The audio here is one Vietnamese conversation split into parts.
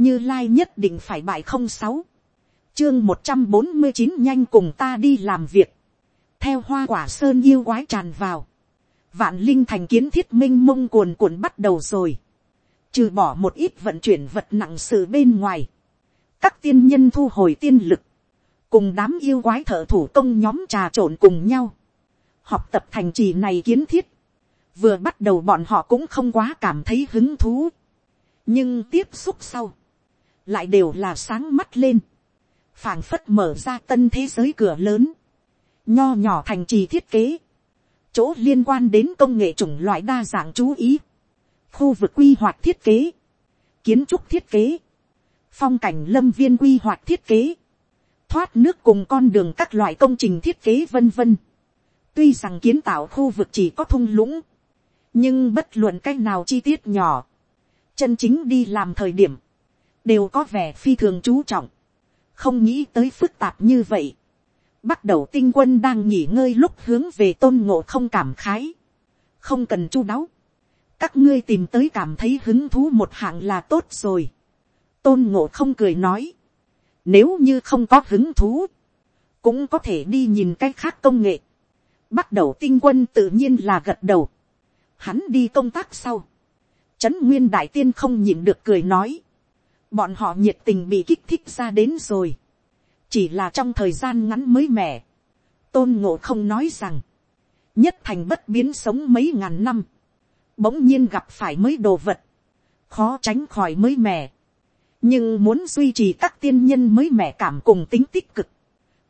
như lai nhất định phải bại không sáu, chương một trăm bốn mươi chín nhanh cùng ta đi làm việc, theo hoa quả sơn yêu quái tràn vào, vạn linh thành kiến thiết minh mông cuồn cuộn bắt đầu rồi, trừ bỏ một ít vận chuyển vật nặng sự bên ngoài, các tiên nhân thu hồi tiên lực, cùng đám yêu quái thợ thủ công nhóm trà trộn cùng nhau, học tập thành trì này kiến thiết, vừa bắt đầu bọn họ cũng không quá cảm thấy hứng thú, nhưng tiếp xúc sau, lại đều là sáng mắt lên, phảng phất mở ra tân thế giới cửa lớn, nho nhỏ thành trì thiết kế, chỗ liên quan đến công nghệ chủng loại đa dạng chú ý, khu vực quy hoạch thiết kế, kiến trúc thiết kế, phong cảnh lâm viên quy hoạch thiết kế, thoát nước cùng con đường các loại công trình thiết kế vân vân. Tuy rằng kiến tạo khu vực chỉ có thung lũng, nhưng bất luận cách nào chi tiết nhỏ, chân chính đi làm thời điểm, đều có vẻ phi thường chú trọng, không nghĩ tới phức tạp như vậy. Bắt đầu tinh quân đang nghỉ ngơi lúc hướng về tôn ngộ không cảm khái, không cần chu đáo, các ngươi tìm tới cảm thấy hứng thú một hạng là tốt rồi. tôn ngộ không cười nói, nếu như không có hứng thú, cũng có thể đi nhìn cái khác công nghệ. Bắt đầu tinh quân tự nhiên là gật đầu. Hắn đi công tác sau. Trấn Nguyên Đại Tiên không nhìn được cười nói. Bọn họ nhiệt tình bị kích thích ra đến rồi. Chỉ là trong thời gian ngắn mới mẻ. Tôn Ngộ không nói rằng. Nhất thành bất biến sống mấy ngàn năm. Bỗng nhiên gặp phải mới đồ vật. Khó tránh khỏi mới mẻ nhưng muốn duy trì các tiên nhân mới mẻ cảm cùng tính tích cực,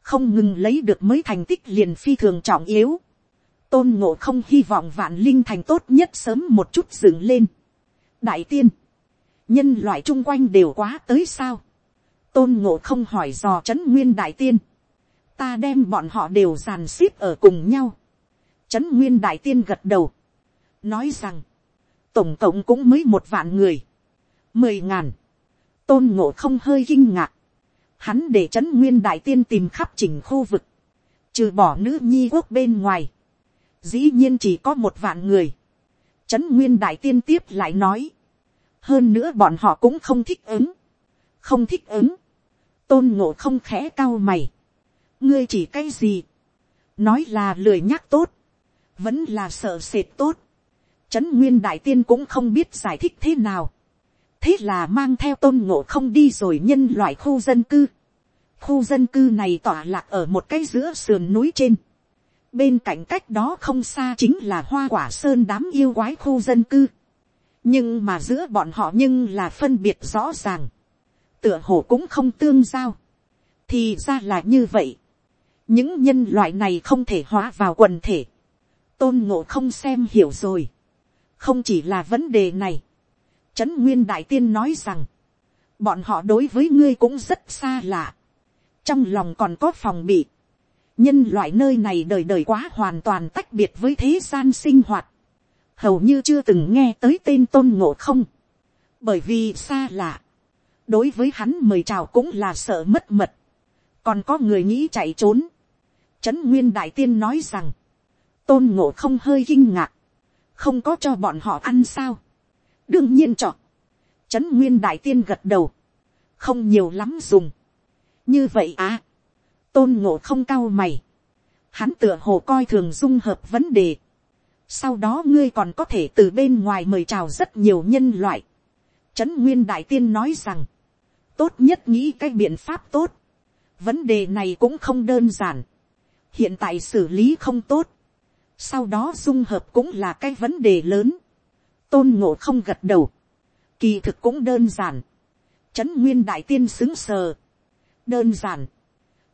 không ngừng lấy được mới thành tích liền phi thường trọng yếu. tôn ngộ không hy vọng vạn linh thành tốt nhất sớm một chút dựng lên. đại tiên, nhân loại chung quanh đều quá tới sao. tôn ngộ không hỏi dò c h ấ n nguyên đại tiên. ta đem bọn họ đều dàn xếp ở cùng nhau. c h ấ n nguyên đại tiên gật đầu. nói rằng, tổng cộng cũng mới một vạn người. mười ngàn tôn ngộ không hơi kinh ngạc, hắn để trấn nguyên đại tiên tìm khắp chỉnh khu vực, trừ bỏ nữ nhi quốc bên ngoài, dĩ nhiên chỉ có một vạn người, trấn nguyên đại tiên tiếp lại nói, hơn nữa bọn họ cũng không thích ứng, không thích ứng, tôn ngộ không khẽ cao mày, ngươi chỉ cái gì, nói là lười nhắc tốt, vẫn là sợ sệt tốt, trấn nguyên đại tiên cũng không biết giải thích thế nào, thế là mang theo tôn ngộ không đi rồi nhân loại khu dân cư. khu dân cư này tỏa lạc ở một cái giữa sườn núi trên. bên cạnh cách đó không xa chính là hoa quả sơn đám yêu quái khu dân cư nhưng mà giữa bọn họ nhưng là phân biệt rõ ràng. tựa hồ cũng không tương giao. thì ra là như vậy. những nhân loại này không thể hóa vào quần thể. tôn ngộ không xem hiểu rồi. không chỉ là vấn đề này Trấn Nguyên Đại Tiên nói rằng, bọn họ đối với ngươi cũng rất xa lạ. Trong lòng còn có phòng bị. Nhân loại nơi này đời đời quá hoàn toàn tách biệt với thế gian sinh hoạt. Hầu như chưa từng nghe tới tên tôn ngộ không. Bởi vì xa lạ. Đối với hắn mời chào cũng là sợ mất mật. Còn có người nghĩ chạy trốn. Trấn Nguyên Đại Tiên nói rằng. Tôn ngộ không hơi kinh ngạc. Không có cho bọn họ ăn sao đương nhiên chọn. Trấn nguyên đại tiên gật đầu. Không nhiều lắm dùng. Như vậy à. Tôn ngộ không cao mày. Hắn tựa hồ coi thường dung hợp vấn đề. Sau đó ngươi còn có thể từ bên ngoài mời chào rất nhiều nhân loại. Trấn nguyên đại tiên nói rằng. Tốt nhất nghĩ cái biện pháp tốt. Vấn đề này cũng không đơn giản. Hiện tại xử lý không tốt. Sau đó dung hợp cũng là cái vấn đề lớn tôn ngộ không gật đầu, kỳ thực cũng đơn giản, trấn nguyên đại tiên xứng sờ, đơn giản,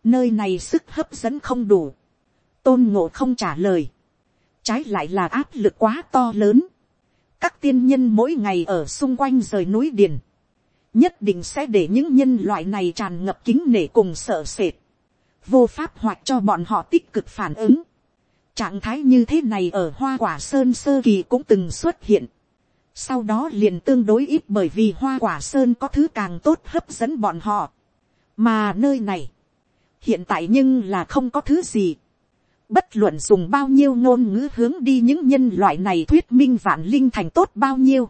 nơi này sức hấp dẫn không đủ, tôn ngộ không trả lời, trái lại là áp lực quá to lớn, các tiên nhân mỗi ngày ở xung quanh rời núi điền, nhất định sẽ để những nhân loại này tràn ngập kính nể cùng sợ sệt, vô pháp hoặc cho bọn họ tích cực phản ứng. Trạng thái như thế này ở hoa quả sơn sơ kỳ cũng từng xuất hiện sau đó liền tương đối ít bởi vì hoa quả sơn có thứ càng tốt hấp dẫn bọn họ. mà nơi này, hiện tại nhưng là không có thứ gì bất luận dùng bao nhiêu ngôn ngữ hướng đi những nhân loại này thuyết minh vạn linh thành tốt bao nhiêu.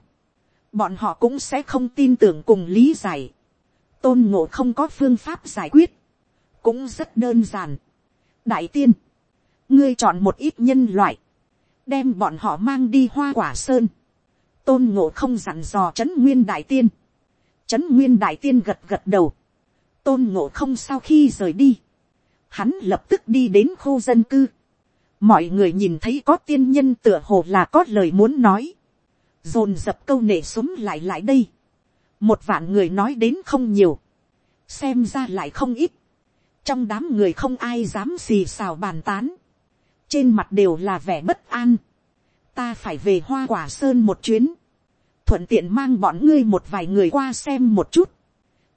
bọn họ cũng sẽ không tin tưởng cùng lý giải. tôn ngộ không có phương pháp giải quyết, cũng rất đơn giản. đại tiên, ngươi chọn một ít nhân loại, đem bọn họ mang đi hoa quả sơn, tôn ngộ không dặn dò c h ấ n nguyên đại tiên, c h ấ n nguyên đại tiên gật gật đầu, tôn ngộ không sau khi rời đi, hắn lập tức đi đến khu dân cư, mọi người nhìn thấy có tiên nhân tựa hồ là có lời muốn nói, dồn dập câu nệ súng lại lại đây, một vạn người nói đến không nhiều, xem ra lại không ít, trong đám người không ai dám xì xào bàn tán, trên mặt đều là vẻ bất an, ta phải về hoa quả sơn một chuyến, thuận tiện mang bọn ngươi một vài người qua xem một chút,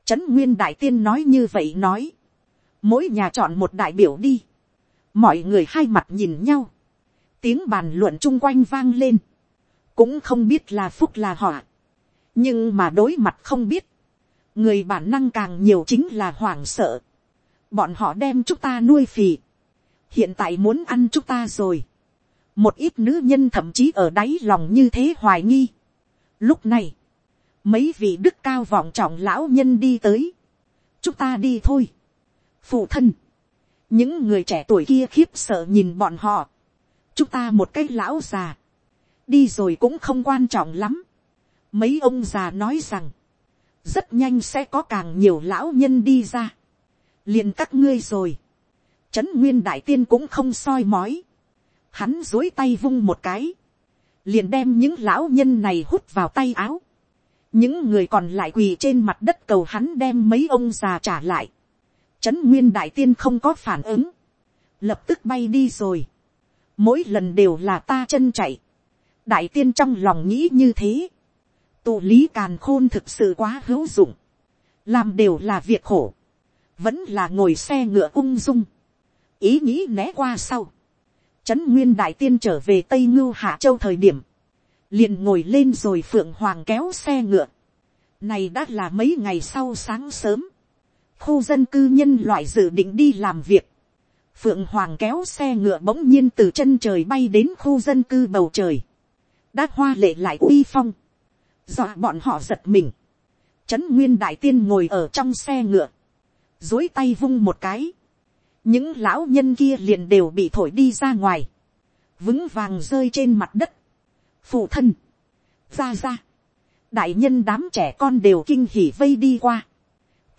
trấn nguyên đại tiên nói như vậy nói, mỗi nhà chọn một đại biểu đi, mọi người hai mặt nhìn nhau, tiếng bàn luận chung quanh vang lên, cũng không biết là phúc là họa, nhưng mà đối mặt không biết, người bản năng càng nhiều chính là hoảng sợ, bọn họ đem chúng ta nuôi phì, hiện tại muốn ăn chúng ta rồi. một ít nữ nhân thậm chí ở đáy lòng như thế hoài nghi. lúc này, mấy vị đức cao vọng trọng lão nhân đi tới. chúng ta đi thôi phụ thân, những người trẻ tuổi kia khiếp sợ nhìn bọn họ. chúng ta một cái lão già, đi rồi cũng không quan trọng lắm. mấy ông già nói rằng, rất nhanh sẽ có càng nhiều lão nhân đi ra. liền các ngươi rồi Trấn nguyên đại tiên cũng không soi mói. Hắn dối tay vung một cái. Liền đem những lão nhân này hút vào tay áo. Những người còn lại quỳ trên mặt đất cầu hắn đem mấy ông già trả lại. Trấn nguyên đại tiên không có phản ứng. Lập tức bay đi rồi. Mỗi lần đều là ta chân chạy. Đại tiên trong lòng nghĩ như thế. Tụ lý càn khôn thực sự quá hữu dụng. Làm đều là việc khổ. Vẫn là ngồi xe ngựa ung dung ý nghĩ né qua sau, trấn nguyên đại tiên trở về tây ngưu hạ châu thời điểm, liền ngồi lên rồi phượng hoàng kéo xe ngựa, này đã là mấy ngày sau sáng sớm, khu dân cư nhân loại dự định đi làm việc, phượng hoàng kéo xe ngựa bỗng nhiên từ chân trời bay đến khu dân cư bầu trời, đã hoa lệ lại uy phong, dọa bọn họ giật mình, trấn nguyên đại tiên ngồi ở trong xe ngựa, dối tay vung một cái, những lão nhân kia liền đều bị thổi đi ra ngoài, vững vàng rơi trên mặt đất, phụ thân, ra ra, đại nhân đám trẻ con đều kinh hỉ vây đi qua,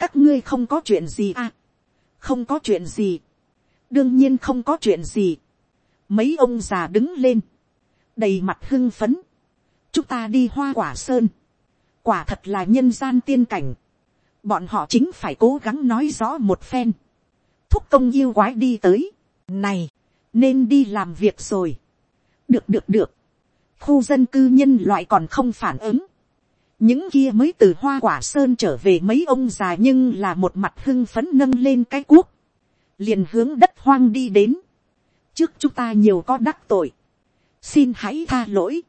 các ngươi không có chuyện gì à, không có chuyện gì, đương nhiên không có chuyện gì, mấy ông già đứng lên, đầy mặt hưng phấn, chúng ta đi hoa quả sơn, quả thật là nhân gian tiên cảnh, bọn họ chính phải cố gắng nói rõ một phen, thúc công yêu quái đi tới. Này, nên đi làm việc rồi. Được được được. Khu dân cư nhân loại còn không phản ứng. Những kia mới từ hoa quả sơn trở về mấy ông già nhưng là một mặt hưng phấn nâng lên cái cuốc. Liền hướng đất hoang đi đến. Trước chúng ta nhiều có đắc tội. Xin hãy tha lỗi.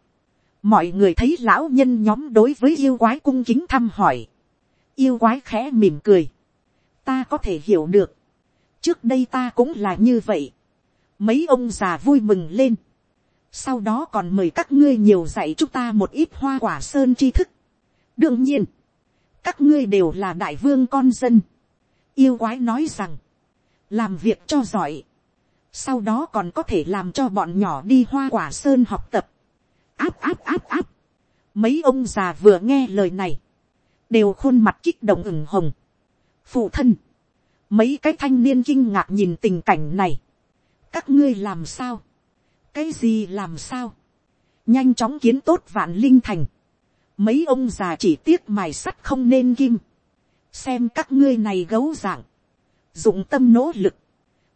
Mọi người thấy lão nhân nhóm đối với yêu quái cung kính thăm hỏi. Yêu quái khẽ mỉm cười. Ta có thể hiểu được trước đây ta cũng là như vậy. mấy ông già vui mừng lên. sau đó còn mời các ngươi nhiều dạy chúng ta một ít hoa quả sơn tri thức đương nhiên, các ngươi đều là đại vương con dân. yêu quái nói rằng, làm việc cho giỏi. sau đó còn có thể làm cho bọn nhỏ đi hoa quả sơn học tập. áp áp áp áp. mấy ông già vừa nghe lời này, đều khuôn mặt kích động ửng hồng. phụ thân, Mấy cái thanh niên kinh ngạc nhìn tình cảnh này. Các ngươi làm sao? Cái gì làm sao? Nhanh chóng kiến tốt vạn linh thành. Mấy ông già chỉ tiếc mài sắt không nên kim. Xem các ngươi này gấu dạng. Dụng tâm nỗ lực.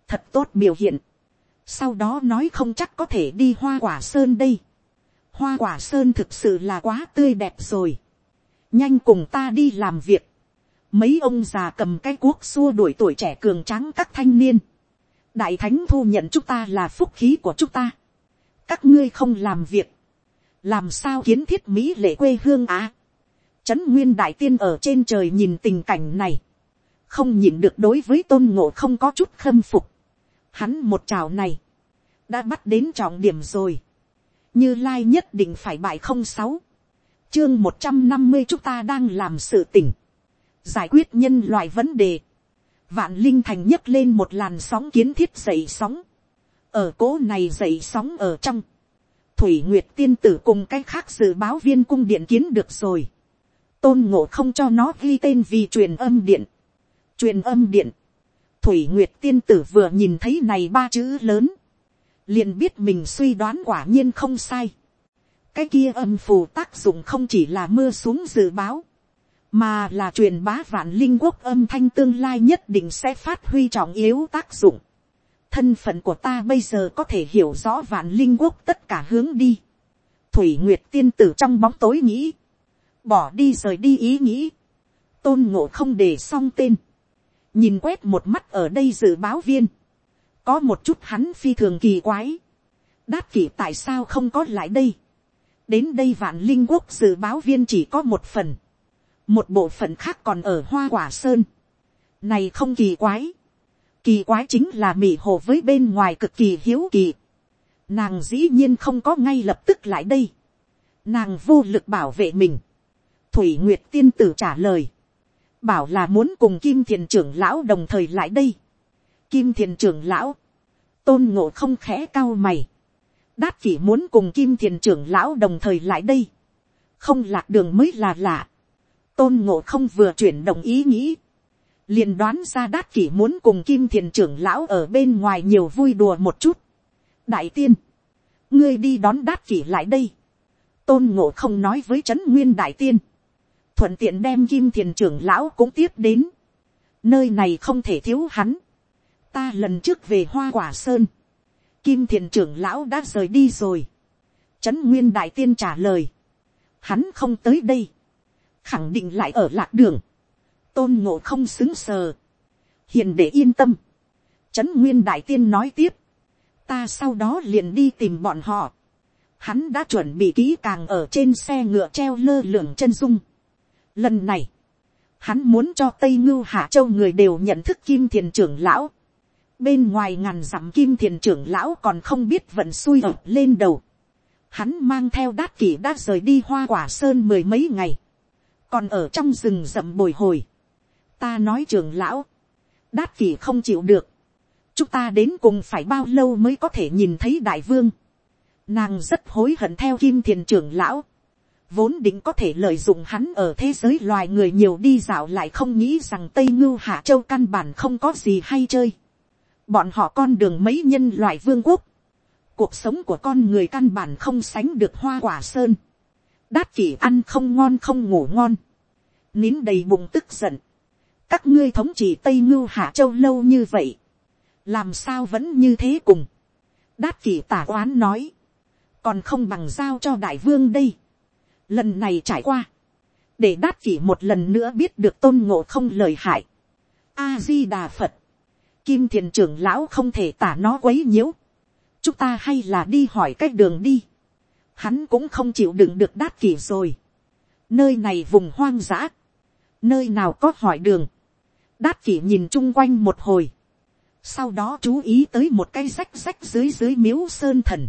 Thật tốt biểu hiện. Sau đó nói không chắc có thể đi hoa quả sơn đây. Hoa quả sơn thực sự là quá tươi đẹp rồi. Nhanh cùng ta đi làm việc mấy ông già cầm cái cuốc xua đuổi tuổi trẻ cường tráng các thanh niên. đại thánh thu nhận chúng ta là phúc khí của chúng ta. các ngươi không làm việc làm sao kiến thiết mỹ lệ quê hương á. trấn nguyên đại tiên ở trên trời nhìn tình cảnh này. không nhìn được đối với tôn ngộ không có chút khâm phục. hắn một trào này, đã bắt đến trọng điểm rồi. như lai nhất định phải bại không sáu chương một trăm năm mươi chúng ta đang làm sự tỉnh, giải quyết nhân loại vấn đề, vạn linh thành nhấc lên một làn sóng kiến thiết dậy sóng, ở cố này dậy sóng ở trong, thủy nguyệt tiên tử cùng cái khác dự báo viên cung điện kiến được rồi, tôn ngộ không cho nó ghi tên vì truyền âm điện, truyền âm điện, thủy nguyệt tiên tử vừa nhìn thấy này ba chữ lớn, liền biết mình suy đoán quả nhiên không sai. cái kia âm phù tác dụng không chỉ là mưa xuống dự báo, mà là truyền bá vạn linh quốc âm thanh tương lai nhất định sẽ phát huy trọng yếu tác dụng thân phận của ta bây giờ có thể hiểu rõ vạn linh quốc tất cả hướng đi. thủy nguyệt tiên tử trong bóng tối nghĩ, bỏ đi rời đi ý nghĩ, tôn ngộ không để xong tên, nhìn quét một mắt ở đây dự báo viên, có một chút hắn phi thường kỳ quái, đát kỷ tại sao không có lại đây, đến đây vạn linh quốc dự báo viên chỉ có một phần, một bộ phận khác còn ở hoa quả sơn, này không kỳ quái, kỳ quái chính là mị hồ với bên ngoài cực kỳ hiếu kỳ, nàng dĩ nhiên không có ngay lập tức lại đây, nàng vô lực bảo vệ mình, thủy nguyệt tiên tử trả lời, bảo là muốn cùng kim thiền trưởng lão đồng thời lại đây. kim thiền trưởng lão, tôn ngộ không khẽ cao mày. đát kỷ muốn cùng kim thiền trưởng lão đồng thời lại đây. không lạc đường mới là lạ. tôn ngộ không vừa chuyển đồng ý nghĩ liền đoán ra đát kỷ muốn cùng kim thiền trưởng lão ở bên ngoài nhiều vui đùa một chút. đại tiên, ngươi đi đón đát kỷ lại đây. tôn ngộ không nói với trấn nguyên đại tiên thuận tiện đem kim thiền trưởng lão cũng tiếp đến. nơi này không thể thiếu hắn. ta lần trước về hoa quả sơn, kim thiền trưởng lão đã rời đi rồi. trấn nguyên đại tiên trả lời, hắn không tới đây, khẳng định lại ở lạc đường, tôn ngộ không xứng sờ, hiền để yên tâm. trấn nguyên đại tiên nói tiếp, ta sau đó liền đi tìm bọn họ. Hắn đã chuẩn bị kỹ càng ở trên xe ngựa treo lơ lửng chân dung. Lần này, hắn muốn cho Tây Ngưu Hạ Châu người đều nhận thức Kim Thiền trưởng lão. Bên ngoài ngàn dặm Kim Thiền trưởng lão còn không biết vận xui ập lên đầu. Hắn mang theo đát kỷ đã rời đi hoa quả sơn mười mấy ngày. Còn ở trong rừng rậm bồi hồi. Ta nói trưởng lão. Đát kỷ không chịu được. Chúng ta đến cùng phải bao lâu mới có thể nhìn thấy đại vương. Nàng rất hối hận theo Kim Thiền trưởng lão vốn định có thể lợi dụng hắn ở thế giới loài người nhiều đi dạo lại không nghĩ rằng tây ngưu hạ châu căn bản không có gì hay chơi. bọn họ con đường mấy nhân loại vương quốc. cuộc sống của con người căn bản không sánh được hoa quả sơn. đát kỷ ăn không ngon không ngủ ngon. nín đầy bụng tức giận các ngươi thống trị tây ngưu hạ châu lâu như vậy. làm sao vẫn như thế cùng. đát kỷ tả oán nói. còn không bằng giao cho đại vương đây Lần này trải qua. Để đát kỷ một lần nữa biết được tôn ngộ không lời hại. A-di-đà Phật. Kim thiền trưởng lão không thể tả nó quấy nhiễu. Chúng ta hay là đi hỏi cách đường đi. Hắn cũng không chịu đựng được đát kỷ rồi. Nơi này vùng hoang dã. Nơi nào có hỏi đường. Đát kỷ nhìn chung quanh một hồi. Sau đó chú ý tới một cái rách rách dưới dưới miếu sơn thần.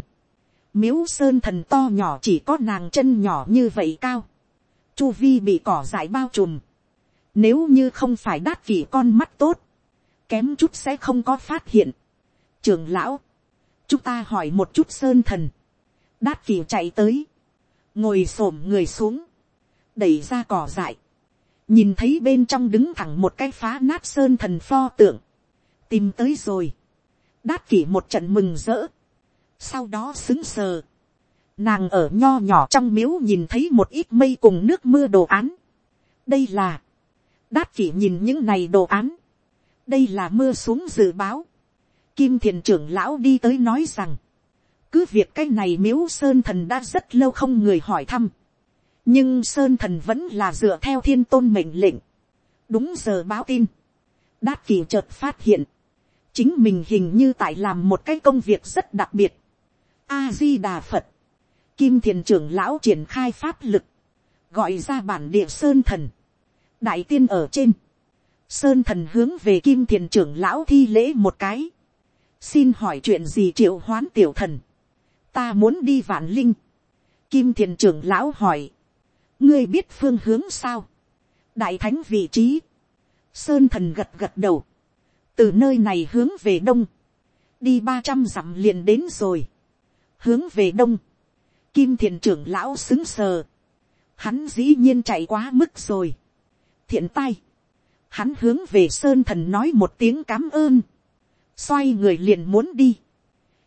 Miếu sơn thần to nhỏ chỉ có nàng chân nhỏ như vậy cao, chu vi bị cỏ dại bao trùm, nếu như không phải đát kỷ con mắt tốt, kém chút sẽ không có phát hiện. trường lão, chúng ta hỏi một chút sơn thần, đát kỷ chạy tới, ngồi s ổ m người xuống, đẩy ra cỏ dại, nhìn thấy bên trong đứng thẳng một cái phá nát sơn thần pho tượng, tìm tới rồi, đát kỷ một trận mừng rỡ, sau đó xứng sờ, nàng ở nho nhỏ trong miếu nhìn thấy một ít mây cùng nước mưa đồ án. đây là, đát kỷ nhìn những này đồ án, đây là mưa xuống dự báo. Kim thiền trưởng lão đi tới nói rằng, cứ việc cái này miếu sơn thần đã rất lâu không người hỏi thăm, nhưng sơn thần vẫn là dựa theo thiên tôn mệnh lệnh, đúng giờ báo tin, đát kỳ chợt phát hiện, chính mình hình như tại làm một cái công việc rất đặc biệt, a di đà phật, kim thiền trưởng lão triển khai pháp lực, gọi ra bản địa sơn thần, đại tiên ở trên, sơn thần hướng về kim thiền trưởng lão thi lễ một cái, xin hỏi chuyện gì triệu hoán tiểu thần, ta muốn đi vạn linh, kim thiền trưởng lão hỏi, ngươi biết phương hướng sao, đại thánh vị trí, sơn thần gật gật đầu, từ nơi này hướng về đông, đi ba trăm dặm liền đến rồi, hướng về đông, kim thiền trưởng lão xứng sờ, hắn dĩ nhiên chạy quá mức rồi, thiện tay, hắn hướng về sơn thần nói một tiếng cám ơn, xoay người liền muốn đi,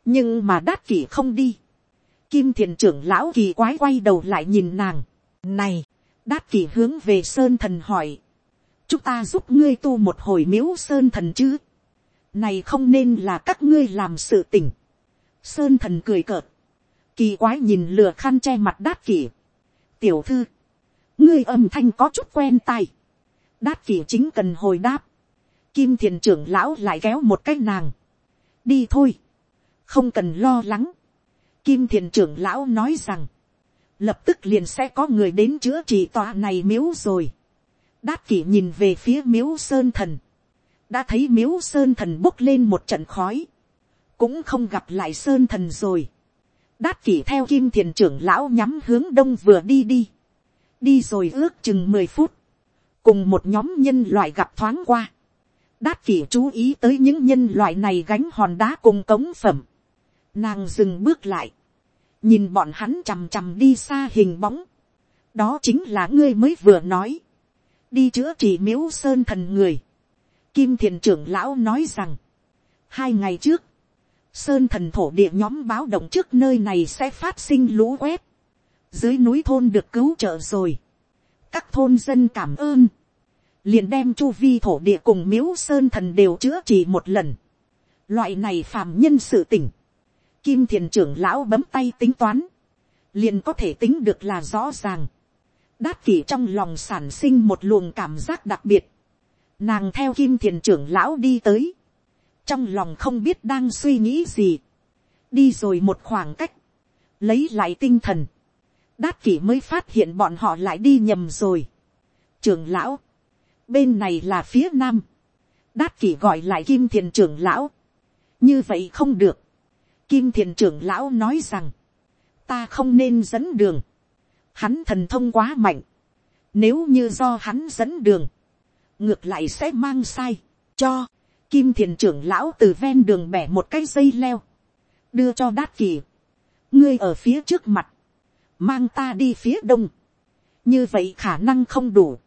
nhưng mà đát kỷ không đi, kim thiền trưởng lão kỳ quái quay đầu lại nhìn nàng, này, đát kỷ hướng về sơn thần hỏi, chúng ta giúp ngươi tu một hồi miếu sơn thần chứ, này không nên là các ngươi làm sự tỉnh, sơn thần cười cợt, kỳ quái nhìn lừa khăn che mặt đát kỷ, tiểu thư, ngươi âm thanh có chút quen tai, đát kỷ chính cần hồi đáp, kim thiền trưởng lão lại kéo một cái nàng, đi thôi, không cần lo lắng, kim thiền trưởng lão nói rằng, lập tức liền sẽ có người đến chữa trị tòa này miếu rồi, đát kỷ nhìn về phía miếu sơn thần, đã thấy miếu sơn thần bốc lên một trận khói, cũng không gặp lại sơn thần rồi, đát kỷ theo kim thiền trưởng lão nhắm hướng đông vừa đi đi, đi rồi ước chừng mười phút, cùng một nhóm nhân loại gặp thoáng qua, đát kỷ chú ý tới những nhân loại này gánh hòn đá cùng cống phẩm, nàng dừng bước lại, nhìn bọn hắn chằm chằm đi xa hình bóng, đó chính là ngươi mới vừa nói, đi chữa trị miếu sơn thần người, kim thiền trưởng lão nói rằng, hai ngày trước, sơn thần thổ địa nhóm báo động trước nơi này sẽ phát sinh lũ quét, dưới núi thôn được cứu trợ rồi, các thôn dân cảm ơn, liền đem chu vi thổ địa cùng miếu sơn thần đều chữa trị một lần, loại này phàm nhân sự tỉnh, kim thiền trưởng lão bấm tay tính toán, liền có thể tính được là rõ ràng, đát kỷ trong lòng sản sinh một luồng cảm giác đặc biệt, nàng theo kim thiền trưởng lão đi tới, trong lòng không biết đang suy nghĩ gì, đi rồi một khoảng cách, lấy lại tinh thần, đát kỷ mới phát hiện bọn họ lại đi nhầm rồi. trưởng lão, bên này là phía nam, đát kỷ gọi lại kim thiền trưởng lão, như vậy không được, kim thiền trưởng lão nói rằng, ta không nên dẫn đường, hắn thần thông quá mạnh, nếu như do hắn dẫn đường, ngược lại sẽ mang sai, cho, kim thiền trưởng lão từ ven đường bẻ một cái dây leo, đưa cho đát kỳ, ngươi ở phía trước mặt, mang ta đi phía đông, như vậy khả năng không đủ,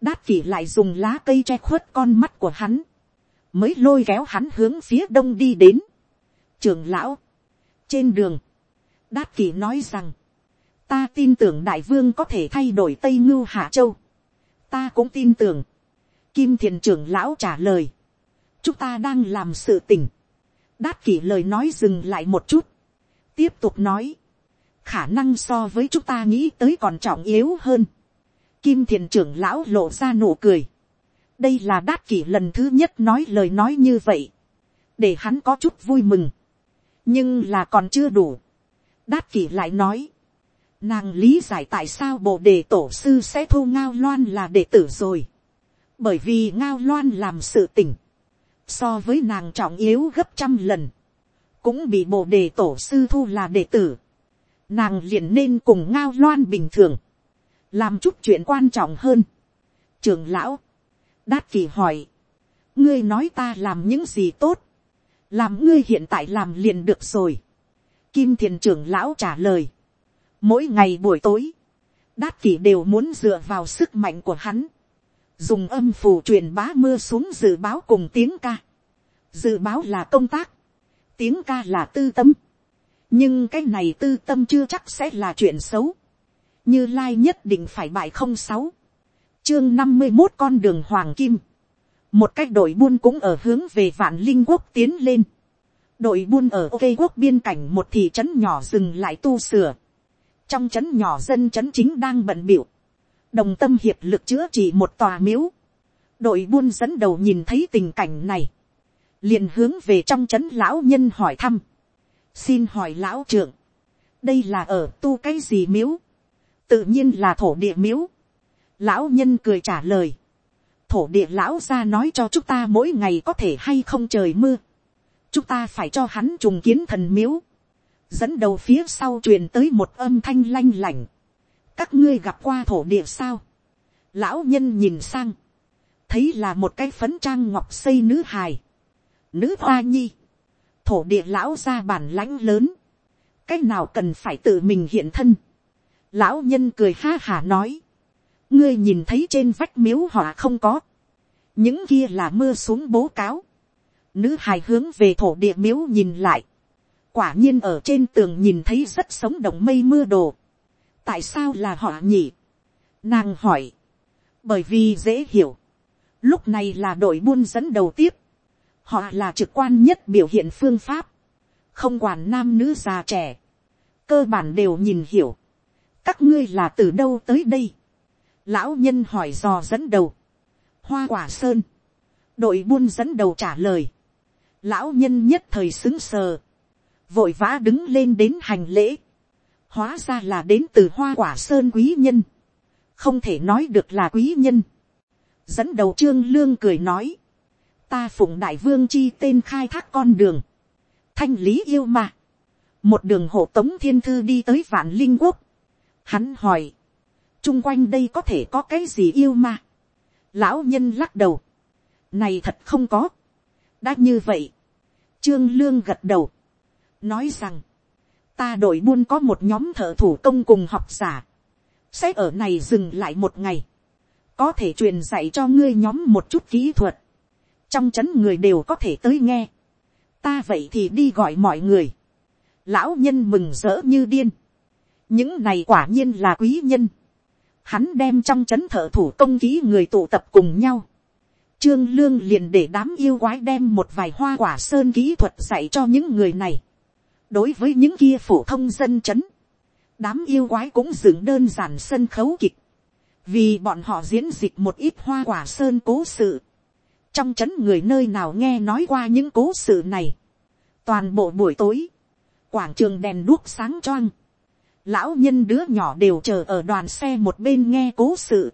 đát kỳ lại dùng lá cây che khuất con mắt của hắn, mới lôi kéo hắn hướng phía đông đi đến trưởng lão, trên đường, đát kỳ nói rằng, ta tin tưởng đại vương có thể thay đổi tây ngưu hạ châu, ta cũng tin tưởng, kim thiền trưởng lão trả lời, chúng ta đang làm sự tình, đát kỷ lời nói dừng lại một chút, tiếp tục nói, khả năng so với chúng ta nghĩ tới còn trọng yếu hơn, kim thiền trưởng lão lộ ra nụ cười, đây là đát kỷ lần thứ nhất nói lời nói như vậy, để hắn có chút vui mừng, nhưng là còn chưa đủ. đát kỷ lại nói, nàng lý giải tại sao bộ đề tổ sư sẽ thu ngao loan là đệ tử rồi, bởi vì ngao loan làm sự tỉnh, so với nàng trọng yếu gấp trăm lần, cũng bị bộ đề tổ sư thu là đệ tử, nàng liền nên cùng ngao loan bình thường, làm chút chuyện quan trọng hơn. trường lão, đát kỳ hỏi, ngươi nói ta làm những gì tốt, làm ngươi hiện tại làm liền được rồi. kim thiền trưởng lão trả lời, mỗi ngày buổi tối, đát Kỷ đều muốn dựa vào sức mạnh của hắn, dùng âm phù truyền bá mưa xuống dự báo cùng tiếng ca. dự báo là công tác, tiếng ca là tư tâm. nhưng cái này tư tâm chưa chắc sẽ là chuyện xấu. như lai nhất định phải bại không sáu. chương năm mươi một con đường hoàng kim một cách đội buôn cũng ở hướng về vạn linh quốc tiến lên. đội buôn ở ok quốc biên cảnh một thị trấn nhỏ dừng lại tu sửa. trong trấn nhỏ dân trấn chính đang bận biểu đồng tâm hiệp lực chữa trị một tòa miếu. đội buôn dẫn đầu nhìn thấy tình cảnh này, liền hướng về trong trấn lão nhân hỏi thăm. xin hỏi lão trưởng, đây là ở tu cái gì miếu, tự nhiên là thổ địa miếu. lão nhân cười trả lời, thổ địa lão ra nói cho chúng ta mỗi ngày có thể hay không trời mưa, chúng ta phải cho hắn trùng kiến thần miếu, dẫn đầu phía sau truyền tới một âm thanh lanh lành, các ngươi gặp qua thổ địa sao, lão nhân nhìn sang, thấy là một cái phấn trang ngọc xây nữ hài, nữ hoa nhi, thổ địa lão ra bản lãnh lớn, cái nào cần phải tự mình hiện thân, lão nhân cười ha hả nói, ngươi nhìn thấy trên vách miếu họa không có, những kia là mưa xuống bố cáo, nữ hài hướng về thổ địa miếu nhìn lại, quả nhiên ở trên tường nhìn thấy rất sống động mây mưa đồ, tại sao là họ nhỉ, nàng hỏi, bởi vì dễ hiểu, lúc này là đội buôn dẫn đầu tiếp, họ là trực quan nhất biểu hiện phương pháp, không quản nam nữ già trẻ, cơ bản đều nhìn hiểu, các ngươi là từ đâu tới đây, lão nhân hỏi dò dẫn đầu, hoa quả sơn, đội buôn dẫn đầu trả lời, lão nhân nhất thời xứng sờ, vội vã đứng lên đến hành lễ, hóa ra là đến từ hoa quả sơn quý nhân, không thể nói được là quý nhân, dẫn đầu trương lương cười nói, ta phụng đại vương chi tên khai thác con đường, thanh lý yêu mà, một đường hộ tống thiên thư đi tới vạn linh quốc, hắn hỏi, chung quanh đây có thể có cái gì yêu mà, lão nhân lắc đầu, này thật không có, đã như vậy, trương lương gật đầu, nói rằng, ta đội buôn có một nhóm thợ thủ công cùng học giả, sẽ ở này dừng lại một ngày, có thể truyền dạy cho ngươi nhóm một chút kỹ thuật, trong chấn người đều có thể tới nghe, ta vậy thì đi gọi mọi người, lão nhân mừng rỡ như điên, những này quả nhiên là quý nhân, hắn đem trong c h ấ n thợ thủ công ký người tụ tập cùng nhau, trương lương liền để đám yêu quái đem một vài hoa quả sơn kỹ thuật dạy cho những người này, đối với những kia phổ thông dân c h ấ n đám yêu quái cũng dựng đơn giản sân khấu kịch, vì bọn họ diễn dịch một ít hoa quả sơn cố sự, trong chấn người nơi nào nghe nói qua những cố sự này. toàn bộ buổi tối, quảng trường đèn đuốc sáng choang, lão nhân đứa nhỏ đều chờ ở đoàn xe một bên nghe cố sự,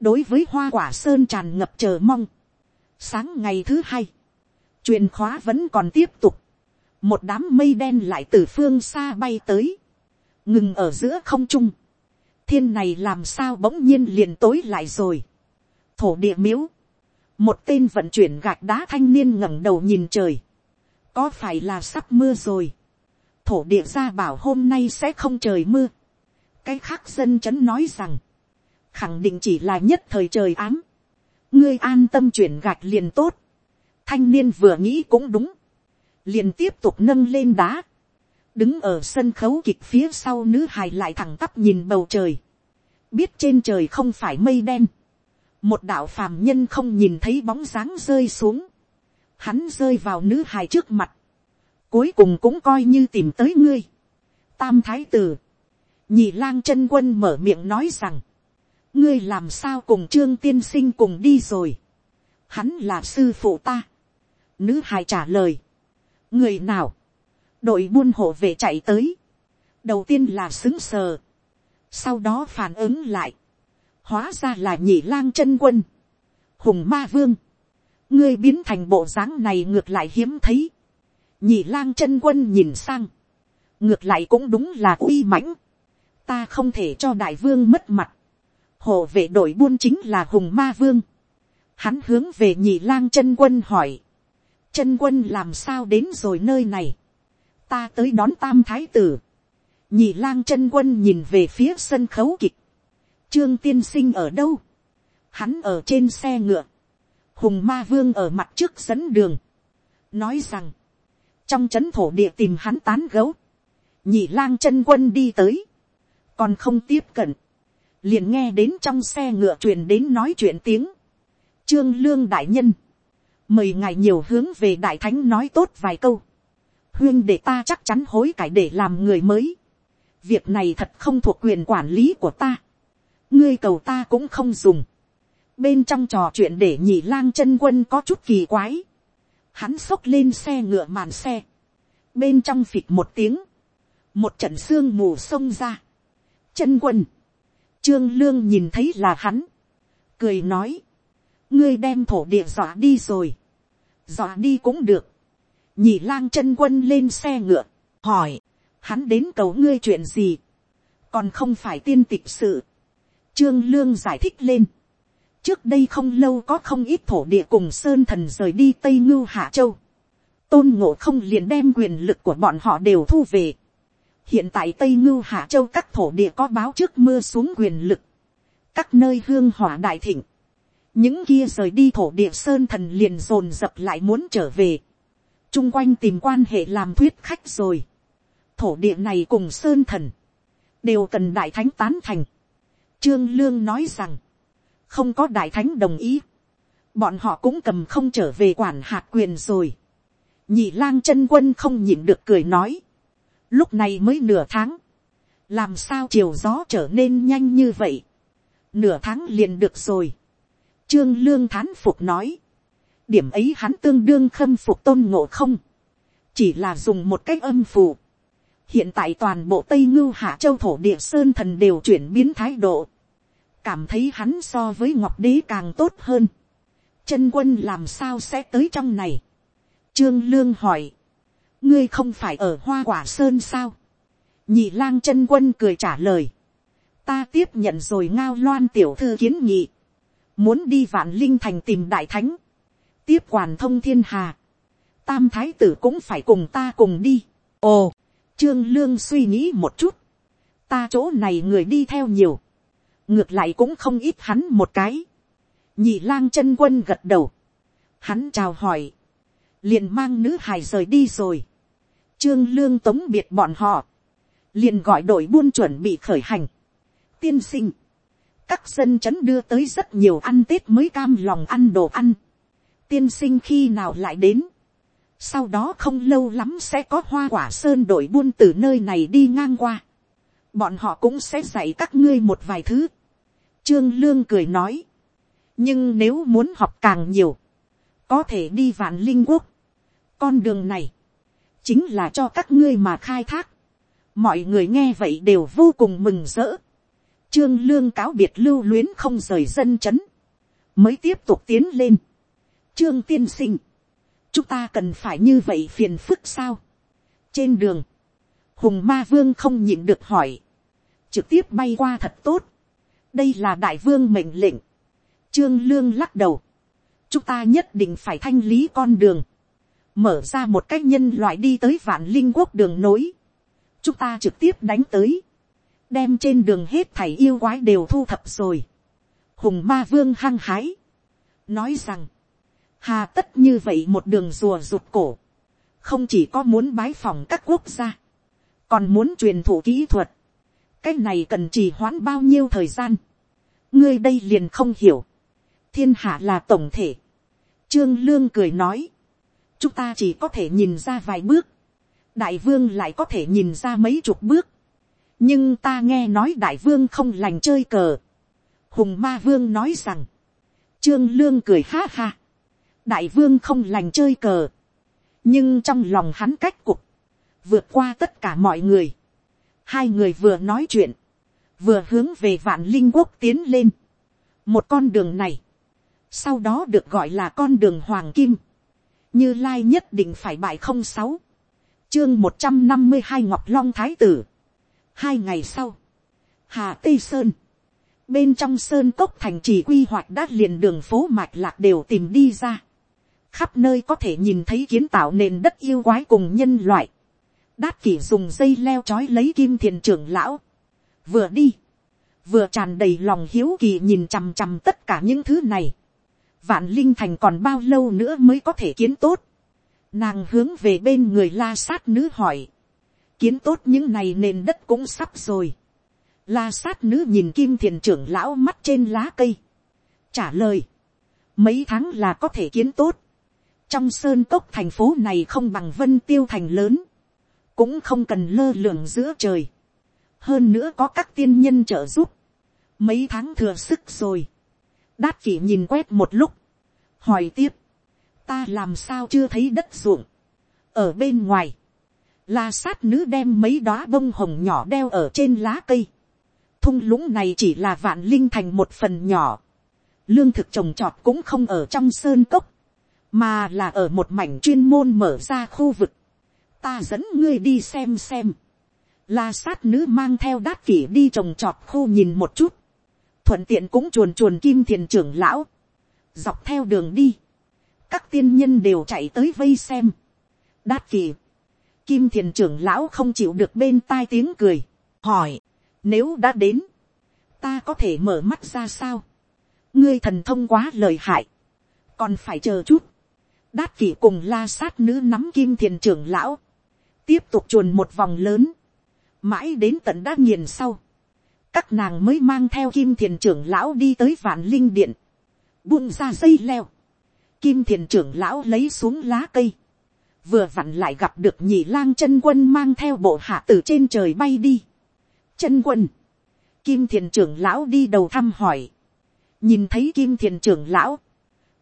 đối với hoa quả sơn tràn ngập chờ mong. sáng ngày thứ hai, truyền khóa vẫn còn tiếp tục, một đám mây đen lại từ phương xa bay tới, ngừng ở giữa không trung, thiên này làm sao bỗng nhiên liền tối lại rồi, thổ địa miếu, một tên vận chuyển gạch đá thanh niên ngẩng đầu nhìn trời, có phải là sắp mưa rồi, thổ địa gia bảo hôm nay sẽ không trời mưa, cái khác dân chấn nói rằng, khẳng định chỉ là nhất thời trời ám, ngươi an tâm chuyển gạch liền tốt, thanh niên vừa nghĩ cũng đúng, liền tiếp tục nâng lên đá, đứng ở sân khấu kịch phía sau nữ hài lại thẳng tắp nhìn bầu trời, biết trên trời không phải mây đen, một đạo phàm nhân không nhìn thấy bóng dáng rơi xuống, hắn rơi vào nữ hài trước mặt, cuối cùng cũng coi như tìm tới ngươi. Tam thái tử, nhị lang chân quân mở miệng nói rằng, ngươi làm sao cùng trương tiên sinh cùng đi rồi, hắn là sư phụ ta. Nữ hài trả lời, người nào, đội buôn hộ về chạy tới, đầu tiên là xứng sờ, sau đó phản ứng lại, hóa ra là nhị lang chân quân, hùng ma vương, ngươi biến thành bộ dáng này ngược lại hiếm thấy, nhị lang chân quân nhìn sang, ngược lại cũng đúng là uy mãnh, ta không thể cho đại vương mất mặt, hộ vệ đội buôn chính là hùng ma vương, hắn hướng về nhị lang chân quân hỏi, chân quân làm sao đến rồi nơi này, ta tới đón tam thái tử, nhị lang chân quân nhìn về phía sân khấu kịch, trương tiên sinh ở đâu, hắn ở trên xe ngựa, hùng ma vương ở mặt trước dẫn đường, nói rằng, trong c h ấ n thổ địa tìm hắn tán gấu, nhị lang chân quân đi tới, còn không tiếp cận, liền nghe đến trong xe ngựa truyền đến nói chuyện tiếng, trương lương đại nhân, mời ngài nhiều hướng về đại thánh nói tốt vài câu, huyên để ta chắc chắn hối cải để làm người mới, việc này thật không thuộc quyền quản lý của ta, ngươi cầu ta cũng không dùng. bên trong trò chuyện để nhị lang chân quân có chút kỳ quái hắn xốc lên xe ngựa màn xe. bên trong phịch một tiếng. một trận xương mù xông ra. chân quân. trương lương nhìn thấy là hắn. cười nói. ngươi đem thổ địa dọa đi rồi. dọa đi cũng được. nhị lang chân quân lên xe ngựa. hỏi. hắn đến cầu ngươi chuyện gì còn không phải tiên tịch sự. Trương Lương giải thích lên. Trước đây không lâu có không ít thổ địa cùng Sơn Thần rời đi Tây Ngưu Hạ Châu. Tôn Ngộ không liền đem quyền lực của bọn họ đều thu về. Hiện tại Tây Ngưu Hạ Châu các thổ địa có báo trước mưa xuống quyền lực. Các nơi hương hỏa đại thịnh. Những kia rời đi thổ địa Sơn Thần liền dồn dập lại muốn trở về. Trung quanh tìm quan hệ làm thuyết khách rồi. Thổ địa này cùng Sơn Thần. Đều cần Đại Thánh tán thành. Trương Lương nói rằng không có đại thánh đồng ý, bọn họ cũng cầm không trở về quản hạt quyền rồi. nhị lang chân quân không nhịn được cười nói, lúc này mới nửa tháng, làm sao chiều gió trở nên nhanh như vậy, nửa tháng liền được rồi. trương lương thán phục nói, điểm ấy hắn tương đương khâm phục tôn ngộ không, chỉ là dùng một cách âm phù. hiện tại toàn bộ tây ngưu hạ châu thổ địa sơn thần đều chuyển biến thái độ, cảm thấy hắn so với ngọc đế càng tốt hơn. chân quân làm sao sẽ tới trong này. trương lương hỏi, ngươi không phải ở hoa quả sơn sao. nhị lang chân quân cười trả lời. ta tiếp nhận rồi ngao loan tiểu thư kiến nghị. muốn đi vạn linh thành tìm đại thánh. tiếp quản thông thiên hà. tam thái tử cũng phải cùng ta cùng đi. ồ, trương lương suy nghĩ một chút. ta chỗ này người đi theo nhiều ngược lại cũng không ít hắn một cái. nhị lang chân quân gật đầu. hắn chào hỏi. liền mang nữ hài rời đi rồi. trương lương tống biệt bọn họ. liền gọi đội buôn chuẩn bị khởi hành. tiên sinh. các dân chấn đưa tới rất nhiều ăn tết mới cam lòng ăn đồ ăn. tiên sinh khi nào lại đến. sau đó không lâu lắm sẽ có hoa quả sơn đội buôn từ nơi này đi ngang qua bọn họ cũng sẽ dạy các ngươi một vài thứ. Trương Lương cười nói, nhưng nếu muốn học càng nhiều, có thể đi vạn linh quốc. Con đường này, chính là cho các ngươi mà khai thác. Mọi người nghe vậy đều vô cùng mừng rỡ. Trương Lương cáo biệt lưu luyến không rời dân chấn. Mới tiếp tục tiến lên. Trương tiên sinh. Chúng ta cần phải như vậy phiền phức sao? Trên đường. Hùng ma vương không nhịn được hỏi trực tiếp bay qua thật tốt. đây là đại vương mệnh lệnh. trương lương lắc đầu. chúng ta nhất định phải thanh lý con đường. mở ra một cách nhân loại đi tới vạn linh quốc đường nối. chúng ta trực tiếp đánh tới. đem trên đường hết thảy yêu quái đều thu thập rồi. hùng ma vương hăng hái. nói rằng, hà tất như vậy một đường rùa rụt cổ. không chỉ có muốn bái phòng các quốc gia, còn muốn truyền thụ kỹ thuật cái này cần trì hoãn bao nhiêu thời gian. ngươi đây liền không hiểu. thiên hạ là tổng thể. trương lương cười nói. chúng ta chỉ có thể nhìn ra vài bước. đại vương lại có thể nhìn ra mấy chục bước. nhưng ta nghe nói đại vương không lành chơi cờ. hùng ma vương nói rằng. trương lương cười ha ha. đại vương không lành chơi cờ. nhưng trong lòng hắn cách cục. vượt qua tất cả mọi người Hai người vừa nói chuyện. Vừa hướng về vạn linh quốc tiến lên. Một con đường này. Sau đó được gọi là con đường Hoàng Kim. Như Lai nhất định phải bại không sáu. Chương một trăm năm mươi hai Ngọc Long Thái Tử. Hai ngày sau. Hà Tây Sơn. Bên trong Sơn Cốc thành trì quy hoạch đát liền đường phố mạch lạc đều tìm đi ra khắp nơi có thể nhìn thấy kiến tạo nền đất yêu quái cùng nhân loại. Đát kỷ dùng dây leo trói lấy kim thiền trưởng lão. Vừa đi. Vừa tràn đầy lòng hiếu kỳ nhìn chằm chằm tất cả những thứ này. Vạn Linh Thành còn bao lâu nữa mới có thể kiến tốt. Nàng hướng về bên người la sát nữ hỏi. Kiến tốt những này nền đất cũng sắp rồi. La sát nữ nhìn kim thiền trưởng lão mắt trên lá cây. Trả lời. Mấy tháng là có thể kiến tốt. Trong sơn cốc thành phố này không bằng vân tiêu thành lớn cũng không cần lơ lường giữa trời, hơn nữa có các tiên nhân trợ giúp, mấy tháng thừa sức rồi, đát kỷ nhìn quét một lúc, hỏi tiếp, ta làm sao chưa thấy đất ruộng, ở bên ngoài, la sát nữ đem mấy đoá bông hồng nhỏ đeo ở trên lá cây, thung lũng này chỉ là vạn linh thành một phần nhỏ, lương thực trồng trọt cũng không ở trong sơn cốc, mà là ở một mảnh chuyên môn mở ra khu vực, ta dẫn ngươi đi xem xem, La sát nữ mang theo đát kỷ đi trồng trọt khu nhìn một chút. Thuận tiện cũng chuồn chuồn kim thiền trưởng lão. Dọc theo đường đi. Các tiên nhân đều chạy tới vây xem. Đát kỷ. Kim thiền trưởng lão không chịu được bên tai tiếng cười. Hỏi. Nếu đã đến. Ta có thể mở mắt ra sao? Ngươi thần thông quá lời hại. Còn phải chờ chút. Đát kỷ cùng la sát nữ nắm kim thiền trưởng lão. Tiếp tục chuồn một vòng lớn. Mãi đến tận đã nghiền sau, các nàng mới mang theo kim thiền trưởng lão đi tới vạn linh điện, buông ra dây leo, kim thiền trưởng lão lấy xuống lá cây, vừa vặn lại gặp được nhị lang chân quân mang theo bộ hạ từ trên trời bay đi. chân quân, kim thiền trưởng lão đi đầu thăm hỏi, nhìn thấy kim thiền trưởng lão,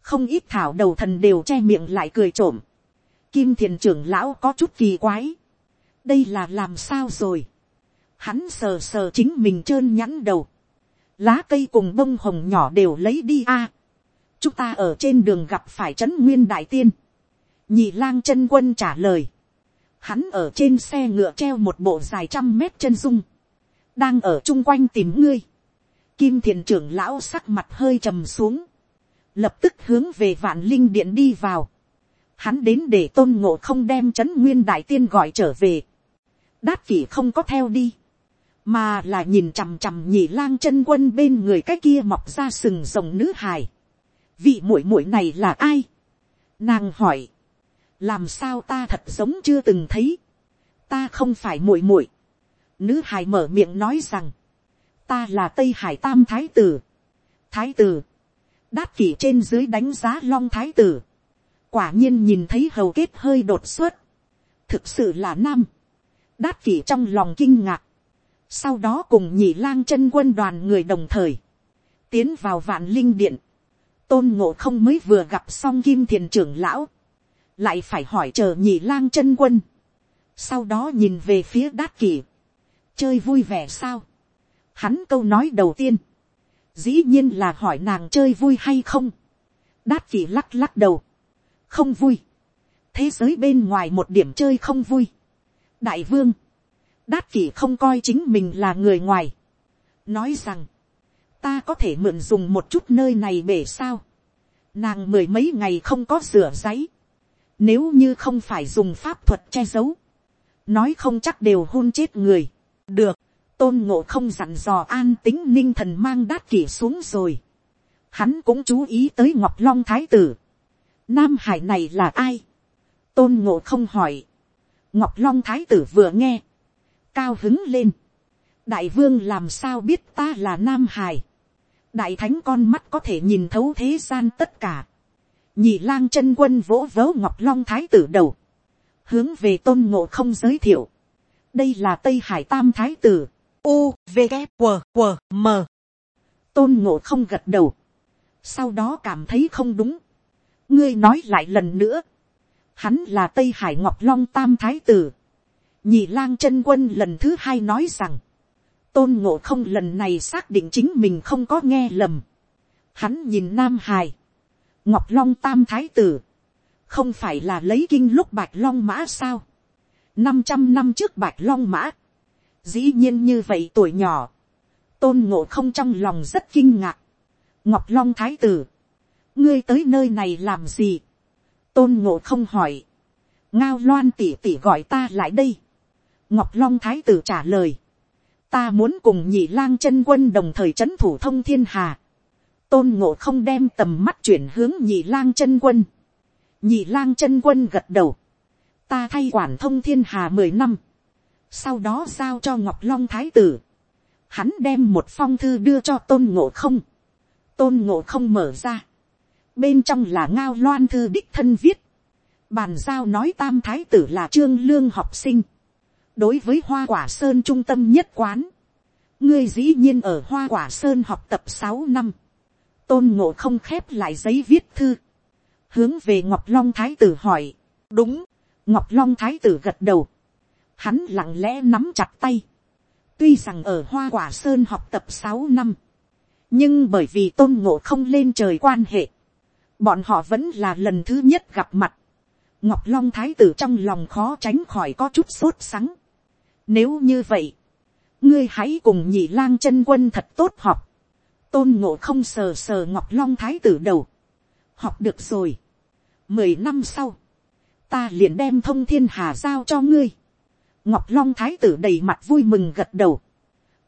không ít thảo đầu thần đều che miệng lại cười trộm, kim thiền trưởng lão có chút kỳ quái, đây là làm sao rồi, hắn sờ sờ chính mình trơn nhẵn đầu, lá cây cùng bông hồng nhỏ đều lấy đi a. chúng ta ở trên đường gặp phải trấn nguyên đại tiên, nhị lang chân quân trả lời, hắn ở trên xe ngựa treo một bộ dài trăm mét chân dung, đang ở chung quanh tìm ngươi, kim thiền trưởng lão sắc mặt hơi trầm xuống, lập tức hướng về vạn linh điện đi vào, hắn đến để tôn ngộ không đem trấn nguyên đại tiên gọi trở về, đát kỷ không có theo đi, mà là nhìn chằm chằm nhị lang chân quân bên người cái kia mọc ra sừng rồng nữ hài. vị muội muội này là ai. nàng hỏi, làm sao ta thật giống chưa từng thấy, ta không phải muội muội. nữ hài mở miệng nói rằng, ta là tây hải tam thái tử. thái tử, đát kỷ trên dưới đánh giá long thái tử quả nhiên nhìn thấy hầu kết hơi đột xuất. thực sự là nam. đát kỷ trong lòng kinh ngạc. Sau đó cùng nhị lang chân quân đoàn người đồng thời, tiến vào vạn linh điện, tôn ngộ không mới vừa gặp xong kim thiền trưởng lão, lại phải hỏi chờ nhị lang chân quân, sau đó nhìn về phía đát kỷ, chơi vui vẻ sao, hắn câu nói đầu tiên, dĩ nhiên là hỏi nàng chơi vui hay không, đát kỷ lắc lắc đầu, không vui, thế giới bên ngoài một điểm chơi không vui, đại vương, đát kỷ không coi chính mình là người ngoài, nói rằng, ta có thể mượn dùng một chút nơi này bể sao, nàng mười mấy ngày không có rửa giấy, nếu như không phải dùng pháp thuật che giấu, nói không chắc đều hôn chết người, được, tôn ngộ không dặn dò an tính ninh thần mang đát kỷ xuống rồi, hắn cũng chú ý tới ngọc long thái tử, nam hải này là ai, tôn ngộ không hỏi, ngọc long thái tử vừa nghe, cao hứng lên. đại vương làm sao biết ta là nam hải. đại thánh con mắt có thể nhìn thấu thế gian tất cả. nhị lang chân quân vỗ vớ ngọc long thái tử đầu. hướng về tôn ngộ không giới thiệu. đây là tây hải tam thái tử. u v g q q m tôn ngộ không gật đầu. sau đó cảm thấy không đúng ngươi nói lại lần nữa. hắn là tây hải ngọc long tam thái tử nhị lang chân quân lần thứ hai nói rằng, tôn ngộ không lần này xác định chính mình không có nghe lầm. Hắn nhìn nam Hải ngọc long tam thái tử, không phải là lấy kinh lúc bạch long mã sao. năm trăm năm trước bạch long mã, dĩ nhiên như vậy tuổi nhỏ, tôn ngộ không trong lòng rất kinh ngạc. ngọc long thái tử, ngươi tới nơi này làm gì. tôn ngộ không hỏi, ngao loan tỉ tỉ gọi ta lại đây. Ngọc Long Thái tử trả lời. Ta muốn cùng nhị lang chân quân đồng thời chấn thủ thông thiên hà. Tôn ngộ không đem tầm mắt chuyển hướng nhị lang chân quân. Nhị lang chân quân gật đầu. Ta thay quản thông thiên hà mười năm. Sau đó giao cho Ngọc Long Thái tử. Hắn đem một phong thư đưa cho tôn ngộ không. Tôn ngộ không mở ra. Bên trong là ngao loan thư đích thân viết. Bàn giao nói tam thái tử là trương lương học sinh. Đối với hoa quả sơn trung tâm nhất quán, ngươi dĩ nhiên ở hoa quả sơn học tập sáu năm, tôn ngộ không khép lại giấy viết thư, hướng về ngọc long thái tử hỏi, đúng, ngọc long thái tử gật đầu, hắn lặng lẽ nắm chặt tay, tuy rằng ở hoa quả sơn học tập sáu năm, nhưng bởi vì tôn ngộ không lên trời quan hệ, bọn họ vẫn là lần thứ nhất gặp mặt, ngọc long thái tử trong lòng khó tránh khỏi có chút sốt sắng, Nếu như vậy, ngươi hãy cùng nhị lang chân quân thật tốt học. Tôn ngộ không sờ sờ ngọc long thái tử đầu. Học được rồi. Mười năm sau, ta liền đem thông thiên hà giao cho ngươi. Ngọc long thái tử đầy mặt vui mừng gật đầu.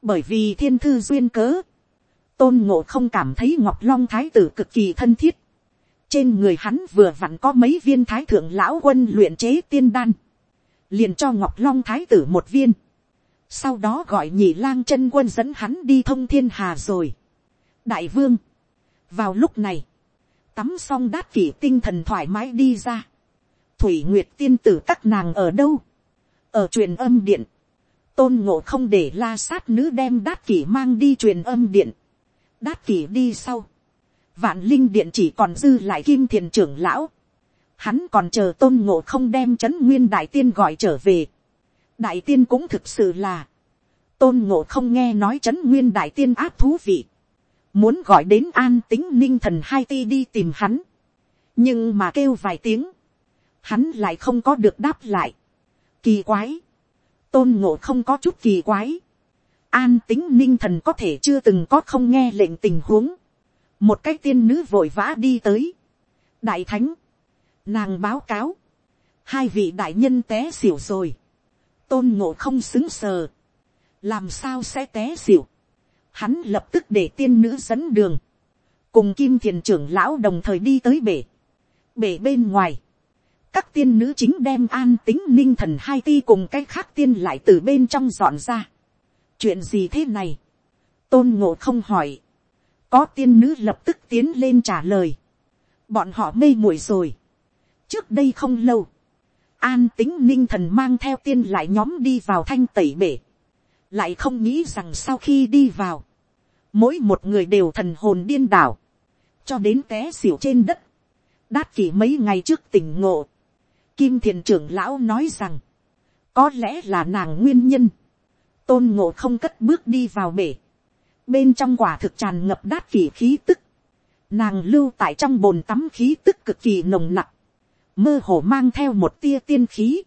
Bởi vì thiên thư duyên cớ. Tôn ngộ không cảm thấy ngọc long thái tử cực kỳ thân thiết. Trên người hắn vừa vặn có mấy viên thái thượng lão quân luyện chế tiên đan. Liền cho ngọc long thái tử một viên sau đó gọi nhị lang chân quân dẫn hắn đi thông thiên hà rồi. đại vương, vào lúc này, tắm xong đát kỷ tinh thần thoải mái đi ra. thủy nguyệt tiên tử các nàng ở đâu, ở truyền âm điện, tôn ngộ không để la sát nữ đem đát kỷ mang đi truyền âm điện, đát kỷ đi sau, vạn linh điện chỉ còn dư lại kim thiền trưởng lão, hắn còn chờ tôn ngộ không đem c h ấ n nguyên đại tiên gọi trở về, đại tiên cũng thực sự là, tôn ngộ không nghe nói c h ấ n nguyên đại tiên áp thú vị, muốn gọi đến an tính ninh thần hai ti đi tìm hắn, nhưng mà kêu vài tiếng, hắn lại không có được đáp lại, kỳ quái, tôn ngộ không có chút kỳ quái, an tính ninh thần có thể chưa từng có không nghe lệnh tình huống, một cái tiên nữ vội vã đi tới, đại thánh, nàng báo cáo, hai vị đại nhân té xỉu rồi, tôn ngộ không xứng sờ, làm sao sẽ té xỉu, hắn lập tức để tiên nữ dẫn đường, cùng kim thiền trưởng lão đồng thời đi tới bể, bể bên ngoài, các tiên nữ chính đem an tính ninh thần hai ti cùng cái khác tiên lại từ bên trong dọn ra. chuyện gì thế này, tôn ngộ không hỏi, có tiên nữ lập tức tiến lên trả lời, bọn họ mê muội rồi, trước đây không lâu, an tính ninh thần mang theo tiên lại nhóm đi vào thanh tẩy bể. lại không nghĩ rằng sau khi đi vào, mỗi một người đều thần hồn điên đảo, cho đến té xỉu trên đất. đát kỷ mấy ngày trước tỉnh ngộ, kim thiền trưởng lão nói rằng, có lẽ là nàng nguyên nhân, tôn ngộ không cất bước đi vào bể, bên trong quả thực tràn ngập đát kỷ khí tức, nàng lưu tại trong bồn tắm khí tức cực kỳ nồng nặc, mơ hồ mang theo một tia tiên khí,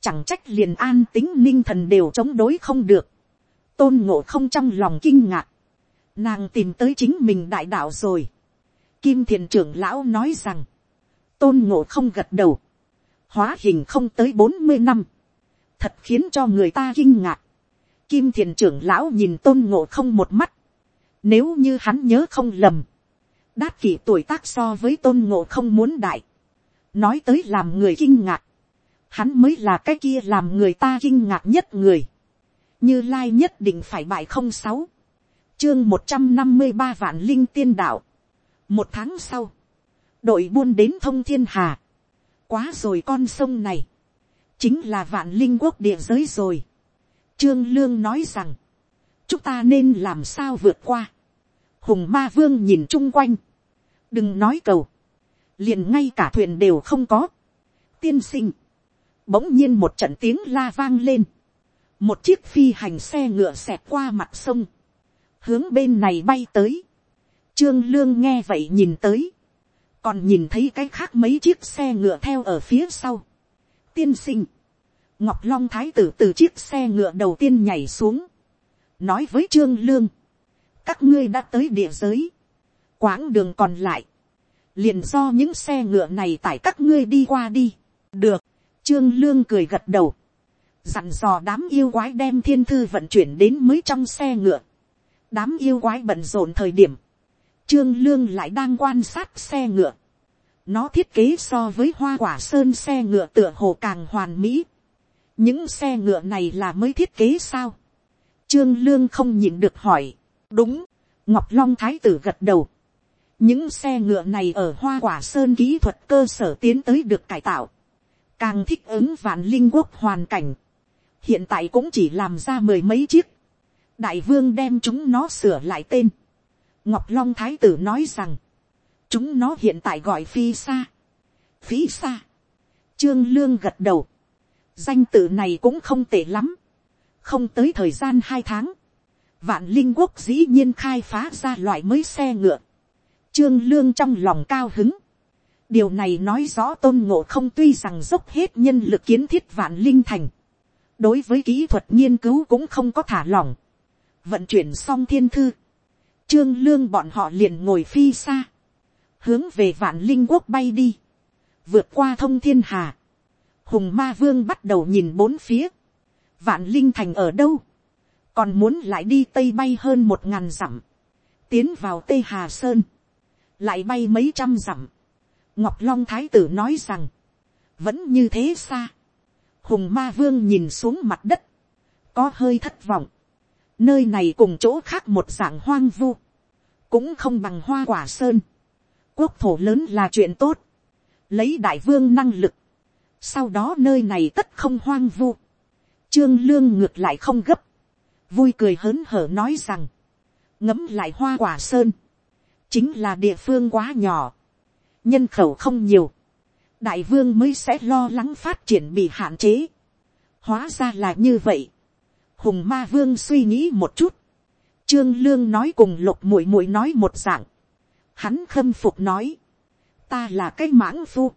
chẳng trách liền an tính ninh thần đều chống đối không được, tôn ngộ không trong lòng kinh ngạc, nàng tìm tới chính mình đại đạo rồi, kim thiền trưởng lão nói rằng, tôn ngộ không gật đầu, hóa hình không tới bốn mươi năm, thật khiến cho người ta kinh ngạc, kim thiền trưởng lão nhìn tôn ngộ không một mắt, nếu như hắn nhớ không lầm, đát kỷ tuổi tác so với tôn ngộ không muốn đại, nói tới làm người kinh ngạc, hắn mới là cái kia làm người ta kinh ngạc nhất người, như lai nhất định phải bại không sáu, chương một trăm năm mươi ba vạn linh tiên đạo, một tháng sau, đội buôn đến thông thiên hà, quá rồi con sông này, chính là vạn linh quốc địa giới rồi. Trương Lương nói rằng, chúng ta nên làm sao vượt qua. Hùng ma vương nhìn chung quanh, đừng nói cầu, liền ngay cả thuyền đều không có. tiên sinh, bỗng nhiên một trận tiếng la vang lên, một chiếc phi hành xe ngựa xẹt qua mặt sông, hướng bên này bay tới. Trương lương nghe vậy nhìn tới, còn nhìn thấy cái khác mấy chiếc xe ngựa theo ở phía sau. tiên sinh, ngọc long thái tử từ chiếc xe ngựa đầu tiên nhảy xuống, nói với trương lương, các ngươi đã tới địa giới, quãng đường còn lại, liền do những xe ngựa này tải các ngươi đi qua đi. được, trương lương cười gật đầu, dặn dò đám yêu quái đem thiên thư vận chuyển đến mới trong xe ngựa. đám yêu quái bận rộn thời điểm, trương lương lại đang quan sát xe ngựa. nó thiết kế so với hoa quả sơn xe ngựa tựa hồ càng hoàn mỹ những xe ngựa này là mới thiết kế sao. trương lương không nhịn được hỏi. đúng, ngọc long thái tử gật đầu. Những xe ngựa này ở hoa quả sơn kỹ thuật cơ sở tiến tới được cải tạo, càng thích ứng vạn linh quốc hoàn cảnh, hiện tại cũng chỉ làm ra mười mấy chiếc, đại vương đem chúng nó sửa lại tên, ngọc long thái tử nói rằng, chúng nó hiện tại gọi phi xa, phí xa, trương lương gật đầu, danh tự này cũng không tệ lắm, không tới thời gian hai tháng, vạn linh quốc dĩ nhiên khai phá ra loại mới xe ngựa, Trương Lương trong lòng cao hứng. Điều này nói rõ tôn ngộ không tuy rằng dốc hết nhân lực kiến thiết vạn linh thành. đối với kỹ thuật nghiên cứu cũng không có thả lỏng, vận chuyển xong thiên thư, trương lương bọn họ liền ngồi phi xa, hướng về vạn linh quốc bay đi, vượt qua thông thiên hà, hùng ma vương bắt đầu nhìn bốn phía, vạn linh thành ở đâu, còn muốn lại đi tây bay hơn một ngàn dặm, tiến vào tây hà sơn, lại bay mấy trăm dặm, ngọc long thái tử nói rằng, vẫn như thế xa, hùng ma vương nhìn xuống mặt đất, có hơi thất vọng, nơi này cùng chỗ khác một dạng hoang vu, cũng không bằng hoa quả sơn, quốc thổ lớn là chuyện tốt, lấy đại vương năng lực, sau đó nơi này tất không hoang vu, trương lương ngược lại không gấp, vui cười hớn hở nói rằng, ngấm lại hoa quả sơn, chính là địa phương quá nhỏ, nhân khẩu không nhiều, đại vương mới sẽ lo lắng phát triển bị hạn chế. hóa ra là như vậy. hùng ma vương suy nghĩ một chút. trương lương nói cùng lục muội muội nói một dạng. hắn khâm phục nói. ta là cái mãng phu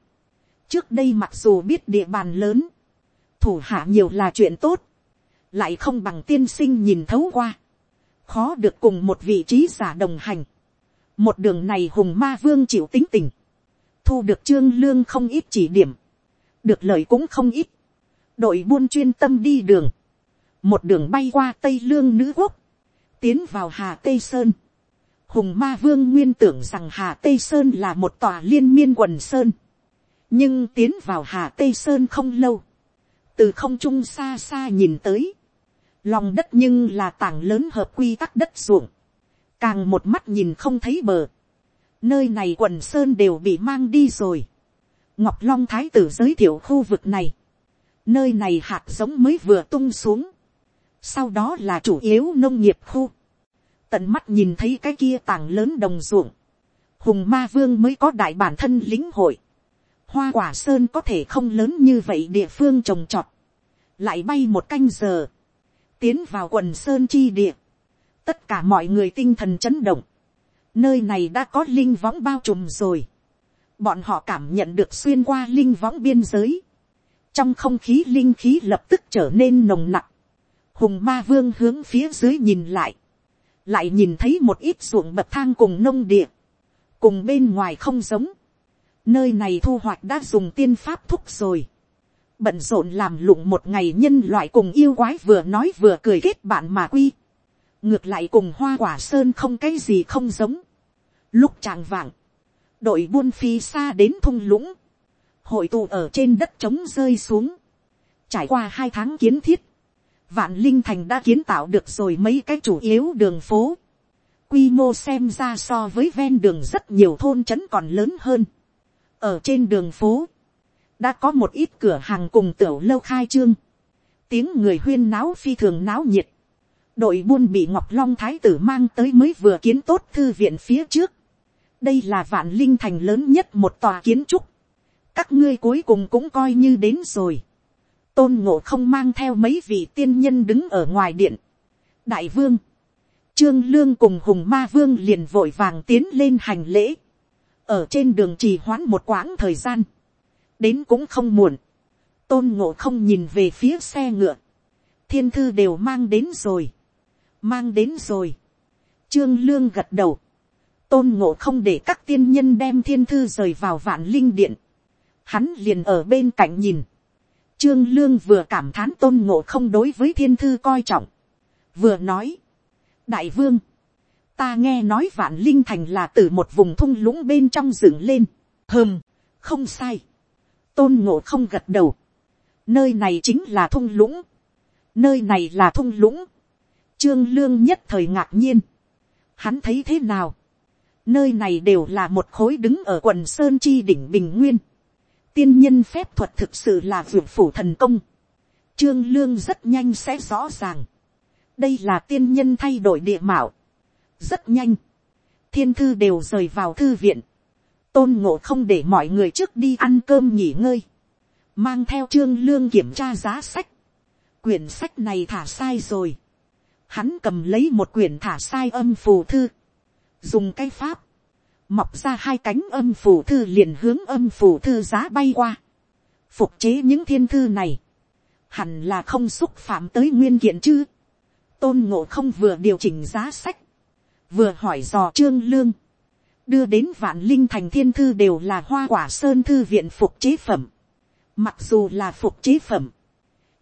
trước đây mặc dù biết địa bàn lớn, thủ hạ nhiều là chuyện tốt, lại không bằng tiên sinh nhìn thấu qua. khó được cùng một vị trí giả đồng hành. một đường này hùng ma vương chịu tính tình. Thu được trương lương không ít chỉ điểm, được lợi cũng không ít, đội buôn chuyên tâm đi đường, một đường bay qua tây lương nữ quốc, tiến vào hà tây sơn, hùng ma vương nguyên tưởng rằng hà tây sơn là một tòa liên miên quần sơn, nhưng tiến vào hà tây sơn không lâu, từ không trung xa xa nhìn tới, lòng đất nhưng là tảng lớn hợp quy tắc đất ruộng, càng một mắt nhìn không thấy bờ, nơi này quần sơn đều bị mang đi rồi. ngọc long thái tử giới thiệu khu vực này. nơi này hạt giống mới vừa tung xuống. sau đó là chủ yếu nông nghiệp khu. tận mắt nhìn thấy cái kia tảng lớn đồng ruộng. hùng ma vương mới có đại bản thân lính hội hoa quả sơn có thể không lớn như vậy địa phương trồng trọt. lại bay một canh giờ. tiến vào quần sơn chi địa. tất cả mọi người tinh thần chấn động Nơi này đã có linh võng bao trùm rồi. Bọn họ cảm nhận được xuyên qua linh võng biên giới. Trong không khí linh khí lập tức trở nên nồng nặc Hùng ma vương hướng phía dưới nhìn lại. Lại nhìn thấy một ít ruộng bậc thang cùng nông địa. Cùng bên ngoài không giống. Nơi này thu hoạch đã dùng tiên pháp thúc rồi. Bận rộn làm lụng một ngày nhân loại cùng yêu quái vừa nói vừa cười kết bạn mà quy ngược lại cùng hoa quả sơn không cái gì không giống. lúc tràng vạng. đội buôn phi xa đến thung lũng, hội tụ ở trên đất trống rơi xuống, trải qua hai tháng kiến thiết, vạn linh thành đã kiến tạo được rồi mấy cái chủ yếu đường phố, quy mô xem ra so với ven đường rất nhiều thôn trấn còn lớn hơn ở trên đường phố, đã có một ít cửa hàng cùng tiểu lâu khai trương, tiếng người huyên náo phi thường náo nhiệt, đội buôn bị ngọc long thái tử mang tới mới vừa kiến tốt thư viện phía trước. đây là vạn linh thành lớn nhất một tòa kiến trúc. các ngươi cuối cùng cũng coi như đến rồi. tôn ngộ không mang theo mấy vị tiên nhân đứng ở ngoài điện. đại vương, trương lương cùng hùng ma vương liền vội vàng tiến lên hành lễ ở trên đường trì hoãn một quãng thời gian. đến cũng không muộn. tôn ngộ không nhìn về phía xe ngựa. thiên thư đều mang đến rồi mang đến rồi. Trương Lương gật đầu. Tôn ngộ không để các tiên nhân đem thiên thư rời vào vạn linh điện. Hắn liền ở bên cạnh nhìn. Trương Lương vừa cảm thán tôn ngộ không đối với thiên thư coi trọng. Vừa nói. Đại vương. Ta nghe nói vạn linh thành là từ một vùng thung lũng bên trong dựng lên. Hừm, không sai. Tôn ngộ không gật đầu. Nơi này chính là thung lũng. Nơi này là thung lũng. Trương Lương nhất thời ngạc nhiên. Hắn thấy thế nào? Nơi này đều là một khối đứng ở quần Sơn Chi đỉnh Bình Nguyên. Tiên nhân phép thuật thực sự là vượt phủ thần công. Trương Lương rất nhanh sẽ rõ ràng. Đây là tiên nhân thay đổi địa mạo. Rất nhanh. Thiên thư đều rời vào thư viện. Tôn ngộ không để mọi người trước đi ăn cơm nghỉ ngơi. Mang theo Trương Lương kiểm tra giá sách. Quyển sách này thả sai rồi hắn cầm lấy một quyển thả sai âm phù thư, dùng cái pháp, mọc ra hai cánh âm phù thư liền hướng âm phù thư giá bay qua, phục chế những thiên thư này, hẳn là không xúc phạm tới nguyên kiện chứ. tôn ngộ không vừa điều chỉnh giá sách, vừa hỏi dò trương lương, đưa đến vạn linh thành thiên thư đều là hoa quả sơn thư viện phục chế phẩm, mặc dù là phục chế phẩm,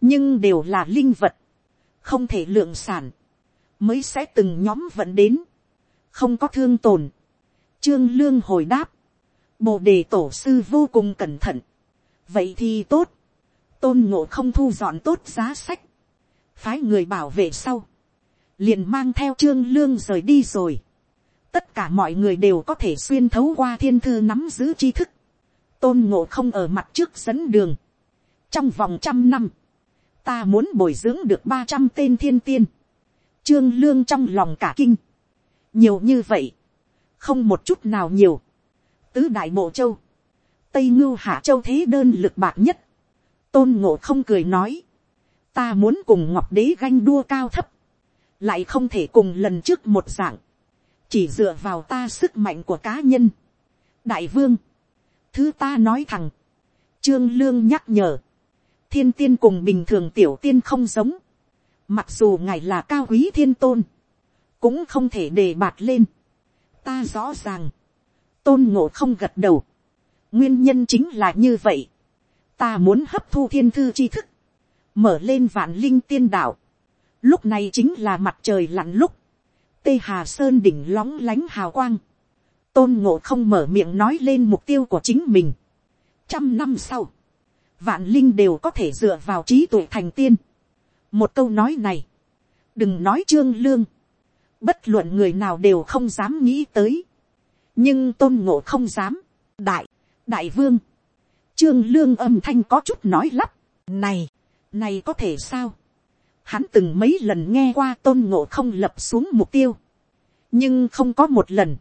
nhưng đều là linh vật, không thể lượng sản, mới sẽ từng nhóm vận đến, không có thương tồn. Trương Lương hồi đáp, bồ đề tổ sư vô cùng cẩn thận, vậy thì tốt, tôn ngộ không thu dọn tốt giá sách, phái người bảo vệ sau, liền mang theo trương lương rời đi rồi. tất cả mọi người đều có thể xuyên thấu qua thiên thư nắm giữ tri thức, tôn ngộ không ở mặt trước dẫn đường. trong vòng trăm năm, ta muốn bồi dưỡng được ba trăm tên thiên tiên, trương lương trong lòng cả kinh, nhiều như vậy, không một chút nào nhiều, tứ đại bộ châu, tây ngưu hạ châu thế đơn lực bạc nhất, tôn ngộ không cười nói, ta muốn cùng ngọc đế ganh đua cao thấp, lại không thể cùng lần trước một dạng, chỉ dựa vào ta sức mạnh của cá nhân. đại vương, thứ ta nói thẳng, trương lương nhắc nhở, thiên tiên cùng bình thường tiểu tiên không giống, mặc dù ngài là cao quý thiên tôn, cũng không thể đề bạt lên. ta rõ ràng, tôn ngộ không gật đầu, nguyên nhân chính là như vậy, ta muốn hấp thu thiên thư tri thức, mở lên vạn linh tiên đạo, lúc này chính là mặt trời lặn lúc, tê hà sơn đỉnh lóng lánh hào quang, tôn ngộ không mở miệng nói lên mục tiêu của chính mình. trăm năm sau, vạn linh đều có thể dựa vào trí tuệ thành tiên. một câu nói này, đừng nói trương lương, bất luận người nào đều không dám nghĩ tới, nhưng tôn ngộ không dám, đại, đại vương, trương lương âm thanh có chút nói lắp, này, này có thể sao, hắn từng mấy lần nghe qua tôn ngộ không lập xuống mục tiêu, nhưng không có một lần,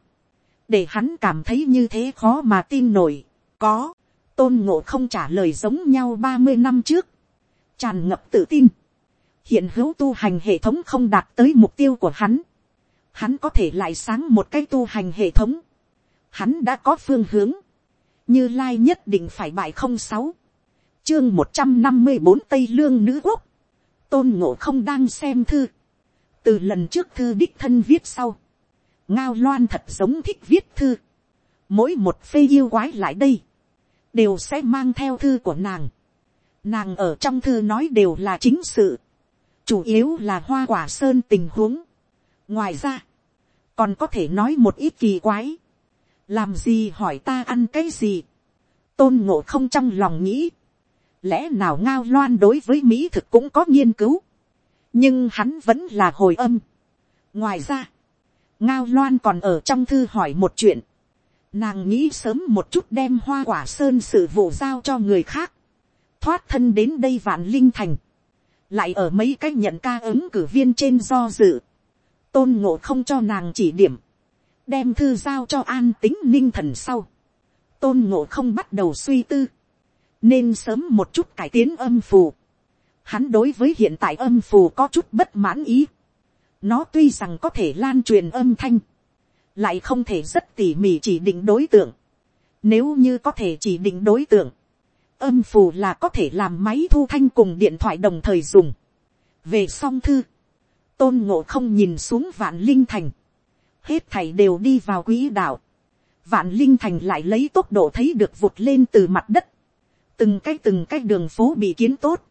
để hắn cảm thấy như thế khó mà tin nổi, có, tôn ngộ không trả lời giống nhau ba mươi năm trước, tràn ngập tự tin, hiện hữu tu hành hệ thống không đạt tới mục tiêu của hắn, hắn có thể lại sáng một cái tu hành hệ thống, hắn đã có phương hướng, như lai nhất định phải bại không sáu, chương một trăm năm mươi bốn tây lương nữ quốc, tôn ngộ không đang xem thư, từ lần trước thư đích thân viết sau, ngao loan thật giống thích viết thư, mỗi một phê yêu quái lại đây, đều sẽ mang theo thư của nàng, nàng ở trong thư nói đều là chính sự, chủ yếu là hoa quả sơn tình huống, ngoài ra, còn có thể nói một ít kỳ quái, làm gì hỏi ta ăn cái gì, tôn ngộ không trong lòng nghĩ, lẽ nào ngao loan đối với mỹ thực cũng có nghiên cứu, nhưng hắn vẫn là hồi âm. ngoài ra, ngao loan còn ở trong thư hỏi một chuyện, nàng nghĩ sớm một chút đem hoa quả sơn sự vụ giao cho người khác, thoát thân đến đây vạn linh thành, lại ở mấy cách nhận ca ứng cử viên trên do dự, tôn ngộ không cho nàng chỉ điểm, đem thư giao cho an tính ninh thần sau, tôn ngộ không bắt đầu suy tư, nên sớm một chút cải tiến âm phù. Hắn đối với hiện tại âm phù có chút bất mãn ý. Nó tuy rằng có thể lan truyền âm thanh, lại không thể rất tỉ mỉ chỉ định đối tượng. Nếu như có thể chỉ định đối tượng, âm phù là có thể làm máy thu thanh cùng điện thoại đồng thời dùng. Về song thư, tôn ngộ không nhìn xuống vạn linh thành. Hết thảy đều đi vào quỹ đạo. Vạn linh thành lại lấy tốc độ thấy được vụt lên từ mặt đất từng cái từng cái đường phố bị kiến tốt,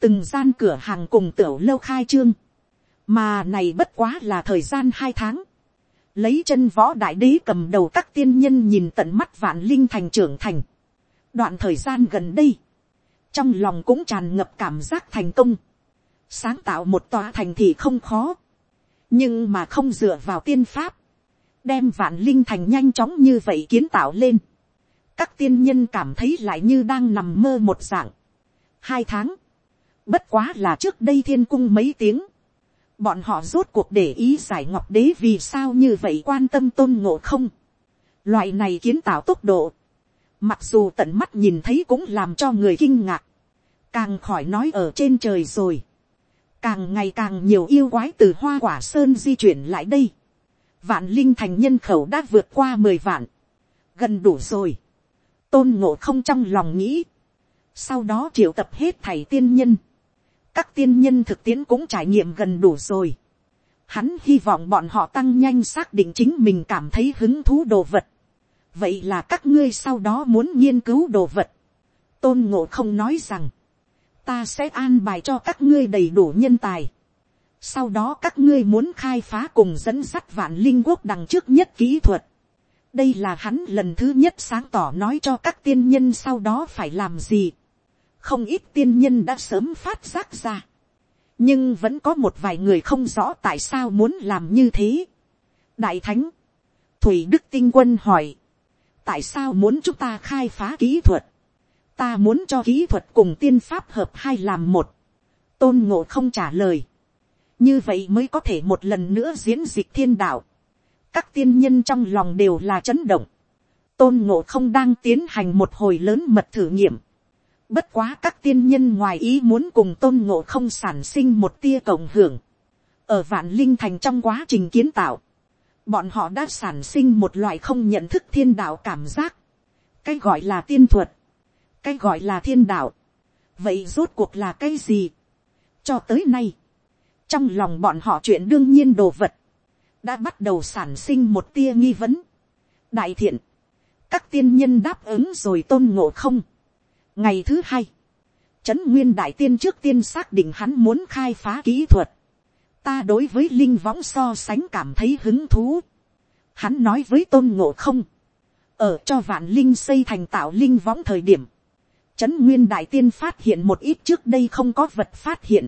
từng gian cửa hàng cùng tiểu lâu khai trương, mà này bất quá là thời gian hai tháng, lấy chân võ đại đế cầm đầu các tiên nhân nhìn tận mắt vạn linh thành trưởng thành, đoạn thời gian gần đây, trong lòng cũng tràn ngập cảm giác thành công, sáng tạo một tòa thành thì không khó, nhưng mà không dựa vào tiên pháp, đem vạn linh thành nhanh chóng như vậy kiến tạo lên, các tiên nhân cảm thấy lại như đang nằm mơ một dạng. hai tháng, bất quá là trước đây thiên cung mấy tiếng, bọn họ rốt cuộc để ý giải ngọc đế vì sao như vậy quan tâm tôn ngộ không. loại này kiến tạo tốc độ, mặc dù tận mắt nhìn thấy cũng làm cho người kinh ngạc, càng khỏi nói ở trên trời rồi, càng ngày càng nhiều yêu quái từ hoa quả sơn di chuyển lại đây, vạn linh thành nhân khẩu đã vượt qua mười vạn, gần đủ rồi tôn ngộ không trong lòng nghĩ, sau đó triệu tập hết thầy tiên nhân, các tiên nhân thực tiễn cũng trải nghiệm gần đủ rồi. Hắn hy vọng bọn họ tăng nhanh xác định chính mình cảm thấy hứng thú đồ vật. Vậy là các ngươi sau đó muốn nghiên cứu đồ vật. Tôn ngộ không nói rằng, ta sẽ an bài cho các ngươi đầy đủ nhân tài. Sau đó các ngươi muốn khai phá cùng dẫn sắt vạn linh quốc đằng trước nhất kỹ thuật. Đây là hắn lần thứ nhất sáng tỏ nói cho các tiên nhân sau đó phải làm gì. Không ít tiên nhân đã sớm phát giác ra. Nhưng vẫn có một vài người không rõ tại sao muốn làm như thế. Đại Thánh. Thủy Đức Tinh Quân hỏi. Tại sao muốn chúng ta khai phá kỹ thuật? Ta muốn cho kỹ thuật cùng tiên pháp hợp hai làm một. Tôn Ngộ không trả lời như vậy mới có thể một lần nữa diễn dịch thiên đạo các tiên nhân trong lòng đều là chấn động. tôn ngộ không đang tiến hành một hồi lớn mật thử nghiệm. bất quá các tiên nhân ngoài ý muốn cùng tôn ngộ không sản sinh một tia cộng hưởng. ở vạn linh thành trong quá trình kiến tạo, bọn họ đã sản sinh một loại không nhận thức thiên đạo cảm giác. cái gọi là tiên thuật, cái gọi là thiên đạo. vậy rốt cuộc là cái gì. cho tới nay, trong lòng bọn họ chuyện đương nhiên đồ vật, đã bắt đầu sản sinh một tia nghi vấn. đại thiện, các tiên nhân đáp ứng rồi tôn ngộ không. ngày thứ hai, trấn nguyên đại tiên trước tiên xác định hắn muốn khai phá kỹ thuật. ta đối với linh võng so sánh cảm thấy hứng thú. hắn nói với tôn ngộ không, ở cho vạn linh xây thành tạo linh võng thời điểm, trấn nguyên đại tiên phát hiện một ít trước đây không có vật phát hiện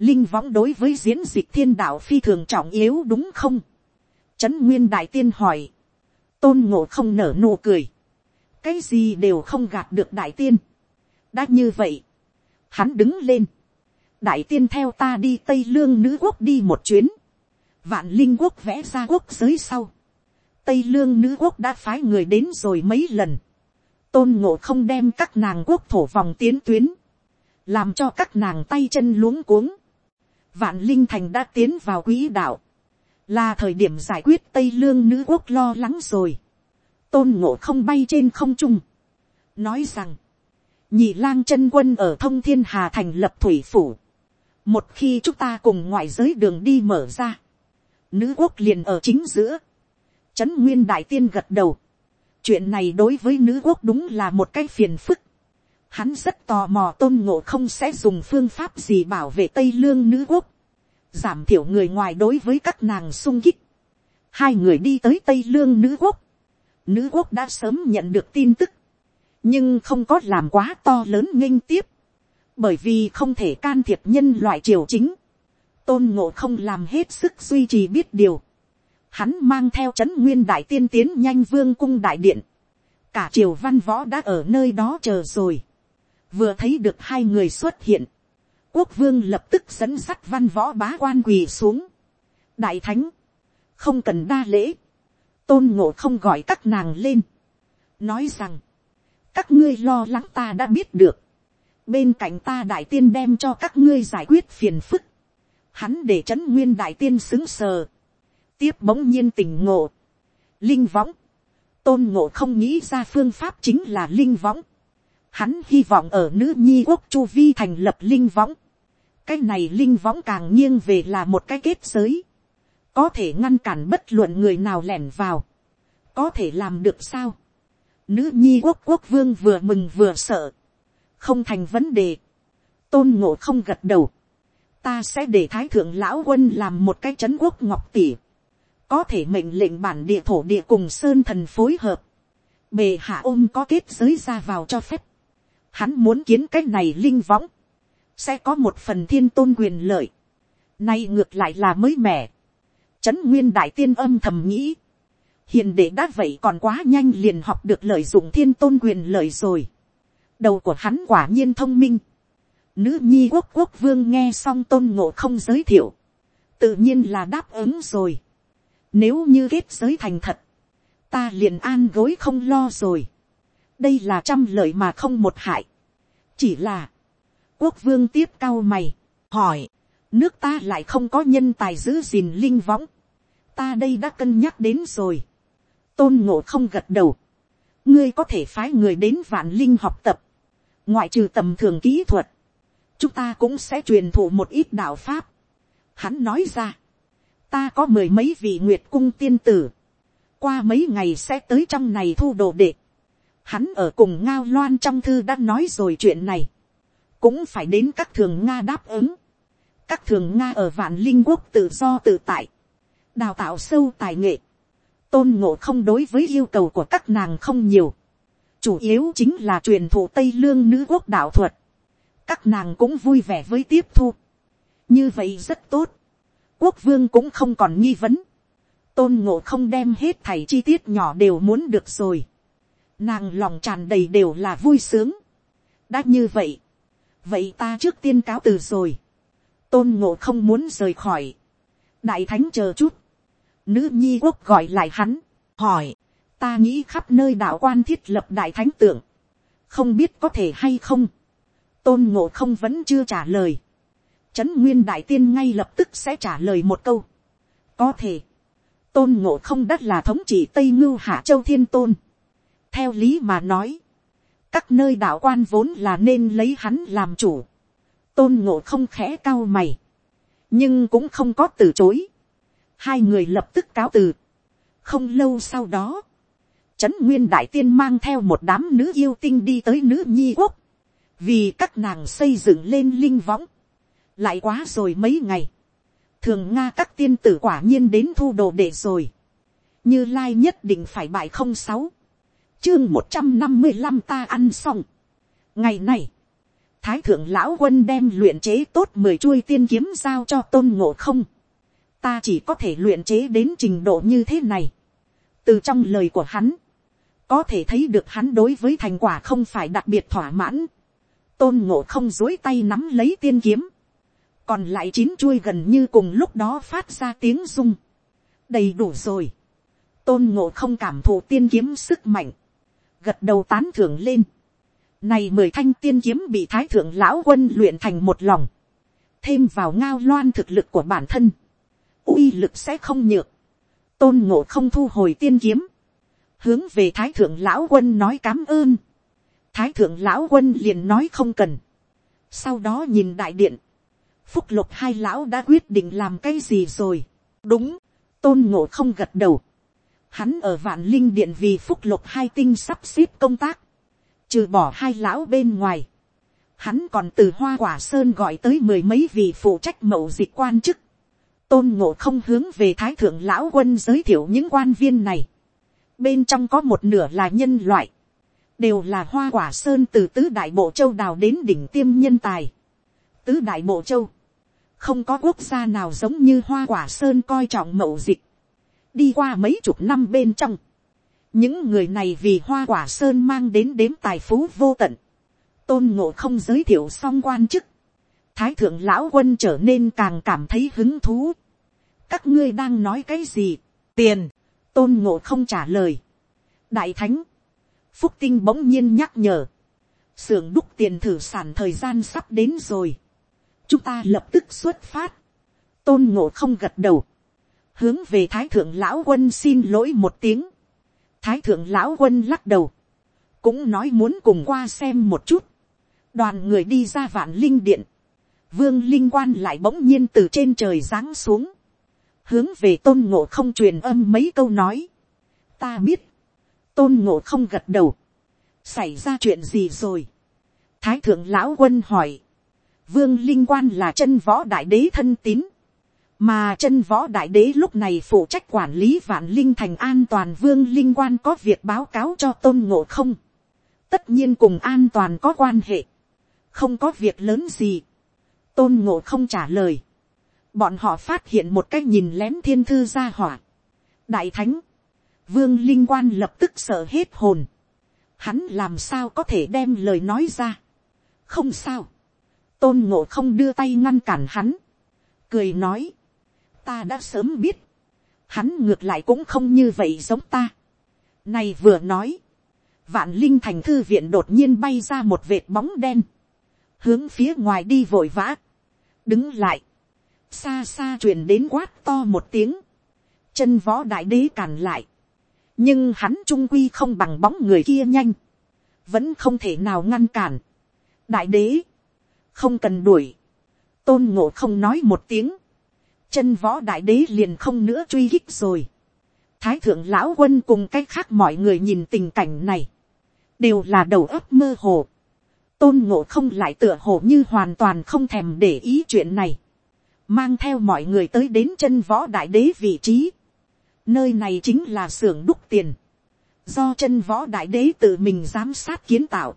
linh võng đối với diễn dịch thiên đạo phi thường trọng yếu đúng không. trấn nguyên đại tiên hỏi. tôn ngộ không nở nụ cười. cái gì đều không gạt được đại tiên. đã như vậy. hắn đứng lên. đại tiên theo ta đi tây lương nữ quốc đi một chuyến. vạn linh quốc vẽ ra quốc giới sau. tây lương nữ quốc đã phái người đến rồi mấy lần. tôn ngộ không đem các nàng quốc thổ vòng tiến tuyến làm cho các nàng tay chân luống cuống vạn linh thành đã tiến vào quỹ đạo, là thời điểm giải quyết tây lương nữ quốc lo lắng rồi, tôn ngộ không bay trên không trung, nói rằng, nhị lang chân quân ở thông thiên hà thành lập thủy phủ, một khi chúng ta cùng ngoại giới đường đi mở ra, nữ quốc liền ở chính giữa, trấn nguyên đại tiên gật đầu, chuyện này đối với nữ quốc đúng là một cái phiền phức, hắn rất tò mò tôn ngộ không sẽ dùng phương pháp gì bảo vệ tây lương nữ quốc, giảm thiểu người ngoài đối với các nàng sung kích. hai người đi tới tây lương nữ quốc, nữ quốc đã sớm nhận được tin tức, nhưng không có làm quá to lớn nghênh tiếp, bởi vì không thể can thiệp nhân loại triều chính, tôn ngộ không làm hết sức duy trì biết điều, hắn mang theo c h ấ n nguyên đại tiên tiến nhanh vương cung đại điện, cả triều văn võ đã ở nơi đó chờ rồi, vừa thấy được hai người xuất hiện, quốc vương lập tức dẫn sắt văn võ bá quan quỳ xuống. đại thánh, không cần đa lễ, tôn ngộ không gọi các nàng lên, nói rằng, các ngươi lo lắng ta đã biết được, bên cạnh ta đại tiên đem cho các ngươi giải quyết phiền phức, hắn để trấn nguyên đại tiên xứng sờ, tiếp bỗng nhiên tình ngộ, linh võng, tôn ngộ không nghĩ ra phương pháp chính là linh võng, Hắn hy vọng ở nữ nhi quốc chu vi thành lập linh võng. Cái này linh võng càng nghiêng về là một cái kết giới. Có thể ngăn cản bất luận người nào lẻn vào. Có thể làm được sao? Nữ nhi quốc quốc vương vừa mừng vừa sợ. Không thành vấn đề. Tôn ngộ không gật đầu. Ta sẽ để thái thượng lão quân làm một cái chấn quốc ngọc tỉ. Có thể mệnh lệnh bản địa thổ địa cùng sơn thần phối hợp bề hạ ôm có kết giới ra vào cho phép. Hắn muốn kiến cái này linh võng. Sẽ có một phần thiên tôn quyền lợi. Nay ngược lại là mới mẻ. Trấn nguyên đại tiên âm thầm nghĩ. Hiền đệ đã vậy còn quá nhanh liền học được lợi dụng thiên tôn quyền lợi rồi. Đầu của hắn quả nhiên thông minh. Nữ nhi quốc quốc vương nghe xong tôn ngộ không giới thiệu. Tự nhiên là đáp ứng rồi. Nếu như kết giới thành thật. Ta liền an gối không lo rồi đây là trăm lợi mà không một hại. chỉ là, quốc vương tiếp cao mày, hỏi, nước ta lại không có nhân tài giữ gìn linh võng, ta đây đã cân nhắc đến rồi, tôn ngộ không gật đầu, ngươi có thể phái người đến vạn linh học tập, ngoại trừ tầm thường kỹ thuật, chúng ta cũng sẽ truyền thụ một ít đạo pháp. Hắn nói ra, ta có mười mấy vị nguyệt cung tiên tử, qua mấy ngày sẽ tới trong này thu đồ đệ. Hắn ở cùng ngao loan trong thư đã nói rồi chuyện này, cũng phải đến các thường nga đáp ứng. các thường nga ở vạn linh quốc tự do tự tại, đào tạo sâu tài nghệ, tôn ngộ không đối với yêu cầu của các nàng không nhiều, chủ yếu chính là truyền thụ tây lương nữ quốc đạo thuật, các nàng cũng vui vẻ với tiếp thu, như vậy rất tốt, quốc vương cũng không còn nghi vấn, tôn ngộ không đem hết thảy chi tiết nhỏ đều muốn được rồi, nàng lòng tràn đầy đều là vui sướng, đã như vậy, vậy ta trước tiên cáo từ rồi, tôn ngộ không muốn rời khỏi, đại thánh chờ chút, nữ nhi quốc gọi lại hắn, hỏi, ta nghĩ khắp nơi đạo quan thiết lập đại thánh tượng, không biết có thể hay không, tôn ngộ không vẫn chưa trả lời, trấn nguyên đại tiên ngay lập tức sẽ trả lời một câu, có thể, tôn ngộ không đất là thống trị tây ngưu hạ châu thiên tôn, theo lý mà nói, các nơi đạo quan vốn là nên lấy hắn làm chủ, tôn ngộ không khẽ cao mày, nhưng cũng không có từ chối, hai người lập tức cáo từ, không lâu sau đó, trấn nguyên đại tiên mang theo một đám nữ yêu tinh đi tới nữ nhi quốc, vì các nàng xây dựng lên linh võng, lại quá rồi mấy ngày, thường nga các tiên tử quả nhiên đến thu đồ để rồi, như lai nhất định phải bại không sáu, chương một trăm năm mươi năm ta ăn xong. ngày này, thái thượng lão quân đem luyện chế tốt mười chuôi tiên kiếm giao cho tôn ngộ không, ta chỉ có thể luyện chế đến trình độ như thế này. từ trong lời của hắn, có thể thấy được hắn đối với thành quả không phải đặc biệt thỏa mãn. tôn ngộ không dối tay nắm lấy tiên kiếm, còn lại chín chuôi gần như cùng lúc đó phát ra tiếng rung. đầy đủ rồi. tôn ngộ không cảm thụ tiên kiếm sức mạnh, gật đầu tán thưởng lên. này mười thanh tiên kiếm bị thái thượng lão quân luyện thành một lòng, thêm vào ngao loan thực lực của bản thân, uy lực sẽ không nhược, tôn ngộ không thu hồi tiên kiếm, hướng về thái thượng lão quân nói cám ơn, thái thượng lão quân liền nói không cần, sau đó nhìn đại điện, phúc lục hai lão đã quyết định làm cái gì rồi, đúng, tôn ngộ không gật đầu, hắn ở vạn linh điện vì phúc lục hai tinh sắp xếp công tác, trừ bỏ hai lão bên ngoài, hắn còn từ hoa quả sơn gọi tới mười mấy vị phụ trách mậu dịch quan chức, tôn ngộ không hướng về thái thượng lão quân giới thiệu những quan viên này. bên trong có một nửa là nhân loại, đều là hoa quả sơn từ tứ đại bộ châu đào đến đỉnh tiêm nhân tài. tứ đại bộ châu, không có quốc gia nào giống như hoa quả sơn coi trọng mậu dịch đi qua mấy chục năm bên trong, những người này vì hoa quả sơn mang đến đếm tài phú vô tận. tôn ngộ không giới thiệu xong quan chức, thái thượng lão quân trở nên càng cảm thấy hứng thú. các ngươi đang nói cái gì, tiền, tôn ngộ không trả lời. đại thánh, phúc tinh bỗng nhiên nhắc nhở, sưởng đúc tiền thử sản thời gian sắp đến rồi, chúng ta lập tức xuất phát, tôn ngộ không gật đầu, hướng về thái thượng lão quân xin lỗi một tiếng, thái thượng lão quân lắc đầu, cũng nói muốn cùng qua xem một chút, đoàn người đi ra vạn linh điện, vương linh quan lại bỗng nhiên từ trên trời giáng xuống, hướng về tôn ngộ không truyền âm mấy câu nói. ta biết, tôn ngộ không gật đầu, xảy ra chuyện gì rồi. thái thượng lão quân hỏi, vương linh quan là chân võ đại đế thân tín, mà chân võ đại đế lúc này phụ trách quản lý vạn linh thành an toàn vương linh quan có việc báo cáo cho tôn ngộ không, tất nhiên cùng an toàn có quan hệ, không có việc lớn gì, tôn ngộ không trả lời. bọn họ phát hiện một cách nhìn lén thiên thư ra hỏa. đại thánh, vương linh quan lập tức sợ hết hồn. hắn làm sao có thể đem lời nói ra. không sao. tôn ngộ không đưa tay ngăn cản hắn. cười nói ta đã sớm biết. hắn ngược lại cũng không như vậy giống ta. này vừa nói. vạn linh thành thư viện đột nhiên bay ra một vệt bóng đen. Hướng phía ngoài đi vội vã, đứng lại, xa xa truyền đến quát to một tiếng, chân võ đại đế càn lại, nhưng hắn trung quy không bằng bóng người kia nhanh, vẫn không thể nào ngăn cản. đại đế, không cần đuổi, tôn ngộ không nói một tiếng, chân võ đại đế liền không nữa truy hích rồi. thái thượng lão quân cùng cái khác mọi người nhìn tình cảnh này, đều là đầu óc mơ hồ. tôn ngộ không lại tựa hồ như hoàn toàn không thèm để ý chuyện này, mang theo mọi người tới đến chân võ đại đế vị trí. nơi này chính là xưởng đúc tiền, do chân võ đại đế tự mình giám sát kiến tạo.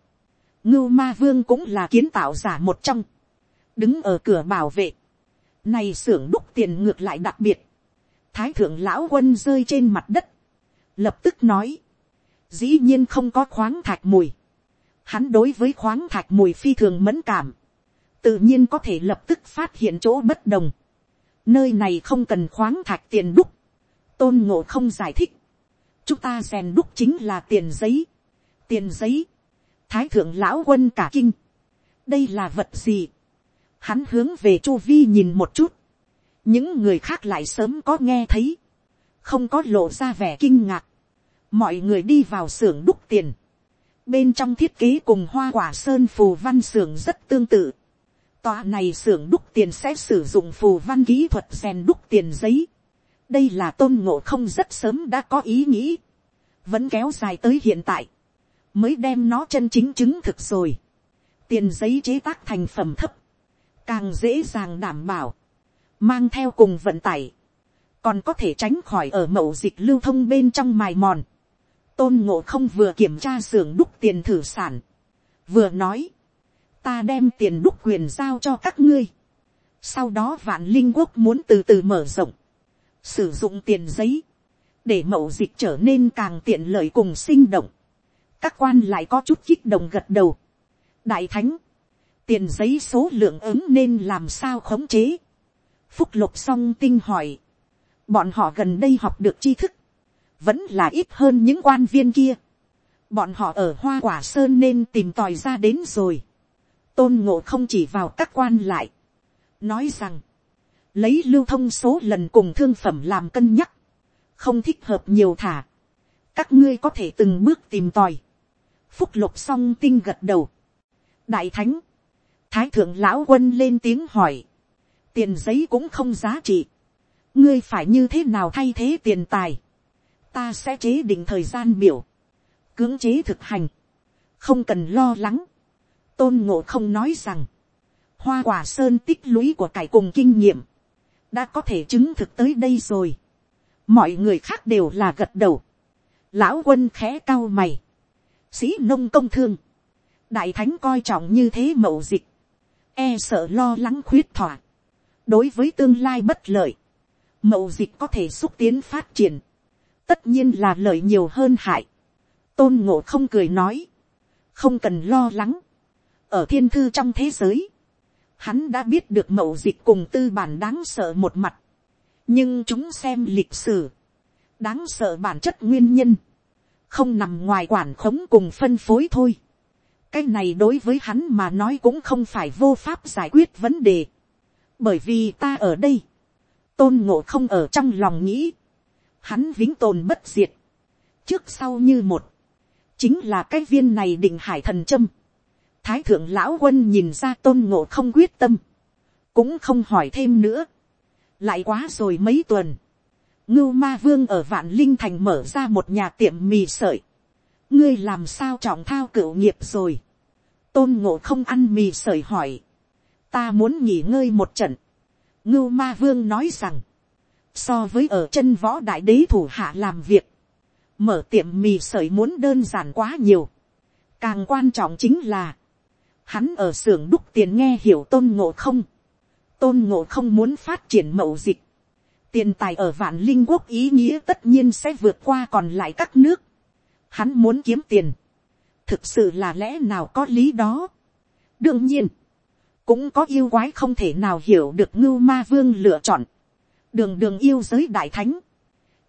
ngưu ma vương cũng là kiến tạo giả một trong, đứng ở cửa bảo vệ này xưởng đúc tiền ngược lại đặc biệt. Thái thượng lão quân rơi trên mặt đất. Lập tức nói. Dĩ nhiên không có khoáng thạch mùi. Hắn đối với khoáng thạch mùi phi thường mẫn cảm. Tự nhiên có thể lập tức phát hiện chỗ bất đồng. Nơi này không cần khoáng thạch tiền đúc. Tôn ngộ không giải thích. Chúng ta rèn đúc chính là tiền giấy. Tiền giấy. Thái thượng lão quân cả kinh. Đây là vật gì? Hắn hướng về chu vi nhìn một chút, những người khác lại sớm có nghe thấy, không có lộ ra vẻ kinh ngạc, mọi người đi vào xưởng đúc tiền, bên trong thiết kế cùng hoa quả sơn phù văn xưởng rất tương tự, tòa này xưởng đúc tiền sẽ sử dụng phù văn kỹ thuật rèn đúc tiền giấy, đây là tôn ngộ không rất sớm đã có ý nghĩ, vẫn kéo dài tới hiện tại, mới đem nó chân chính chứng thực rồi, tiền giấy chế tác thành phẩm thấp, càng dễ dàng đảm bảo, mang theo cùng vận tải, còn có thể tránh khỏi ở mậu dịch lưu thông bên trong mài mòn. tôn ngộ không vừa kiểm tra xưởng đúc tiền thử sản, vừa nói, ta đem tiền đúc quyền giao cho các ngươi, sau đó vạn linh quốc muốn từ từ mở rộng, sử dụng tiền giấy, để mậu dịch trở nên càng tiện lợi cùng sinh động, các quan lại có chút kích động gật đầu. đại thánh, tiền giấy số lượng ứng nên làm sao khống chế. phúc lục song tinh hỏi, bọn họ gần đây học được tri thức, vẫn là ít hơn những quan viên kia. bọn họ ở hoa quả sơn nên tìm tòi ra đến rồi. tôn ngộ không chỉ vào các quan lại, nói rằng, lấy lưu thông số lần cùng thương phẩm làm cân nhắc, không thích hợp nhiều thả. các ngươi có thể từng bước tìm tòi. phúc lục song tinh gật đầu. đại thánh, thái thượng lão quân lên tiếng hỏi, tiền giấy cũng không giá trị, ngươi phải như thế nào thay thế tiền tài, ta sẽ chế định thời gian biểu, cưỡng chế thực hành, không cần lo lắng, tôn ngộ không nói rằng, hoa quả sơn tích lũy của cải cùng kinh nghiệm, đã có thể chứng thực tới đây rồi, mọi người khác đều là gật đầu, lão quân khẽ cao mày, sĩ nông công thương, đại thánh coi trọng như thế mậu dịch, e sợ lo lắng khuyết thỏa, đối với tương lai bất lợi, mậu dịch có thể xúc tiến phát triển, tất nhiên là lợi nhiều hơn hại. tôn ngộ không cười nói, không cần lo lắng, ở thiên thư trong thế giới, hắn đã biết được mậu dịch cùng tư bản đáng sợ một mặt, nhưng chúng xem lịch sử, đáng sợ bản chất nguyên nhân, không nằm ngoài quản khống cùng phân phối thôi cái này đối với hắn mà nói cũng không phải vô pháp giải quyết vấn đề. bởi vì ta ở đây, tôn ngộ không ở trong lòng nghĩ, hắn vĩnh tồn bất diệt, trước sau như một, chính là cái viên này định hải thần châm. thái thượng lão quân nhìn ra tôn ngộ không quyết tâm, cũng không hỏi thêm nữa, lại quá rồi mấy tuần, ngưu ma vương ở vạn linh thành mở ra một nhà tiệm mì sợi, ngươi làm sao trọng thao cửu nghiệp rồi. tôn ngộ không ăn mì sợi hỏi. ta muốn nghỉ ngơi một trận. ngưu ma vương nói rằng, so với ở chân võ đại đế thủ hạ làm việc, mở tiệm mì sợi muốn đơn giản quá nhiều. càng quan trọng chính là, hắn ở xưởng đúc tiền nghe hiểu tôn ngộ không. tôn ngộ không muốn phát triển mậu dịch. tiền tài ở vạn linh quốc ý nghĩa tất nhiên sẽ vượt qua còn lại các nước hắn muốn kiếm tiền, thực sự là lẽ nào có lý đó. đương nhiên, cũng có yêu quái không thể nào hiểu được ngưu ma vương lựa chọn, đường đường yêu giới đại thánh,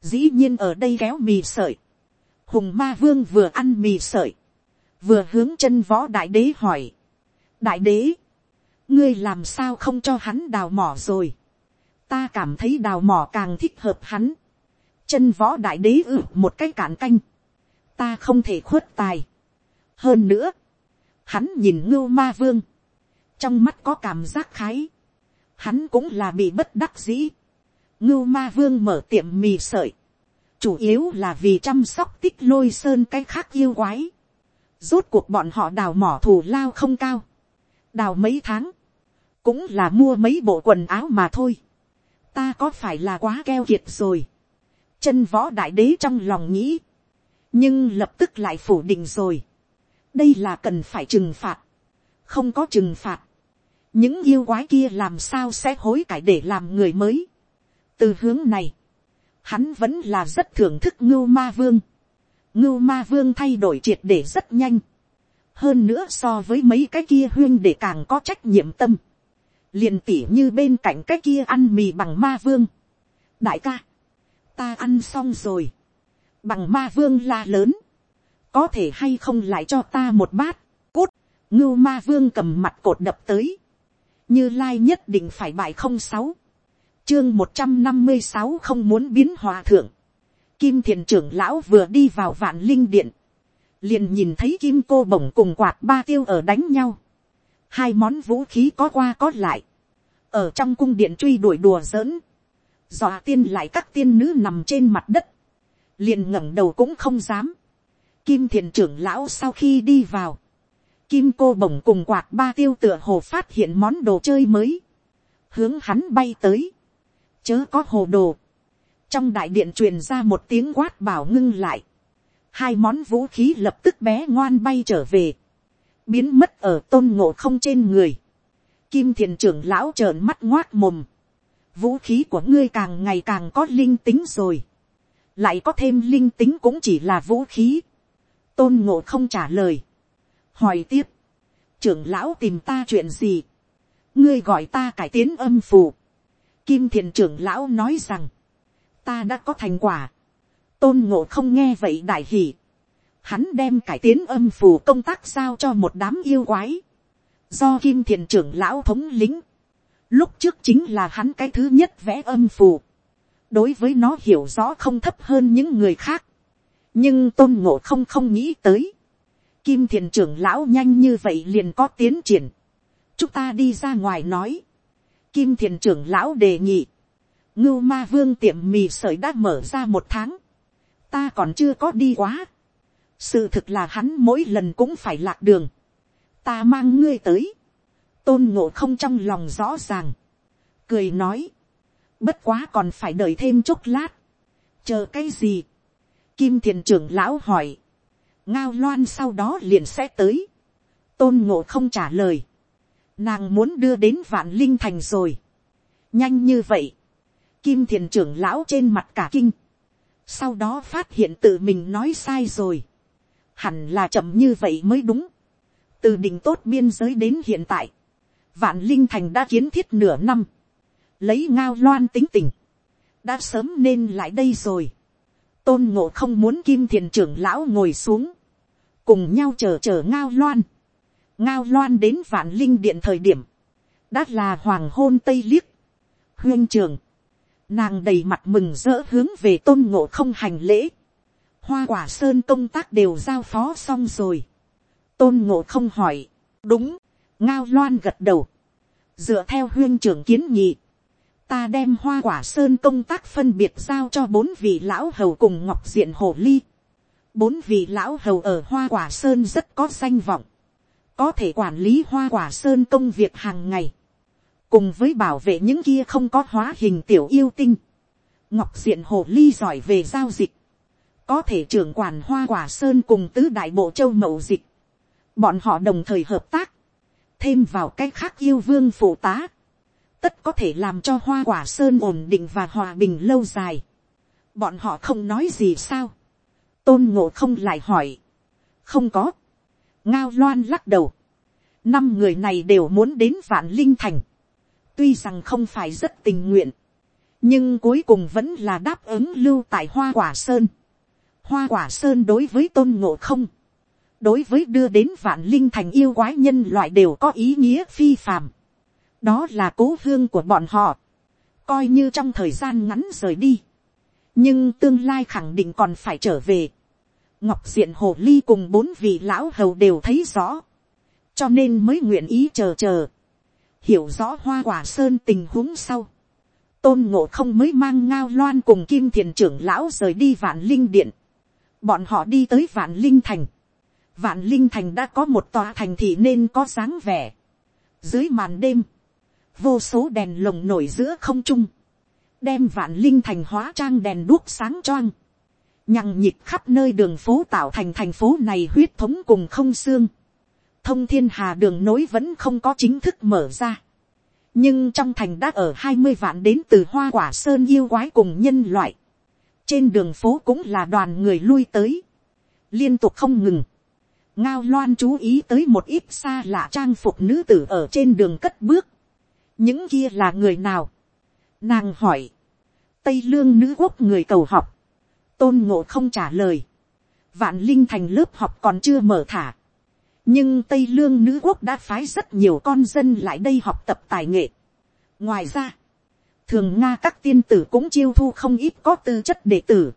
dĩ nhiên ở đây kéo mì sợi, hùng ma vương vừa ăn mì sợi, vừa hướng chân võ đại đế hỏi, đại đế, ngươi làm sao không cho hắn đào mỏ rồi, ta cảm thấy đào mỏ càng thích hợp hắn, chân võ đại đế ử một cái cạn canh, ta không thể khuất tài. hơn nữa, hắn nhìn ngưu ma vương, trong mắt có cảm giác khái, hắn cũng là bị bất đắc dĩ, ngưu ma vương mở tiệm mì sợi, chủ yếu là vì chăm sóc tích lôi sơn cái khác yêu quái, rốt cuộc bọn họ đào mỏ thù lao không cao, đào mấy tháng, cũng là mua mấy bộ quần áo mà thôi, ta có phải là quá keo kiệt rồi, chân võ đại đế trong lòng nghĩ, nhưng lập tức lại phủ định rồi, đây là cần phải trừng phạt, không có trừng phạt, những yêu quái kia làm sao sẽ hối cải để làm người mới. từ hướng này, hắn vẫn là rất thưởng thức ngưu ma vương. ngưu ma vương thay đổi triệt để rất nhanh. hơn nữa so với mấy cái kia huyên để càng có trách nhiệm tâm. liền tỉ như bên cạnh cái kia ăn mì bằng ma vương. đại ca, ta ăn xong rồi bằng ma vương la lớn. có thể hay không lại cho ta một bát, cút, ngưu ma vương cầm mặt cột đập tới. Như lai nhất định phải bại không sáu, chương một trăm năm mươi sáu không muốn biến hòa thượng, kim thiền trưởng lão vừa đi vào vạn linh điện, liền nhìn thấy kim cô bổng cùng quạt ba tiêu ở đánh nhau, hai món vũ khí có qua có lại, ở trong cung điện truy đuổi đùa giỡn, dọa tiên lại các tiên nữ nằm trên mặt đất, liền ngẩng đầu cũng không dám, kim thiền trưởng lão sau khi đi vào, Kim cô bổng cùng quạt ba tiêu tựa hồ phát hiện món đồ chơi mới. Hướng hắn bay tới. Chớ có hồ đồ. Trong đại điện truyền ra một tiếng quát bảo ngưng lại. Hai món vũ khí lập tức bé ngoan bay trở về. Biến mất ở tôn ngộ không trên người. Kim thiền trưởng lão trợn mắt ngoác mồm. Vũ khí của ngươi càng ngày càng có linh tính rồi. Lại có thêm linh tính cũng chỉ là vũ khí. Tôn ngộ không trả lời. Hỏi tiếp, trưởng lão tìm ta chuyện gì, ngươi gọi ta cải tiến âm phù, kim thiền trưởng lão nói rằng, ta đã có thành quả, tôn ngộ không nghe vậy đại hỉ, hắn đem cải tiến âm phù công tác sao cho một đám yêu quái, do kim thiền trưởng lão thống lĩnh. lúc trước chính là hắn cái thứ nhất vẽ âm phù, đối với nó hiểu rõ không thấp hơn những người khác, nhưng tôn ngộ không không nghĩ tới, Kim thiền trưởng lão nhanh như vậy liền có tiến triển. Chúng ta đi ra ngoài nói. Kim thiền trưởng lão đề nghị. Ngưu ma vương tiệm mì sợi đã mở ra một tháng. Ta còn chưa có đi quá. Sự thực là hắn mỗi lần cũng phải lạc đường. Ta mang ngươi tới. Tôn ngộ không trong lòng rõ ràng. Cười nói. Bất quá còn phải đợi thêm chốc lát. Chờ cái gì? Kim thiền trưởng lão hỏi. Ngao loan sau đó liền sẽ tới, tôn ngộ không trả lời, nàng muốn đưa đến vạn linh thành rồi, nhanh như vậy, kim thiền trưởng lão trên mặt cả kinh, sau đó phát hiện tự mình nói sai rồi, hẳn là chậm như vậy mới đúng, từ đỉnh tốt biên giới đến hiện tại, vạn linh thành đã kiến thiết nửa năm, lấy ngao loan tính tình, đã sớm nên lại đây rồi, tôn ngộ không muốn kim thiền trưởng lão ngồi xuống, cùng nhau chờ chờ ngao loan. ngao loan đến vạn linh điện thời điểm, đã là hoàng hôn tây liếc, huyên trường, nàng đầy mặt mừng rỡ hướng về tôn ngộ không hành lễ, hoa quả sơn công tác đều giao phó xong rồi, tôn ngộ không hỏi, đúng, ngao loan gật đầu, dựa theo huyên trưởng kiến nghị, ta đem hoa quả sơn công tác phân biệt giao cho bốn vị lão hầu cùng ngọc diện hồ ly. Bốn vị lão hầu ở hoa quả sơn rất có danh vọng. Có thể quản lý hoa quả sơn công việc hàng ngày. Cùng với bảo vệ những kia không có hóa hình tiểu yêu tinh. Ngọc diện hồ ly giỏi về giao dịch. Có thể trưởng quản hoa quả sơn cùng tứ đại bộ châu mậu dịch. Bọn họ đồng thời hợp tác. Thêm vào cách khác yêu vương phụ tá tất có thể làm cho hoa quả sơn ổn định và hòa bình lâu dài. Bọn họ không nói gì sao. Tôn ngộ không lại hỏi. Không có. Ngao loan lắc đầu. Năm người này đều muốn đến vạn linh thành. Tuy rằng không phải rất tình nguyện. Nhưng cuối cùng vẫn là đáp ứng lưu tại hoa quả sơn. Hoa quả sơn đối với tôn ngộ không. Đối với đưa đến vạn linh thành yêu quái nhân loại đều có ý nghĩa phi phàm đó là cố hương của bọn họ, coi như trong thời gian ngắn rời đi, nhưng tương lai khẳng định còn phải trở về. ngọc diện hồ ly cùng bốn vị lão hầu đều thấy rõ, cho nên mới nguyện ý chờ chờ. hiểu rõ hoa quả sơn tình huống sau, tôn ngộ không mới mang ngao loan cùng kim thiền trưởng lão rời đi vạn linh điện, bọn họ đi tới vạn linh thành, vạn linh thành đã có một tòa thành thị nên có dáng vẻ, dưới màn đêm, vô số đèn lồng nổi giữa không trung, đem vạn linh thành hóa trang đèn đuốc sáng choang, nhằng nhịp khắp nơi đường phố tạo thành thành phố này huyết thống cùng không xương, thông thiên hà đường nối vẫn không có chính thức mở ra, nhưng trong thành đã ở hai mươi vạn đến từ hoa quả sơn yêu quái cùng nhân loại, trên đường phố cũng là đoàn người lui tới, liên tục không ngừng, ngao loan chú ý tới một ít xa lạ trang phục nữ tử ở trên đường cất bước, những kia là người nào, nàng hỏi, tây lương nữ quốc người cầu học, tôn ngộ không trả lời, vạn linh thành lớp học còn chưa mở thả, nhưng tây lương nữ quốc đã phái rất nhiều con dân lại đây học tập tài nghệ. ngoài ra, thường nga các tiên tử cũng chiêu thu không ít có tư chất đệ tử.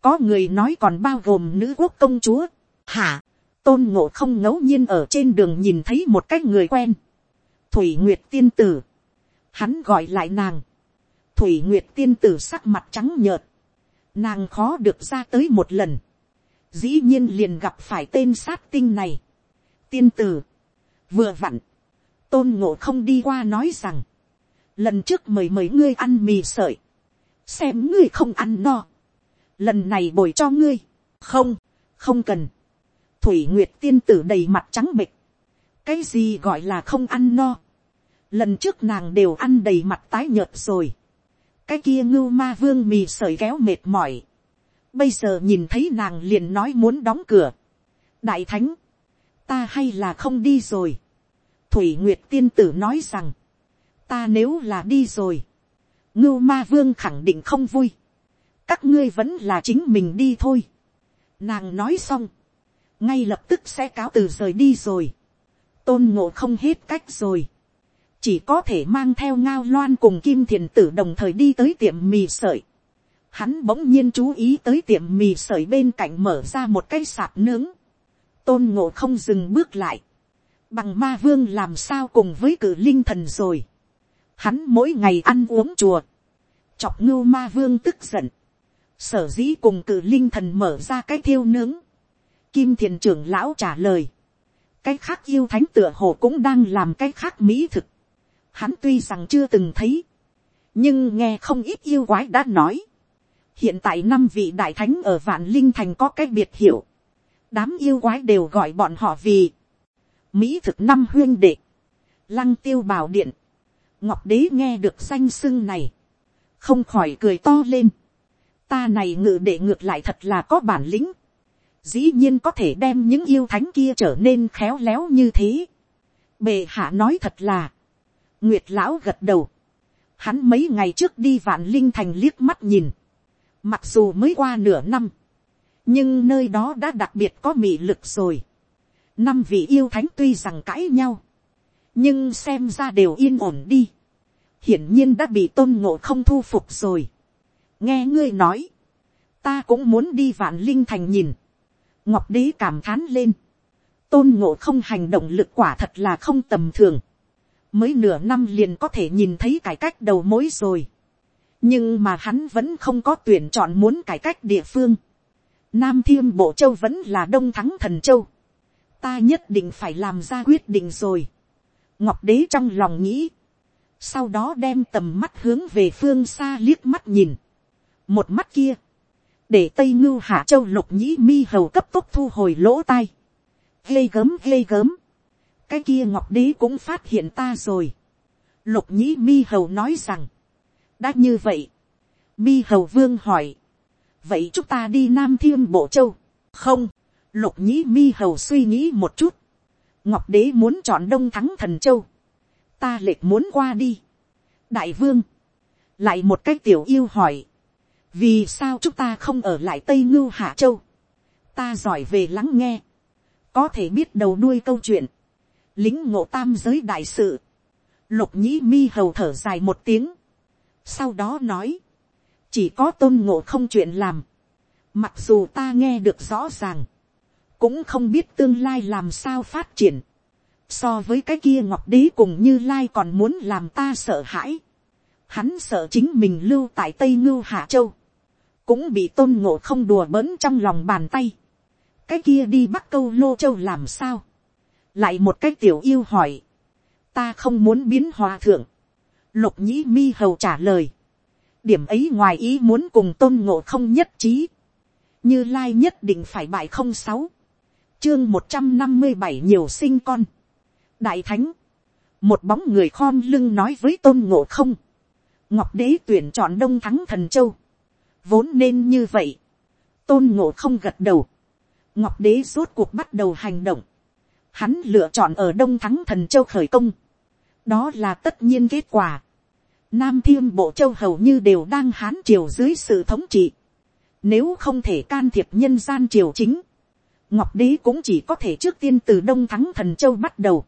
có người nói còn bao gồm nữ quốc công chúa. hả, tôn ngộ không ngẫu nhiên ở trên đường nhìn thấy một cái người quen thủy nguyệt tiên tử. hắn gọi lại nàng. thủy nguyệt tiên tử sắc mặt trắng nhợt. nàng khó được ra tới một lần. dĩ nhiên liền gặp phải tên sát tinh này. Tiên tử, vừa vặn, tôn ngộ không đi qua nói rằng, lần trước mời mời ngươi ăn mì sợi, xem ngươi không ăn no, lần này bồi cho ngươi, không, không cần, thủy nguyệt tiên tử đầy mặt trắng bịch, cái gì gọi là không ăn no, lần trước nàng đều ăn đầy mặt tái nhợt rồi, cái kia ngưu ma vương mì sợi kéo mệt mỏi, bây giờ nhìn thấy nàng liền nói muốn đóng cửa, đại thánh, ta hay là không đi rồi. thủy nguyệt tiên tử nói rằng, ta nếu là đi rồi, ngưu ma vương khẳng định không vui, các ngươi vẫn là chính mình đi thôi. nàng nói xong, ngay lập tức sẽ cáo từ rời đi rồi, tôn ngộ không hết cách rồi, chỉ có thể mang theo ngao loan cùng kim thiền tử đồng thời đi tới tiệm mì sợi. Hắn bỗng nhiên chú ý tới tiệm mì sợi bên cạnh mở ra một cái sạp nướng tôn ngộ không dừng bước lại, bằng ma vương làm sao cùng với cử linh thần rồi. Hắn mỗi ngày ăn uống chùa, chọc ngưu ma vương tức giận, sở dĩ cùng cử linh thần mở ra cái thiêu nướng. Kim thiền trưởng lão trả lời, cái khác yêu thánh tựa hồ cũng đang làm cái khác mỹ thực. Hắn tuy rằng chưa từng thấy, nhưng nghe không ít yêu quái đã nói. hiện tại năm vị đại thánh ở vạn linh thành có cái biệt hiệu. Đám yêu quái đều gọi bọn họ vì mỹ thực năm huyên đệ, lăng tiêu bảo điện, ngọc đế nghe được danh sưng này, không khỏi cười to lên, ta này ngự đệ ngược lại thật là có bản lĩnh, dĩ nhiên có thể đem những yêu thánh kia trở nên khéo léo như thế. Bề hạ nói thật là, nguyệt lão gật đầu, hắn mấy ngày trước đi vạn linh thành liếc mắt nhìn, mặc dù mới qua nửa năm, nhưng nơi đó đã đặc biệt có mị lực rồi. năm vị yêu thánh tuy rằng cãi nhau, nhưng xem ra đều yên ổn đi. hiển nhiên đã bị tôn ngộ không thu phục rồi. nghe ngươi nói, ta cũng muốn đi vạn linh thành nhìn. ngọc đế cảm thán lên. tôn ngộ không hành động lực quả thật là không tầm thường mới nửa năm liền có thể nhìn thấy cải cách đầu mối rồi. nhưng mà hắn vẫn không có tuyển chọn muốn cải cách địa phương Nam Thiêm Bộ Châu vẫn là Đông Thắng Thần Châu. Ta nhất định phải làm ra quyết định rồi. Ngọc Đế trong lòng nghĩ. Sau đó đem tầm mắt hướng về phương xa liếc mắt nhìn. Một mắt kia. Để Tây Ngưu Hạ Châu Lục Nhĩ Mi Hầu cấp tốc thu hồi lỗ tai. Ghê gớm ghê gớm. Cái kia Ngọc Đế cũng phát hiện ta rồi. Lục Nhĩ Mi Hầu nói rằng. Đã như vậy. Mi Hầu Vương hỏi vậy chúng ta đi nam thiêm bộ châu, không, lục nhĩ mi hầu suy nghĩ một chút, ngọc đế muốn chọn đông thắng thần châu, ta lệch muốn qua đi, đại vương, lại một cái tiểu yêu hỏi, vì sao chúng ta không ở lại tây ngưu hạ châu, ta giỏi về lắng nghe, có thể biết đầu đuôi câu chuyện, lính ngộ tam giới đại sự, lục nhĩ mi hầu thở dài một tiếng, sau đó nói, chỉ có tôn ngộ không chuyện làm, mặc dù ta nghe được rõ ràng, cũng không biết tương lai làm sao phát triển, so với cái kia ngọc đế cùng như lai còn muốn làm ta sợ hãi. Hắn sợ chính mình lưu tại tây ngưu hạ châu, cũng bị tôn ngộ không đùa bỡn trong lòng bàn tay. cái kia đi bắc câu lô châu làm sao lại một cái tiểu yêu hỏi, ta không muốn biến hòa thượng. lục nhĩ mi hầu trả lời, điểm ấy ngoài ý muốn cùng tôn ngộ không nhất trí, như lai nhất định phải bại không sáu, chương một trăm năm mươi bảy nhiều sinh con, đại thánh, một bóng người khom lưng nói với tôn ngộ không, ngọc đế tuyển chọn đông thắng thần châu, vốn nên như vậy, tôn ngộ không gật đầu, ngọc đế rốt cuộc bắt đầu hành động, hắn lựa chọn ở đông thắng thần châu khởi công, đó là tất nhiên kết quả, nam thiên bộ châu hầu như đều đang hán triều dưới sự thống trị, nếu không thể can thiệp nhân gian triều chính, ngọc đế cũng chỉ có thể trước tiên từ đông thắng thần châu bắt đầu,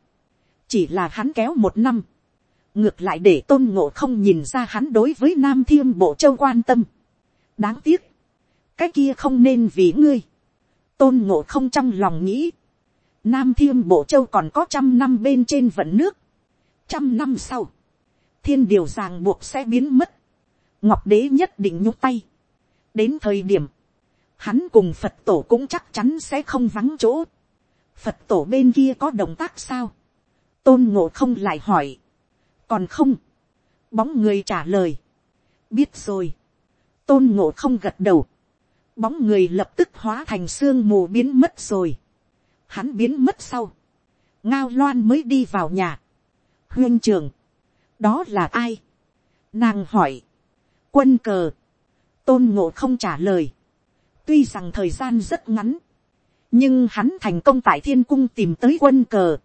chỉ là hắn kéo một năm, ngược lại để tôn ngộ không nhìn ra hắn đối với nam thiên bộ châu quan tâm. đáng tiếc, cái kia không nên vì ngươi, tôn ngộ không trong lòng nghĩ, nam Thiêm bộ châu còn có trăm năm bên trên vận nước, trăm năm sau, thiên điều ràng buộc sẽ biến mất, ngọc đế nhất định nhúc tay, đến thời điểm, hắn cùng phật tổ cũng chắc chắn sẽ không vắng chỗ, phật tổ bên kia có động tác sao, tôn ngộ không lại hỏi, còn không, bóng người trả lời, biết rồi, tôn ngộ không gật đầu, bóng người lập tức hóa thành xương mù biến mất rồi, hắn biến mất sau, ngao loan mới đi vào nhà, huyên trường, đó là ai, nàng hỏi, quân cờ, tôn ngộ không trả lời, tuy rằng thời gian rất ngắn, nhưng hắn thành công tại thiên cung tìm tới quân cờ,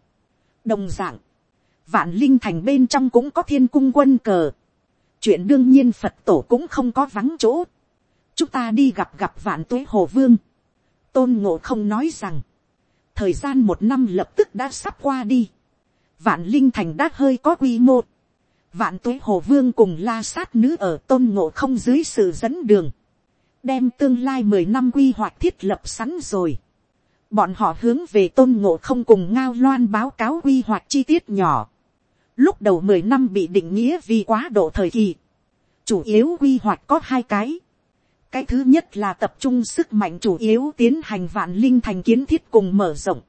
đồng d ạ n g vạn linh thành bên trong cũng có thiên cung quân cờ, chuyện đương nhiên phật tổ cũng không có vắng chỗ, chúng ta đi gặp gặp vạn tuế hồ vương, tôn ngộ không nói rằng, thời gian một năm lập tức đã sắp qua đi, vạn linh thành đã hơi có quy mô, vạn tuế hồ vương cùng la sát nữ ở tôn ngộ không dưới sự dẫn đường, đem tương lai mười năm quy hoạch thiết lập sẵn rồi, bọn họ hướng về tôn ngộ không cùng ngao loan báo cáo quy hoạch chi tiết nhỏ. Lúc đầu mười năm bị định nghĩa vì quá độ thời kỳ. Chủ yếu quy hoạch có hai cái. Cái thứ nhất là tập trung sức mạnh chủ yếu tiến hành vạn linh thành kiến thiết cùng mở rộng.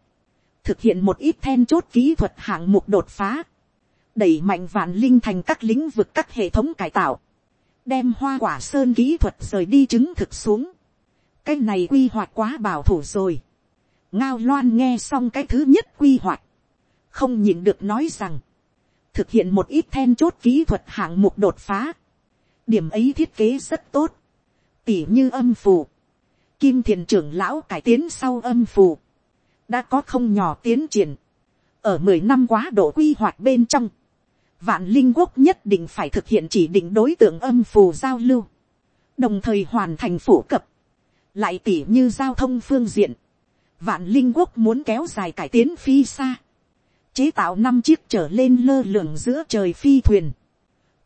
Thực hiện một ít then chốt kỹ thuật hạng mục đột phá. Đẩy mạnh vạn linh thành các lĩnh vực các hệ thống cải tạo. Đem hoa quả sơn kỹ thuật rời đi chứng thực xuống. Cái này quy hoạch quá bảo thủ rồi ngao loan nghe xong cái thứ nhất quy hoạch, không nhìn được nói rằng, thực hiện một ít then chốt kỹ thuật hạng mục đột phá, điểm ấy thiết kế rất tốt, tỉ như âm phù, kim thiền trưởng lão cải tiến sau âm phù, đã có không nhỏ tiến triển, ở mười năm quá độ quy hoạch bên trong, vạn linh quốc nhất định phải thực hiện chỉ định đối tượng âm phù giao lưu, đồng thời hoàn thành phổ cập, lại tỉ như giao thông phương diện, vạn linh quốc muốn kéo dài cải tiến phi xa, chế tạo năm chiếc trở lên lơ lửng giữa trời phi thuyền,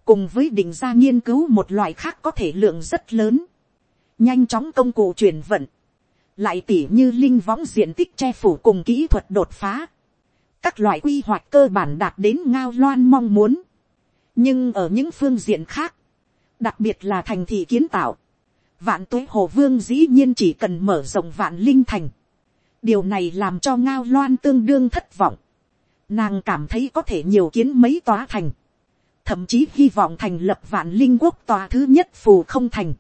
cùng với định ra nghiên cứu một loại khác có thể lượng rất lớn, nhanh chóng công cụ chuyển vận, lại tỉ như linh võng diện tích che phủ cùng kỹ thuật đột phá, các loại quy hoạch cơ bản đạt đến ngao loan mong muốn, nhưng ở những phương diện khác, đặc biệt là thành thị kiến tạo, vạn tuế hồ vương dĩ nhiên chỉ cần mở rộng vạn linh thành, điều này làm cho ngao loan tương đương thất vọng. nàng cảm thấy có thể nhiều kiến mấy tòa thành, thậm chí hy vọng thành lập vạn linh quốc tòa thứ nhất phù không thành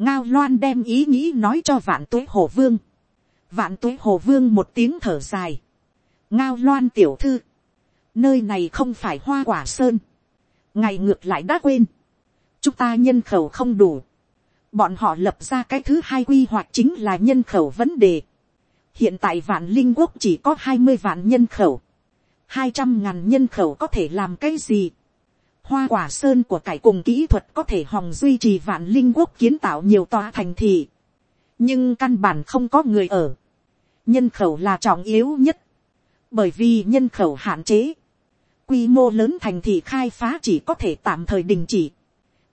ngao loan đem ý nghĩ nói cho vạn tuế hồ vương. vạn tuế hồ vương một tiếng thở dài. ngao loan tiểu thư, nơi này không phải hoa quả sơn. ngày ngược lại đã quên. chúng ta nhân khẩu không đủ. bọn họ lập ra cái thứ hai quy hoạch chính là nhân khẩu vấn đề hiện tại vạn linh quốc chỉ có hai mươi vạn nhân khẩu, hai trăm ngàn nhân khẩu có thể làm cái gì hoa quả sơn của cải cùng kỹ thuật có thể hòng duy trì vạn linh quốc kiến tạo nhiều tòa thành thị, nhưng căn bản không có người ở. nhân khẩu là trọng yếu nhất, bởi vì nhân khẩu hạn chế, quy mô lớn thành thị khai phá chỉ có thể tạm thời đình chỉ,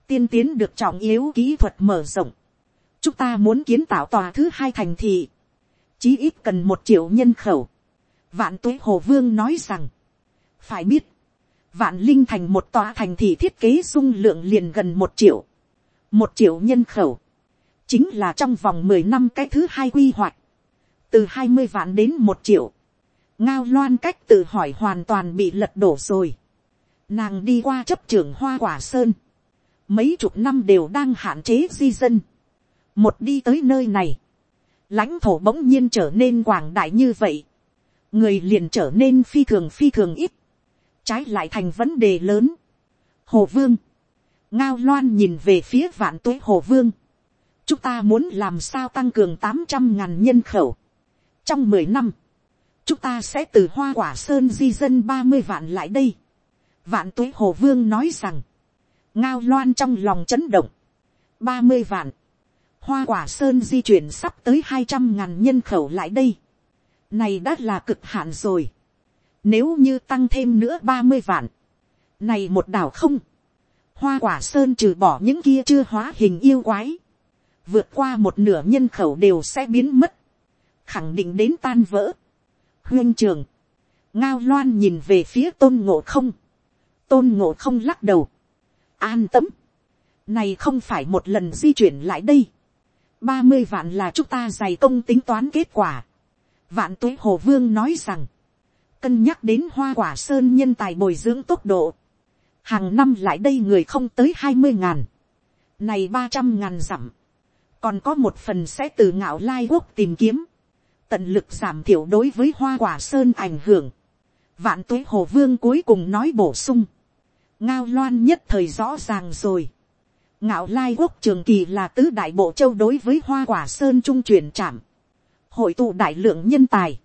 tiên tiến được trọng yếu kỹ thuật mở rộng. chúng ta muốn kiến tạo tòa thứ hai thành thị, chí ít cần một triệu nhân khẩu. vạn tuế hồ vương nói rằng, phải biết, vạn linh thành một tòa thành thị thiết kế dung lượng liền gần một triệu, một triệu nhân khẩu, chính là trong vòng mười năm cái thứ hai quy hoạch, từ hai mươi vạn đến một triệu, ngao loan cách tự hỏi hoàn toàn bị lật đổ rồi, nàng đi qua chấp trưởng hoa quả sơn, mấy chục năm đều đang hạn chế di dân, một đi tới nơi này, lãnh thổ bỗng nhiên trở nên quảng đại như vậy, người liền trở nên phi thường phi thường ít, trái lại thành vấn đề lớn. Hồ vương, ngao loan nhìn về phía vạn tuế hồ vương, chúng ta muốn làm sao tăng cường tám trăm ngàn nhân khẩu. trong mười năm, chúng ta sẽ từ hoa quả sơn di dân ba mươi vạn lại đây. vạn tuế hồ vương nói rằng, ngao loan trong lòng chấn động, ba mươi vạn, hoa quả sơn di chuyển sắp tới hai trăm ngàn nhân khẩu lại đây. này đã là cực hạn rồi nếu như tăng thêm nữa ba mươi vạn, này một đảo không, hoa quả sơn trừ bỏ những kia chưa hóa hình yêu quái, vượt qua một nửa nhân khẩu đều sẽ biến mất, khẳng định đến tan vỡ. huyên trường, ngao loan nhìn về phía tôn ngộ không, tôn ngộ không lắc đầu, an tâm, này không phải một lần di chuyển lại đây, ba mươi vạn là chúng ta dày công tính toán kết quả. vạn tuế hồ vương nói rằng, cân nhắc đến hoa quả sơn nhân tài bồi dưỡng tốc độ, hàng năm lại đây người không tới hai mươi ngàn, này ba trăm ngàn dặm, còn có một phần sẽ từ ngạo lai quốc tìm kiếm, tận lực giảm thiểu đối với hoa quả sơn ảnh hưởng. vạn tuế hồ vương cuối cùng nói bổ sung, ngao loan nhất thời rõ ràng rồi, ngạo lai quốc trường kỳ là tứ đại bộ châu đối với hoa quả sơn trung truyền trạm, hội tụ đại lượng nhân tài,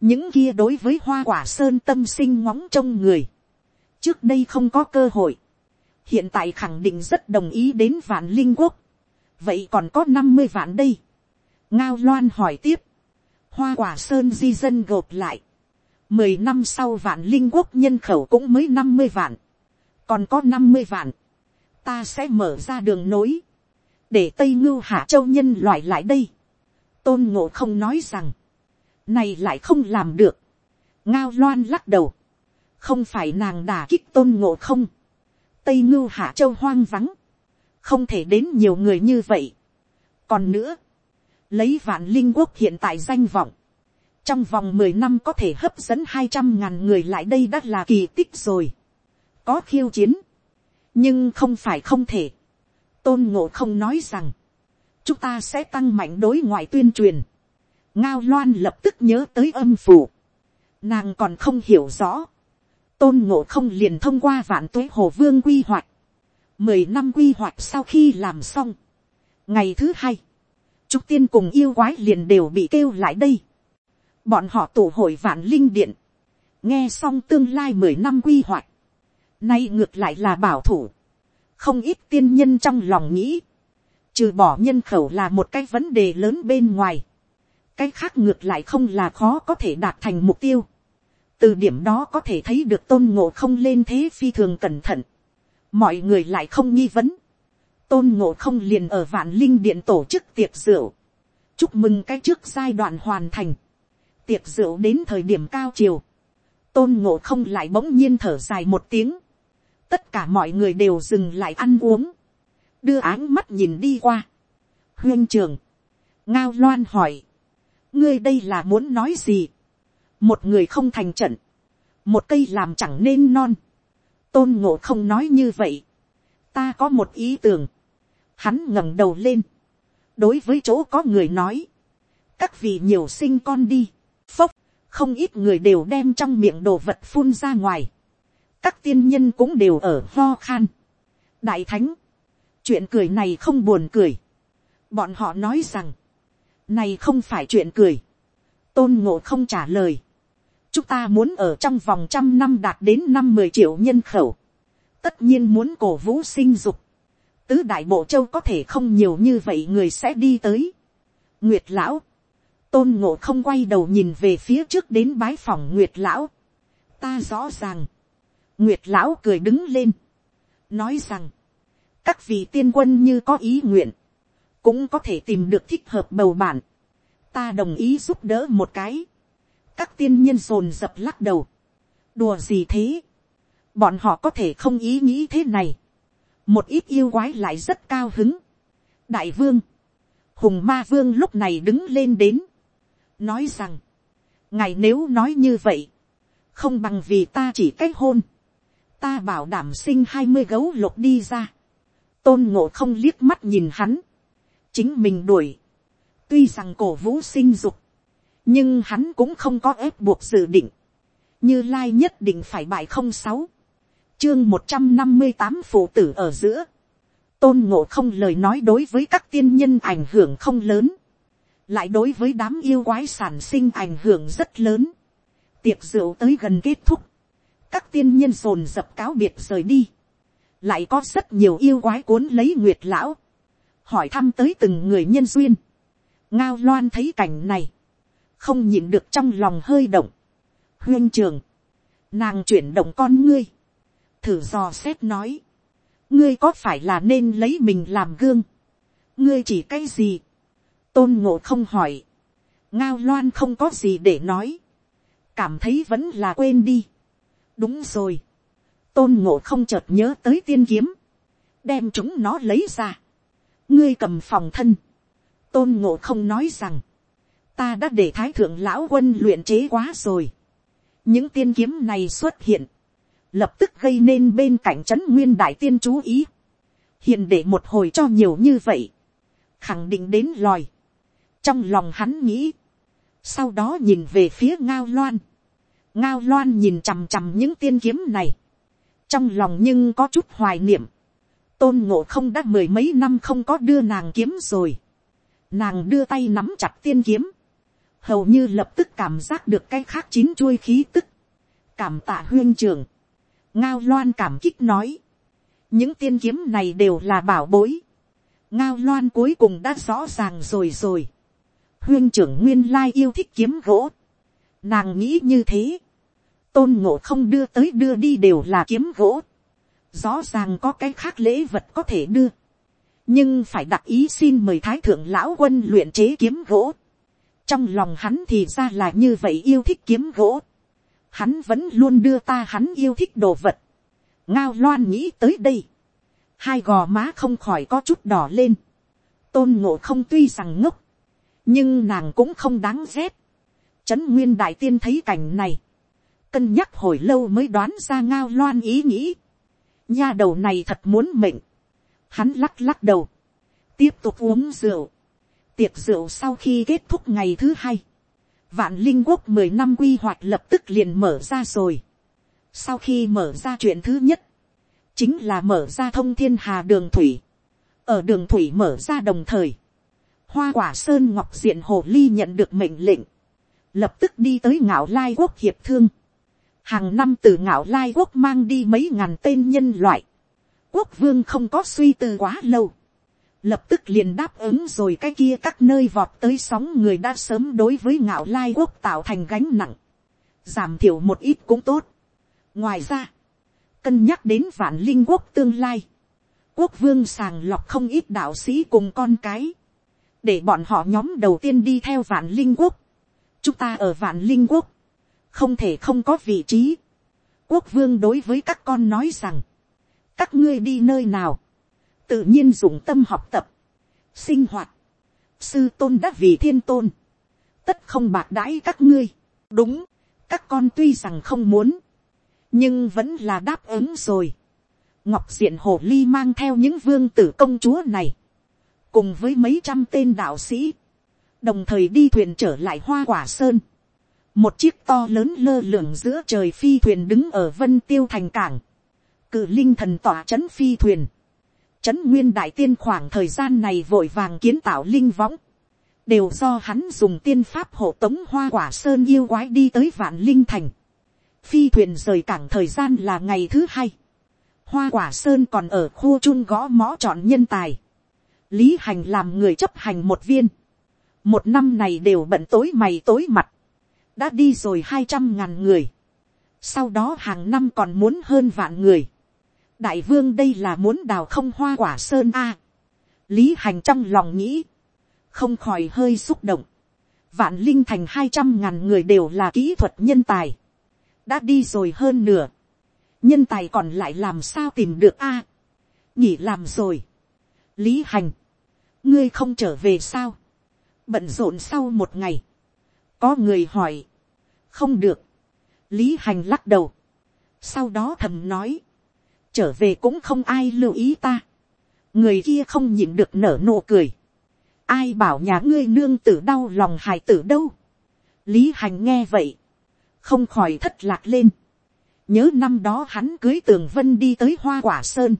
những kia đối với hoa quả sơn tâm sinh ngóng trông người, trước đây không có cơ hội, hiện tại khẳng định rất đồng ý đến vạn linh quốc, vậy còn có năm mươi vạn đây, ngao loan hỏi tiếp, hoa quả sơn di dân gộp lại, mười năm sau vạn linh quốc nhân khẩu cũng mới năm mươi vạn, còn có năm mươi vạn, ta sẽ mở ra đường nối, để tây ngưu hạ châu nhân loại lại đây. tôn ngộ không nói rằng, này lại không làm được. ngao loan lắc đầu, không phải nàng đà kích tôn ngộ không, tây ngưu hạ châu hoang vắng, không thể đến nhiều người như vậy. còn nữa, lấy vạn linh quốc hiện tại danh vọng, trong vòng mười năm có thể hấp dẫn hai trăm ngàn người lại đây đã là kỳ tích rồi. có khiêu chiến, nhưng không phải không thể. tôn ngộ không nói rằng, chúng ta sẽ tăng mạnh đối ngoại tuyên truyền ngao loan lập tức nhớ tới âm phủ. nàng còn không hiểu rõ. tôn ngộ không liền thông qua vạn tuế hồ vương quy hoạch. mười năm quy hoạch sau khi làm xong. ngày thứ hai, trúc tiên cùng yêu quái liền đều bị kêu lại đây. bọn họ tụ hội vạn linh điện. nghe xong tương lai mười năm quy hoạch Nay ngược lại là bảo thủ. Không ít tiên nhân trong lòng nghĩ. Trừ bỏ nhân khẩu là một cái vấn đề lớn bên ngoài. Cái khác ngược lại không là khó có thể đạt thành mục tiêu. Từ điểm đó có thể thấy được tôn ngộ không lên thế phi thường cẩn thận. Mọi người lại không nghi vấn. Tôn ngộ không liền ở vạn linh điện tổ chức tiệc rượu. Chúc mừng cái trước giai đoạn hoàn thành. Tiệc rượu đến thời điểm cao chiều tôn ngộ không lại bỗng nhiên thở dài một tiếng tất cả mọi người đều dừng lại ăn uống, đưa áng mắt nhìn đi qua. huyên trường, ngao loan hỏi, ngươi đây là muốn nói gì, một người không thành trận, một cây làm chẳng nên non, tôn ngộ không nói như vậy, ta có một ý tưởng, hắn ngẩng đầu lên, đối với chỗ có người nói, các vị nhiều sinh con đi, phốc, không ít người đều đem trong miệng đồ vật phun ra ngoài, các tiên nhân cũng đều ở ho khan. đại thánh, chuyện cười này không buồn cười. bọn họ nói rằng, này không phải chuyện cười. tôn ngộ không trả lời. chúng ta muốn ở trong vòng trăm năm đạt đến năm mười triệu nhân khẩu. tất nhiên muốn cổ vũ sinh dục. tứ đại bộ châu có thể không nhiều như vậy người sẽ đi tới. nguyệt lão, tôn ngộ không quay đầu nhìn về phía trước đến bái phòng nguyệt lão. ta rõ ràng, Nguyệt lão cười đứng lên. Nói rằng. Các vị tiên quân như có ý nguyện. Cũng có thể tìm được thích hợp bầu bản. Ta đồng ý giúp đỡ một cái. các tiên nhân rồn dập lắc đầu, đùa gì thế, bọn họ có thể không ý nghĩ thế này, một ít yêu quái lại rất cao hứng, đại vương, hùng ma vương lúc này đứng lên đến, nói rằng, ngài nếu nói như vậy, không bằng vì ta chỉ cách hôn, ta bảo đảm sinh hai mươi gấu lục đi ra, tôn ngộ không liếc mắt nhìn hắn, chính mình đuổi, tuy rằng cổ vũ sinh dục, nhưng hắn cũng không có ép buộc dự định, như lai nhất định phải bại không sáu, chương một trăm năm mươi tám phụ tử ở giữa, tôn ngộ không lời nói đối với các tiên nhân ảnh hưởng không lớn, lại đối với đám yêu quái sản sinh ảnh hưởng rất lớn, tiệc rượu tới gần kết thúc, các tiên nhân rồn dập cáo biệt rời đi, lại có rất nhiều yêu quái cuốn lấy nguyệt lão, hỏi thăm tới từng người nhân duyên, ngao loan thấy cảnh này, không nhịn được trong lòng hơi động, huyên trường, nàng chuyển động con ngươi, thử dò xét nói, ngươi có phải là nên lấy mình làm gương, ngươi chỉ cái gì, tôn ngộ không hỏi, ngao loan không có gì để nói, cảm thấy vẫn là quên đi. đúng rồi, tôn ngộ không chợt nhớ tới tiên kiếm, đem chúng nó lấy ra, ngươi cầm phòng thân, tôn ngộ không nói rằng, ta đã để thái thượng lão quân luyện chế quá rồi, những tiên kiếm này xuất hiện, lập tức gây nên bên cạnh trấn nguyên đại tiên chú ý, hiện để một hồi cho nhiều như vậy, khẳng định đến lòi, trong lòng hắn nghĩ, sau đó nhìn về phía ngao loan, ngao loan nhìn chằm chằm những tiên kiếm này, trong lòng nhưng có chút hoài niệm, tôn ngộ không đã mười mấy năm không có đưa nàng kiếm rồi, nàng đưa tay nắm chặt tiên kiếm, hầu như lập tức cảm giác được cái khác chín chuôi khí tức, cảm tạ huyên trường, ngao loan cảm kích nói, những tiên kiếm này đều là bảo bối, ngao loan cuối cùng đã rõ ràng rồi rồi, huyên trưởng nguyên lai yêu thích kiếm gỗ, nàng nghĩ như thế, tôn ngộ không đưa tới đưa đi đều là kiếm gỗ, rõ ràng có cái khác lễ vật có thể đưa, nhưng phải đặt ý xin mời thái thượng lão quân luyện chế kiếm gỗ, trong lòng hắn thì ra là như vậy yêu thích kiếm gỗ, hắn vẫn luôn đưa ta hắn yêu thích đồ vật, ngao loan nghĩ tới đây, hai gò má không khỏi có chút đỏ lên, tôn ngộ không tuy rằng ngốc, nhưng nàng cũng không đáng rét. Trấn nguyên đại tiên thấy cảnh này, cân nhắc hồi lâu mới đoán ra ngao loan ý nghĩ. Nha đầu này thật muốn mệnh. Hắn lắc lắc đầu, tiếp tục uống rượu. Tiệc rượu sau khi kết thúc ngày thứ hai, vạn linh quốc mười năm quy hoạch lập tức liền mở ra rồi. Sau khi mở ra chuyện thứ nhất, chính là mở ra thông thiên hà đường thủy. Ở đường thủy mở ra đồng thời, hoa quả sơn ngọc diện hồ ly nhận được mệnh lệnh, lập tức đi tới ngạo lai quốc hiệp thương hàng năm từ ngạo lai quốc mang đi mấy ngàn tên nhân loại. quốc vương không có suy tư quá lâu. lập tức liền đáp ứng rồi cái kia các nơi vọt tới sóng người đã sớm đối với ngạo lai quốc tạo thành gánh nặng. giảm thiểu một ít cũng tốt. ngoài ra, cân nhắc đến vạn linh quốc tương lai. quốc vương sàng lọc không ít đạo sĩ cùng con cái để bọn họ nhóm đầu tiên đi theo vạn linh quốc. chúng ta ở vạn linh quốc, không thể không có vị trí. quốc vương đối với các con nói rằng, các ngươi đi nơi nào, tự nhiên dùng tâm học tập, sinh hoạt, sư tôn đã vì thiên tôn, tất không bạc đãi các ngươi, đúng, các con tuy rằng không muốn, nhưng vẫn là đáp ứng rồi. ngọc diện hồ ly mang theo những vương tử công chúa này, cùng với mấy trăm tên đạo sĩ, đồng thời đi thuyền trở lại hoa quả sơn một chiếc to lớn lơ lửng giữa trời phi thuyền đứng ở vân tiêu thành cảng, cự linh thần tỏa c h ấ n phi thuyền, c h ấ n nguyên đại tiên khoảng thời gian này vội vàng kiến tạo linh võng, đều do hắn dùng tiên pháp hộ tống hoa quả sơn yêu quái đi tới vạn linh thành. phi thuyền rời cảng thời gian là ngày thứ hai. hoa quả sơn còn ở khu chun gõ mõ chọn nhân tài. Lý hành làm người chấp hành một viên, một năm này đều bận tối mày tối mặt, đã đi rồi hai trăm ngàn người, sau đó hàng năm còn muốn hơn vạn người, đại vương đây là muốn đào không hoa quả sơn a, lý hành trong lòng nghĩ, không khỏi hơi xúc động, vạn linh thành hai trăm ngàn người đều là kỹ thuật nhân tài, đã đi rồi hơn nửa, nhân tài còn lại làm sao tìm được a, nhỉ làm rồi, lý hành, ngươi không trở về sao, bận rộn sau một ngày, có người hỏi, không được, lý hành lắc đầu, sau đó thầm nói, trở về cũng không ai lưu ý ta, người kia không nhịn được nở nụ cười, ai bảo nhà ngươi nương tử đau lòng hài tử đâu, lý hành nghe vậy, không khỏi thất lạc lên, nhớ năm đó hắn cưới tường vân đi tới hoa quả sơn,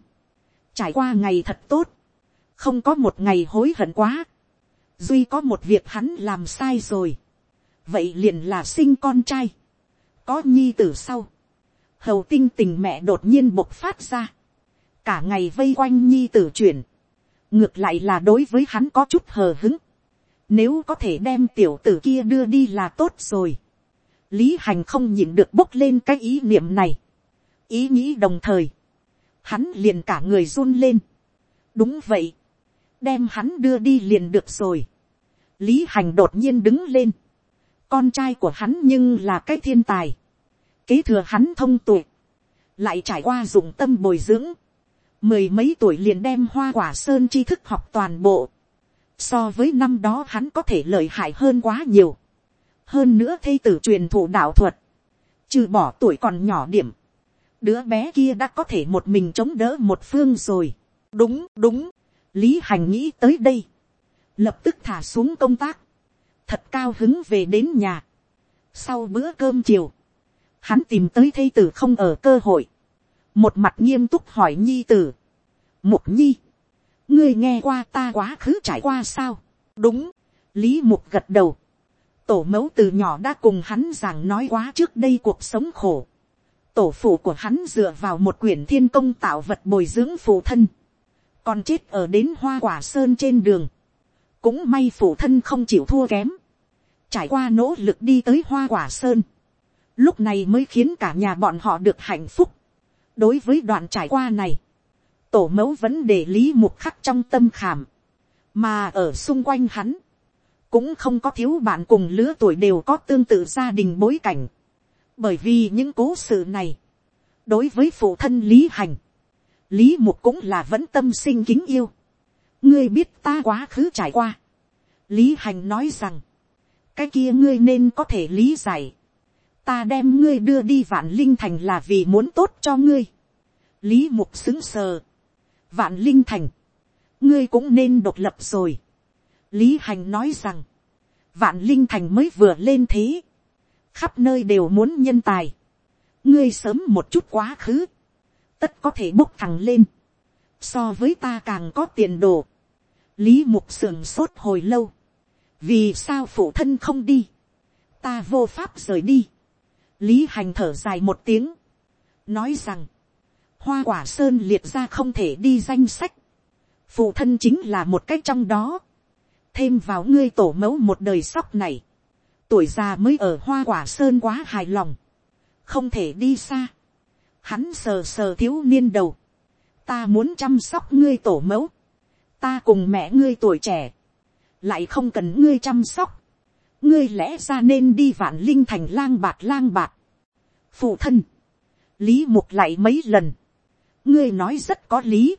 trải qua ngày thật tốt, không có một ngày hối hận quá, duy có một việc hắn làm sai rồi, vậy liền là sinh con trai, có nhi t ử sau, hầu tinh tình mẹ đột nhiên bộc phát ra, cả ngày vây quanh nhi tử chuyển, ngược lại là đối với hắn có chút hờ hứng, nếu có thể đem tiểu tử kia đưa đi là tốt rồi, lý hành không nhìn được bốc lên cái ý niệm này, ý nghĩ đồng thời, hắn liền cả người run lên, đúng vậy, đem hắn đưa đi liền được rồi, lý hành đột nhiên đứng lên, con trai của hắn nhưng là cái thiên tài, kế thừa hắn thông tuệ, lại trải qua dụng tâm bồi dưỡng, mười mấy tuổi liền đem hoa quả sơn tri thức học toàn bộ, so với năm đó hắn có thể lợi hại hơn quá nhiều, hơn nữa thây tử truyền thụ đạo thuật, trừ bỏ tuổi còn nhỏ điểm, đứa bé kia đã có thể một mình chống đỡ một phương rồi. đúng đúng, lý hành nghĩ tới đây, lập tức thả xuống công tác, thật cao hứng về đến nhà. sau bữa cơm chiều, hắn tìm tới thây tử không ở cơ hội, một mặt nghiêm túc hỏi nhi tử, mục nhi, ngươi nghe qua ta quá khứ trải qua sao, đúng, lý mục gật đầu, tổ mẫu từ nhỏ đã cùng hắn giảng nói quá trước đây cuộc sống khổ, tổ phụ của hắn dựa vào một quyển thiên công tạo vật bồi dưỡng phụ thân, còn chết ở đến hoa quả sơn trên đường, cũng may phụ thân không chịu thua kém, trải qua nỗ lực đi tới hoa quả sơn, lúc này mới khiến cả nhà bọn họ được hạnh phúc. đối với đoạn trải qua này, tổ mẫu vẫn để lý mục khắc trong tâm khảm, mà ở xung quanh hắn, cũng không có thiếu bạn cùng lứa tuổi đều có tương tự gia đình bối cảnh, bởi vì những cố sự này, đối với phụ thân lý hành, lý mục cũng là vẫn tâm sinh kính yêu, ngươi biết ta quá khứ trải qua, lý hành nói rằng, cái kia ngươi nên có thể lý giải, ta đem ngươi đưa đi vạn linh thành là vì muốn tốt cho ngươi. lý mục xứng sờ. vạn linh thành, ngươi cũng nên độc lập rồi. lý hành nói rằng, vạn linh thành mới vừa lên thế, khắp nơi đều muốn nhân tài, ngươi sớm một chút quá khứ, tất có thể bốc thẳng lên, so với ta càng có tiền đồ, lý mục sườn sốt hồi lâu, vì sao phụ thân không đi, ta vô pháp rời đi, lý hành thở dài một tiếng, nói rằng, hoa quả sơn liệt ra không thể đi danh sách, phụ thân chính là một cách trong đó, thêm vào ngươi tổ mẫu một đời sóc này, tuổi già mới ở hoa quả sơn quá hài lòng, không thể đi xa, hắn sờ sờ thiếu niên đầu, ta muốn chăm sóc ngươi tổ mẫu, ta cùng mẹ ngươi tuổi trẻ, lại không cần ngươi chăm sóc, ngươi lẽ ra nên đi vạn linh thành lang bạt lang bạt. phụ thân, lý mục lại mấy lần, ngươi nói rất có lý,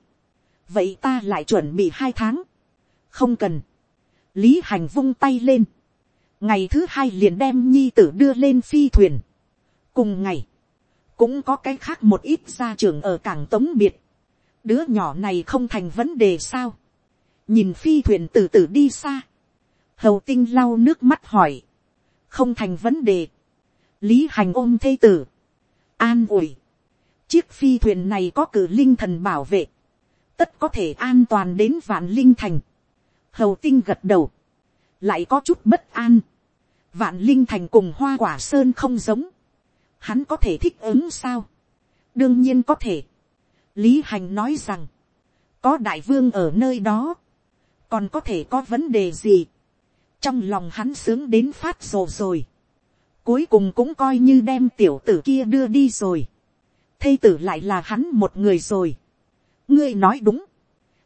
vậy ta lại chuẩn bị hai tháng, không cần, lý hành vung tay lên, ngày thứ hai liền đem nhi tử đưa lên phi thuyền, cùng ngày, cũng có cái khác một ít gia trưởng ở cảng tống biệt, đứa nhỏ này không thành vấn đề sao, nhìn phi thuyền từ từ đi xa, hầu tinh lau nước mắt hỏi, không thành vấn đề, lý hành ôm thê tử, an ủi, chiếc phi thuyền này có cử linh thần bảo vệ, tất có thể an toàn đến vạn linh thành, hầu tinh gật đầu, lại có chút bất an, vạn linh thành cùng hoa quả sơn không giống, hắn có thể thích ứng sao, đương nhiên có thể, lý hành nói rằng, có đại vương ở nơi đó, còn có thể có vấn đề gì, trong lòng hắn sướng đến phát rồ rồi, cuối cùng cũng coi như đem tiểu tử kia đưa đi rồi, thây tử lại là hắn một người rồi, ngươi nói đúng,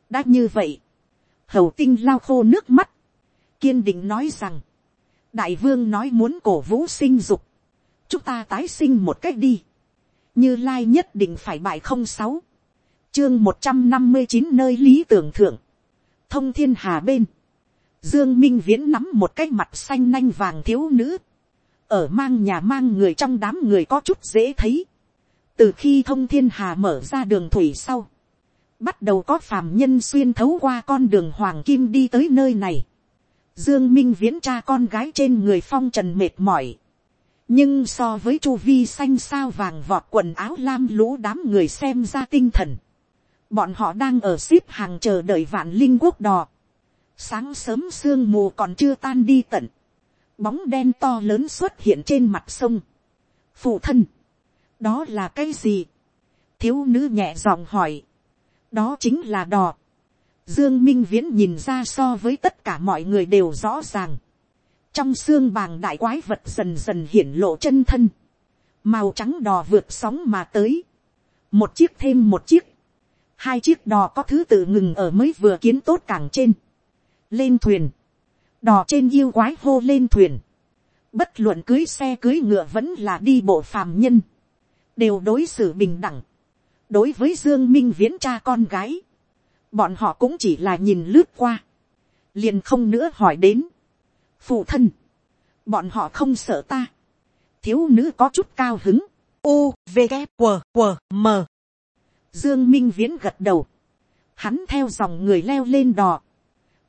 đã như vậy, hầu tinh lao khô nước mắt, kiên định nói rằng, đại vương nói muốn cổ vũ sinh dục, chúng ta tái sinh một cách đi, như lai nhất định phải bại không sáu, chương một trăm năm mươi chín nơi lý tưởng thượng, thông thiên hà bên, dương minh viễn nắm một cái mặt xanh nanh vàng thiếu nữ, ở mang nhà mang người trong đám người có chút dễ thấy, từ khi thông thiên hà mở ra đường thủy sau, bắt đầu có phàm nhân xuyên thấu qua con đường hoàng kim đi tới nơi này, dương minh viễn cha con gái trên người phong trần mệt mỏi, nhưng so với chu vi xanh sao vàng vọt quần áo lam lũ đám người xem ra tinh thần, bọn họ đang ở ship hàng chờ đợi vạn linh quốc đò, sáng sớm sương mù còn chưa tan đi tận, bóng đen to lớn xuất hiện trên mặt sông, phụ thân, đó là cái gì, thiếu nữ nhẹ giọng hỏi, đó chính là đò, dương minh viễn nhìn ra so với tất cả mọi người đều rõ ràng, trong xương bàng đại quái vật dần dần hiển lộ chân thân, màu trắng đò vượt sóng mà tới, một chiếc thêm một chiếc, hai chiếc đò có thứ tự ngừng ở mới vừa kiến tốt cảng trên, lên thuyền, đò trên yêu quái hô lên thuyền, bất luận cưới xe cưới ngựa vẫn là đi bộ phàm nhân, đều đối xử bình đẳng, đối với dương minh viễn cha con gái, bọn họ cũng chỉ là nhìn lướt qua, liền không nữa hỏi đến, phụ thân, bọn họ không sợ ta, thiếu nữ có chút cao hứng, u v g q q m dương minh viễn gật đầu, hắn theo dòng người leo lên đò,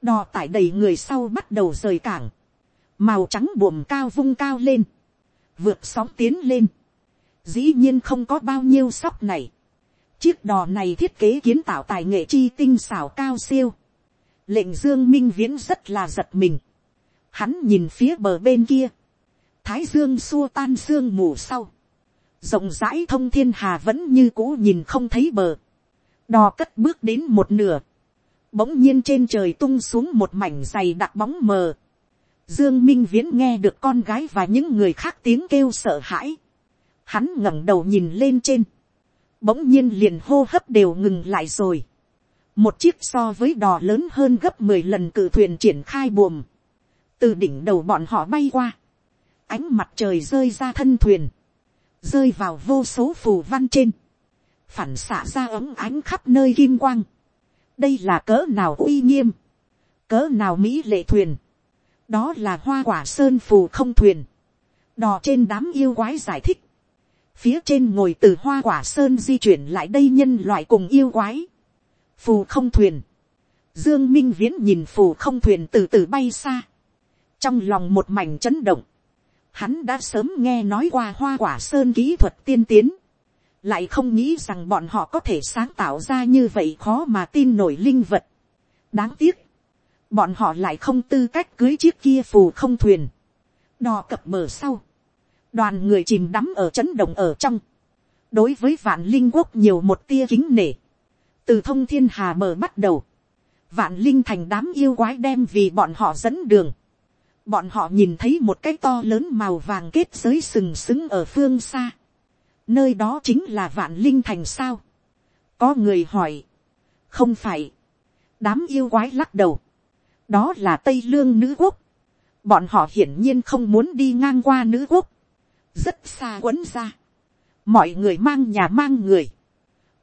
đò tải đầy người sau bắt đầu rời cảng, màu trắng buồm cao vung cao lên, vượt sóng tiến lên, dĩ nhiên không có bao nhiêu sóc này, chiếc đò này thiết kế kiến tạo tài nghệ chi tinh xảo cao siêu, lệnh dương minh viễn rất là giật mình, hắn nhìn phía bờ bên kia, thái dương xua tan sương mù sau, rộng rãi thông thiên hà vẫn như cũ nhìn không thấy bờ, đò cất bước đến một nửa, bỗng nhiên trên trời tung xuống một mảnh dày đặc bóng mờ, dương minh viễn nghe được con gái và những người khác tiếng kêu sợ hãi, hắn ngẩng đầu nhìn lên trên, bỗng nhiên liền hô hấp đều ngừng lại rồi, một chiếc so với đò lớn hơn gấp mười lần cự thuyền triển khai buồm, từ đỉnh đầu bọn họ bay qua, ánh mặt trời rơi ra thân thuyền, rơi vào vô số phù văn trên, phản xạ ra ấm ánh khắp nơi kim quang. đây là cỡ nào uy nghiêm, cỡ nào mỹ lệ thuyền, đó là hoa quả sơn phù không thuyền, đò trên đám yêu quái giải thích, phía trên ngồi từ hoa quả sơn di chuyển lại đây nhân loại cùng yêu quái, phù không thuyền, dương minh viễn nhìn phù không thuyền từ từ bay xa, trong lòng một mảnh chấn động, hắn đã sớm nghe nói qua hoa quả sơn kỹ thuật tiên tiến, lại không nghĩ rằng bọn họ có thể sáng tạo ra như vậy khó mà tin nổi linh vật. đáng tiếc, bọn họ lại không tư cách cưới chiếc kia phù không thuyền, đò cập mở sau, đoàn người chìm đắm ở chấn động ở trong, đối với vạn linh quốc nhiều một tia kính nể, từ thông thiên hà mở bắt đầu, vạn linh thành đám yêu quái đem vì bọn họ dẫn đường, bọn họ nhìn thấy một cái to lớn màu vàng kết giới sừng sững ở phương xa. nơi đó chính là vạn linh thành sao. có người hỏi. không phải. đám yêu quái lắc đầu. đó là tây lương nữ quốc. bọn họ hiển nhiên không muốn đi ngang qua nữ quốc. rất xa quấn ra. mọi người mang nhà mang người.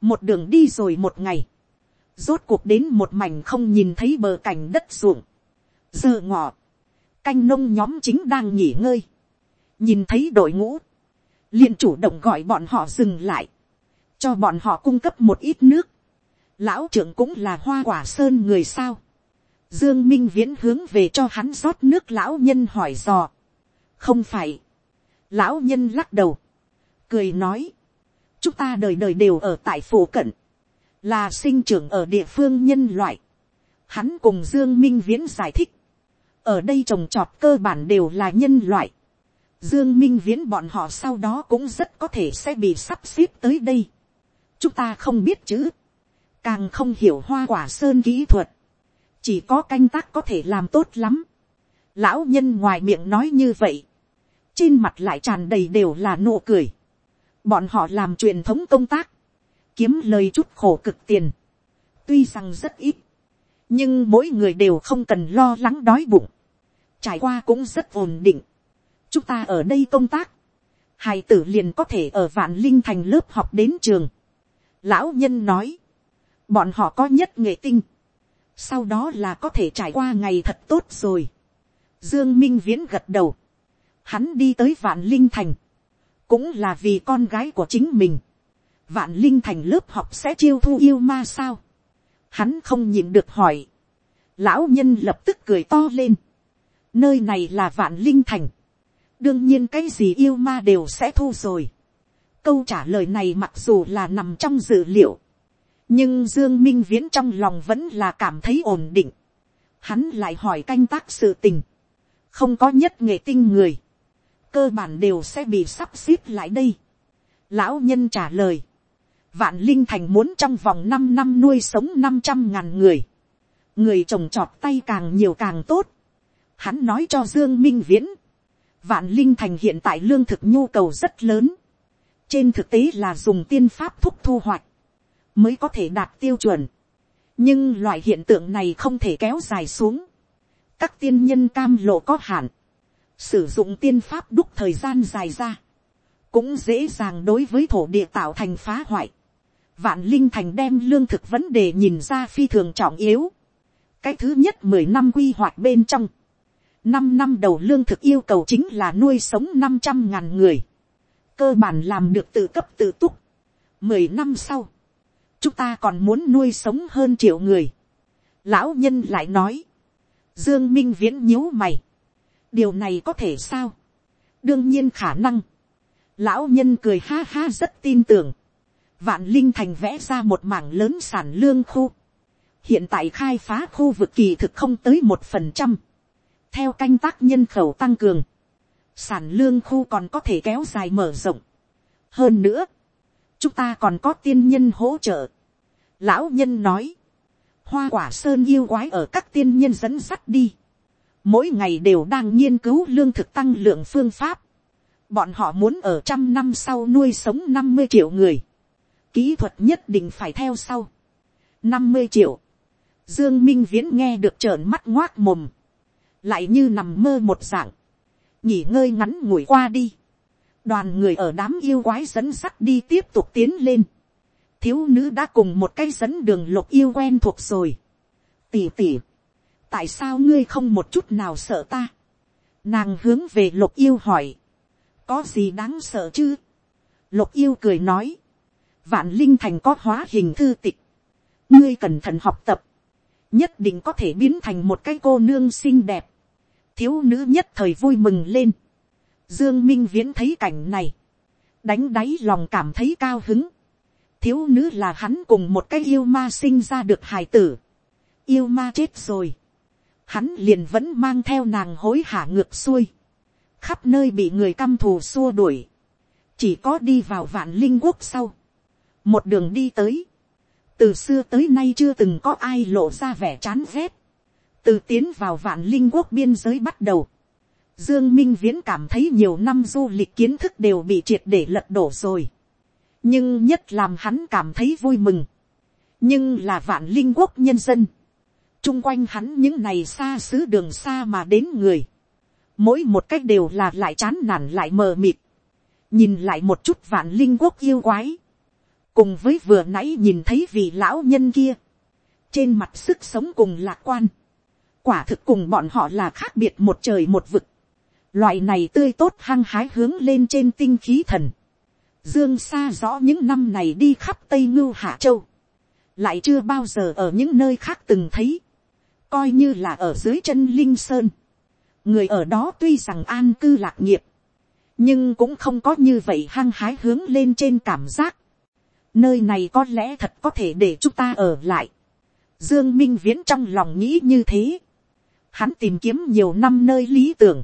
một đường đi rồi một ngày. rốt cuộc đến một mảnh không nhìn thấy bờ cảnh đất ruộng. giờ ngọ canh nông nhóm chính đang nghỉ ngơi, nhìn thấy đội ngũ, liền chủ động gọi bọn họ dừng lại, cho bọn họ cung cấp một ít nước. Lão trưởng cũng là hoa quả sơn người sao. Dương Minh Viễn hướng về cho hắn rót nước lão nhân hỏi dò. Không phải. Lão nhân lắc đầu. Cười nói. Chúng ta đời đời đều ở tại phổ cận. Là sinh trưởng ở địa phương nhân loại. Hắn cùng Dương Minh Viễn giải thích ở đây trồng trọt cơ bản đều là nhân loại. Dương Minh Viễn bọn họ sau đó cũng rất có thể sẽ bị sắp xếp tới đây. Chúng ta không biết chữ. Càng không hiểu hoa quả sơn kỹ thuật. Chỉ có canh tác có thể làm tốt lắm. Lão nhân ngoài miệng nói như vậy. Trên mặt lại tràn đầy đều là nụ cười. Bọn họ làm truyền thống công tác. Kiếm lời chút khổ cực tiền. Tuy rằng rất ít nhưng mỗi người đều không cần lo lắng đói bụng trải qua cũng rất ổn định, chúng ta ở đây công tác, hài tử liền có thể ở vạn linh thành lớp học đến trường. Lão nhân nói, bọn họ có nhất nghệ tinh, sau đó là có thể trải qua ngày thật tốt rồi. Dương Minh Viễn gật đầu, hắn đi tới vạn linh thành, cũng là vì con gái của chính mình. Vạn linh thành lớp học sẽ chiêu thu yêu ma sao? Hắn không nhịn được hỏi. Lão nhân lập tức cười to lên. Nơi này là vạn linh thành đương nhiên cái gì yêu ma đều sẽ thu rồi. câu trả lời này mặc dù là nằm trong dự liệu, nhưng dương minh viễn trong lòng vẫn là cảm thấy ổn định. hắn lại hỏi canh tác sự tình, không có nhất nghệ tinh người, cơ bản đều sẽ bị sắp xếp lại đây. lão nhân trả lời, vạn linh thành muốn trong vòng năm năm nuôi sống năm trăm ngàn người, người trồng trọt tay càng nhiều càng tốt. Hắn nói cho Dương Minh Viễn, Vạn Linh Thành hiện tại lương thực nhu cầu rất lớn. Trên thực tế là dùng tiên pháp thúc thu hoạch. Mới có thể đạt tiêu chuẩn. Nhưng loại hiện tượng này không thể kéo dài xuống. Các tiên nhân cam lộ có hạn. Sử dụng tiên pháp đúc thời gian dài ra. Cũng dễ dàng đối với thổ địa tạo thành phá hoại. Vạn Linh Thành đem lương thực vấn đề nhìn ra phi thường trọng yếu. Cái thứ nhất mười năm quy hoạch bên trong năm năm đầu lương thực yêu cầu chính là nuôi sống năm trăm ngàn người. Cơ bản làm được tự cấp tự túc. Mười năm sau, chúng ta còn muốn nuôi sống hơn triệu người. Lão nhân lại nói, Dương Minh Viễn nhíu mày. Điều này có thể sao? Đương nhiên khả năng. Lão nhân cười ha ha rất tin tưởng. Vạn Linh Thành vẽ ra một mảng lớn sản lương khu. Hiện tại khai phá khu vực kỳ thực không tới một phần trăm theo canh tác nhân khẩu tăng cường, sản lương khu còn có thể kéo dài mở rộng. hơn nữa, chúng ta còn có tiên nhân hỗ trợ. lão nhân nói, hoa quả sơn yêu quái ở các tiên nhân dẫn sắt đi. mỗi ngày đều đang nghiên cứu lương thực tăng lượng phương pháp. bọn họ muốn ở trăm năm sau nuôi sống năm mươi triệu người. kỹ thuật nhất định phải theo sau. năm mươi triệu. dương minh viễn nghe được trợn mắt ngoác mồm lại như nằm mơ một dạng, nghỉ ngơi ngắn ngủi qua đi, đoàn người ở đám yêu quái dẫn sắt đi tiếp tục tiến lên, thiếu nữ đã cùng một cái dẫn đường lục yêu quen thuộc rồi, tỉ tỉ, tại sao ngươi không một chút nào sợ ta, nàng hướng về lục yêu hỏi, có gì đáng sợ chứ, lục yêu cười nói, vạn linh thành có hóa hình thư tịch, ngươi cẩn thận học tập, nhất định có thể biến thành một cái cô nương xinh đẹp thiếu nữ nhất thời vui mừng lên. Dương Minh Viễn thấy cảnh này. Đánh đáy lòng cảm thấy cao hứng. Thiếu nữ là hắn cùng một cái yêu ma sinh ra được hài tử. Yêu ma chết rồi. Hắn liền vẫn mang theo nàng hối hả ngược xuôi. Khắp nơi bị người căm thù xua đuổi. Chỉ có đi vào vạn linh quốc sau. Một đường đi tới. Từ xưa tới nay chưa từng có ai lộ ra vẻ chán ghét từ tiến vào vạn linh quốc biên giới bắt đầu, dương minh viễn cảm thấy nhiều năm du lịch kiến thức đều bị triệt để lật đổ rồi. nhưng nhất làm hắn cảm thấy vui mừng. nhưng là vạn linh quốc nhân dân. chung quanh hắn những này xa xứ đường xa mà đến người. mỗi một cách đều là lại chán nản lại mờ mịt. nhìn lại một chút vạn linh quốc yêu quái. cùng với vừa nãy nhìn thấy vị lão nhân kia. trên mặt sức sống cùng lạc quan quả thực cùng bọn họ là khác biệt một trời một vực. Loại này tươi tốt hăng hái hướng lên trên tinh khí thần. Dương xa rõ những năm này đi khắp Tây Ngưu Hạ Châu. Lại chưa bao giờ ở những nơi khác từng thấy. Coi như là ở dưới chân Linh Sơn. Người ở đó tuy rằng an cư lạc nghiệp. Nhưng cũng không có như vậy hăng hái hướng lên trên cảm giác. Nơi này có lẽ thật có thể để chúng ta ở lại. Dương Minh Viễn trong lòng nghĩ như thế hắn tìm kiếm nhiều năm nơi lý tưởng,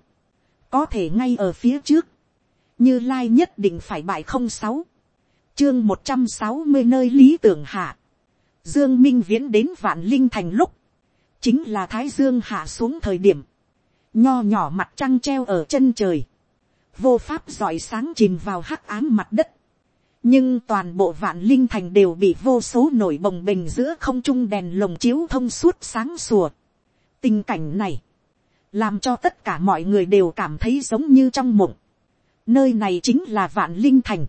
có thể ngay ở phía trước, như lai nhất định phải bại không sáu, chương một trăm sáu mươi nơi lý tưởng hạ, dương minh viễn đến vạn linh thành lúc, chính là thái dương hạ xuống thời điểm, nho nhỏ mặt trăng treo ở chân trời, vô pháp giỏi sáng chìm vào hắc ám mặt đất, nhưng toàn bộ vạn linh thành đều bị vô số nổi bồng bềnh giữa không trung đèn lồng chiếu thông suốt sáng sùa tình cảnh này, làm cho tất cả mọi người đều cảm thấy giống như trong mộng. nơi này chính là vạn linh thành.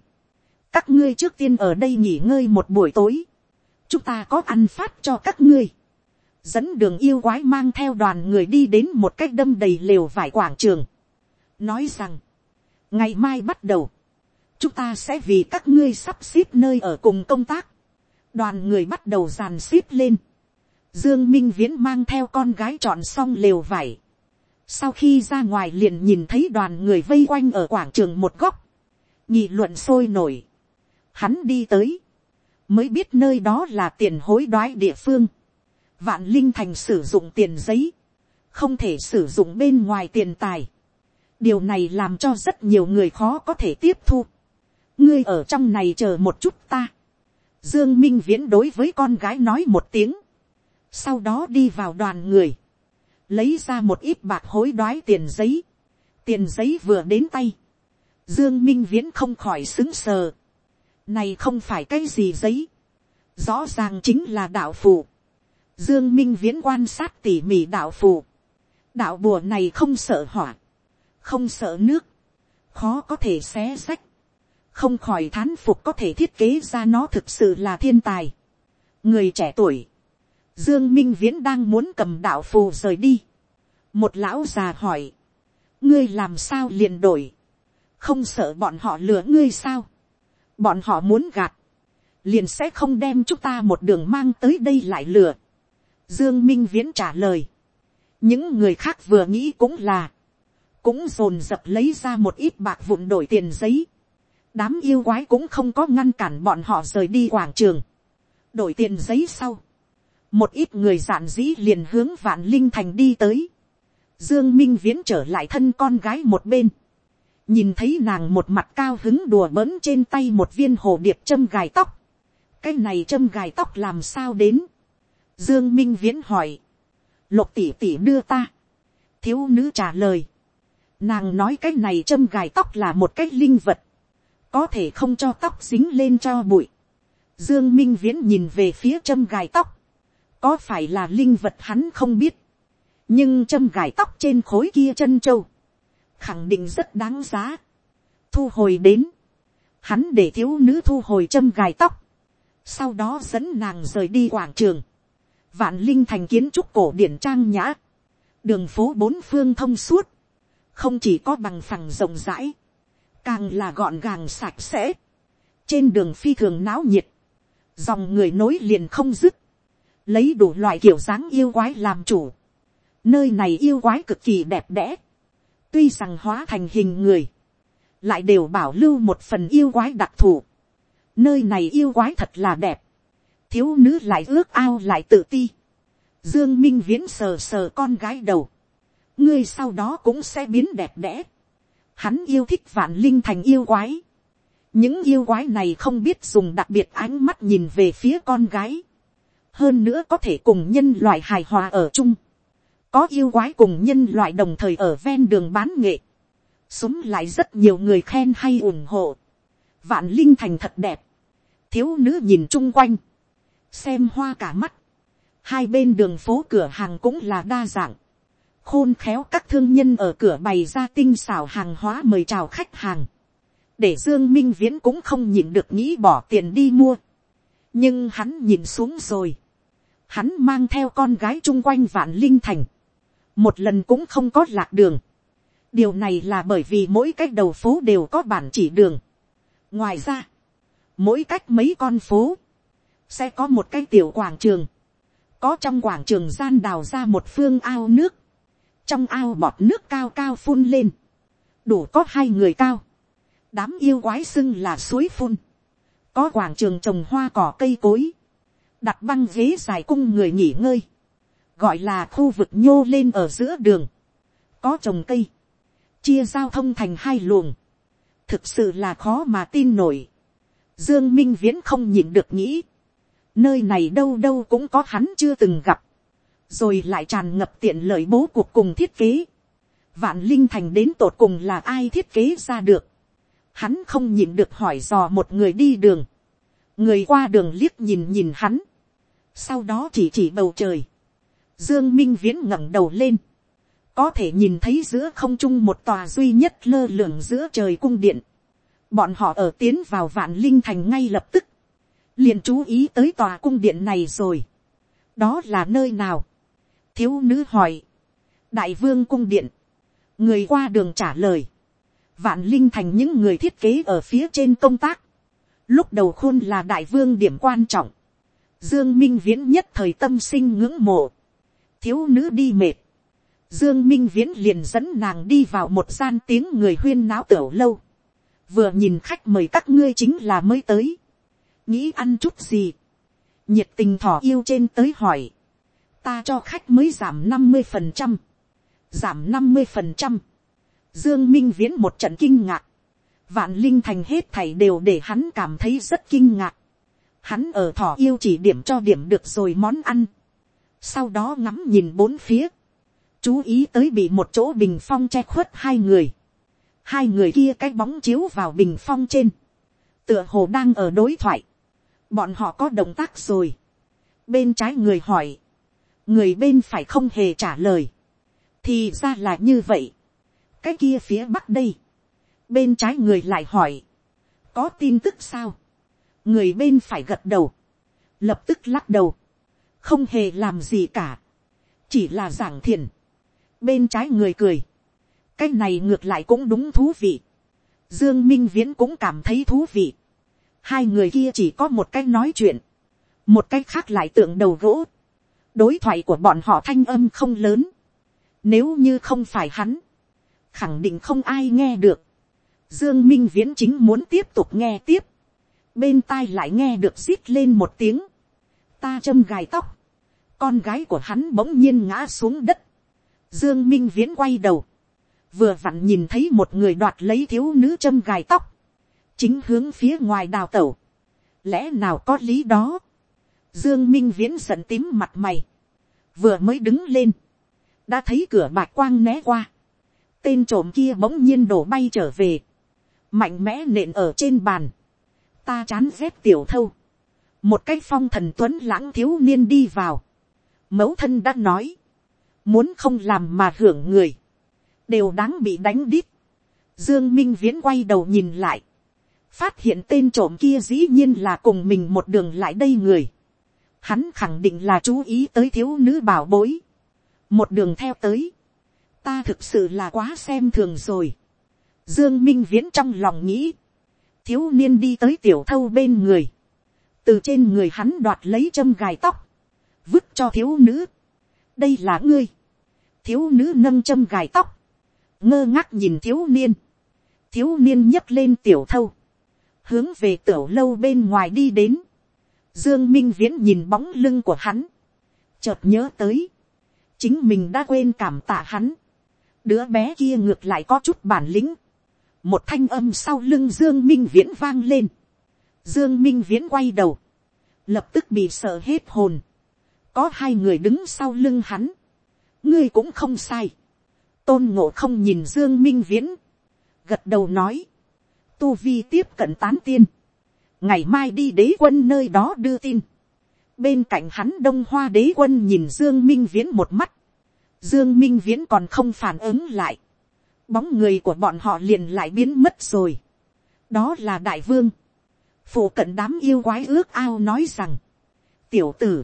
các ngươi trước tiên ở đây nghỉ ngơi một buổi tối. chúng ta có ăn phát cho các ngươi. dẫn đường yêu quái mang theo đoàn người đi đến một cách đâm đầy lều vải quảng trường. nói rằng, ngày mai bắt đầu, chúng ta sẽ vì các ngươi sắp xếp nơi ở cùng công tác. đoàn người bắt đầu dàn xếp lên dương minh viễn mang theo con gái chọn xong lều vải. sau khi ra ngoài liền nhìn thấy đoàn người vây quanh ở quảng trường một góc. nhị luận sôi nổi. hắn đi tới. mới biết nơi đó là tiền hối đoái địa phương. vạn linh thành sử dụng tiền giấy. không thể sử dụng bên ngoài tiền tài. điều này làm cho rất nhiều người khó có thể tiếp thu ngươi ở trong này chờ một chút ta. Dương Minh Viễn đối với con gái nói một tiếng. Sau đó đi vào đoàn người. Lấy ra một ít bạc hối đoái tiền giấy. Tiền giấy vừa đến tay. Dương Minh Viễn không khỏi xứng sờ. Này không phải cái gì giấy. Rõ ràng chính là đạo phù. Dương Minh Viễn quan sát tỉ mỉ đạo phù. Đạo bùa này không sợ hỏa. Không sợ nước. Khó có thể xé sách không khỏi thán phục có thể thiết kế ra nó thực sự là thiên tài. người trẻ tuổi, dương minh viễn đang muốn cầm đạo phù rời đi. một lão già hỏi, ngươi làm sao liền đổi, không sợ bọn họ lừa ngươi sao, bọn họ muốn gạt, liền sẽ không đem chúng ta một đường mang tới đây lại lừa. Dương Minh Viễn trả lời. Những người khác vừa nghĩ cũng là. Cũng dồn dập lấy ra một ít bạc vụn đổi tiền giấy đám yêu quái cũng không có ngăn cản bọn họ rời đi quảng trường, đổi tiền giấy sau, một ít người giản dĩ liền hướng vạn linh thành đi tới, dương minh viễn trở lại thân con gái một bên, nhìn thấy nàng một mặt cao hứng đùa bỡn trên tay một viên hồ điệp châm gài tóc, cái này châm gài tóc làm sao đến, dương minh viễn hỏi, lục tỷ tỷ đưa ta, thiếu nữ trả lời, nàng nói cái này châm gài tóc là một cái linh vật, có thể không cho tóc dính lên cho bụi. Dương Minh Viễn nhìn về phía châm gài tóc, có phải là linh vật hắn không biết, nhưng châm gài tóc trên khối kia chân châu, khẳng định rất đáng giá. Thu hồi đến, hắn để thiếu nữ thu hồi châm gài tóc, sau đó dẫn nàng rời đi quảng trường, vạn linh thành kiến trúc cổ điển trang nhã, đường phố bốn phương thông suốt, không chỉ có bằng phẳng rộng rãi, càng là gọn gàng sạch sẽ, trên đường phi thường náo nhiệt, dòng người nối liền không dứt, lấy đủ loại kiểu dáng yêu quái làm chủ, nơi này yêu quái cực kỳ đẹp đẽ, tuy rằng hóa thành hình người, lại đều bảo lưu một phần yêu quái đặc thù, nơi này yêu quái thật là đẹp, thiếu nữ lại ước ao lại tự ti, dương minh viễn sờ sờ con gái đầu, ngươi sau đó cũng sẽ biến đẹp đẽ, hắn yêu thích vạn linh thành yêu quái. những yêu quái này không biết dùng đặc biệt ánh mắt nhìn về phía con gái hơn nữa có thể cùng nhân loại hài hòa ở chung. có yêu quái cùng nhân loại đồng thời ở ven đường bán nghệ. súng lại rất nhiều người khen hay ủng hộ. vạn linh thành thật đẹp. thiếu nữ nhìn chung quanh. xem hoa cả mắt. hai bên đường phố cửa hàng cũng là đa dạng khôn khéo các thương nhân ở cửa bày ra tinh xảo hàng hóa mời chào khách hàng, để dương minh viễn cũng không nhìn được nghĩ bỏ tiền đi mua, nhưng hắn nhìn xuống rồi, hắn mang theo con gái chung quanh vạn linh thành, một lần cũng không có lạc đường, điều này là bởi vì mỗi cách đầu phố đều có bản chỉ đường, ngoài ra, mỗi cách mấy con phố, sẽ có một cái tiểu quảng trường, có trong quảng trường gian đào ra một phương ao nước, trong ao bọt nước cao cao phun lên, đủ có hai người cao, đám yêu quái xưng là suối phun, có quảng trường trồng hoa cỏ cây cối, đặt băng ghế dài cung người nghỉ ngơi, gọi là khu vực nhô lên ở giữa đường, có trồng cây, chia giao thông thành hai luồng, thực sự là khó mà tin nổi. Dương Minh Viễn không nhìn được nghĩ, nơi này đâu đâu cũng có hắn chưa từng gặp, rồi lại tràn ngập tiện lợi bố cuộc cùng thiết kế. Vạn linh thành đến tột cùng là ai thiết kế ra được. Hắn không nhìn được hỏi dò một người đi đường. Người qua đường liếc nhìn nhìn hắn. Sau đó chỉ chỉ bầu trời. Dương Minh Viễn ngẩng đầu lên. có thể nhìn thấy giữa không trung một tòa duy nhất lơ lửng giữa trời cung điện. Bọn họ ở tiến vào vạn linh thành ngay lập tức, liền chú ý tới tòa cung điện này rồi. đó là nơi nào. thiếu nữ hỏi. đại vương cung điện. người qua đường trả lời. vạn linh thành những người thiết kế ở phía trên công tác lúc đầu khôn là đại vương điểm quan trọng. dương minh viễn nhất thời tâm sinh ngưỡng mộ. thiếu nữ đi mệt. Dương Minh Viễn liền dẫn nàng đi vào một gian tiếng người huyên náo tiểu lâu. Vừa nhìn khách mời các ngươi chính là mới tới nghĩ ăn chút gì, nhiệt tình thỏ yêu trên tới hỏi, ta cho khách mới giảm năm mươi phần trăm, giảm năm mươi phần trăm, dương minh viễn một trận kinh ngạc, vạn linh thành hết thảy đều để hắn cảm thấy rất kinh ngạc, hắn ở thỏ yêu chỉ điểm cho điểm được rồi món ăn, sau đó ngắm nhìn bốn phía, chú ý tới bị một chỗ bình phong che khuất hai người, hai người kia cái bóng chiếu vào bình phong trên, tựa hồ đang ở đối thoại, bọn họ có động tác rồi. bên trái người hỏi, người bên phải không hề trả lời, thì ra là như vậy. cái kia phía bắc đây, bên trái người lại hỏi, có tin tức sao, người bên phải gật đầu, lập tức lắc đầu, không hề làm gì cả, chỉ là giảng thiền, bên trái người cười, cái này ngược lại cũng đúng thú vị, dương minh viễn cũng cảm thấy thú vị, hai người kia chỉ có một cái nói chuyện, một cái khác lại tượng đầu gỗ. đối thoại của bọn họ thanh âm không lớn, nếu như không phải hắn, khẳng định không ai nghe được. Dương Minh Viễn chính muốn tiếp tục nghe tiếp, bên tai lại nghe được rít lên một tiếng, ta châm gài tóc, con gái của hắn bỗng nhiên ngã xuống đất, Dương Minh Viễn quay đầu, vừa vặn nhìn thấy một người đoạt lấy thiếu nữ châm gài tóc, chính hướng phía ngoài đào tẩu, lẽ nào có lý đó, dương minh viễn giận tím mặt mày, vừa mới đứng lên, đã thấy cửa bạc quang né qua, tên trộm kia bỗng nhiên đổ bay trở về, mạnh mẽ nện ở trên bàn, ta chán rét tiểu thâu, một cái phong thần tuấn lãng thiếu niên đi vào, mẫu thân đã nói, muốn không làm mà hưởng người, đều đáng bị đánh đít, dương minh viễn quay đầu nhìn lại, phát hiện tên trộm kia dĩ nhiên là cùng mình một đường lại đây người. Hắn khẳng định là chú ý tới thiếu nữ bảo bối. Một đường theo tới. Ta thực sự là quá xem thường rồi. Dương Minh Viễn trong lòng nghĩ. Thiếu niên đi tới tiểu thâu bên người. Từ trên người hắn đoạt lấy châm gài tóc. Vứt cho thiếu nữ. Đây là ngươi. Thiếu nữ nâng châm gài tóc. Ngơ ngác nhìn thiếu niên. Thiếu niên nhấc lên tiểu thâu hướng về tiểu lâu bên ngoài đi đến. Dương Minh Viễn nhìn bóng lưng của hắn. Chợt nhớ tới. Chính mình đã quên cảm tạ hắn. Đứa bé kia ngược lại có chút bản lĩnh. Một thanh âm sau lưng Dương Minh Viễn vang lên. Dương Minh Viễn quay đầu. Lập tức bị sợ hết hồn. Có hai người đứng sau lưng hắn. Ngươi cũng không sai. Tôn ngộ không nhìn Dương Minh Viễn. Gật đầu nói tu vi tiếp cận tán tiên, ngày mai đi đế quân nơi đó đưa tin, bên cạnh hắn đông hoa đế quân nhìn dương minh viễn một mắt, dương minh viễn còn không phản ứng lại, bóng người của bọn họ liền lại biến mất rồi, đó là đại vương, phụ cận đám yêu quái ước ao nói rằng, tiểu tử,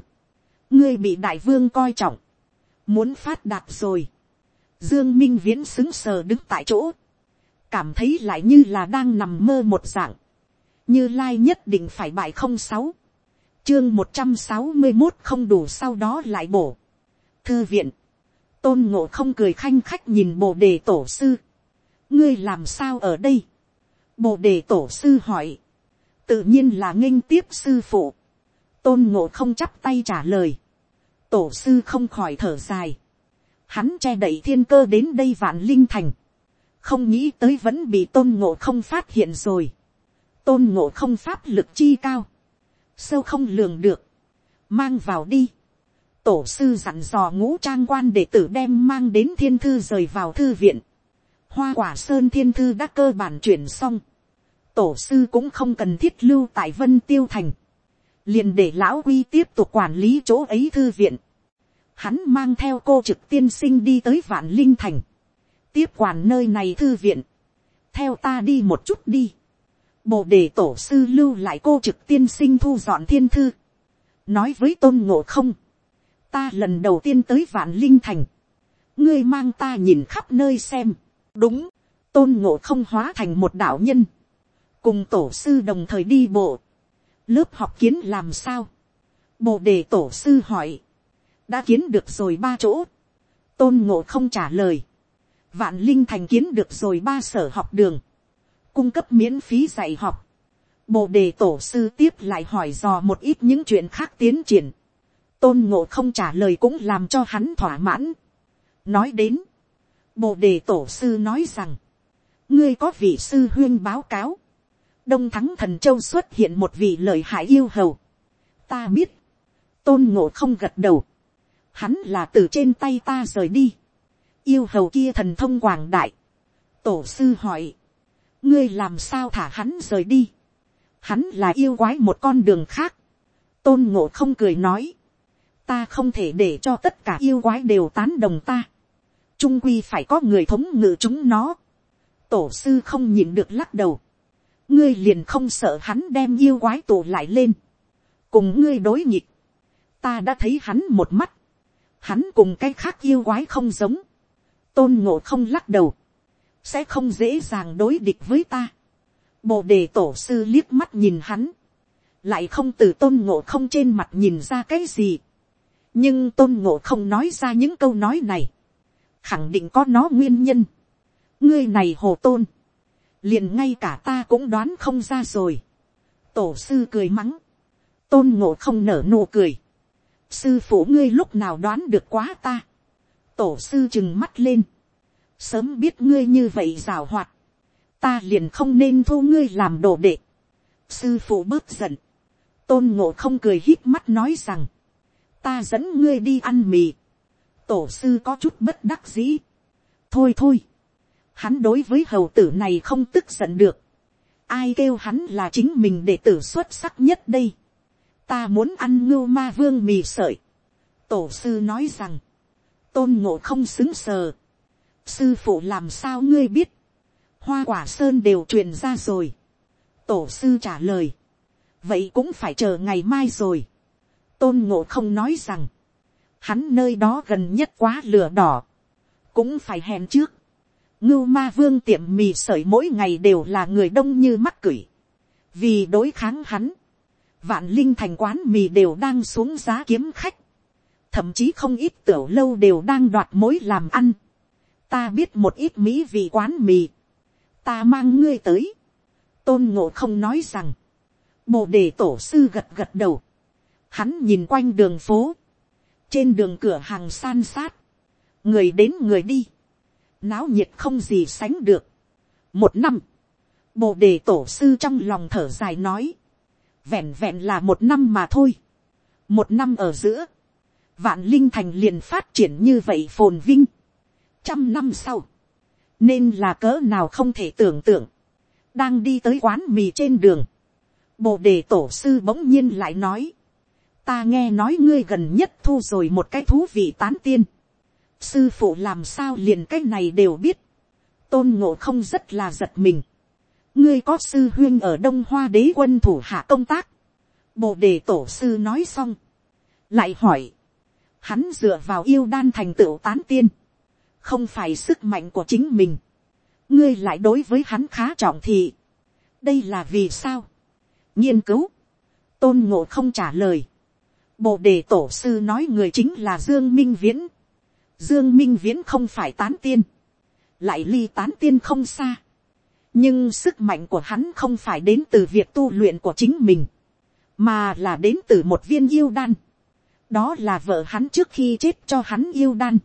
ngươi bị đại vương coi trọng, muốn phát đạt rồi, dương minh viễn xứng sờ đứng tại chỗ, cảm thấy lại như là đang nằm mơ một dạng, như lai nhất định phải bại không sáu, chương một trăm sáu mươi một không đủ sau đó lại bổ. thư viện, tôn ngộ không cười khanh khách nhìn bồ đề tổ sư, ngươi làm sao ở đây, bồ đề tổ sư hỏi, tự nhiên là nghênh tiếp sư phụ, tôn ngộ không chắp tay trả lời, tổ sư không khỏi thở dài, hắn che đậy thiên cơ đến đây vạn linh thành, không nghĩ tới vẫn bị tôn ngộ không phát hiện rồi. tôn ngộ không pháp lực chi cao, sâu không lường được, mang vào đi tổ sư dặn dò ngũ trang quan đệ tử đem mang đến thiên thư rời vào thư viện. hoa quả sơn thiên thư đã cơ bản chuyển xong. tổ sư cũng không cần thiết lưu tại vân tiêu thành. liền để lão quy tiếp tục quản lý chỗ ấy thư viện. hắn mang theo cô trực tiên sinh đi tới vạn linh thành, tiếp quản nơi này thư viện, theo ta đi một chút đi, bồ đề tổ sư lưu lại cô trực tiên sinh thu dọn thiên thư, nói với tôn ngộ không, ta lần đầu tiên tới vạn linh thành, ngươi mang ta nhìn khắp nơi xem, đúng, tôn ngộ không hóa thành một đạo nhân, cùng tổ sư đồng thời đi bộ, lớp học kiến làm sao, bồ đề tổ sư hỏi, đã kiến được rồi ba chỗ, tôn ngộ không trả lời, vạn linh thành kiến được rồi ba sở học đường, cung cấp miễn phí dạy học, bồ đề tổ sư tiếp lại hỏi dò một ít những chuyện khác tiến triển, tôn ngộ không trả lời cũng làm cho hắn thỏa mãn. nói đến, bồ đề tổ sư nói rằng, ngươi có vị sư huyên báo cáo, đông thắng thần châu xuất hiện một vị lợi hại yêu hầu. ta biết, tôn ngộ không gật đầu, hắn là từ trên tay ta rời đi, yêu hầu kia thần thông quảng đại, tổ sư hỏi, ngươi làm sao thả hắn rời đi, hắn là yêu quái một con đường khác, tôn ngộ không cười nói, ta không thể để cho tất cả yêu quái đều tán đồng ta, trung quy phải có người thống ngự chúng nó, tổ sư không nhìn được lắc đầu, ngươi liền không sợ hắn đem yêu quái tụ lại lên, cùng ngươi đối nghịch. ta đã thấy hắn một mắt, hắn cùng cái khác yêu quái không giống, tôn ngộ không lắc đầu, sẽ không dễ dàng đối địch với ta. Bồ đề tổ sư liếc mắt nhìn hắn, lại không từ tôn ngộ không trên mặt nhìn ra cái gì nhưng tôn ngộ không nói ra những câu nói này, khẳng định có nó nguyên nhân. ngươi này hồ tôn, liền ngay cả ta cũng đoán không ra rồi. tổ sư cười mắng, tôn ngộ không nở nụ cười. sư phụ ngươi lúc nào đoán được quá ta. tổ sư chừng mắt lên, sớm biết ngươi như vậy rào hoạt, ta liền không nên thu ngươi làm đồ đệ. sư phụ bớt giận, tôn ngộ không cười hít mắt nói rằng, ta dẫn ngươi đi ăn mì. tổ sư có chút bất đắc dĩ. thôi thôi, hắn đối với hầu tử này không tức giận được. ai kêu hắn là chính mình đệ tử xuất sắc nhất đây. ta muốn ăn ngưu ma vương mì sợi. tổ sư nói rằng, tôn ngộ không xứng sờ sư phụ làm sao ngươi biết, hoa quả sơn đều truyền ra rồi. tổ sư trả lời, vậy cũng phải chờ ngày mai rồi tôn ngộ không nói rằng, hắn nơi đó gần nhất quá lửa đỏ, cũng phải hẹn trước. ngưu ma vương tiệm mì sợi mỗi ngày đều là người đông như mắt cửi. vì đối kháng hắn, vạn linh thành quán mì đều đang xuống giá kiếm khách. thậm chí không ít tiểu lâu đều đang đoạt mối làm ăn ta biết một ít mỹ vị quán mì, ta mang ngươi tới, tôn ngộ không nói rằng, bồ đề tổ sư gật gật đầu, hắn nhìn quanh đường phố, trên đường cửa hàng san sát, người đến người đi, náo nhiệt không gì sánh được. một năm, bồ đề tổ sư trong lòng thở dài nói, vẹn vẹn là một năm mà thôi, một năm ở giữa, vạn linh thành liền phát triển như vậy phồn vinh, trăm năm sau, nên là cỡ nào không thể tưởng tượng, đang đi tới quán mì trên đường, bồ đề tổ sư bỗng nhiên lại nói, ta nghe nói ngươi gần nhất thu rồi một cái thú vị tán tiên, sư phụ làm sao liền cái này đều biết, tôn ngộ không rất là giật mình, ngươi có sư huyên ở đông hoa đế quân thủ hạ công tác, bồ đề tổ sư nói xong, lại hỏi, hắn dựa vào yêu đan thành tựu tán tiên, không phải sức mạnh của chính mình, ngươi lại đối với hắn khá trọng thị. đây là vì sao, nghiên cứu, tôn ngộ không trả lời, bồ đề tổ sư nói người chính là dương minh viễn, dương minh viễn không phải tán tiên, lại ly tán tiên không xa, nhưng sức mạnh của hắn không phải đến từ việc tu luyện của chính mình, mà là đến từ một viên yêu đan. đó là vợ hắn trước khi chết cho hắn yêu đan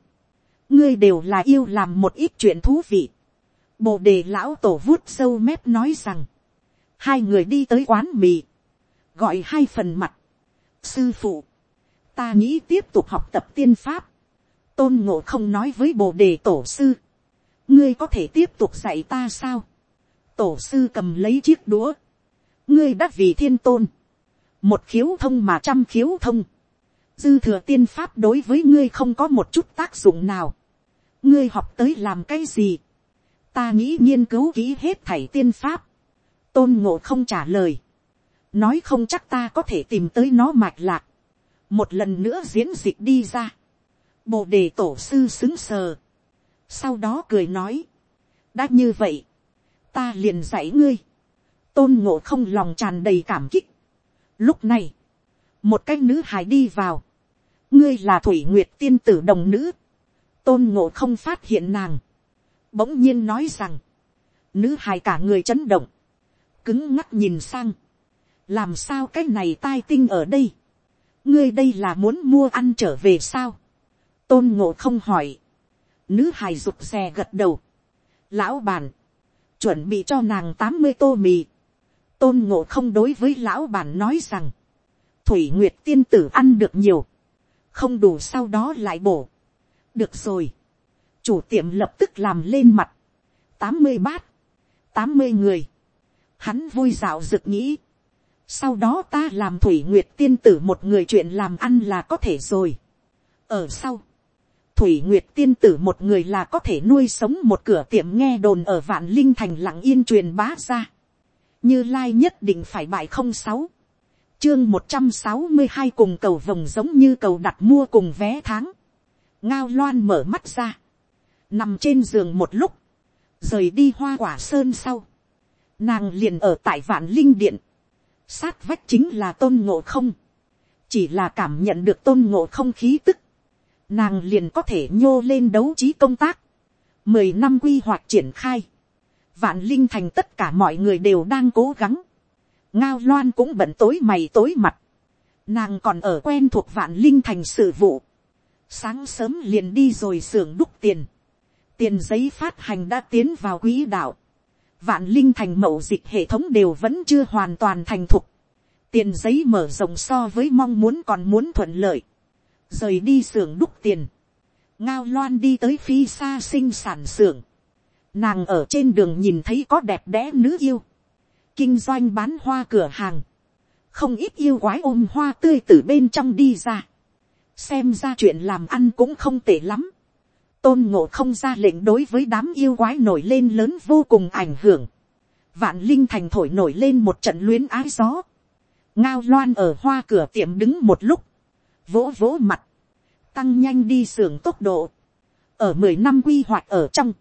ngươi đều là yêu làm một ít chuyện thú vị. Bồ đề lão tổ vuốt sâu mép nói rằng, hai người đi tới quán mì, gọi hai phần mặt. Sư phụ, ta nghĩ tiếp tục học tập tiên pháp. Tôn ngộ không nói với bồ đề tổ sư, ngươi có thể tiếp tục dạy ta sao. Tổ sư cầm lấy chiếc đũa, ngươi đã vì thiên tôn, một khiếu thông mà trăm khiếu thông. dư thừa tiên pháp đối với ngươi không có một chút tác dụng nào, ngươi học tới làm cái gì, ta nghĩ nghiên cứu kỹ hết thảy tiên pháp, tôn ngộ không trả lời, nói không chắc ta có thể tìm tới nó mạch lạc, một lần nữa diễn dịch đi ra, bồ đề tổ sư xứng sờ, sau đó cười nói, đã như vậy, ta liền dạy ngươi, tôn ngộ không lòng tràn đầy cảm kích. Lúc này, một cái nữ hài đi vào, ngươi là thủy nguyệt tiên tử đồng nữ, tôn ngộ không phát hiện nàng, bỗng nhiên nói rằng, nữ hài cả người chấn động, cứng ngắc nhìn sang, làm sao cái này tai tinh ở đây, ngươi đây là muốn mua ăn trở về sao, tôn ngộ không hỏi, nữ hài rụt xè gật đầu, lão bàn. Chuẩn bị cho nàng tám mươi tô mì, tôn ngộ không đối với lão bàn nói rằng, thủy nguyệt tiên tử ăn được nhiều, không đủ sau đó lại bổ. được rồi, chủ tiệm lập tức làm lên mặt, tám mươi bát, tám mươi người, hắn vui dạo rực nghĩ, sau đó ta làm thủy nguyệt tiên tử một người chuyện làm ăn là có thể rồi. ở sau, thủy nguyệt tiên tử một người là có thể nuôi sống một cửa tiệm nghe đồn ở vạn linh thành lặng yên truyền bá ra. như lai nhất định phải bại không sáu, chương một trăm sáu mươi hai cùng cầu vồng giống như cầu đặt mua cùng vé tháng. ngao loan mở mắt ra, nằm trên giường một lúc, rời đi hoa quả sơn sau, nàng liền ở tại vạn linh điện, sát vách chính là tôn ngộ không, chỉ là cảm nhận được tôn ngộ không khí tức, nàng liền có thể nhô lên đấu trí công tác, mười năm quy hoạch triển khai, vạn linh thành tất cả mọi người đều đang cố gắng, ngao loan cũng bận tối mày tối mặt, nàng còn ở quen thuộc vạn linh thành sự vụ, sáng sớm liền đi rồi xưởng đúc tiền, tiền giấy phát hành đã tiến vào quỹ đạo, vạn linh thành mậu dịch hệ thống đều vẫn chưa hoàn toàn thành thục, tiền giấy mở rộng so với mong muốn còn muốn thuận lợi, rời đi xưởng đúc tiền, ngao loan đi tới phi xa sinh sản xưởng, nàng ở trên đường nhìn thấy có đẹp đẽ nữ yêu, kinh doanh bán hoa cửa hàng, không ít yêu quái ôm hoa tươi từ bên trong đi ra, xem ra chuyện làm ăn cũng không tệ lắm, tôn ngộ không ra lệnh đối với đám yêu quái nổi lên lớn vô cùng ảnh hưởng, vạn linh thành thổi nổi lên một trận luyến ái gió, ngao loan ở hoa cửa tiệm đứng một lúc, vỗ vỗ mặt, tăng nhanh đi xưởng tốc độ, ở mười năm quy hoạch ở trong,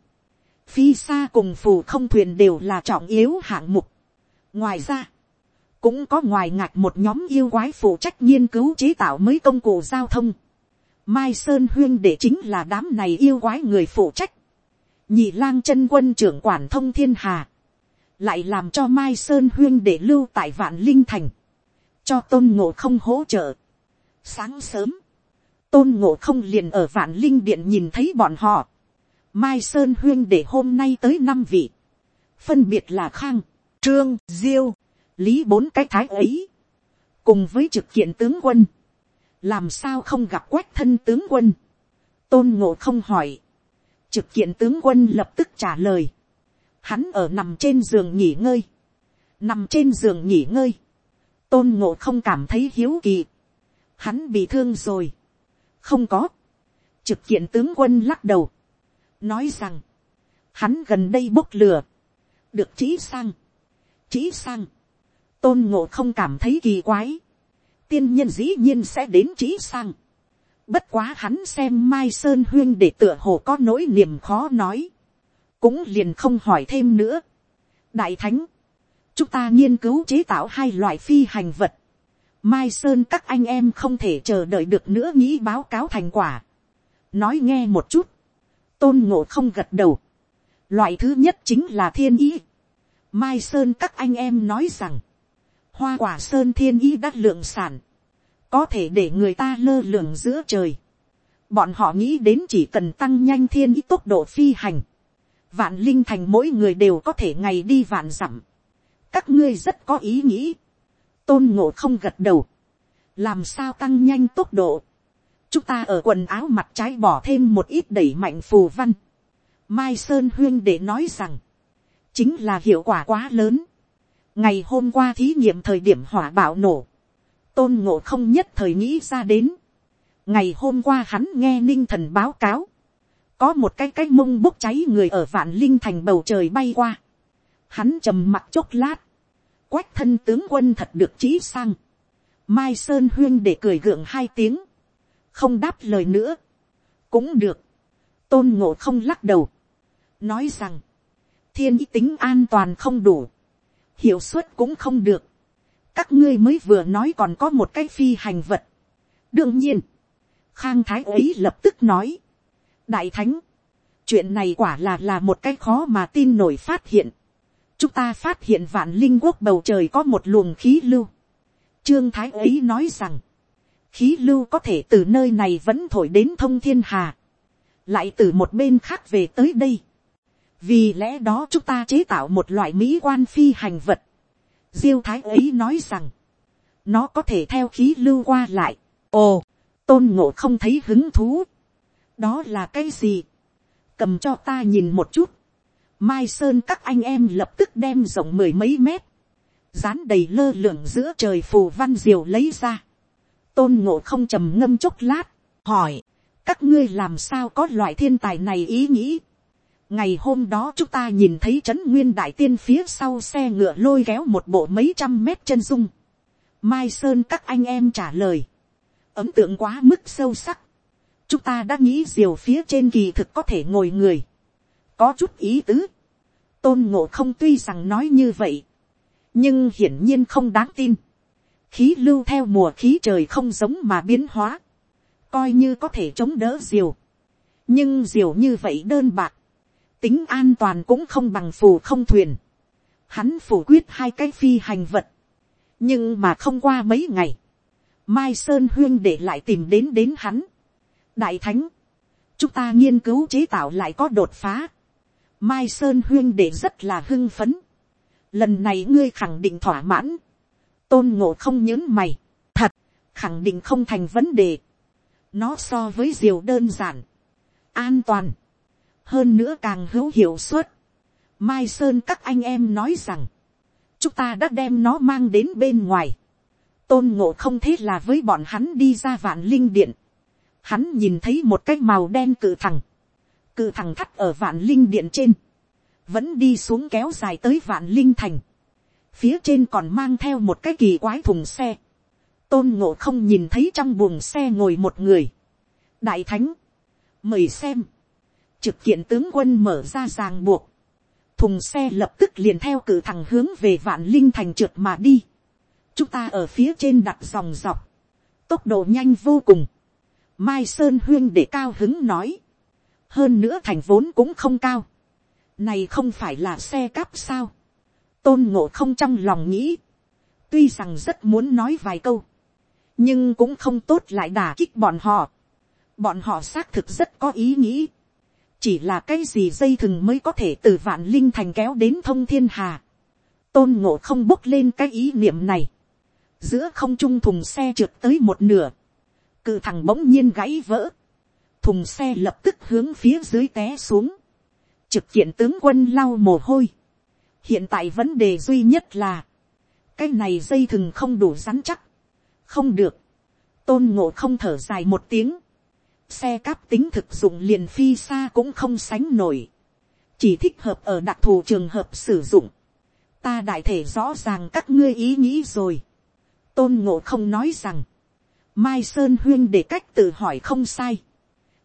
phi xa cùng phù không thuyền đều là trọng yếu hạng mục. ngoài ra, cũng có ngoài ngạch một nhóm yêu quái phụ trách nghiên cứu chế tạo mới công cụ giao thông. Mai Sơn Huyên để chính là đám này yêu quái người phụ trách. Nhị lang chân quân trưởng quản thông thiên hà. Lại làm cho Mai Sơn Huyên để lưu tại vạn linh thành. Cho tôn ngộ không hỗ trợ. Sáng sớm, tôn ngộ không liền ở vạn linh điện nhìn thấy bọn họ. Mai Sơn Huyên để hôm nay tới năm vị. Phân biệt là Khang, Trương, Diêu, Lý bốn cái thái ấy. Cùng với trực kiện tướng quân. Làm sao không gặp quách thân tướng quân. Tôn ngộ không hỏi. Trực kiện tướng quân lập tức trả lời. Hắn ở nằm trên giường nghỉ ngơi. Nằm trên giường nghỉ ngơi. Tôn ngộ không cảm thấy hiếu kỳ hắn bị thương rồi. không có. trực kiện tướng quân lắc đầu. nói rằng, hắn gần đây bốc lửa được trí sang. trí sang. tôn ngộ không cảm thấy kỳ quái tiên nhân dĩ nhiên sẽ đến trí sang. bất quá hắn xem mai sơn huyên để tựa hồ có nỗi niềm khó nói. cũng liền không hỏi thêm nữa. đại thánh, chúng ta nghiên cứu chế tạo hai loại phi hành vật Mai Sơn các anh em không thể chờ đợi được nữa nghĩ báo cáo thành quả. Nói nghe một chút. Tôn ngộ không gật đầu. Loại thứ nhất chính là thiên ý. Mai Sơn các anh em nói rằng. Hoa quả Sơn thiên ý đắt lượng sản. Có thể để người ta lơ lửng giữa trời. Bọn họ nghĩ đến chỉ cần tăng nhanh thiên ý tốc độ phi hành. Vạn linh thành mỗi người đều có thể ngày đi vạn dặm. Các ngươi rất có ý nghĩ tôn ngộ không gật đầu, làm sao tăng nhanh tốc độ, chúng ta ở quần áo mặt trái bỏ thêm một ít đẩy mạnh phù văn, mai sơn huyên để nói rằng, chính là hiệu quả quá lớn, ngày hôm qua thí nghiệm thời điểm hỏa bạo nổ, tôn ngộ không nhất thời nghĩ ra đến, ngày hôm qua hắn nghe ninh thần báo cáo, có một cái cái mông bốc cháy người ở vạn linh thành bầu trời bay qua, hắn trầm mặt chốc lát, quách thân tướng quân thật được trí sang, mai sơn huyên để cười gượng hai tiếng, không đáp lời nữa, cũng được, tôn ngộ không lắc đầu, nói rằng, thiên ý tính an toàn không đủ, hiệu suất cũng không được, các ngươi mới vừa nói còn có một cái phi hành vật. đương nhiên, khang thái ấy lập tức nói, đại thánh, chuyện này quả là là một cái khó mà tin nổi phát hiện. chúng ta phát hiện vạn linh quốc bầu trời có một luồng khí lưu. trương thái ấy nói rằng, khí lưu có thể từ nơi này vẫn thổi đến thông thiên hà, lại từ một bên khác về tới đây vì lẽ đó chúng ta chế tạo một loại mỹ quan phi hành vật. diêu thái ấy nói rằng, nó có thể theo khí lưu qua lại. ồ, tôn ngộ không thấy hứng thú. đó là cái gì. cầm cho ta nhìn một chút. mai sơn các anh em lập tức đem rộng mười mấy mét, dán đầy lơ lửng giữa trời phù văn diều lấy ra tôn ngộ không trầm ngâm chốc lát, hỏi, các ngươi làm sao có loại thiên tài này ý nghĩ ngày hôm đó chúng ta nhìn thấy trấn nguyên đại tiên phía sau xe ngựa lôi kéo một bộ mấy trăm mét chân dung. mai sơn các anh em trả lời, ấn tượng quá mức sâu sắc. chúng ta đã nghĩ diều phía trên kỳ thực có thể ngồi người. có chút ý tứ. tôn ngộ không tuy rằng nói như vậy, nhưng hiển nhiên không đáng tin khí lưu theo mùa khí trời không giống mà biến hóa, coi như có thể chống đỡ diều, nhưng diều như vậy đơn bạc, tính an toàn cũng không bằng phù không thuyền, hắn phủ quyết hai cái phi hành vật, nhưng mà không qua mấy ngày, mai sơn huyên để lại tìm đến đến hắn, đại thánh, chúng ta nghiên cứu chế tạo lại có đột phá, mai sơn huyên để rất là hưng phấn, lần này ngươi khẳng định thỏa mãn, tôn ngộ không nhớ mày, thật, khẳng định không thành vấn đề. nó so với diều đơn giản, an toàn, hơn nữa càng hữu hiệu suất. mai sơn các anh em nói rằng, chúng ta đã đem nó mang đến bên ngoài. tôn ngộ không thế là với bọn hắn đi ra vạn linh điện. hắn nhìn thấy một cái màu đen cự thẳng cự thẳng thắt ở vạn linh điện trên, vẫn đi xuống kéo dài tới vạn linh thành phía trên còn mang theo một cái kỳ quái thùng xe, tôn ngộ không nhìn thấy trong buồng xe ngồi một người, đại thánh, mời xem, trực kiện tướng quân mở ra ràng buộc, thùng xe lập tức liền theo cử thẳng hướng về vạn linh thành trượt mà đi, chúng ta ở phía trên đặt dòng dọc, tốc độ nhanh vô cùng, mai sơn huyên để cao hứng nói, hơn nữa thành vốn cũng không cao, này không phải là xe cắp sao, tôn ngộ không trong lòng nghĩ, tuy rằng rất muốn nói vài câu, nhưng cũng không tốt lại đả kích bọn họ. bọn họ xác thực rất có ý nghĩ, chỉ là cái gì dây thừng mới có thể từ vạn linh thành kéo đến thông thiên hà. tôn ngộ không bốc lên cái ý niệm này, giữa không trung thùng xe trượt tới một nửa, cự thằng bỗng nhiên gãy vỡ, thùng xe lập tức hướng phía dưới té xuống, trực kiện tướng quân lau mồ hôi, hiện tại vấn đề duy nhất là, cái này dây thừng không đủ rắn chắc, không được, tôn ngộ không thở dài một tiếng, xe cáp tính thực dụng liền phi xa cũng không sánh nổi, chỉ thích hợp ở đặc thù trường hợp sử dụng, ta đại thể rõ ràng các ngươi ý nghĩ rồi, tôn ngộ không nói rằng, mai sơn huyên để cách tự hỏi không sai,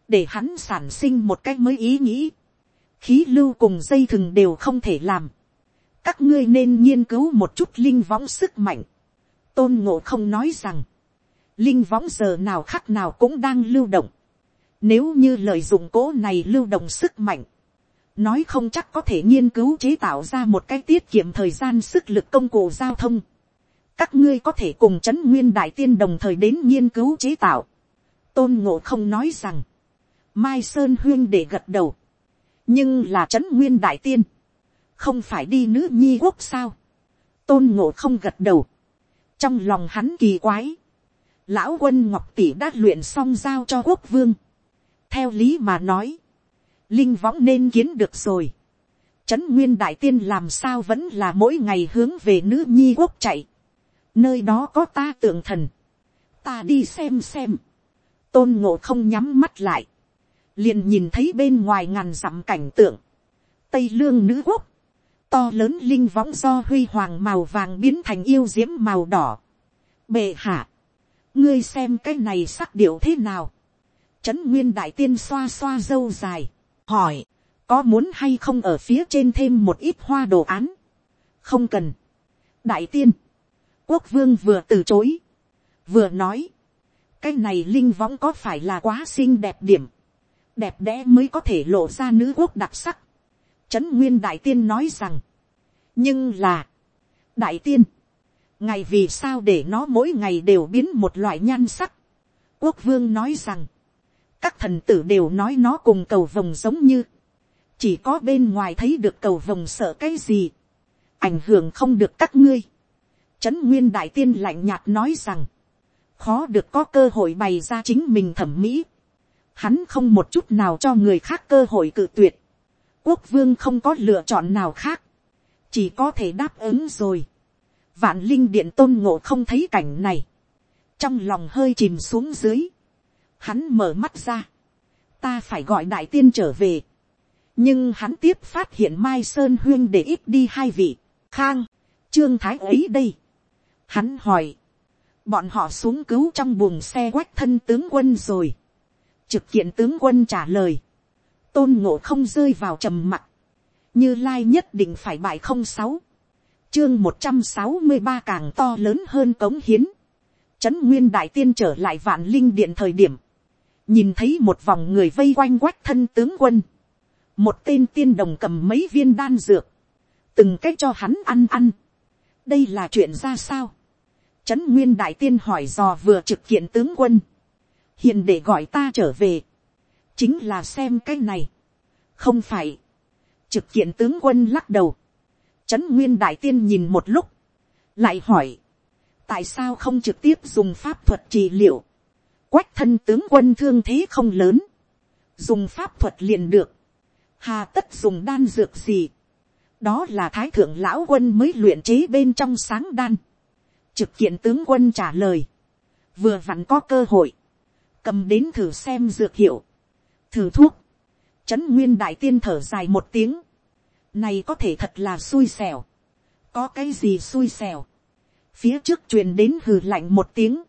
để hắn sản sinh một cách mới ý nghĩ, khí lưu cùng dây thừng đều không thể làm, các ngươi nên nghiên cứu một chút linh võng sức mạnh. tôn ngộ không nói rằng, linh võng giờ nào khắc nào cũng đang lưu động nếu như lợi dụng cố này lưu động sức mạnh, nói không chắc có thể nghiên cứu chế tạo ra một cái tiết kiệm thời gian sức lực công cụ giao thông. các ngươi có thể cùng c h ấ n nguyên đại tiên đồng thời đến nghiên cứu chế tạo. tôn ngộ không nói rằng, mai sơn huyên để gật đầu, nhưng là c h ấ n nguyên đại tiên không phải đi nữ nhi quốc sao, tôn ngộ không gật đầu, trong lòng hắn kỳ quái, lão quân ngọc tỷ đã luyện xong giao cho quốc vương, theo lý mà nói, linh võng nên kiến được rồi, trấn nguyên đại tiên làm sao vẫn là mỗi ngày hướng về nữ nhi quốc chạy, nơi đó có ta tượng thần, ta đi xem xem, tôn ngộ không nhắm mắt lại, liền nhìn thấy bên ngoài ngàn dặm cảnh tượng, tây lương nữ quốc, to lớn linh võng do huy hoàng màu vàng biến thành yêu diễm màu đỏ. Bệ hạ, ngươi xem cái này sắc điệu thế nào. Trấn nguyên đại tiên xoa xoa dâu dài, hỏi, có muốn hay không ở phía trên thêm một ít hoa đồ án. không cần. đại tiên, quốc vương vừa từ chối, vừa nói, cái này linh võng có phải là quá xinh đẹp điểm, đẹp đẽ mới có thể lộ ra nữ quốc đặc sắc. Trấn nguyên đại tiên nói rằng, nhưng là, đại tiên, ngày vì sao để nó mỗi ngày đều biến một loại nhan sắc. quốc vương nói rằng, các thần tử đều nói nó cùng cầu vồng giống như, chỉ có bên ngoài thấy được cầu vồng sợ cái gì, ảnh hưởng không được các ngươi. Trấn nguyên đại tiên lạnh nhạt nói rằng, khó được có cơ hội bày ra chính mình thẩm mỹ. Hắn không một chút nào cho người khác cơ hội cự tuyệt. Quốc vương không có lựa chọn nào khác. Chỉ có thể đáp ứng rồi. Vạn linh điện tôn ngộ không thấy cảnh này. Trong lòng hơi chìm xuống dưới. Hắn mở mắt ra. Ta phải gọi đại tiên trở về. Nhưng hắn tiếp phát hiện Mai Sơn Huyên để ít đi hai vị. Khang, Trương Thái ấy đây. Hắn hỏi bọn họ xuống cứu trong buồng xe quách thân tướng quân rồi. trực kiện tướng quân trả lời, tôn ngộ không rơi vào trầm mặc, như lai nhất định phải bại không sáu, chương một trăm sáu mươi ba càng to lớn hơn cống hiến, trấn nguyên đại tiên trở lại vạn linh điện thời điểm, nhìn thấy một vòng người vây quanh quách thân tướng quân, một tên tiên đồng cầm mấy viên đan dược, từng cách cho hắn ăn ăn, đây là chuyện ra sao, Trấn Nguyên Đại Tiên hỏi dò vừa trực kiện tướng quân. Hiện để gọi ta trở về. Chính là xem cái này. Không phải. Trực kiện tướng quân lắc đầu. Trấn Nguyên Đại Tiên nhìn một lúc. Lại hỏi. Tại sao không trực tiếp dùng pháp thuật trị liệu. Quách thân tướng quân thương thế không lớn. Dùng pháp thuật liền được. Hà tất dùng đan dược gì. Đó là thái thượng lão quân mới luyện chế bên trong sáng đan. Trực kiện tướng quân trả lời, vừa vặn có cơ hội, cầm đến thử xem dược hiệu, thử thuốc, trấn nguyên đại tiên thở dài một tiếng, này có thể thật là xui xẻo, có cái gì xui xẻo, phía trước truyền đến hừ lạnh một tiếng,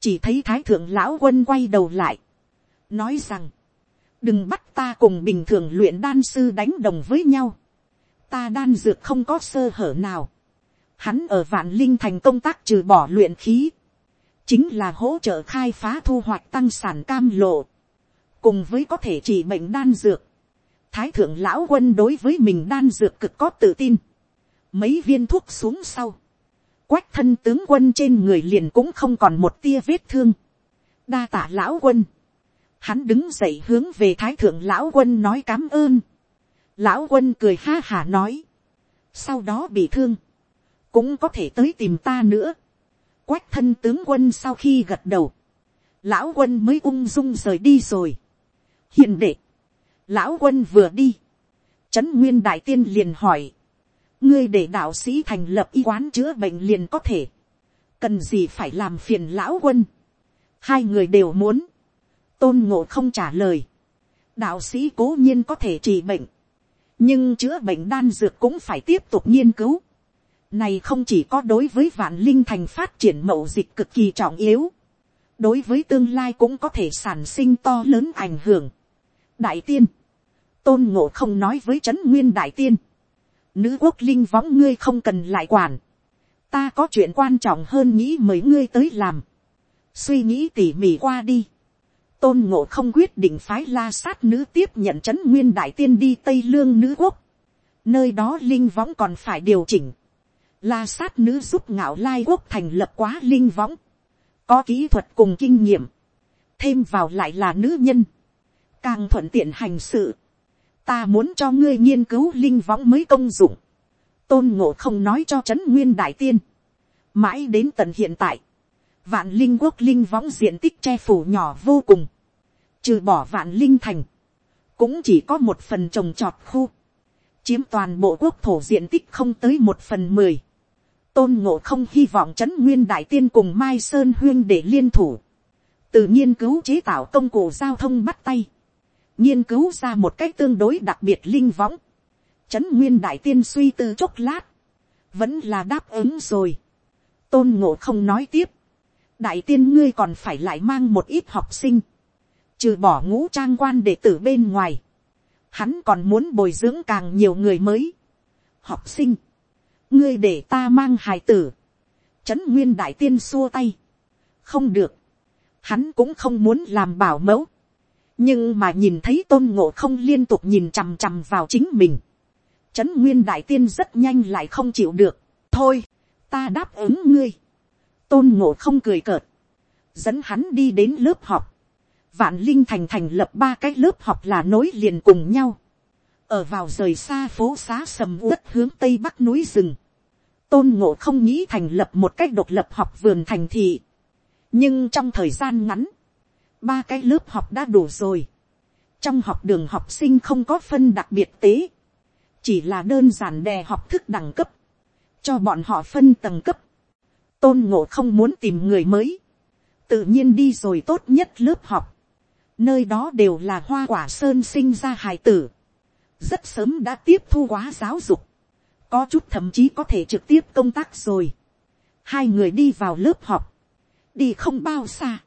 chỉ thấy thái thượng lão quân quay đầu lại, nói rằng, đừng bắt ta cùng bình thường luyện đan sư đánh đồng với nhau, ta đan dược không có sơ hở nào, Hắn ở vạn linh thành công tác trừ bỏ luyện khí. Chính là hỗ trợ khai phá thu hoạch tăng sản cam lộ. Cùng với có thể chỉ bệnh đan dược. Thái thượng lão quân đối với mình đan dược cực có tự tin. Mấy viên thuốc xuống sau. Quách thân tướng quân trên người liền cũng không còn một tia vết thương. Đa tả lão quân. Hắn đứng dậy hướng về thái thượng lão quân nói cám ơn. Lão quân cười ha hả nói. Sau đó bị thương cũng có thể tới tìm ta nữa. quách thân tướng quân sau khi gật đầu, lão quân mới ung dung rời đi rồi. hiền đệ, lão quân vừa đi, trấn nguyên đại tiên liền hỏi, ngươi để đạo sĩ thành lập y quán chữa bệnh liền có thể, cần gì phải làm phiền lão quân, hai người đều muốn, tôn ngộ không trả lời, đạo sĩ cố nhiên có thể trị bệnh, nhưng chữa bệnh đan dược cũng phải tiếp tục nghiên cứu, này không chỉ có đối với vạn linh thành phát triển mậu dịch cực kỳ trọng yếu. Đối với tương lai cũng có thể sản sinh to lớn ảnh hưởng. Đại tiên. Tôn ngộ không nói với trấn nguyên đại tiên. Nữ quốc linh võng ngươi không cần lại quản. Ta có chuyện quan trọng hơn nghĩ mời ngươi tới làm. Suy nghĩ tỉ mỉ qua đi. Tôn ngộ không quyết định phái la sát nữ tiếp nhận chấn nguyên đại tiên đi Tây Lương nữ quốc. Nơi đó linh võng còn phải điều chỉnh La sát nữ giúp ngạo lai quốc thành lập quá linh võng. Có kỹ thuật cùng kinh nghiệm. Thêm vào lại là nữ nhân. Càng thuận tiện hành sự. Ta muốn cho ngươi nghiên cứu linh võng mới công dụng. Tôn ngộ không nói cho trấn nguyên đại tiên. Mãi đến tận hiện tại. Vạn linh quốc linh võng diện tích che phủ nhỏ vô cùng. Trừ bỏ vạn linh thành. Cũng chỉ có một phần trồng trọt khu chiếm toàn bộ quốc thổ diện tích không tới một phần mười tôn ngộ không hy vọng trấn nguyên đại tiên cùng mai sơn huyên để liên thủ, từ nghiên cứu chế tạo công cụ giao thông bắt tay, nghiên cứu ra một cách tương đối đặc biệt linh võng, trấn nguyên đại tiên suy tư chốc lát, vẫn là đáp ứng rồi, tôn ngộ không nói tiếp, đại tiên ngươi còn phải lại mang một ít học sinh, trừ bỏ ngũ trang quan đệ tử bên ngoài, hắn còn muốn bồi dưỡng càng nhiều người mới. học sinh, ngươi để ta mang hài tử, trấn nguyên đại tiên xua tay, không được, hắn cũng không muốn làm bảo mẫu, nhưng mà nhìn thấy tôn ngộ không liên tục nhìn chằm chằm vào chính mình, trấn nguyên đại tiên rất nhanh lại không chịu được, thôi, ta đáp ứng ngươi, tôn ngộ không cười cợt, dẫn hắn đi đến lớp học, vạn linh thành thành lập ba cái lớp học là nối liền cùng nhau, ở vào rời xa phố xá sầm uất hướng tây bắc núi rừng, tôn ngộ không nghĩ thành lập một cách độc lập học vườn thành thị, nhưng trong thời gian ngắn, ba cái lớp học đã đủ rồi, trong học đường học sinh không có phân đặc biệt tế, chỉ là đơn giản đè học thức đẳng cấp, cho bọn họ phân tầng cấp, tôn ngộ không muốn tìm người mới, tự nhiên đi rồi tốt nhất lớp học, nơi đó đều là hoa quả sơn sinh ra hài tử, rất sớm đã tiếp thu quá giáo dục, có chút thậm chí có thể trực tiếp công tác rồi. hai người đi vào lớp học, đi không bao xa,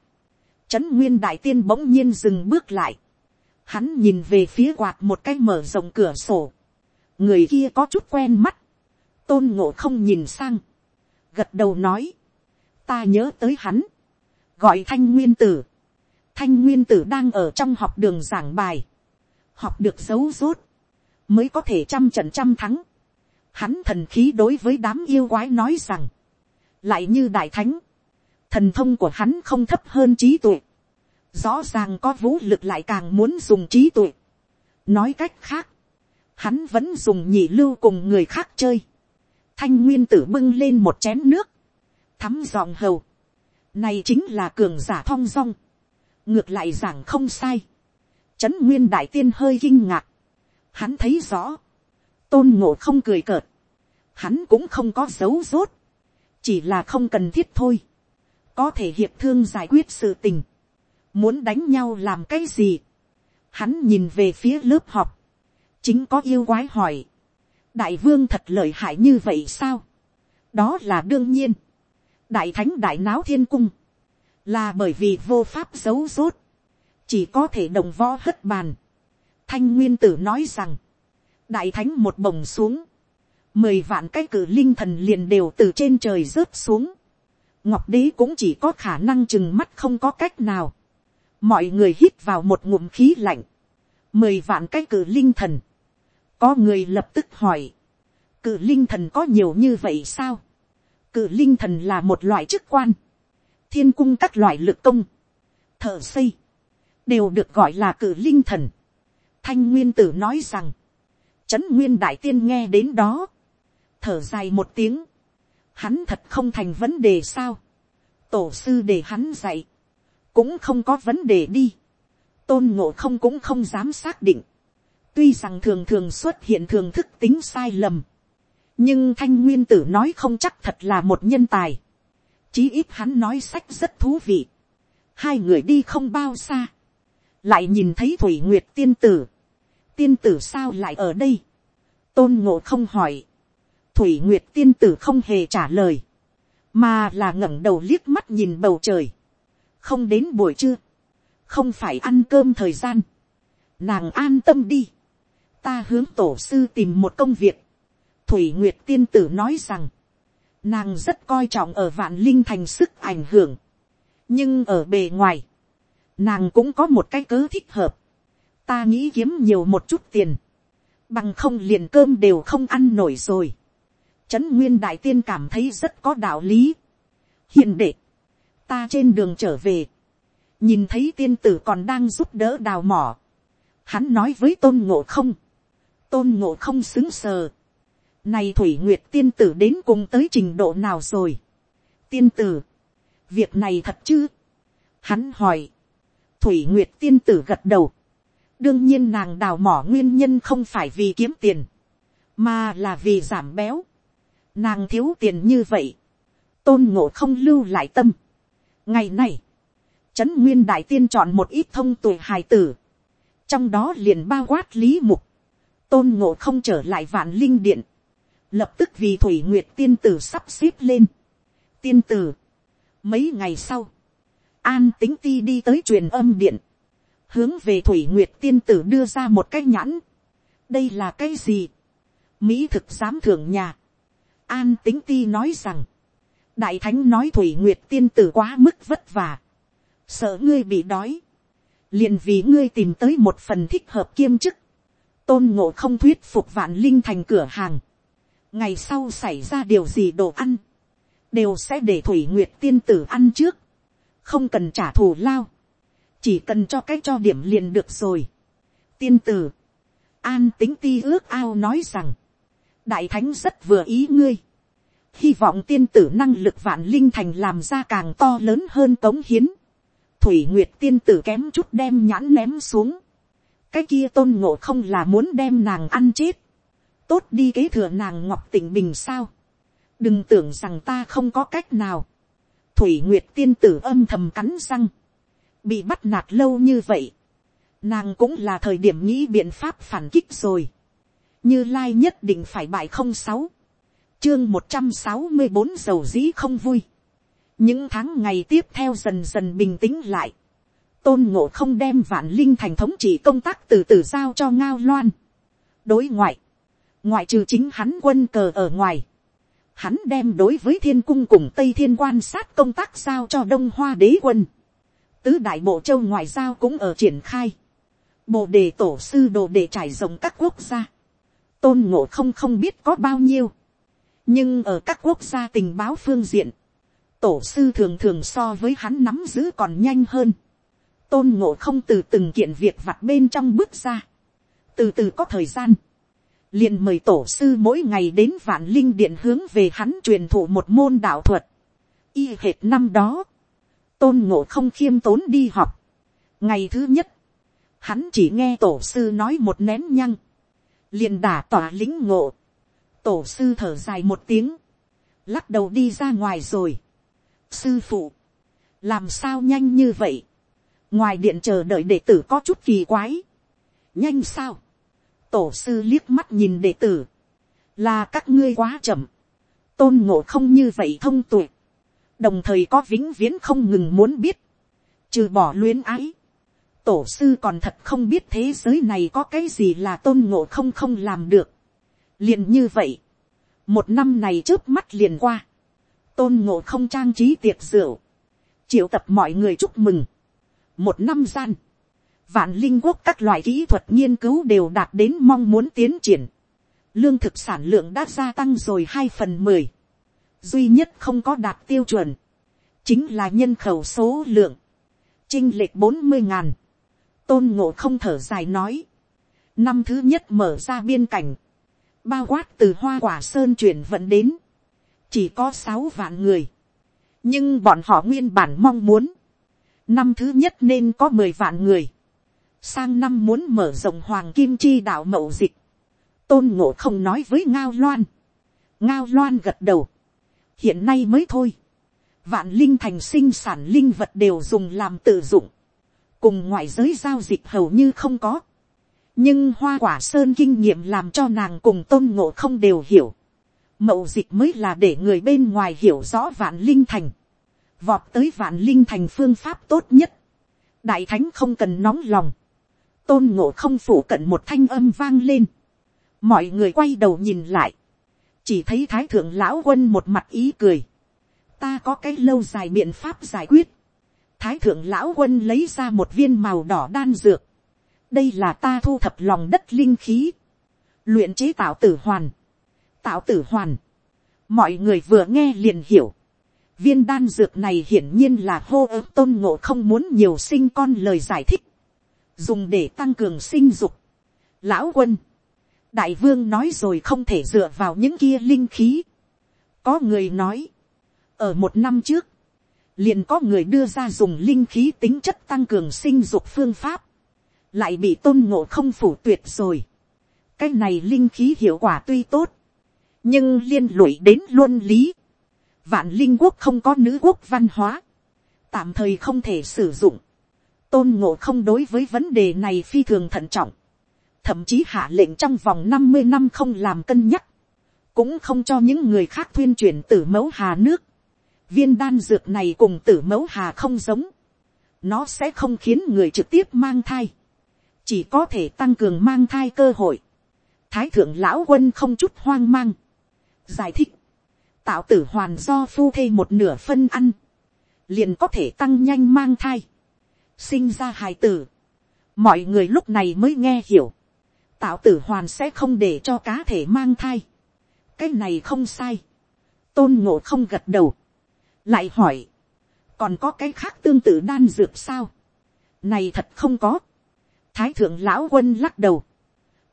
trấn nguyên đại tiên bỗng nhiên dừng bước lại, hắn nhìn về phía quạt một cái mở rộng cửa sổ, người kia có chút quen mắt, tôn ngộ không nhìn sang, gật đầu nói, ta nhớ tới hắn, gọi thanh nguyên tử, thanh nguyên tử đang ở trong học đường giảng bài, học được dấu rốt, mới có thể trăm trận trăm thắng. Hắn thần khí đối với đám yêu quái nói rằng, lại như đại thánh, thần thông của hắn không thấp hơn trí tuệ, rõ ràng có vũ lực lại càng muốn dùng trí tuệ. nói cách khác, hắn vẫn dùng nhị lưu cùng người khác chơi. thanh nguyên tử bưng lên một chén nước, thắm giọng hầu, này chính là cường giả thong dong, ngược lại giảng không sai. Trấn nguyên đại tiên hơi kinh ngạc, hắn thấy rõ, tôn ngộ không cười cợt, hắn cũng không có dấu rốt, chỉ là không cần thiết thôi, có thể hiệp thương giải quyết sự tình, muốn đánh nhau làm cái gì, hắn nhìn về phía lớp học, chính có yêu quái hỏi, đại vương thật lợi hại như vậy sao, đó là đương nhiên, đại thánh đại náo thiên cung, là bởi vì vô pháp giấu rốt, chỉ có thể đồng võ hất bàn, thanh nguyên tử nói rằng, đại thánh một bồng xuống, mười vạn cái cử linh thần liền đều từ trên trời rớt xuống, ngọc đế cũng chỉ có khả năng chừng mắt không có cách nào, mọi người hít vào một ngụm khí lạnh, mười vạn cái cử linh thần, có người lập tức hỏi, cử linh thần có nhiều như vậy sao, cử linh thần là một loại chức quan, thiên cung các loại lực công, thợ xây, đều được gọi là cử linh thần. Thanh nguyên tử nói rằng, trấn nguyên đại tiên nghe đến đó, thở dài một tiếng, hắn thật không thành vấn đề sao, tổ sư để hắn dạy, cũng không có vấn đề đi, tôn ngộ không cũng không dám xác định, tuy rằng thường thường xuất hiện thường thức tính sai lầm, nhưng thanh nguyên tử nói không chắc thật là một nhân tài, chí ít hắn nói sách rất thú vị, hai người đi không bao xa, lại nhìn thấy thủy nguyệt tiên tử, tiên tử sao lại ở đây, tôn ngộ không hỏi, thủy nguyệt tiên tử không hề trả lời, mà là ngẩng đầu liếc mắt nhìn bầu trời, không đến buổi trưa, không phải ăn cơm thời gian, nàng an tâm đi, ta hướng tổ sư tìm một công việc, thủy nguyệt tiên tử nói rằng, nàng rất coi trọng ở vạn linh thành sức ảnh hưởng, nhưng ở bề ngoài, nàng cũng có một cái cớ thích hợp, ta nghĩ kiếm nhiều một chút tiền, bằng không liền cơm đều không ăn nổi rồi. Trấn nguyên đại tiên cảm thấy rất có đạo lý. hiện đệ, ta trên đường trở về, nhìn thấy tiên tử còn đang giúp đỡ đào mỏ. Hắn nói với tôn ngộ không, tôn ngộ không xứng sờ. Này thủy nguyệt tiên tử đến cùng tới trình độ nào rồi. tiên tử, việc này thật chứ. Hắn hỏi, thủy nguyệt tiên tử gật đầu. đương nhiên nàng đào mỏ nguyên nhân không phải vì kiếm tiền, mà là vì giảm béo nàng thiếu tiền như vậy, tôn ngộ không lưu lại tâm. ngày này, trấn nguyên đại tiên chọn một ít thông tuổi hài tử, trong đó liền bao quát lý mục, tôn ngộ không trở lại vạn linh điện, lập tức vì thủy nguyệt tiên tử sắp xếp lên. tiên tử, mấy ngày sau, an tính ti đi tới truyền âm điện, hướng về thủy nguyệt tiên tử đưa ra một cái nhãn. đây là cái gì, mỹ thực dám thưởng nhà an tính ti nói rằng, đại thánh nói thủy nguyệt tiên tử quá mức vất vả, sợ ngươi bị đói, liền vì ngươi tìm tới một phần thích hợp kiêm chức, tôn ngộ không thuyết phục vạn linh thành cửa hàng, ngày sau xảy ra điều gì đồ ăn, đều sẽ để thủy nguyệt tiên tử ăn trước, không cần trả thù lao, chỉ cần cho cái cho điểm liền được rồi. tiên tử, an tính ti ước ao nói rằng, đại thánh rất vừa ý ngươi, hy vọng tiên tử năng lực vạn linh thành làm ra càng to lớn hơn tống hiến, thủy nguyệt tiên tử kém chút đem nhãn ném xuống, cái kia tôn ngộ không là muốn đem nàng ăn chết, tốt đi kế thừa nàng ngọc tỉnh bình sao, đừng tưởng rằng ta không có cách nào, thủy nguyệt tiên tử âm thầm cắn răng, bị bắt nạt lâu như vậy, nàng cũng là thời điểm nghĩ biện pháp phản kích rồi, như lai nhất định phải bại không sáu, chương một trăm sáu mươi bốn dầu dĩ không vui, những tháng ngày tiếp theo dần dần bình tĩnh lại, tôn ngộ không đem vạn linh thành thống trị công tác từ từ giao cho ngao loan. đối ngoại, ngoại trừ chính hắn quân cờ ở ngoài, hắn đem đối với thiên cung cùng tây thiên quan sát công tác giao cho đông hoa đế quân. tứ đại bộ châu ngoại giao cũng ở triển khai. bộ đề tổ sư đồ đề trải rộng các quốc gia tôn ngộ không không biết có bao nhiêu. nhưng ở các quốc gia tình báo phương diện, tổ sư thường thường so với hắn nắm giữ còn nhanh hơn. tôn ngộ không từ từng kiện việc vặt bên trong bước ra. từ từ có thời gian liền mời tổ sư mỗi ngày đến vạn linh điện hướng về hắn truyền thụ một môn đạo thuật. Y hệt năm đó, tôn ngộ không khiêm tốn đi học. ngày thứ nhất, hắn chỉ nghe tổ sư nói một nén nhăng, liền đả tỏa lính ngộ. tổ sư thở dài một tiếng, lắc đầu đi ra ngoài rồi. sư phụ, làm sao nhanh như vậy, ngoài điện chờ đợi đệ tử có chút kỳ quái. nhanh sao, tổ sư liếc mắt nhìn đệ tử, là các ngươi quá chậm, tôn ngộ không như vậy thông tuệ, đồng thời có vĩnh viễn không ngừng muốn biết, trừ bỏ luyến ái, tổ sư còn thật không biết thế giới này có cái gì là tôn ngộ không không làm được. liền như vậy, một năm này trước mắt liền qua, tôn ngộ không trang trí tiệc rượu, triệu tập mọi người chúc mừng. một năm gian, vạn linh quốc các loại kỹ thuật nghiên cứu đều đạt đến mong muốn tiến triển. Lương thực sản lượng đã gia tăng rồi hai phần mười. Duy nhất không có đạt tiêu chuẩn. Chính là nhân khẩu số lượng. Trinh lệch bốn mươi ngàn. Tôn ngộ không thở dài nói. Năm thứ nhất mở ra biên cảnh. Bao quát từ hoa quả sơn chuyển vận đến. Chỉ có sáu vạn người. Nhưng bọn họ nguyên bản mong muốn. Năm thứ nhất nên có mười vạn người sang năm muốn mở rộng hoàng kim chi đạo mậu dịch, tôn ngộ không nói với ngao loan, ngao loan gật đầu, hiện nay mới thôi, vạn linh thành sinh sản linh vật đều dùng làm tự dụng, cùng ngoại giới giao dịch hầu như không có, nhưng hoa quả sơn kinh nghiệm làm cho nàng cùng tôn ngộ không đều hiểu, mậu dịch mới là để người bên ngoài hiểu rõ vạn linh thành, vọt tới vạn linh thành phương pháp tốt nhất, đại thánh không cần nóng lòng, tôn ngộ không phủ cận một thanh âm vang lên. mọi người quay đầu nhìn lại. chỉ thấy thái thượng lão quân một mặt ý cười. ta có cái lâu dài biện pháp giải quyết thái thượng lão quân lấy ra một viên màu đỏ đan dược. đây là ta thu thập lòng đất linh khí. luyện chế tạo tử hoàn. tạo tử hoàn. mọi người vừa nghe liền hiểu. viên đan dược này hiển nhiên là hô ớt tôn ngộ không muốn nhiều sinh con lời giải thích dùng để tăng cường sinh dục. Lão quân, đại vương nói rồi không thể dựa vào những kia linh khí. Có người nói, ở một năm trước, liền có người đưa ra dùng linh khí tính chất tăng cường sinh dục phương pháp, lại bị tôn ngộ không phủ tuyệt rồi. cái này linh khí hiệu quả tuy tốt, nhưng liên lụy đến luân lý. vạn linh quốc không có nữ quốc văn hóa, tạm thời không thể sử dụng, tôn ngộ không đối với vấn đề này phi thường thận trọng, thậm chí hạ lệnh trong vòng năm mươi năm không làm cân nhắc, cũng không cho những người khác tuyên truyền tử mẫu hà nước. Viên đan dược này cùng tử mẫu hà không giống, nó sẽ không khiến người trực tiếp mang thai, chỉ có thể tăng cường mang thai cơ hội. Thái thượng lão quân không chút hoang mang, giải thích, tạo tử hoàn do phu thê một nửa phân ăn, liền có thể tăng nhanh mang thai, sinh ra hài tử. Mọi người lúc này mới nghe hiểu, tạo tử hoàn sẽ không để cho cá thể mang thai. cái này không sai. tôn ngộ không gật đầu lại hỏi, còn có cái khác tương tự đan dược sao. này thật không có. thái thượng lão quân lắc đầu.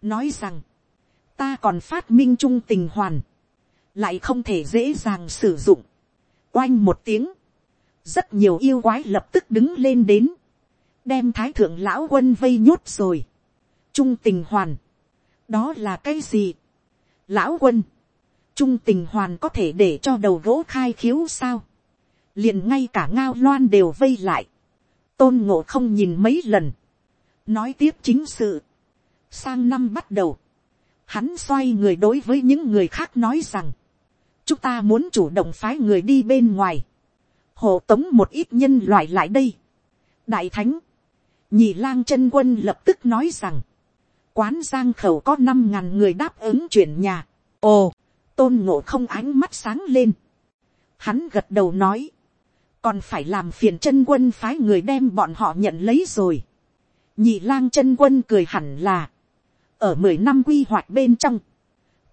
nói rằng, ta còn phát minh trung tình hoàn, lại không thể dễ dàng sử dụng. oanh một tiếng, rất nhiều yêu quái lập tức đứng lên đến, đem thái thượng lão quân vây nhốt rồi trung tình hoàn. đó là cái gì. lão quân, trung tình hoàn có thể để cho đầu gỗ khai khiếu sao liền ngay cả ngao loan đều vây lại. tôn ngộ không nhìn mấy lần. nói tiếp chính sự. sang năm bắt đầu, hắn xoay người đối với những người khác nói rằng, chúng ta muốn chủ động phái người đi bên ngoài, hộ tống một ít nhân loại lại đây. đại thánh, nhị lang chân quân lập tức nói rằng, quán giang khẩu có năm ngàn người đáp ứng chuyển nhà. ồ, tôn ngộ không ánh mắt sáng lên. hắn gật đầu nói, còn phải làm phiền chân quân phái người đem bọn họ nhận lấy rồi. nhị lang chân quân cười hẳn là, ở mười năm quy hoạch bên trong,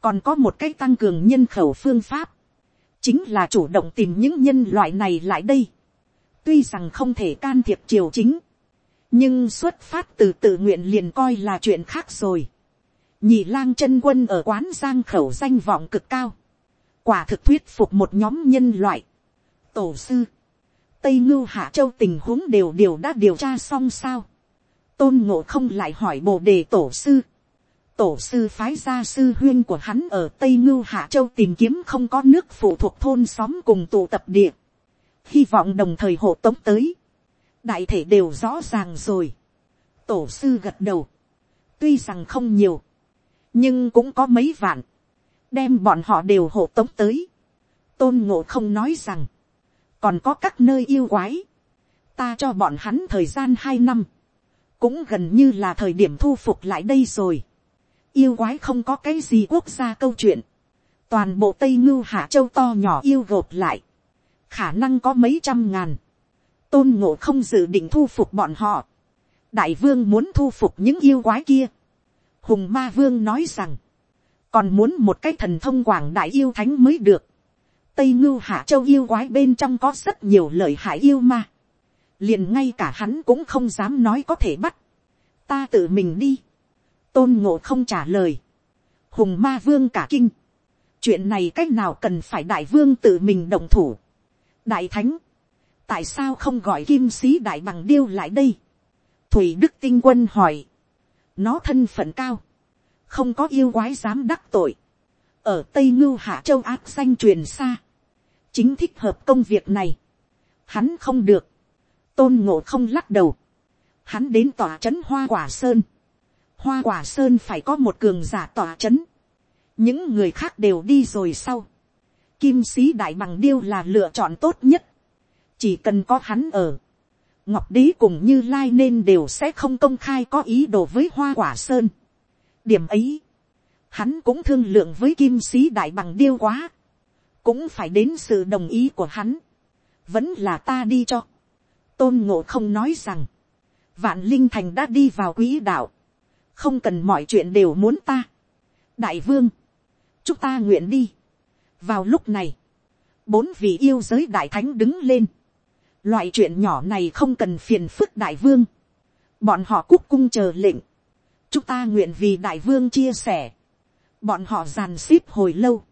còn có một cách tăng cường nhân khẩu phương pháp, chính là chủ động tìm những nhân loại này lại đây. tuy rằng không thể can thiệp triều chính, nhưng xuất phát từ tự nguyện liền coi là chuyện khác rồi. nhị lang chân quân ở quán giang khẩu danh vọng cực cao, quả thực thuyết phục một nhóm nhân loại. tổ sư, tây ngưu hạ châu tình huống đều đều đã điều tra xong sao. tôn ngộ không lại hỏi bồ đề tổ sư. tổ sư phái gia sư huyên của hắn ở tây ngưu hạ châu tìm kiếm không có nước phụ thuộc thôn xóm cùng tụ tập địa. hy vọng đồng thời hộ tống tới đại thể đều rõ ràng rồi. tổ sư gật đầu, tuy rằng không nhiều, nhưng cũng có mấy vạn, đem bọn họ đều hộ tống tới. tôn ngộ không nói rằng, còn có các nơi yêu quái, ta cho bọn hắn thời gian hai năm, cũng gần như là thời điểm thu phục lại đây rồi. yêu quái không có cái gì quốc gia câu chuyện, toàn bộ tây ngưu hạ châu to nhỏ yêu gộp lại, khả năng có mấy trăm ngàn, tôn ngộ không dự định thu phục bọn họ. đại vương muốn thu phục những yêu quái kia. hùng ma vương nói rằng, còn muốn một cái thần thông quảng đại yêu thánh mới được tây ngưu hạ châu yêu quái bên trong có rất nhiều lời hại yêu ma. liền ngay cả hắn cũng không dám nói có thể bắt. ta tự mình đi. tôn ngộ không trả lời. hùng ma vương cả kinh. chuyện này c á c h nào cần phải đại vương tự mình động thủ. đại thánh, tại sao không gọi kim sĩ đại bằng điêu lại đây. thủy đức tinh quân hỏi. nó thân phận cao. không có yêu quái dám đắc tội. ở tây ngưu hạ châu ác danh truyền xa chính thích hợp công việc này. hắn không được. tôn ngộ không lắc đầu. hắn đến tòa trấn hoa quả sơn. hoa quả sơn phải có một cường giả tòa trấn. những người khác đều đi rồi sau. kim sĩ đại bằng điêu là lựa chọn tốt nhất chỉ cần có hắn ở, ngọc đế cùng như lai nên đều sẽ không công khai có ý đồ với hoa quả sơn. điểm ấy, hắn cũng thương lượng với kim sĩ đại bằng điêu quá, cũng phải đến sự đồng ý của hắn, vẫn là ta đi cho. tôn ngộ không nói rằng, vạn linh thành đã đi vào quỹ đạo, không cần mọi chuyện đều muốn ta. đại vương, chúng ta nguyện đi. vào lúc này, bốn vị yêu giới đại thánh đứng lên, Loại chuyện nhỏ này không cần phiền phức đại vương. Bọn họ cúc cung chờ lệnh. Chúng ta nguyện vì đại vương chia sẻ. Bọn họ giàn xếp hồi lâu.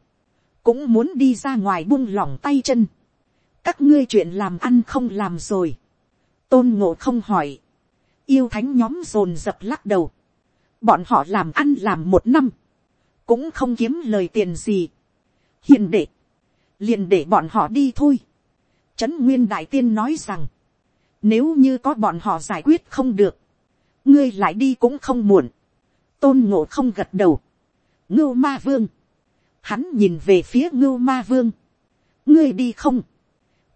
Cũng muốn đi ra ngoài buông lỏng tay chân. Các ngươi chuyện làm ăn không làm rồi. Tôn ngộ không hỏi. Yêu thánh nhóm rồn dập lắc đầu. Bọn họ làm ăn làm một năm. Cũng không kiếm lời tiền gì. hiền để. Liền để bọn họ đi thôi Trấn Nguyên Đại Tiên nói rằng, Nếu như có bọn họ giải quyết không được. Ngươi lại đi cũng không muộn. Tôn ngộ không gật đầu. Ngưu ma vương. Hắn nhìn về phía ngưu ma vương. Ngươi đi không?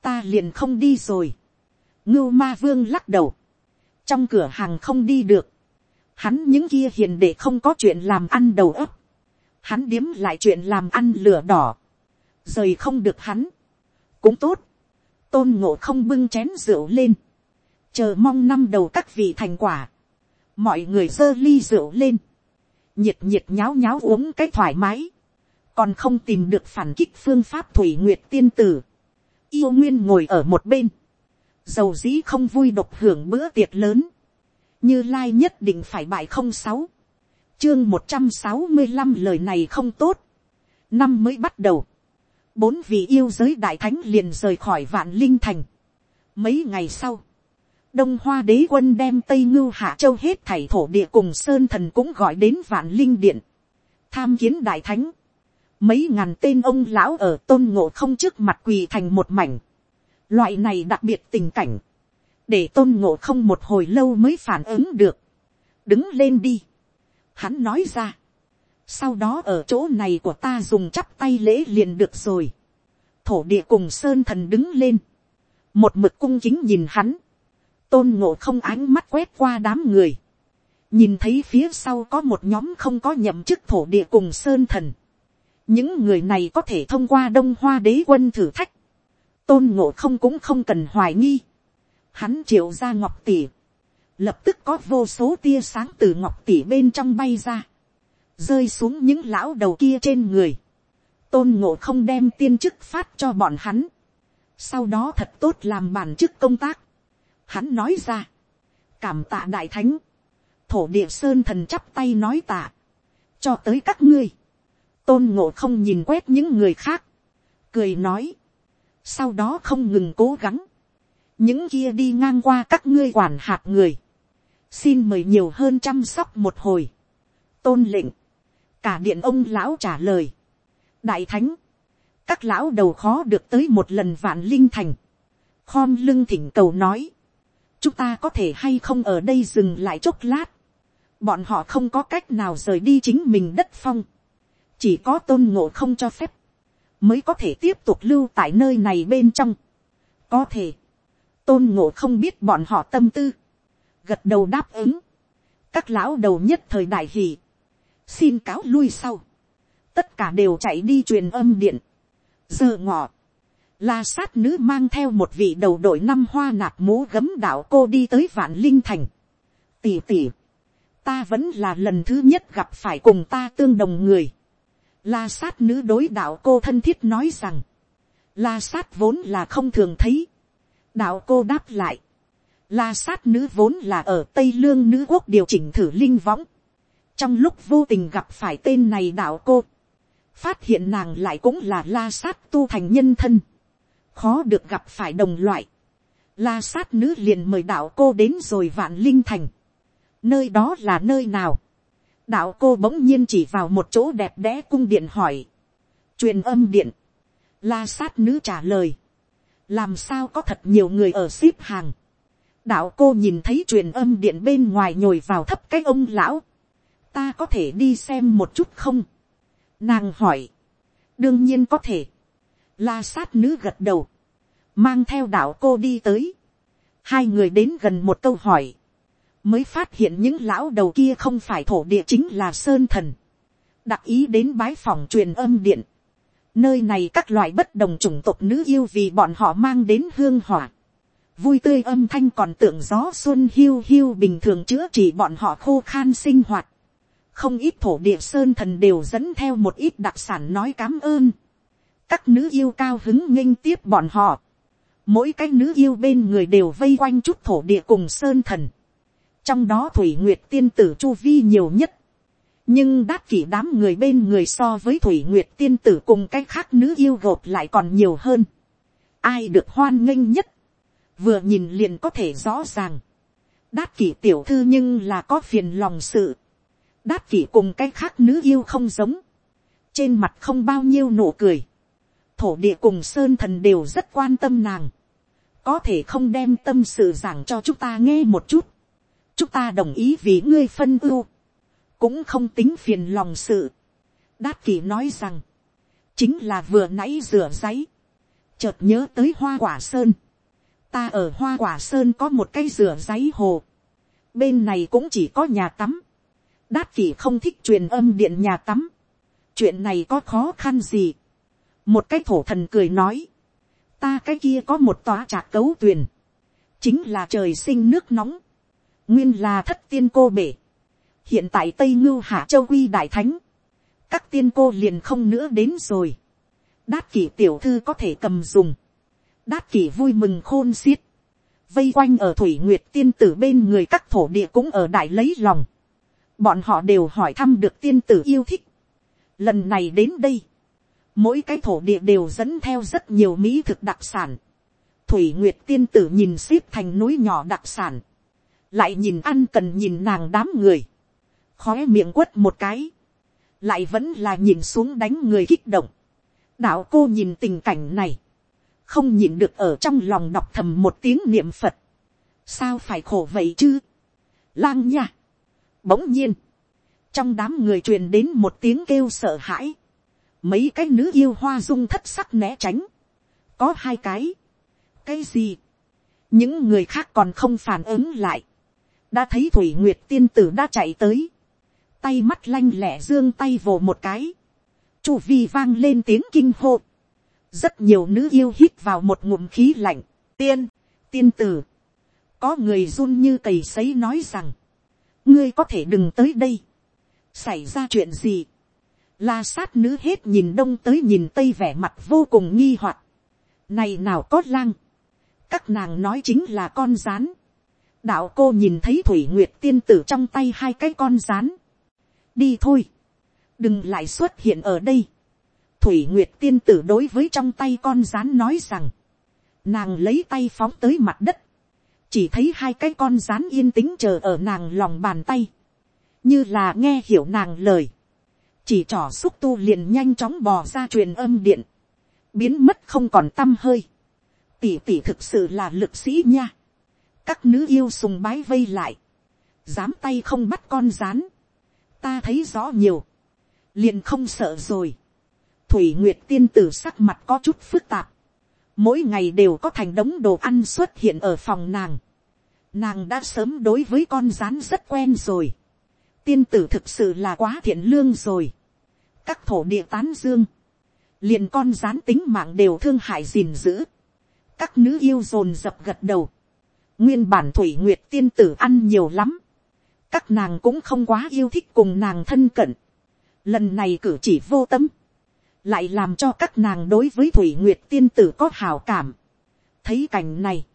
Ta liền không đi rồi. Ngưu ma vương lắc đầu. Trong cửa hàng không đi được. Hắn những kia hiền để không có chuyện làm ăn đầu ấp. Hắn điếm lại chuyện làm ăn lửa đỏ. Rời không được hắn. Cũng tốt. Tôn ngộ không bưng chén rượu lên. Chờ mong năm đầu các vị thành quả. Mọi người giơ ly rượu lên. Nhiệt nhiệt nháo nháo uống cái thoải mái. Còn không tìm được phản kích phương pháp Thủy Nguyệt tiên tử. Yêu Nguyên ngồi ở một bên. Dầu dĩ không vui độc hưởng bữa tiệc lớn. Như Lai nhất định phải bại không sáu. Chương một trăm sáu mươi 165 lời này không tốt. Năm mới bắt đầu. Bốn vị yêu giới đại thánh liền rời khỏi vạn linh thành. Mấy ngày sau. Đông Hoa đế quân đem Tây Ngưu Hạ Châu hết thảy thổ địa cùng Sơn Thần cũng gọi đến vạn linh điện. Tham kiến đại thánh. Mấy ngàn tên ông lão ở tôn ngộ không trước mặt quỳ thành một mảnh. Loại này đặc biệt tình cảnh. Để tôn ngộ không một hồi lâu mới phản ứng được. Đứng lên đi. Hắn nói ra. Sau đó ở chỗ này của ta dùng chắp tay lễ liền được rồi. Thổ địa cùng sơn thần đứng lên. Một mực cung chính nhìn hắn. Tôn ngộ không ánh mắt quét qua đám người. Nhìn thấy phía sau có một nhóm không có nhậm chức thổ địa cùng sơn thần những người này có thể thông qua đông hoa đế quân thử thách, tôn ngộ không cũng không cần hoài nghi, hắn triệu ra ngọc tỉ, lập tức có vô số tia sáng từ ngọc tỉ bên trong bay ra, rơi xuống những lão đầu kia trên người, tôn ngộ không đem tiên chức phát cho bọn hắn, sau đó thật tốt làm bản chức công tác, hắn nói ra, cảm tạ đại thánh, thổ địa sơn thần chắp tay nói tạ, cho tới các ngươi, tôn ngộ không nhìn quét những người khác, cười nói, sau đó không ngừng cố gắng, những kia đi ngang qua các ngươi quản hạt người, xin mời nhiều hơn chăm sóc một hồi, tôn lệnh, cả điện ông lão trả lời, đại thánh, các lão đầu khó được tới một lần vạn linh thành, khom lưng thỉnh cầu nói, chúng ta có thể hay không ở đây dừng lại chốc lát, bọn họ không có cách nào rời đi chính mình đất phong, chỉ có tôn ngộ không cho phép, mới có thể tiếp tục lưu tại nơi này bên trong. có thể, tôn ngộ không biết bọn họ tâm tư, gật đầu đáp ứng, các lão đầu nhất thời đại hì, xin cáo lui sau, tất cả đều chạy đi truyền âm điện, giờ ngọ, la sát nữ mang theo một vị đầu đội năm hoa nạp mũ gấm đạo cô đi tới vạn linh thành, tỉ tỉ, ta vẫn là lần thứ nhất gặp phải cùng ta tương đồng người, La sát nữ đối đạo cô thân thiết nói rằng. La sát vốn là không thường thấy. Đạo cô đáp lại. La sát nữ vốn là ở Tây Lương nữ quốc điều chỉnh thử linh võng. Trong lúc vô tình gặp phải tên này đạo cô. Phát hiện nàng lại cũng là la sát tu thành nhân thân. Khó được gặp phải đồng loại. La sát nữ liền mời đạo cô đến rồi vạn linh thành. Nơi đó là nơi nào? Đạo cô bỗng nhiên chỉ vào một chỗ đẹp đẽ cung điện hỏi. truyền âm điện. la sát nữ trả lời. làm sao có thật nhiều người ở ship hàng. đạo cô nhìn thấy truyền âm điện bên ngoài nhồi vào thấp cái ông lão. ta có thể đi xem một chút không. nàng hỏi. đương nhiên có thể. la sát nữ gật đầu. mang theo đạo cô đi tới. hai người đến gần một câu hỏi mới phát hiện những lão đầu kia không phải thổ địa chính là sơn thần, đặc ý đến bái phòng truyền âm điện, nơi này các loại bất đồng chủng tộc nữ yêu vì bọn họ mang đến hương hỏa, vui tươi âm thanh còn tưởng gió xuân hiu hiu bình thường chữa trị bọn họ khô khan sinh hoạt, không ít thổ địa sơn thần đều dẫn theo một ít đặc sản nói cám ơn, các nữ yêu cao hứng nghênh tiếp bọn họ, mỗi cái nữ yêu bên người đều vây quanh chút thổ địa cùng sơn thần, trong đó thủy nguyệt tiên tử chu vi nhiều nhất, nhưng đát kỷ đám người bên người so với thủy nguyệt tiên tử cùng cái khác nữ yêu gộp lại còn nhiều hơn. ai được hoan nghênh nhất, vừa nhìn liền có thể rõ ràng. đát kỷ tiểu thư nhưng là có phiền lòng sự. đát kỷ cùng cái khác nữ yêu không giống. trên mặt không bao nhiêu nụ cười. thổ địa cùng sơn thần đều rất quan tâm nàng. có thể không đem tâm sự giảng cho chúng ta nghe một chút, chúng ta đồng ý vì ngươi phân ưu, cũng không tính phiền lòng sự. đát kỷ nói rằng, chính là vừa nãy rửa giấy, chợt nhớ tới hoa quả sơn, ta ở hoa quả sơn có một cây rửa giấy hồ, bên này cũng chỉ có nhà tắm, đát kỷ không thích truyền âm điện nhà tắm, chuyện này có khó khăn gì, một cái thổ thần cười nói, ta cái kia có một tòa trạc cấu tuyền, chính là trời sinh nước nóng, nguyên là thất tiên cô bể, hiện tại tây ngưu hạ châu quy đại thánh, các tiên cô liền không nữa đến rồi, đát kỷ tiểu thư có thể cầm dùng, đát kỷ vui mừng khôn xiết, vây quanh ở thủy nguyệt tiên tử bên người các thổ địa cũng ở đại lấy lòng, bọn họ đều hỏi thăm được tiên tử yêu thích, lần này đến đây, mỗi cái thổ địa đều dẫn theo rất nhiều mỹ thực đặc sản, thủy nguyệt tiên tử nhìn xếp thành núi nhỏ đặc sản, lại nhìn ăn cần nhìn nàng đám người, khói miệng quất một cái, lại vẫn là nhìn xuống đánh người kích động. đạo cô nhìn tình cảnh này, không nhìn được ở trong lòng đọc thầm một tiếng niệm phật, sao phải khổ vậy chứ, lang nha, bỗng nhiên, trong đám người truyền đến một tiếng kêu sợ hãi, mấy cái nữ yêu hoa dung thất sắc né tránh, có hai cái, cái gì, những người khác còn không phản ứng lại, đã thấy thủy nguyệt tiên tử đã chạy tới, tay mắt lanh lẹ dương tay vồ một cái, chu vi vang lên tiếng kinh hô, rất nhiều nữ yêu hít vào một ngụm khí lạnh, tiên, tiên tử, có người run như cầy sấy nói rằng, ngươi có thể đừng tới đây, xảy ra chuyện gì, la sát nữ hết nhìn đông tới nhìn tây vẻ mặt vô cùng nghi hoặc, này nào có lang, các nàng nói chính là con rán, đạo cô nhìn thấy thủy nguyệt tiên tử trong tay hai cái con rán, đi thôi, đừng lại xuất hiện ở đây. thủy nguyệt tiên tử đối với trong tay con rán nói rằng, nàng lấy tay phóng tới mặt đất, chỉ thấy hai cái con rán yên tĩnh chờ ở nàng lòng bàn tay, như là nghe hiểu nàng lời, chỉ trỏ xúc tu liền nhanh chóng bò ra truyền âm điện, biến mất không còn t â m hơi, tỷ tỷ thực sự là lực sĩ nha, các nữ yêu sùng bái vây lại, dám tay không bắt con rán, ta thấy rõ nhiều, liền không sợ rồi. Thủy Nguyệt tiên tử sắc mặt có chút phức tạp, mỗi ngày đều có thành đống đồ ăn xuất hiện ở phòng nàng. Nàng đã sớm đối với con rán rất quen rồi. Tiên tử thực sự là quá thiện lương rồi. Các thổ địa tán dương, liền con rán tính mạng đều thương hại gìn giữ. Các nữ yêu dồn dập gật đầu. Nguyên bản thủy nguyệt tiên tử ăn nhiều lắm các nàng cũng không quá yêu thích cùng nàng thân cận. Lần này cử chỉ vô tâm, lại làm cho các nàng đối với thủy nguyệt tiên tử có hào cảm. thấy cảnh này,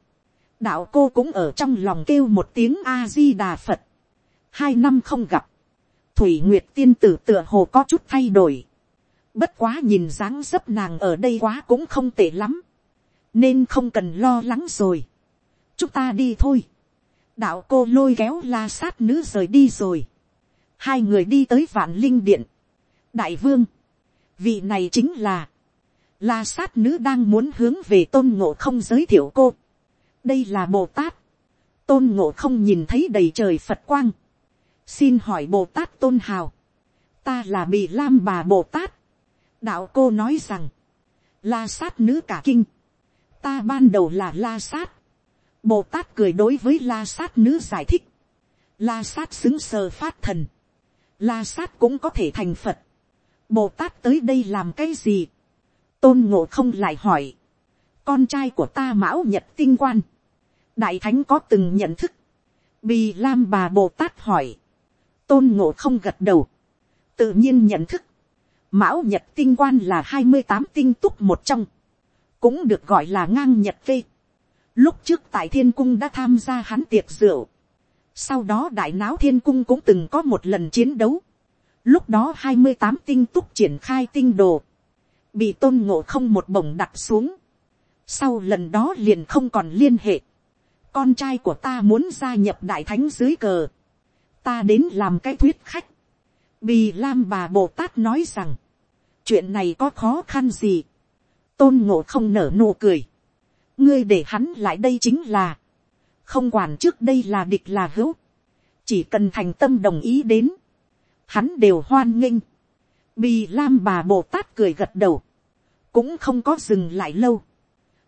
đạo cô cũng ở trong lòng kêu một tiếng a di đà phật. hai năm không gặp, thủy nguyệt tiên tử tựa hồ có chút thay đổi. bất quá nhìn dáng dấp nàng ở đây quá cũng không tệ lắm, nên không cần lo lắng rồi chúng ta đi thôi đạo cô lôi kéo la sát nữ rời đi rồi. hai người đi tới vạn linh điện. đại vương, vị này chính là, la sát nữ đang muốn hướng về tôn ngộ không giới thiệu cô. đây là bồ tát. tôn ngộ không nhìn thấy đầy trời phật quang. xin hỏi bồ tát tôn hào. ta là bị lam bà bồ tát. đạo cô nói rằng, la sát nữ cả kinh. ta ban đầu là la sát Bồ Tát cười đối với La Sát nữ giải thích. La Sát xứng sờ phát thần. La Sát cũng có thể thành Phật. Bồ Tát tới đây làm cái gì? Tôn Ngộ không lại hỏi. Con trai của ta mão nhật tinh quan. Đại Thánh có từng nhận thức. Bì Lam bà Bồ Tát hỏi. Tôn Ngộ không gật đầu. Tự nhiên nhận thức. Mão nhật tinh quan là hai mươi tám tinh túc một trong. Cũng được gọi là ngang nhật vê Lúc trước tại thiên cung đã tham gia hắn tiệc rượu. Sau đó đại náo thiên cung cũng từng có một lần chiến đấu. Lúc đó hai mươi tám tinh túc triển khai tinh đồ. Bị tôn ngộ không một bổng đặt xuống. Sau lần đó liền không còn liên hệ. Con trai của ta muốn gia nhập đại thánh dưới cờ. Ta đến làm cái thuyết khách. Bì Lam bà Bồ Tát nói rằng. Chuyện này có khó khăn gì. Tôn ngộ không nở nụ cười ngươi để hắn lại đây chính là, không quản trước đây là địch là hữu, chỉ cần thành tâm đồng ý đến, hắn đều hoan nghênh, Bì Lam bà Bồ Tát cười gật đầu. Cũng không có dừng lại lâu.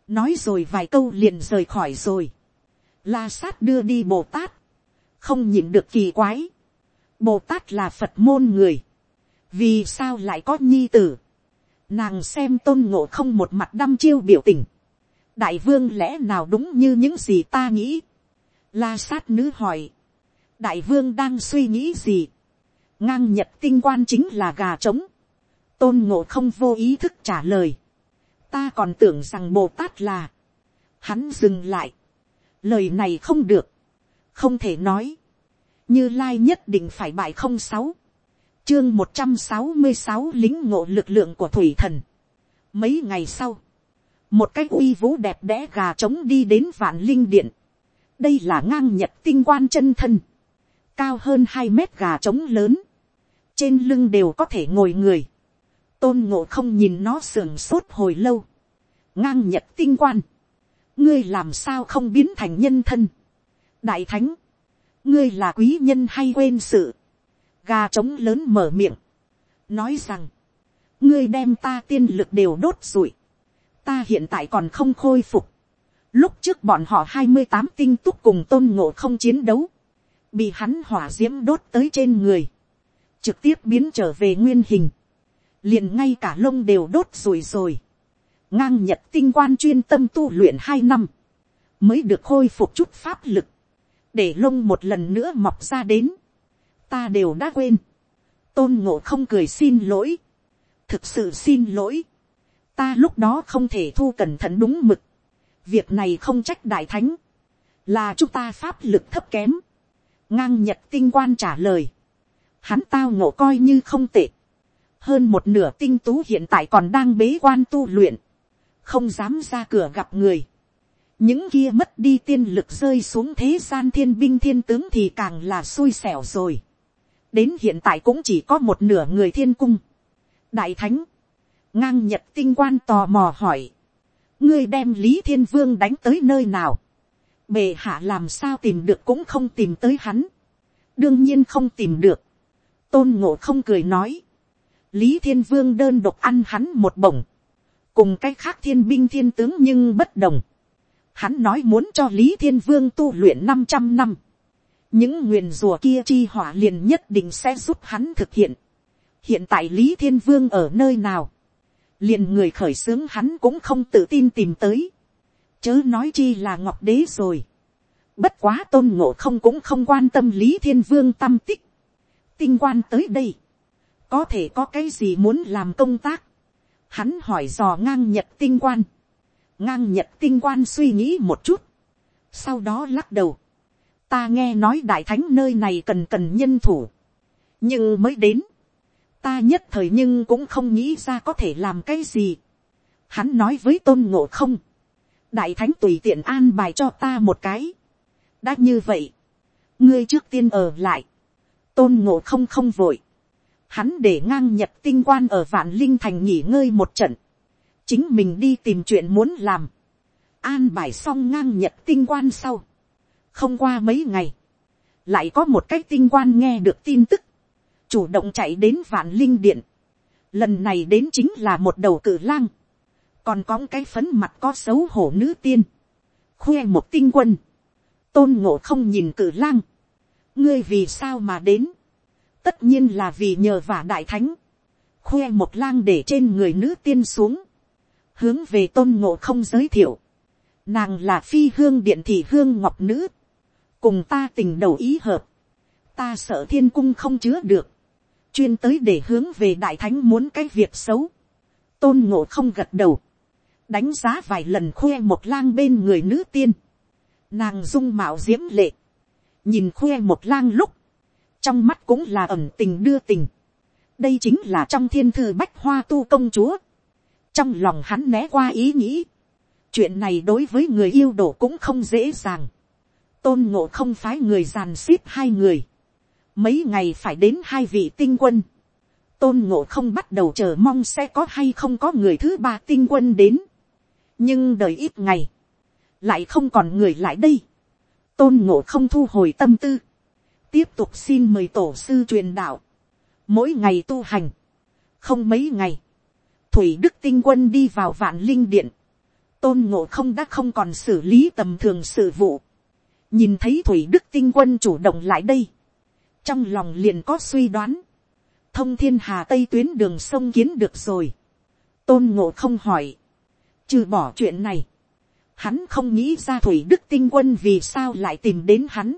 Nói rồi vài câu liền rời khỏi rồi. La sát đưa đi Bồ Tát. Không nhìn được kỳ quái. Bồ Tát là Phật môn người. Vì sao lại có nhi tử? Nàng xem tôn ngộ không một mặt đăm chiêu biểu tình. Đại vương lẽ nào đúng như những gì ta nghĩ? La sát nữ hỏi. Đại vương đang suy nghĩ gì? ngang nhật tinh quan chính là gà trống. tôn ngộ không vô ý thức trả lời. ta còn tưởng rằng bồ tát là. hắn dừng lại. lời này không được. không thể nói. như lai nhất định phải bại không sáu. chương một trăm sáu mươi sáu lính ngộ lực lượng của thủy thần. mấy ngày sau, một cái uy vũ đẹp đẽ gà trống đi đến vạn linh điện. đây là ngang nhật tinh quan chân thân. Cao hơn hai mét gà trống lớn, trên lưng đều có thể ngồi người, tôn ngộ không nhìn nó sườn sốt hồi lâu, ngang nhật tinh quan, ngươi làm sao không biến thành nhân thân, đại thánh, ngươi là quý nhân hay quên sự, gà trống lớn mở miệng, nói rằng, ngươi đem ta tiên lực đều đốt rụi, ta hiện tại còn không khôi phục, lúc trước bọn họ hai mươi tám tinh túc cùng tôn ngộ không chiến đấu, bị hắn hỏa diễm đốt tới trên người, trực tiếp biến trở về nguyên hình, liền ngay cả lông đều đốt rồi rồi, ngang nhật tinh quan chuyên tâm tu luyện hai năm, mới được khôi phục chút pháp lực, để lông một lần nữa mọc ra đến, ta đều đã quên, tôn ngộ không cười xin lỗi, thực sự xin lỗi, ta lúc đó không thể thu cẩn thận đúng mực, việc này không trách đại thánh, là chúng ta pháp lực thấp kém, ngang nhật tinh quan trả lời, hắn tao ngộ coi như không tệ, hơn một nửa tinh tú hiện tại còn đang bế quan tu luyện, không dám ra cửa gặp người, những kia mất đi tiên lực rơi xuống thế gian thiên binh thiên tướng thì càng là xui xẻo rồi, đến hiện tại cũng chỉ có một nửa người thiên cung, đại thánh, ngang nhật tinh quan tò mò hỏi, ngươi đem lý thiên vương đánh tới nơi nào, bề hạ làm sao tìm được cũng không tìm tới hắn. đương nhiên không tìm được. tôn ngộ không cười nói. lý thiên vương đơn độc ăn hắn một bổng. cùng cái khác thiên binh thiên tướng nhưng bất đồng. hắn nói muốn cho lý thiên vương tu luyện năm trăm năm. những nguyền rùa kia chi hỏa liền nhất định sẽ giúp hắn thực hiện. hiện tại lý thiên vương ở nơi nào liền người khởi xướng hắn cũng không tự tin tìm tới chớ nói chi là ngọc đế rồi. Bất quá tôn ngộ không cũng không quan tâm lý thiên vương tâm tích. Tinh quan tới đây. Có thể có cái gì muốn làm công tác. Hắn hỏi dò ngang nhật tinh quan. Ngang nhật tinh quan suy nghĩ một chút. Sau đó lắc đầu. Ta nghe nói đại thánh nơi này cần cần nhân thủ. Nhưng mới đến. Ta nhất thời nhưng cũng không nghĩ ra có thể làm cái gì. Hắn nói với tôn ngộ không. Đại thánh tùy tiện an bài cho ta một cái. đã như vậy, ngươi trước tiên ở lại, tôn ngộ không không vội, hắn để ngang nhật tinh quan ở vạn linh thành nghỉ ngơi một trận, chính mình đi tìm chuyện muốn làm, an bài xong ngang nhật tinh quan sau, không qua mấy ngày, lại có một cái tinh quan nghe được tin tức, chủ động chạy đến vạn linh điện, lần này đến chính là một đầu cử lang, còn có cái phấn mặt có xấu hổ nữ tiên, khoe một tinh quân, tôn ngộ không nhìn cử lang, ngươi vì sao mà đến, tất nhiên là vì nhờ vả đại thánh, khoe một lang để trên người nữ tiên xuống, hướng về tôn ngộ không giới thiệu, nàng là phi hương điện thị hương ngọc nữ, cùng ta tình đầu ý hợp, ta sợ thiên cung không chứa được, chuyên tới để hướng về đại thánh muốn cái việc xấu, tôn ngộ không gật đầu, đánh giá vài lần khoe một lang bên người nữ tiên, nàng dung mạo diễm lệ, nhìn khoe một lang lúc, trong mắt cũng là ẩm tình đưa tình, đây chính là trong thiên thư bách hoa tu công chúa, trong lòng hắn né qua ý nghĩ, chuyện này đối với người yêu đổ cũng không dễ dàng, tôn ngộ không phái người giàn xếp hai người, mấy ngày phải đến hai vị tinh quân, tôn ngộ không bắt đầu chờ mong sẽ có hay không có người thứ ba tinh quân đến. Nhưng đợi ít ngày, lại không còn người lại đây, tôn ngộ không thu hồi tâm tư, tiếp tục xin mời tổ sư truyền đạo, mỗi ngày tu hành, không mấy ngày, thủy đức tinh quân đi vào vạn linh điện, tôn ngộ không đã không còn xử lý tầm thường sự vụ, nhìn thấy thủy đức tinh quân chủ động lại đây, trong lòng liền có suy đoán, thông thiên hà tây tuyến đường sông kiến được rồi, tôn ngộ không hỏi, trừ bỏ chuyện này, hắn không nghĩ ra thủy đức tinh quân vì sao lại tìm đến hắn,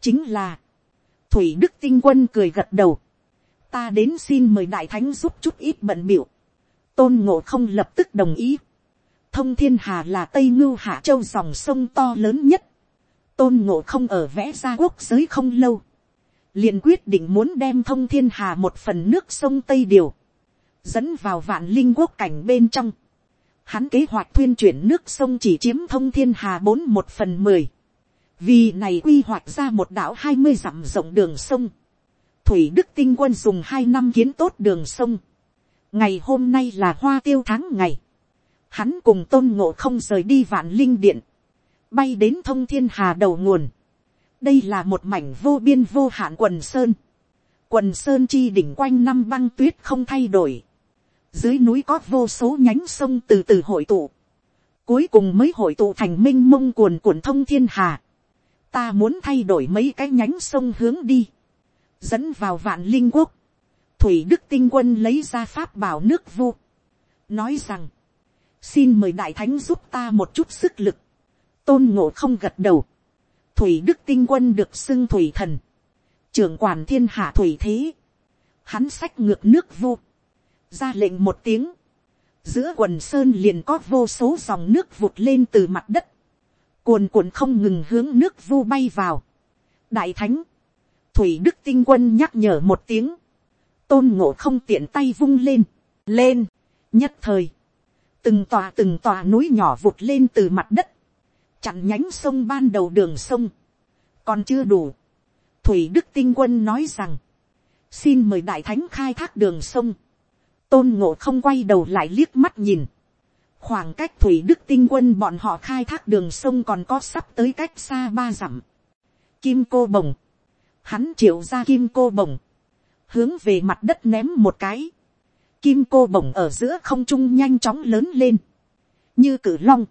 chính là, thủy đức tinh quân cười gật đầu, ta đến xin mời đại thánh giúp chút ít bận biểu, tôn ngộ không lập tức đồng ý, thông thiên hà là tây ngưu hạ châu dòng sông to lớn nhất, tôn ngộ không ở vẽ ra quốc giới không lâu, liền quyết định muốn đem thông thiên hà một phần nước sông tây điều, dẫn vào vạn linh quốc cảnh bên trong. Hắn kế hoạch thuyên chuyển nước sông chỉ chiếm thông thiên hà bốn một phần mười. Vì này quy hoạch ra một đảo hai mươi dặm rộng đường sông. Thủy Đức Tinh Quân dùng hai năm kiến tốt đường sông. Ngày hôm nay là hoa tiêu tháng ngày. Hắn cùng tôn ngộ không rời đi vạn linh điện. Bay đến thông thiên hà đầu nguồn đây là một mảnh vô biên vô hạn quần sơn. Quần sơn chi đỉnh quanh năm băng tuyết không thay đổi. Dưới núi có vô số nhánh sông từ từ hội tụ. Cuối cùng mới hội tụ thành minh mông cuồn cuộn thông thiên hà. Ta muốn thay đổi mấy cái nhánh sông hướng đi. Dẫn vào vạn linh quốc. Thủy Đức Tinh Quân lấy ra pháp bảo nước vô. Nói rằng. Xin mời Đại Thánh giúp ta một chút sức lực. Tôn ngộ không gật đầu thủy đức tinh quân được xưng thủy thần, trưởng quản thiên hạ thủy thế, hắn sách ngược nước vô, ra lệnh một tiếng, giữa quần sơn liền có vô số dòng nước vụt lên từ mặt đất, cuồn cuộn không ngừng hướng nước vô bay vào. đại thánh, thủy đức tinh quân nhắc nhở một tiếng, tôn ngộ không tiện tay vung lên, lên, nhất thời, từng tòa từng tòa núi nhỏ vụt lên từ mặt đất, chặn nhánh sông ban đầu đường sông, còn chưa đủ. Thủy Đức Tinh Quân nói rằng, xin mời đại thánh khai thác đường sông. Tôn ngộ không quay đầu lại liếc mắt nhìn. Khoảng cách Thủy Đức Tinh Quân bọn họ khai thác đường sông còn có sắp tới cách xa ba dặm. Kim cô bồng. Hắn triệu ra kim cô bồng. Hướng về mặt đất ném một cái. Kim cô bồng ở giữa không trung nhanh chóng lớn lên. Như cử long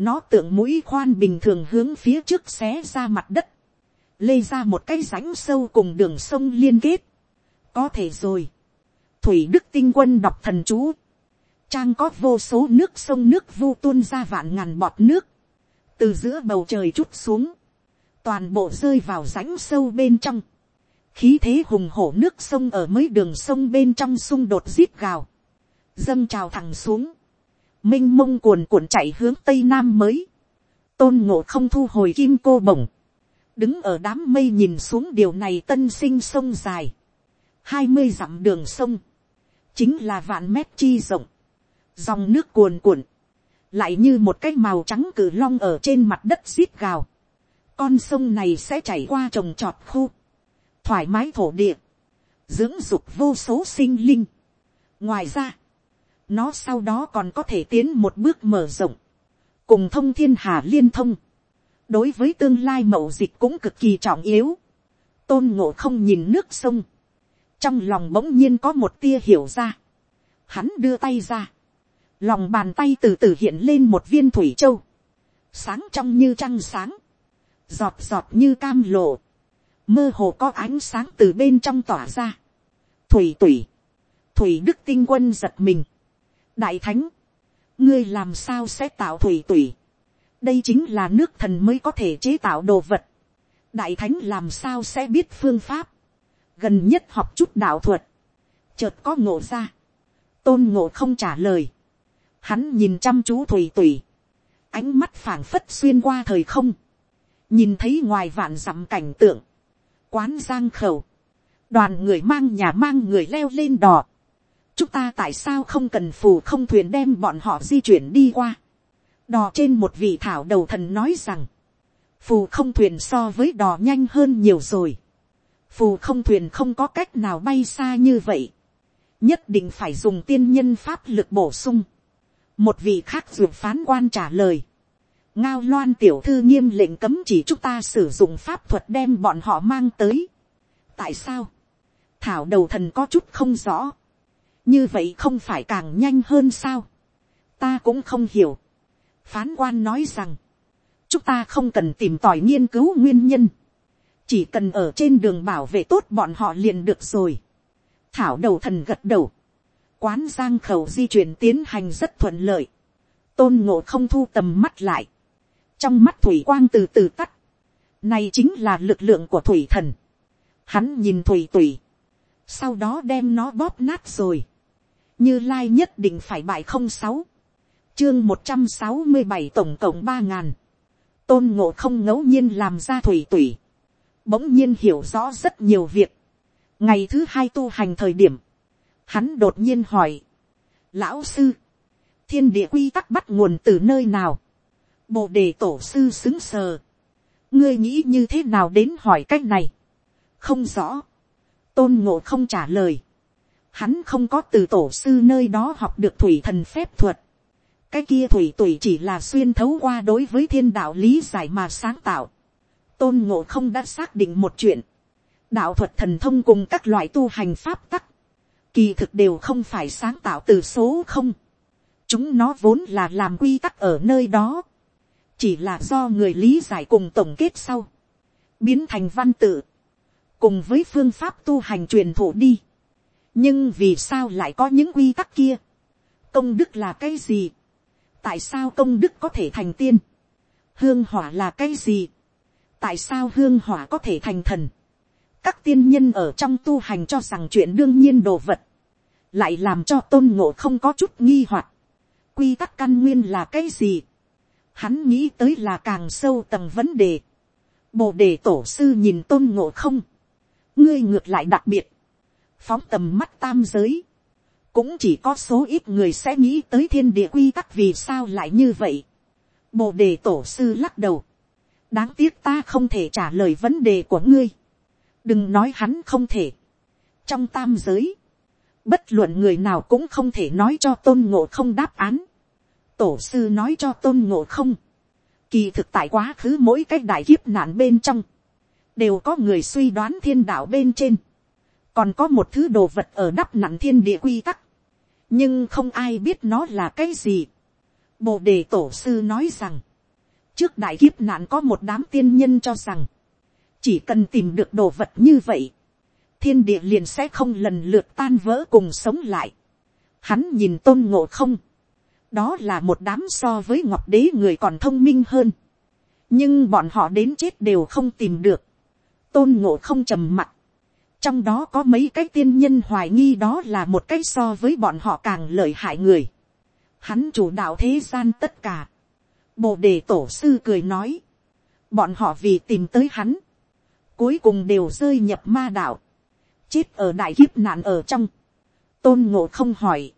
nó tượng mũi khoan bình thường hướng phía trước xé ra mặt đất. Lê ra một cái rãnh sâu cùng đường sông liên kết. Có thể rồi. Thủy Đức Tinh Quân đọc thần chú. Trang có vô số nước sông nước vu tuôn ra vạn ngàn bọt nước. Từ giữa bầu trời chút xuống. Toàn bộ rơi vào rãnh sâu bên trong. Khí thế hùng hổ nước sông ở mấy đường sông bên trong xung đột zip gào. Dâng trào thẳng xuống m i n h mông cuồn cuộn chạy hướng tây nam mới, tôn ngộ không thu hồi kim cô bổng, đứng ở đám mây nhìn xuống điều này tân sinh sông dài, hai mươi dặm đường sông, chính là vạn mét chi rộng, dòng nước cuồn cuộn, lại như một cái màu trắng cử long ở trên mặt đất xít gào, con sông này sẽ chảy qua trồng trọt khu, thoải mái thổ địa, dưỡng dục vô số sinh linh. ngoài ra, nó sau đó còn có thể tiến một bước mở rộng, cùng thông thiên hà liên thông, đối với tương lai mậu dịch cũng cực kỳ trọng yếu, tôn ngộ không nhìn nước sông, trong lòng bỗng nhiên có một tia hiểu ra, hắn đưa tay ra, lòng bàn tay từ từ hiện lên một viên thủy châu, sáng trong như trăng sáng, giọt giọt như cam lộ, mơ hồ có ánh sáng từ bên trong tỏa ra. Thủy tủy, thủy đức tinh quân giật mình, đại thánh, ngươi làm sao sẽ tạo thủy tủy. đây chính là nước thần mới có thể chế tạo đồ vật. đại thánh làm sao sẽ biết phương pháp. gần nhất học chút đạo thuật. chợt có ngộ ra. tôn ngộ không trả lời. hắn nhìn chăm chú thủy tủy. ánh mắt phảng phất xuyên qua thời không. nhìn thấy ngoài vạn dặm cảnh tượng. quán giang khẩu. đoàn người mang nhà mang người leo lên đò chúng ta tại sao không cần phù không thuyền đem bọn họ di chuyển đi qua. đò trên một vị thảo đầu thần nói rằng, phù không thuyền so với đò nhanh hơn nhiều rồi. phù không thuyền không có cách nào bay xa như vậy. nhất định phải dùng tiên nhân pháp lực bổ sung. một vị khác dược phán quan trả lời. ngao loan tiểu thư nghiêm lệnh cấm chỉ chúng ta sử dụng pháp thuật đem bọn họ mang tới. tại sao, thảo đầu thần có chút không rõ, như vậy không phải càng nhanh hơn sao, ta cũng không hiểu. phán quan nói rằng, chúng ta không cần tìm tòi nghiên cứu nguyên nhân, chỉ cần ở trên đường bảo vệ tốt bọn họ liền được rồi. thảo đầu thần gật đầu, quán giang khẩu di chuyển tiến hành rất thuận lợi, tôn ngộ không thu tầm mắt lại, trong mắt thủy quang từ từ tắt, này chính là lực lượng của thủy thần, hắn nhìn thủy tủy. sau đó đem nó bóp nát rồi, như lai nhất định phải bại không sáu, chương một trăm sáu mươi bảy tổng cộng ba ngàn, tôn ngộ không ngẫu nhiên làm ra thủy tủy, bỗng nhiên hiểu rõ rất nhiều việc. ngày thứ hai tu hành thời điểm, hắn đột nhiên hỏi, lão sư, thiên địa quy tắc bắt nguồn từ nơi nào, bồ đề tổ sư xứng sờ, ngươi nghĩ như thế nào đến hỏi c á c h này, không rõ, tôn ngộ không trả lời, hắn không có từ tổ sư nơi đó học được thủy thần phép thuật, cái kia thủy tùy chỉ là xuyên thấu qua đối với thiên đạo lý giải mà sáng tạo, tôn ngộ không đã xác định một chuyện, đạo thuật thần thông cùng các loại tu hành pháp tắc, kỳ thực đều không phải sáng tạo từ số không, chúng nó vốn là làm quy tắc ở nơi đó, chỉ là do người lý giải cùng tổng kết sau, biến thành văn tự, cùng với phương pháp tu hành truyền thụ đi nhưng vì sao lại có những quy tắc kia, công đức là cái gì, tại sao công đức có thể thành tiên, hương hỏa là cái gì, tại sao hương hỏa có thể thành thần, các tiên nhân ở trong tu hành cho rằng chuyện đương nhiên đồ vật, lại làm cho tôn ngộ không có chút nghi hoặc, quy tắc căn nguyên là cái gì, hắn nghĩ tới là càng sâu tầng vấn đề. Bồ đề tổ sư nhìn tôn ngộ không. Ngươi ngược lại đặc biệt. Phóng tầm mắt tam giới. Cũng chỉ có số ít người sẽ nghĩ tới thiên địa quy tắc vì sao lại như vậy. Bồ đề tổ sư lắc đầu. Đáng tiếc ta không thể trả lời vấn đề của ngươi. Đừng nói hắn không thể. Trong tam giới. Bất luận người nào cũng không thể nói cho tôn ngộ không đáp án tổ sư nói cho tôn ngộ không. Kỳ thực tại quá khứ mỗi cách đại kiếp nạn bên trong. Đều có người suy đoán thiên đạo bên trên. Còn có một thứ đồ vật ở đắp nặng thiên địa quy tắc. Nhưng không ai biết nó là cái gì. Bồ đề tổ sư nói rằng. Trước đại kiếp nạn có một đám tiên nhân cho rằng. Chỉ cần tìm được đồ vật như vậy. Thiên địa liền sẽ không lần lượt tan vỡ cùng sống lại. Hắn nhìn tôn ngộ không, đó là một đám so với ngọc đế người còn thông minh hơn. nhưng bọn họ đến chết đều không tìm được. tôn ngộ không trầm mặt trong đó có mấy cái tiên nhân hoài nghi đó là một cái so với bọn họ càng lợi hại người. hắn chủ đạo thế gian tất cả. bồ đề tổ sư cười nói. bọn họ vì tìm tới hắn. cuối cùng đều rơi nhập ma đạo. chết ở đại kiếp nạn ở trong. tôn ngộ không hỏi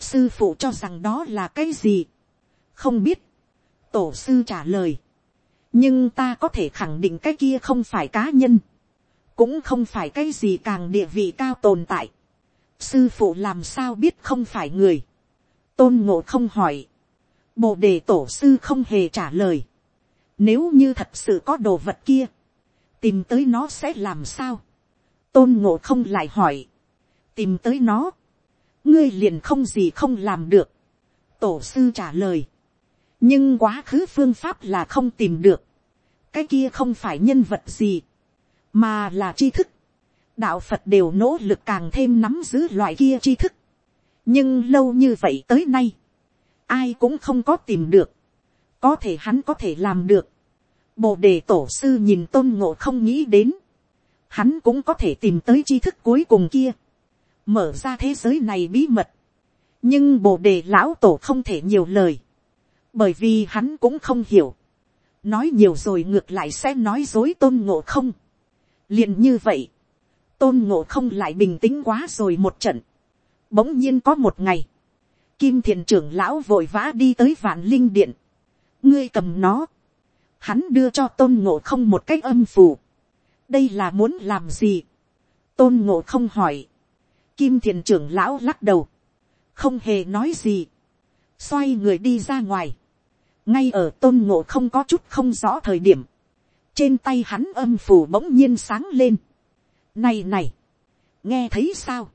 sư phụ cho rằng đó là cái gì, không biết, tổ sư trả lời, nhưng ta có thể khẳng định cái kia không phải cá nhân, cũng không phải cái gì càng địa vị cao tồn tại, sư phụ làm sao biết không phải người, tôn ngộ không hỏi, bồ đề tổ sư không hề trả lời, nếu như thật sự có đồ vật kia, tìm tới nó sẽ làm sao, tôn ngộ không lại hỏi, tìm tới nó, ngươi liền không gì không làm được. tổ sư trả lời. nhưng quá khứ phương pháp là không tìm được. cái kia không phải nhân vật gì, mà là tri thức. đạo phật đều nỗ lực càng thêm nắm giữ loại kia tri thức. nhưng lâu như vậy tới nay, ai cũng không có tìm được. có thể hắn có thể làm được. bồ đề tổ sư nhìn tôn ngộ không nghĩ đến. hắn cũng có thể tìm tới tri thức cuối cùng kia mở ra thế giới này bí mật. nhưng bồ đề lão tổ không thể nhiều lời, bởi vì hắn cũng không hiểu. nói nhiều rồi ngược lại sẽ nói dối tôn ngộ không liền như vậy, tôn ngộ không lại bình tĩnh quá rồi một trận. bỗng nhiên có một ngày, kim thiền trưởng lão vội vã đi tới vạn linh điện. ngươi cầm nó, hắn đưa cho tôn ngộ không một cách âm phù. đây là muốn làm gì. tôn ngộ không hỏi Kim thiền trưởng lão lắc đầu. Không hề nói gì. Xoay người đi ra ngoài. ngay ở tôn ngộ không có chút không rõ thời điểm, trên tay hắn âm phù bỗng nhiên sáng lên. này này, nghe thấy sao,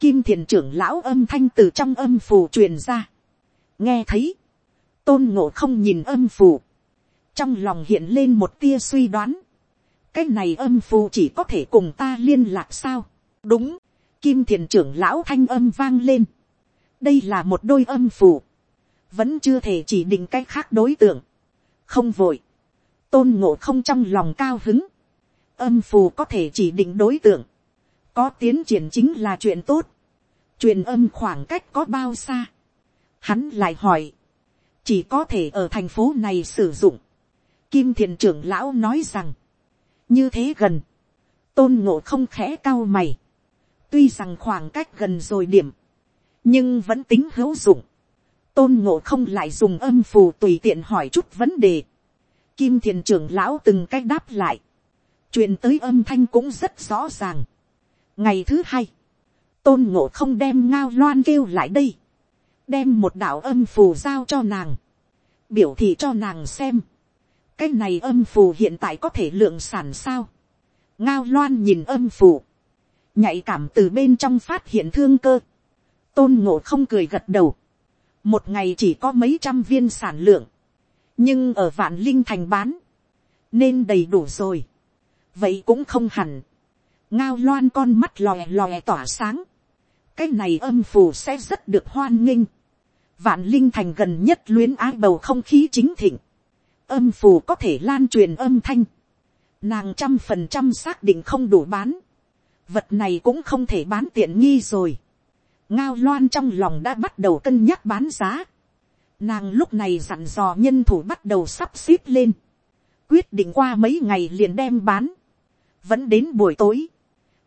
kim thiền trưởng lão âm thanh từ trong âm phù truyền ra, nghe thấy, tôn ngộ không nhìn âm phù, trong lòng hiện lên một tia suy đoán, cái này âm phù chỉ có thể cùng ta liên lạc sao, đúng, kim thiền trưởng lão thanh âm vang lên, đây là một đôi âm phù, vẫn chưa thể chỉ định cách khác đối tượng, không vội, tôn ngộ không trong lòng cao hứng, âm phù có thể chỉ định đối tượng, có tiến triển chính là chuyện tốt, truyền âm khoảng cách có bao xa, hắn lại hỏi, chỉ có thể ở thành phố này sử dụng, kim thiền trưởng lão nói rằng, như thế gần, tôn ngộ không khẽ cao mày, tuy rằng khoảng cách gần rồi điểm, nhưng vẫn tính hữu dụng, tôn ngộ không lại dùng âm phù tùy tiện hỏi chút vấn đề, kim thiền trưởng lão từng cách đáp lại, truyền tới âm thanh cũng rất rõ ràng. ngày thứ hai, tôn ngộ không đem ngao loan kêu lại đây, đem một đạo âm phù giao cho nàng, biểu thị cho nàng xem, cái này âm phù hiện tại có thể lượng sản sao, ngao loan nhìn âm phù, nhạy cảm từ bên trong phát hiện thương cơ, tôn ngộ không cười gật đầu, một ngày chỉ có mấy trăm viên sản lượng, nhưng ở vạn linh thành bán, nên đầy đủ rồi. vậy cũng không hẳn. ngao loan con mắt lòe lòe tỏa sáng. cái này âm phù sẽ rất được hoan nghênh. vạn linh thành gần nhất luyến ái bầu không khí chính thịnh. âm phù có thể lan truyền âm thanh. nàng trăm phần trăm xác định không đủ bán. vật này cũng không thể bán tiện nghi rồi. ngao loan trong lòng đã bắt đầu cân nhắc bán giá Nàng lúc này dặn dò nhân thủ bắt đầu sắp xếp lên. Quyết định qua mấy ngày liền đem bán. Vẫn đến buổi tối.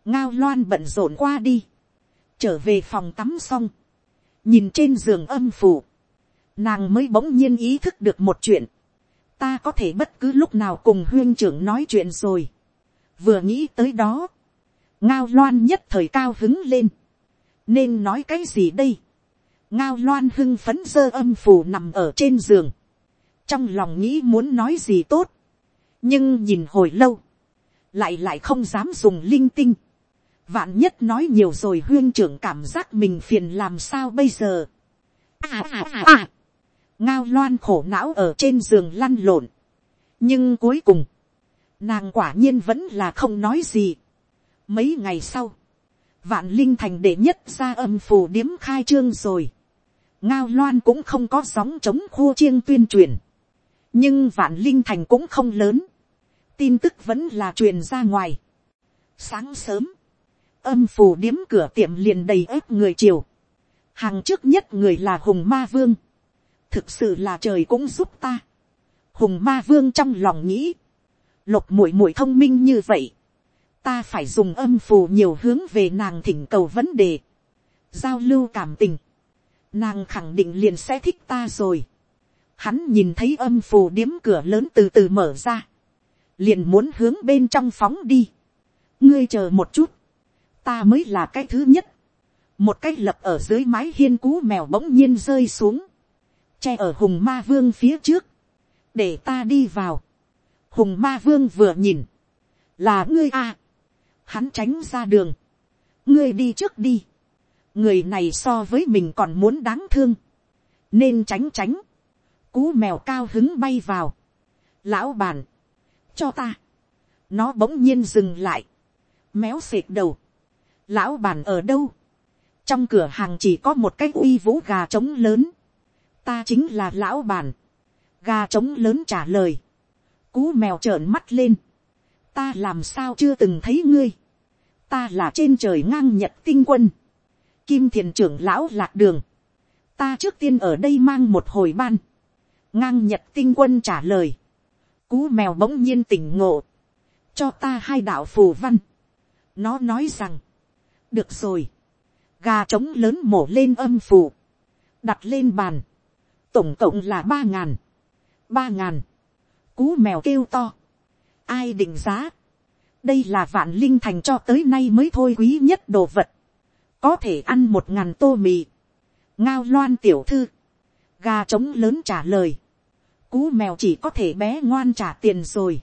Ngao loan bận rộn qua đi. Trở về phòng tắm xong. Nhìn trên giường âm phủ. Nàng mới bỗng nhiên ý thức được một chuyện. Ta có thể bất cứ lúc nào cùng huyên trưởng nói chuyện rồi. Vừa nghĩ tới đó. Ngao loan nhất thời cao hứng lên. Nên nói cái gì đây? Ngao loan hưng phấn dơ âm phù nằm ở trên giường, trong lòng nghĩ muốn nói gì tốt, nhưng nhìn hồi lâu, lại lại không dám dùng linh tinh, vạn nhất nói nhiều rồi huyên trưởng cảm giác mình phiền làm sao bây giờ. À, à, à, à. ngao loan khổ não ở trên giường lăn lộn, nhưng cuối cùng, nàng quả nhiên vẫn là không nói gì. mấy ngày sau, vạn linh thành đệ nhất ra âm phù điếm khai trương rồi ngao loan cũng không có sóng chống khô chiêng tuyên truyền. nhưng vạn linh thành cũng không lớn. tin tức vẫn là truyền ra ngoài. sáng sớm, âm phù điếm cửa tiệm liền đầy ớt người chiều. hàng trước nhất người là hùng ma vương. thực sự là trời cũng giúp ta. hùng ma vương trong lòng nghĩ. lục muội muội thông minh như vậy. ta phải dùng âm phù nhiều hướng về nàng thỉnh cầu vấn đề. giao lưu cảm tình nàng khẳng định liền sẽ thích ta rồi. Hắn nhìn thấy âm phù điếm cửa lớn từ từ mở ra, liền muốn hướng bên trong phóng đi. ngươi chờ một chút, ta mới là cái thứ nhất. một cái lập ở dưới mái hiên cú mèo bỗng nhiên rơi xuống, che ở hùng ma vương phía trước, để ta đi vào. hùng ma vương vừa nhìn, là ngươi a, à. hắn tránh ra đường, ngươi đi trước đi người này so với mình còn muốn đáng thương, nên tránh tránh, cú mèo cao hứng bay vào, lão bàn, cho ta, nó bỗng nhiên dừng lại, méo xệt đầu, lão bàn ở đâu, trong cửa hàng chỉ có một cái uy vũ gà trống lớn, ta chính là lão bàn, gà trống lớn trả lời, cú mèo trợn mắt lên, ta làm sao chưa từng thấy ngươi, ta là trên trời ngang nhật tinh quân, kim thiền trưởng lão lạc đường, ta trước tiên ở đây mang một hồi ban, ngang nhật tinh quân trả lời, cú mèo bỗng nhiên tỉnh ngộ, cho ta hai đạo phù văn, nó nói rằng, được rồi, gà trống lớn mổ lên âm phù, đặt lên bàn, tổng cộng là ba ngàn, ba ngàn, cú mèo kêu to, ai định giá, đây là vạn linh thành cho tới nay mới thôi quý nhất đồ vật, có thể ăn một ngàn tô mì, ngao loan tiểu thư, gà trống lớn trả lời, cú mèo chỉ có thể bé ngoan trả tiền rồi,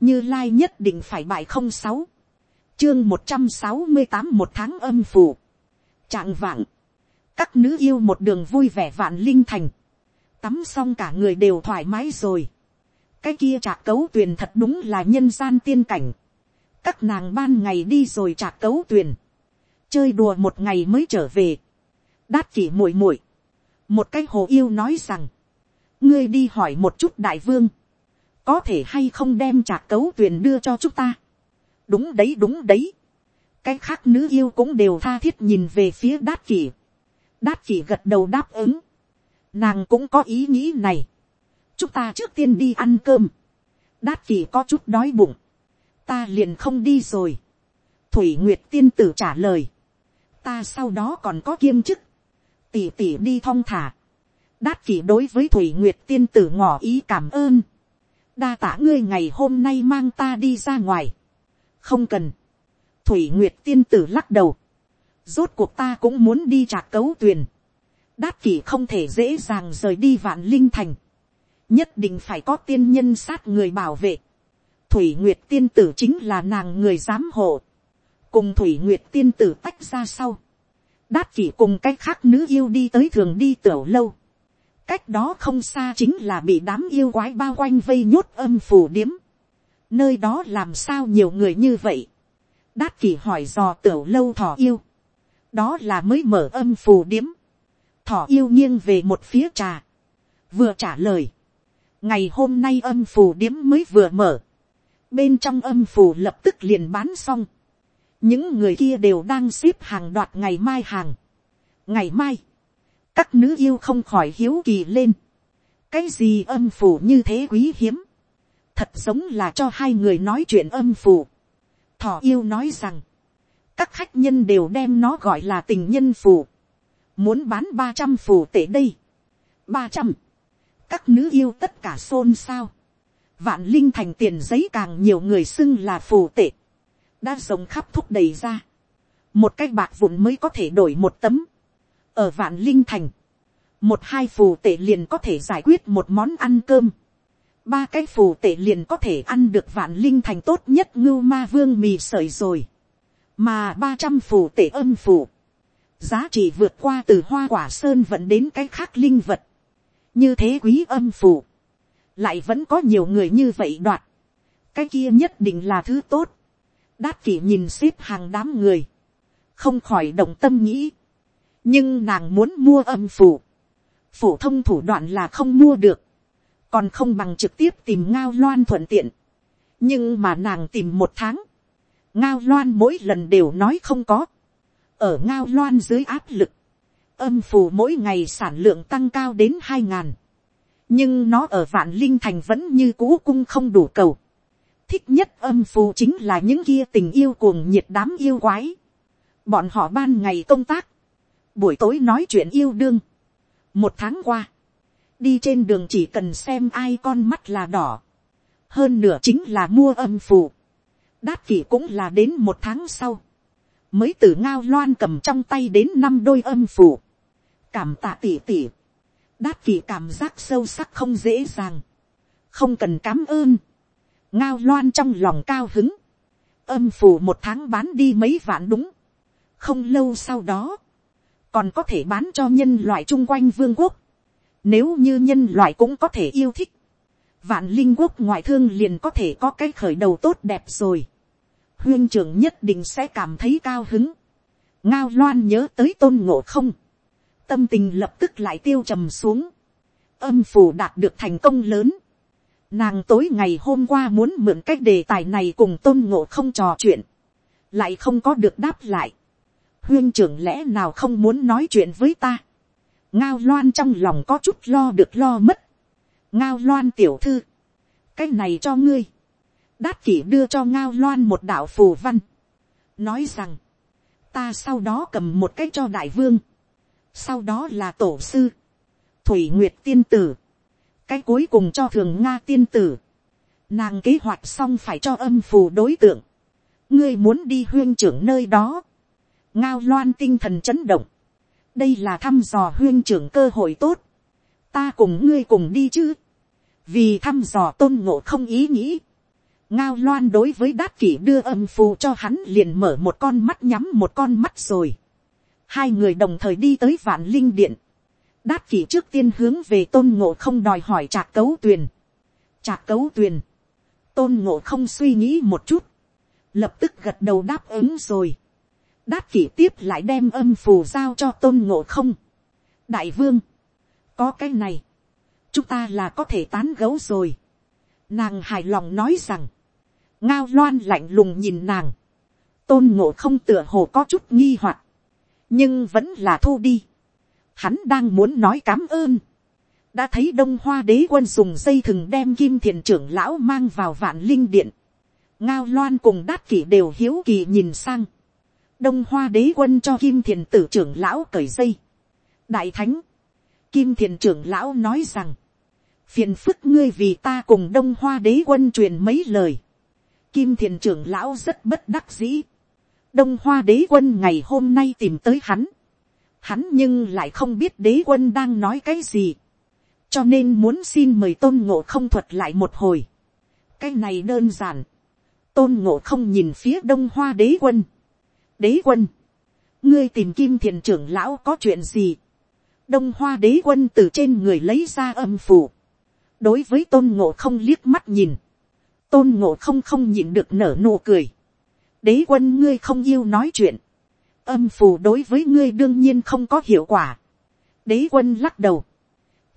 như lai nhất định phải bại không sáu, chương một trăm sáu mươi tám một tháng âm phủ, trạng vạng, các nữ yêu một đường vui vẻ vạn linh thành, tắm xong cả người đều thoải mái rồi, cái kia trạc cấu tuyền thật đúng là nhân gian tiên cảnh, các nàng ban ngày đi rồi trạc cấu tuyền, chơi đùa một ngày mới trở về, đát kỷ muội muội, một cái hồ yêu nói rằng, ngươi đi hỏi một chút đại vương, có thể hay không đem trạc cấu tuyền đưa cho chúng ta. đúng đấy đúng đấy, cái khác nữ yêu cũng đều tha thiết nhìn về phía đát kỷ, đát kỷ gật đầu đáp ứng, nàng cũng có ý nghĩ này, chúng ta trước tiên đi ăn cơm, đát kỷ có chút đói bụng, ta liền không đi rồi, thủy nguyệt tiên tử trả lời, ta sau đó còn có kiêm chức, tỉ tỉ đi thong thả, đát kỷ đối với thủy nguyệt tiên tử ngỏ ý cảm ơn, đa tả ngươi ngày hôm nay mang ta đi ra ngoài, không cần, thủy nguyệt tiên tử lắc đầu, rốt cuộc ta cũng muốn đi trạc cấu tuyền, đát kỷ không thể dễ dàng rời đi vạn linh thành, nhất định phải có tiên nhân sát người bảo vệ, thủy nguyệt tiên tử chính là nàng người giám hộ, cùng thủy nguyệt tiên tử tách ra sau, đát kỷ cùng cách khác nữ yêu đi tới thường đi tiểu lâu, cách đó không xa chính là bị đám yêu quái bao quanh vây nhốt âm phù điếm, nơi đó làm sao nhiều người như vậy, đát kỷ hỏi dò tiểu lâu thỏ yêu, đó là mới mở âm phù điếm, thỏ yêu nghiêng về một phía trà, vừa trả lời, ngày hôm nay âm phù điếm mới vừa mở, bên trong âm phù lập tức liền bán xong, những người kia đều đang xếp hàng đoạt ngày mai hàng. ngày mai, các nữ yêu không khỏi hiếu kỳ lên. cái gì âm phủ như thế quý hiếm. thật giống là cho hai người nói chuyện âm phủ thỏ yêu nói rằng, các khách nhân đều đem nó gọi là tình nhân phủ muốn bán ba trăm phủ tệ đây. ba trăm. các nữ yêu tất cả xôn xao. vạn linh thành tiền giấy càng nhiều người xưng là phù tệ đã rộng khắp thúc đẩy ra. Một cái bạc vụn mới có thể đổi một tấm. Ở vạn linh thành. Một hai phù tệ liền có thể giải quyết một món ăn cơm. Ba cái phù tệ liền có thể ăn được vạn linh thành tốt nhất ngưu ma vương mì sợi rồi. Mà ba trăm phù tệ âm phù. Giá trị vượt qua từ hoa quả sơn vẫn đến cái khác linh vật. Như thế quý âm phù. Lại vẫn có nhiều người như vậy đoạt. Cái kia nhất định là thứ tốt Đát kỷ nhìn xếp hàng đám người. Không khỏi động tâm nghĩ. Nhưng nàng muốn mua âm phủ. Phổ thông thủ đoạn là không mua được. Còn không bằng trực tiếp tìm ngao loan thuận tiện. Nhưng mà nàng tìm một tháng. Ngao loan mỗi lần đều nói không có. Ở ngao loan dưới áp lực. Âm phủ mỗi ngày sản lượng tăng cao đến hai ngàn. Nhưng nó ở vạn linh thành vẫn như cũ cung không đủ cầu thích nhất âm phù chính là những kia tình yêu cuồng nhiệt đám yêu quái. Bọn họ ban ngày công tác, buổi tối nói chuyện yêu đương. Một tháng qua, đi trên đường chỉ cần xem ai con mắt là đỏ. Hơn nửa chính là mua âm phù. Đát kỷ cũng là đến một tháng sau. Mới từ ngao loan cầm trong tay đến năm đôi âm phù. Cảm tạ tỉ tỉ. Đát kỷ cảm giác sâu sắc không dễ dàng. Không cần cảm ơn ngao loan trong lòng cao hứng, âm phủ một tháng bán đi mấy vạn đúng, không lâu sau đó, còn có thể bán cho nhân loại chung quanh vương quốc, nếu như nhân loại cũng có thể yêu thích, vạn linh quốc ngoại thương liền có thể có cái khởi đầu tốt đẹp rồi, huyên trưởng nhất định sẽ cảm thấy cao hứng, ngao loan nhớ tới tôn ngộ không, tâm tình lập tức lại tiêu trầm xuống, âm phủ đạt được thành công lớn, Nàng tối ngày hôm qua muốn mượn cách đề tài này cùng tôn ngộ không trò chuyện. Lại không có được đáp lại. Huyên trưởng lẽ nào không muốn nói chuyện với ta. Ngao loan trong lòng có chút lo được lo mất. Ngao loan tiểu thư. Cái này cho ngươi. Đát kỷ đưa cho ngao loan một đạo phù văn. Nói rằng. Ta sau đó cầm một cái cho đại vương. Sau đó là tổ sư. Thủy Nguyệt tiên tử cái cuối cùng cho thường nga tiên tử, nàng kế hoạch xong phải cho âm phù đối tượng, ngươi muốn đi huyên trưởng nơi đó, ngao loan tinh thần chấn động, đây là thăm dò huyên trưởng cơ hội tốt, ta cùng ngươi cùng đi chứ, vì thăm dò tôn ngộ không ý nghĩ, ngao loan đối với đát kỷ đưa âm phù cho hắn liền mở một con mắt nhắm một con mắt rồi. hai người đồng thời đi tới vạn linh điện đát kỷ trước tiên hướng về tôn ngộ không đòi hỏi trạc cấu tuyền. trạc cấu tuyền. tôn ngộ không suy nghĩ một chút. lập tức gật đầu đáp ứng rồi. đát kỷ tiếp lại đem âm phù giao cho tôn ngộ không. đại vương, có cái này, chúng ta là có thể tán gấu rồi. Nàng hài lòng nói rằng, ngao loan lạnh lùng nhìn nàng, tôn ngộ không tựa hồ có chút nghi hoặc, nhưng vẫn là thu đi. Hắn đang muốn nói cám ơn, đã thấy đông hoa đế quân dùng dây thừng đem kim thiền trưởng lão mang vào vạn linh điện, ngao loan cùng đát kỷ đều hiếu kỳ nhìn sang, đông hoa đế quân cho kim thiền tử trưởng lão cởi dây, đại thánh, kim thiền trưởng lão nói rằng, phiền phức ngươi vì ta cùng đông hoa đế quân truyền mấy lời, Kim thiền trưởng lão rất bất đắc dĩ. Đông hoa đế quân ngày hôm nay tìm tới hắn. Hắn nhưng lại không biết đế quân đang nói cái gì. Cho nên muốn xin mời tôn ngộ không thuật lại một hồi. Cái này đơn giản. Tôn ngộ không nhìn phía đông hoa đế quân. Đế quân. Ngươi tìm kim thiền trưởng lão có chuyện gì? Đông hoa đế quân từ trên người lấy ra âm phủ. Đối với tôn ngộ không liếc mắt nhìn tôn ngộ không không nhịn được nở nụ cười. đế quân ngươi không yêu nói chuyện âm phù đối với ngươi đương nhiên không có hiệu quả. đế quân lắc đầu.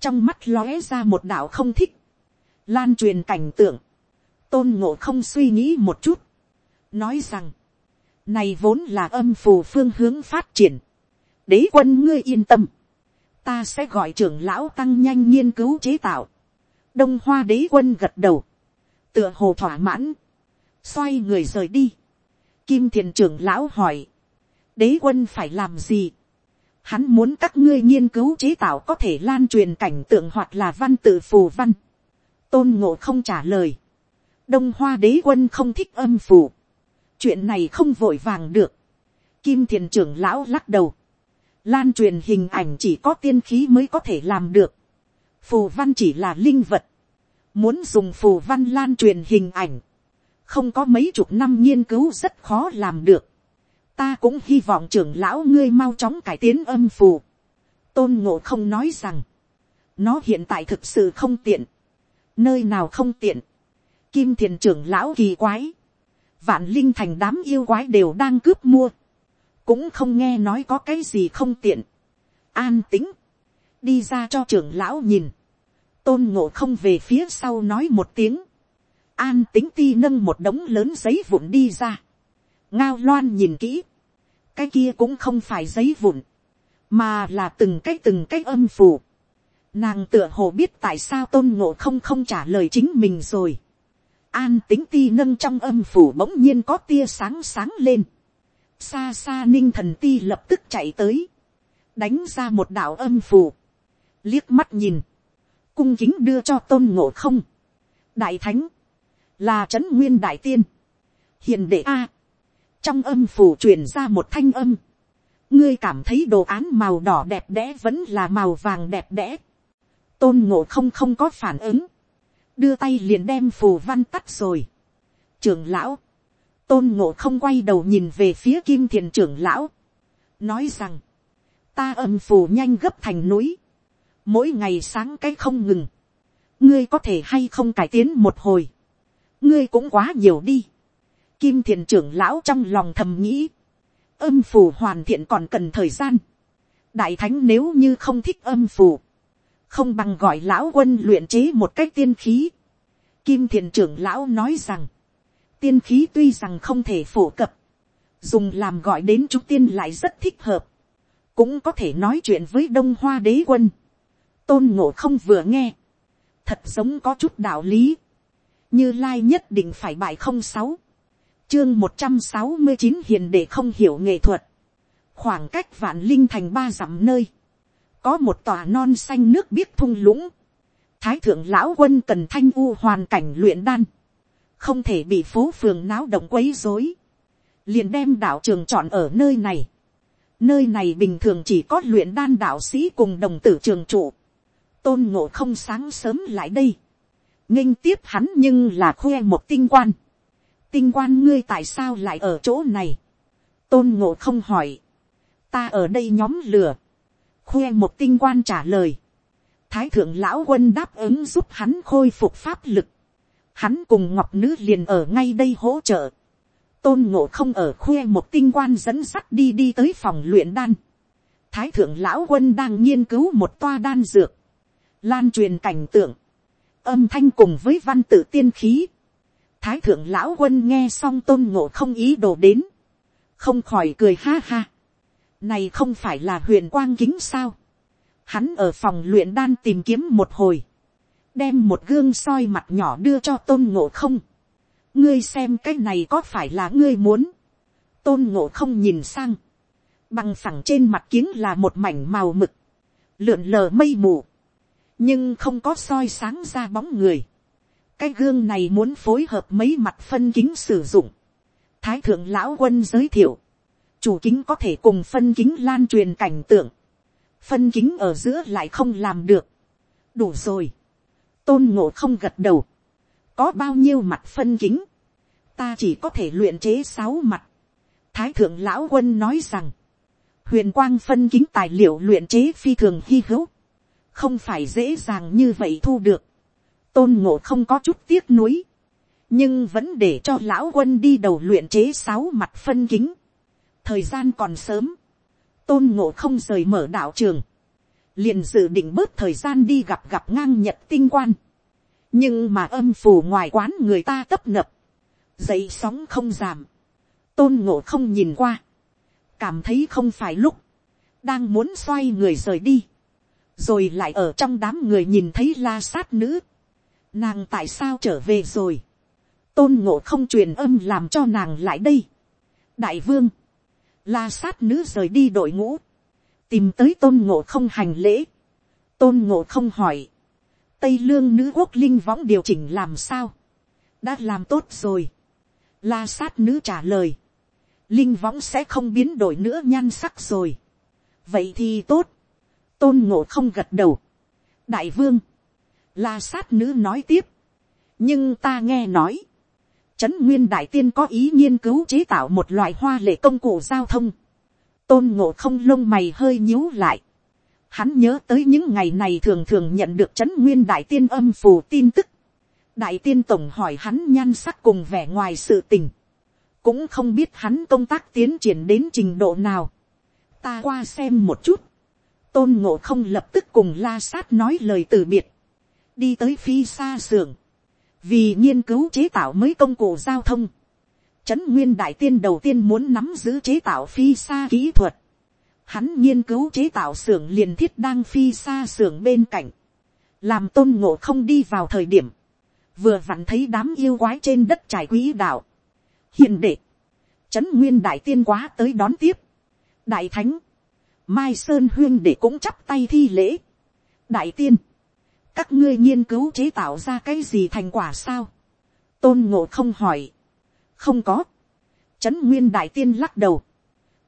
trong mắt lóe ra một đạo không thích. lan truyền cảnh tượng. tôn ngộ không suy nghĩ một chút. nói rằng, này vốn là âm phù phương hướng phát triển. đế quân ngươi yên tâm. ta sẽ gọi trưởng lão tăng nhanh nghiên cứu chế tạo. đông hoa đế quân gật đầu tựa hồ thỏa mãn, xoay người rời đi. Kim thiền trưởng lão hỏi, đế quân phải làm gì. Hắn muốn các ngươi nghiên cứu chế tạo có thể lan truyền cảnh tượng hoặc là văn tự phù văn. Tôn ngộ không trả lời. Đông hoa đế quân không thích âm phù. Chuyện này không vội vàng được. Kim thiền trưởng lão lắc đầu. Lan truyền hình ảnh chỉ có tiên khí mới có thể làm được. Phù văn chỉ là linh vật muốn dùng phù văn lan truyền hình ảnh, không có mấy chục năm nghiên cứu rất khó làm được ta cũng hy vọng trưởng lão ngươi mau chóng cải tiến âm phù. tôn ngộ không nói rằng, nó hiện tại thực sự không tiện, nơi nào không tiện, kim thiền trưởng lão kỳ quái, vạn linh thành đám yêu quái đều đang cướp mua, cũng không nghe nói có cái gì không tiện, an tính, đi ra cho trưởng lão nhìn, tôn ngộ không về phía sau nói một tiếng, an tính ti nâng một đống lớn giấy vụn đi ra, ngao loan nhìn kỹ, cái kia cũng không phải giấy vụn, mà là từng cái từng cái âm phù. Nàng tựa hồ biết tại sao tôn ngộ không không trả lời chính mình rồi. An tính ti nâng trong âm phủ bỗng nhiên có tia sáng sáng lên. Xa xa ninh thần ti lập tức chạy tới. Đánh ra một đạo âm phủ. Liếc mắt nhìn cung kính đưa cho tôn ngộ không. đại thánh, là trấn nguyên đại tiên, hiền đệ a, trong âm phủ truyền ra một thanh âm, ngươi cảm thấy đồ án màu đỏ đẹp đẽ vẫn là màu vàng đẹp đẽ, tôn ngộ không không có phản ứng, đưa tay liền đem phù văn tắt rồi. trưởng lão, tôn ngộ không quay đầu nhìn về phía kim thiền trưởng lão, nói rằng, ta âm phù nhanh gấp thành núi, mỗi ngày sáng cái không ngừng, ngươi có thể hay không cải tiến một hồi, ngươi cũng quá nhiều đi. Kim thiền trưởng lão trong lòng thầm nghĩ, âm phù hoàn thiện còn cần thời gian. đại thánh nếu như không thích âm phù, không bằng gọi lão quân luyện chế một cách tiên khí. Kim thiền trưởng lão nói rằng, tiên khí tuy rằng không thể phổ cập, dùng làm gọi đến chúng tiên lại rất thích hợp, cũng có thể nói chuyện với đông hoa đế quân. Tôn ngộ không vừa nghe, thật giống có chút đạo lý, như lai nhất định phải bại không sáu, chương một trăm sáu mươi chín hiền để không hiểu nghệ thuật, khoảng cách vạn linh thành ba dặm nơi, có một tòa non xanh nước biếc thung lũng, thái thượng lão quân cần thanh u hoàn cảnh luyện đan, không thể bị phố phường náo động quấy rối, liền đem đạo trường chọn ở nơi này. Nơi này bình thường chỉ có luyện đan đạo sĩ cùng đồng tử trường trụ. Tôn ngộ không sáng sớm lại đây, nghinh tiếp hắn nhưng là khoe một tinh quan tinh quan ngươi tại sao lại ở chỗ này. tôn ngộ không hỏi. ta ở đây nhóm lửa. khoe một tinh quan trả lời. thái thượng lão quân đáp ứng giúp hắn khôi phục pháp lực. hắn cùng ngọc nữ liền ở ngay đây hỗ trợ. tôn ngộ không ở khoe một tinh quan dẫn sắt đi đi tới phòng luyện đan. thái thượng lão quân đang nghiên cứu một toa đan dược. lan truyền cảnh tượng âm thanh cùng với văn tự tiên khí. Thái thượng lão quân nghe xong tôn ngộ không ý đồ đến. Không khỏi cười ha ha. Này không phải là huyền quang kính sao. Hắn ở phòng luyện đan tìm kiếm một hồi. Đem một gương soi mặt nhỏ đưa cho tôn ngộ không. Ngươi xem cái này có phải là ngươi muốn. Tôn ngộ không nhìn sang. Bằng phẳng trên mặt kiếng là một mảnh màu mực. Lượn lờ mây mù nhưng không có soi sáng ra bóng người cái gương này muốn phối hợp mấy mặt phân kính sử dụng. thái thượng lão quân giới thiệu, chủ kính có thể cùng phân kính lan truyền cảnh tượng, phân kính ở giữa lại không làm được. đủ rồi, tôn ngộ không gật đầu, có bao nhiêu mặt phân kính, ta chỉ có thể luyện chế sáu mặt. thái thượng lão quân nói rằng, huyền quang phân kính tài liệu luyện chế phi thường hy hữu, không phải dễ dàng như vậy thu được tôn ngộ không có chút tiếc nuối, nhưng vẫn để cho lão quân đi đầu luyện chế sáu mặt phân kính. thời gian còn sớm, tôn ngộ không rời mở đạo trường, liền dự định bớt thời gian đi gặp gặp ngang nhật tinh quan. nhưng mà âm phù ngoài quán người ta tấp nập, dậy sóng không giảm, tôn ngộ không nhìn qua, cảm thấy không phải lúc, đang muốn xoay người rời đi, rồi lại ở trong đám người nhìn thấy la sát nữ, nàng tại sao trở về rồi, tôn ngộ không truyền âm làm cho nàng lại đây. đại vương, la sát nữ rời đi đội ngũ, tìm tới tôn ngộ không hành lễ, tôn ngộ không hỏi, tây lương nữ quốc linh võng điều chỉnh làm sao, đã làm tốt rồi, la sát nữ trả lời, linh võng sẽ không biến đổi nữa nhan sắc rồi, vậy thì tốt, tôn ngộ không gật đầu. đại vương, la sát nữ nói tiếp. nhưng ta nghe nói, trấn nguyên đại tiên có ý nghiên cứu chế tạo một loại hoa lệ công cụ giao thông. tôn ngộ không lông mày hơi nhíu lại. hắn nhớ tới những ngày này thường thường nhận được trấn nguyên đại tiên âm phù tin tức. đại tiên tổng hỏi hắn nhan sắc cùng vẻ ngoài sự tình. cũng không biết hắn công tác tiến triển đến trình độ nào. ta qua xem một chút tôn ngộ không lập tức cùng la sát nói lời từ biệt, đi tới phi xa xưởng, vì nghiên cứu chế tạo mới công cụ giao thông, trấn nguyên đại tiên đầu tiên muốn nắm giữ chế tạo phi xa kỹ thuật, hắn nghiên cứu chế tạo xưởng liền thiết đang phi xa xưởng bên cạnh, làm tôn ngộ không đi vào thời điểm, vừa vặn thấy đám yêu quái trên đất trải quỹ đạo, hiện đệ, trấn nguyên đại tiên quá tới đón tiếp, đại thánh, Mai Sơn Huyên để cũng chắp tay thi lễ. Đại tiên. Các ngươi nghiên cứu chế tạo ra cái gì thành quả sao? Tôn ngộ không hỏi. Không có. Trấn Nguyên Đại tiên lắc đầu.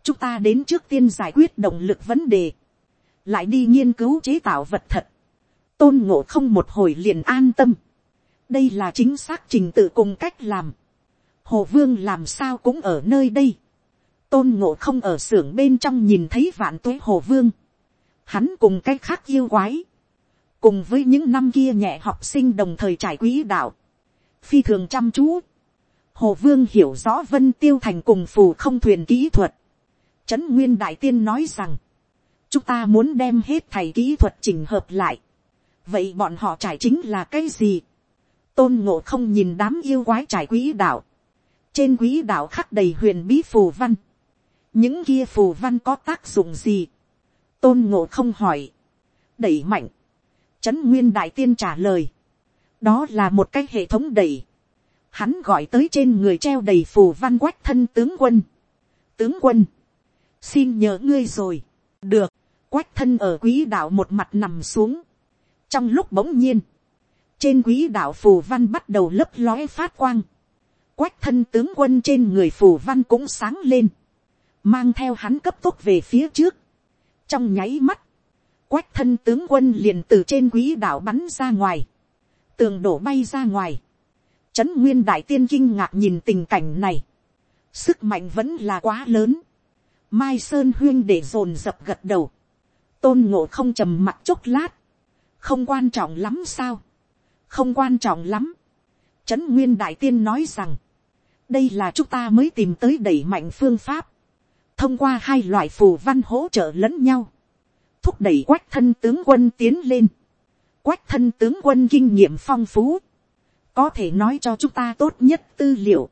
Chúng ta đến trước tiên giải quyết động lực vấn đề. Lại đi nghiên cứu chế tạo vật thật. Tôn ngộ không một hồi liền an tâm. Đây là chính xác trình tự cùng cách làm. Hồ Vương làm sao cũng ở nơi đây tôn ngộ không ở xưởng bên trong nhìn thấy vạn tuế hồ vương. Hắn cùng cái khác yêu quái. Cùng với những năm kia nhẹ học sinh đồng thời trải quỹ đạo. Phi thường chăm chú. Hồ vương hiểu rõ vân tiêu thành cùng phù không thuyền kỹ thuật. Trấn Nguyên Đại Tiên nói rằng. Chúng ta muốn đem hết thầy kỹ thuật chỉnh hợp lại. Vậy bọn họ trải chính là cái gì? Tôn ngộ không nhìn đám yêu quái trải quỹ đạo. Trên quỹ đạo khắc đầy huyền bí phù văn những kia phù văn có tác dụng gì, tôn ngộ không hỏi, đẩy mạnh, trấn nguyên đại tiên trả lời, đó là một cái hệ thống đẩy, hắn gọi tới trên người treo đầy phù văn quách thân tướng quân, tướng quân, xin nhớ ngươi rồi, được, quách thân ở quý đạo một mặt nằm xuống, trong lúc bỗng nhiên, trên quý đạo phù văn bắt đầu lấp lóe phát quang, quách thân tướng quân trên người phù văn cũng sáng lên, mang theo hắn cấp tốc về phía trước, trong nháy mắt, quách thân tướng quân liền từ trên quỹ đạo bắn ra ngoài, tường đổ bay ra ngoài, trấn nguyên đại tiên kinh ngạc nhìn tình cảnh này, sức mạnh vẫn là quá lớn, mai sơn huyên để dồn dập gật đầu, tôn ngộ không trầm mặt chốc lát, không quan trọng lắm sao, không quan trọng lắm, trấn nguyên đại tiên nói rằng, đây là chúng ta mới tìm tới đẩy mạnh phương pháp, thông qua hai loại phù văn hỗ trợ lẫn nhau, thúc đẩy quách thân tướng quân tiến lên, quách thân tướng quân kinh nghiệm phong phú, có thể nói cho chúng ta tốt nhất tư liệu.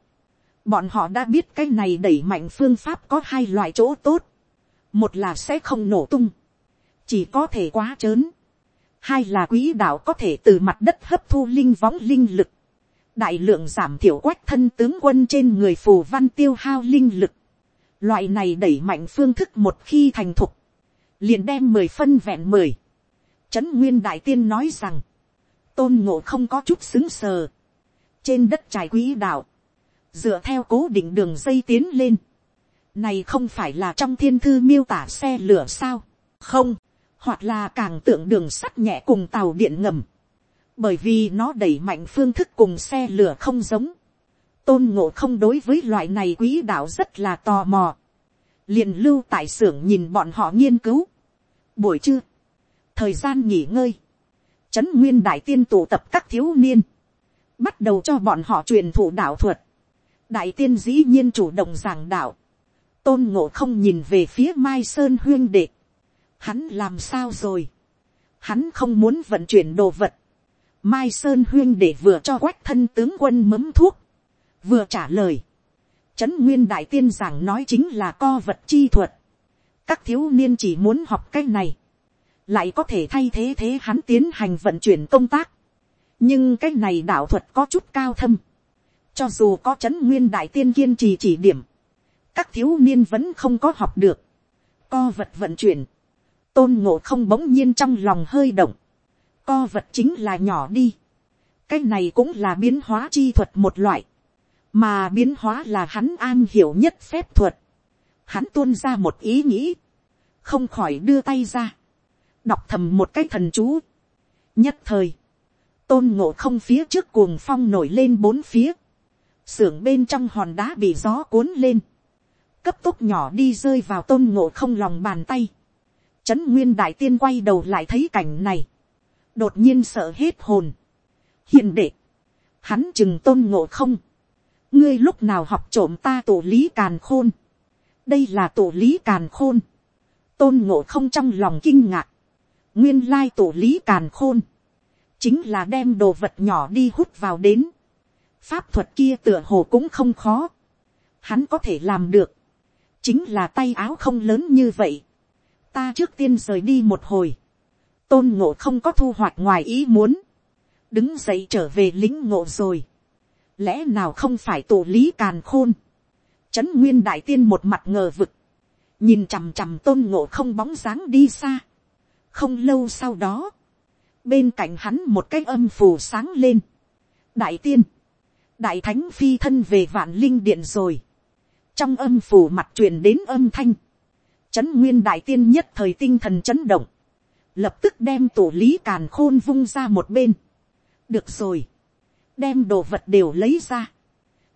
Bọn họ đã biết cái này đẩy mạnh phương pháp có hai loại chỗ tốt. Một là sẽ không nổ tung, chỉ có thể quá trớn. Hai là quỹ đạo có thể từ mặt đất hấp thu linh võng linh lực. Đại lượng giảm thiểu quách thân tướng quân trên người phù văn tiêu hao linh lực. Loại này đẩy mạnh phương thức một khi thành thục. Liền đem mười phân vẹn mười. Trấn Nguyên Đại Tiên nói rằng. Tôn ngộ không có chút xứng sờ. Trên đất trải quỹ đạo. Dựa theo cố định đường dây tiến lên. Này không phải là trong thiên thư miêu tả xe lửa sao. Không. Hoặc là càng tượng đường sắt nhẹ cùng tàu điện ngầm. Bởi vì nó đẩy mạnh phương thức cùng xe lửa không giống tôn ngộ không đối với loại này quỹ đạo rất là tò mò liền lưu tại xưởng nhìn bọn họ nghiên cứu. buổi trưa, thời gian nghỉ ngơi, trấn nguyên đại tiên tụ tập các thiếu niên, bắt đầu cho bọn họ truyền thụ đạo thuật. đại tiên dĩ nhiên chủ động giảng đạo, tôn ngộ không nhìn về phía mai sơn huyên đệ. hắn làm sao rồi, hắn không muốn vận chuyển đồ vật. mai sơn huyên đệ vừa cho quách thân tướng quân mấm thuốc, vừa trả lời, trấn nguyên đại tiên giảng nói chính là co vật chi thuật, các thiếu niên chỉ muốn học cái này, lại có thể thay thế thế hắn tiến hành vận chuyển công tác, nhưng cái này đạo thuật có chút cao thâm, cho dù có trấn nguyên đại tiên kiên trì chỉ điểm, các thiếu niên vẫn không có học được, co vật vận chuyển, tôn ngộ không bỗng nhiên trong lòng hơi động, co vật chính là nhỏ đi, cái này cũng là biến hóa chi thuật một loại, mà biến hóa là hắn an hiểu nhất phép thuật, hắn tuôn ra một ý nghĩ, không khỏi đưa tay ra, đọc thầm một cái thần chú, nhất thời, tôn ngộ không phía trước cuồng phong nổi lên bốn phía, xưởng bên trong hòn đá bị gió cuốn lên, cấp tốc nhỏ đi rơi vào tôn ngộ không lòng bàn tay, trấn nguyên đại tiên quay đầu lại thấy cảnh này, đột nhiên sợ hết hồn, hiền đệ, hắn chừng tôn ngộ không, ngươi lúc nào học trộm ta tổ lý càn khôn, đây là tổ lý càn khôn, tôn ngộ không trong lòng kinh ngạc, nguyên lai tổ lý càn khôn, chính là đem đồ vật nhỏ đi hút vào đến, pháp thuật kia tựa hồ cũng không khó, hắn có thể làm được, chính là tay áo không lớn như vậy, ta trước tiên rời đi một hồi, tôn ngộ không có thu hoạch ngoài ý muốn, đứng dậy trở về lính ngộ rồi, lẽ nào không phải tổ lý càn khôn, trấn nguyên đại tiên một mặt ngờ vực, nhìn chằm chằm tôn ngộ không bóng dáng đi xa, không lâu sau đó, bên cạnh hắn một cái âm phù sáng lên, đại tiên, đại thánh phi thân về vạn linh điện rồi, trong âm phù mặt truyền đến âm thanh, trấn nguyên đại tiên nhất thời tinh thần chấn động, lập tức đem tổ lý càn khôn vung ra một bên. được rồi, đem đồ vật đều lấy ra.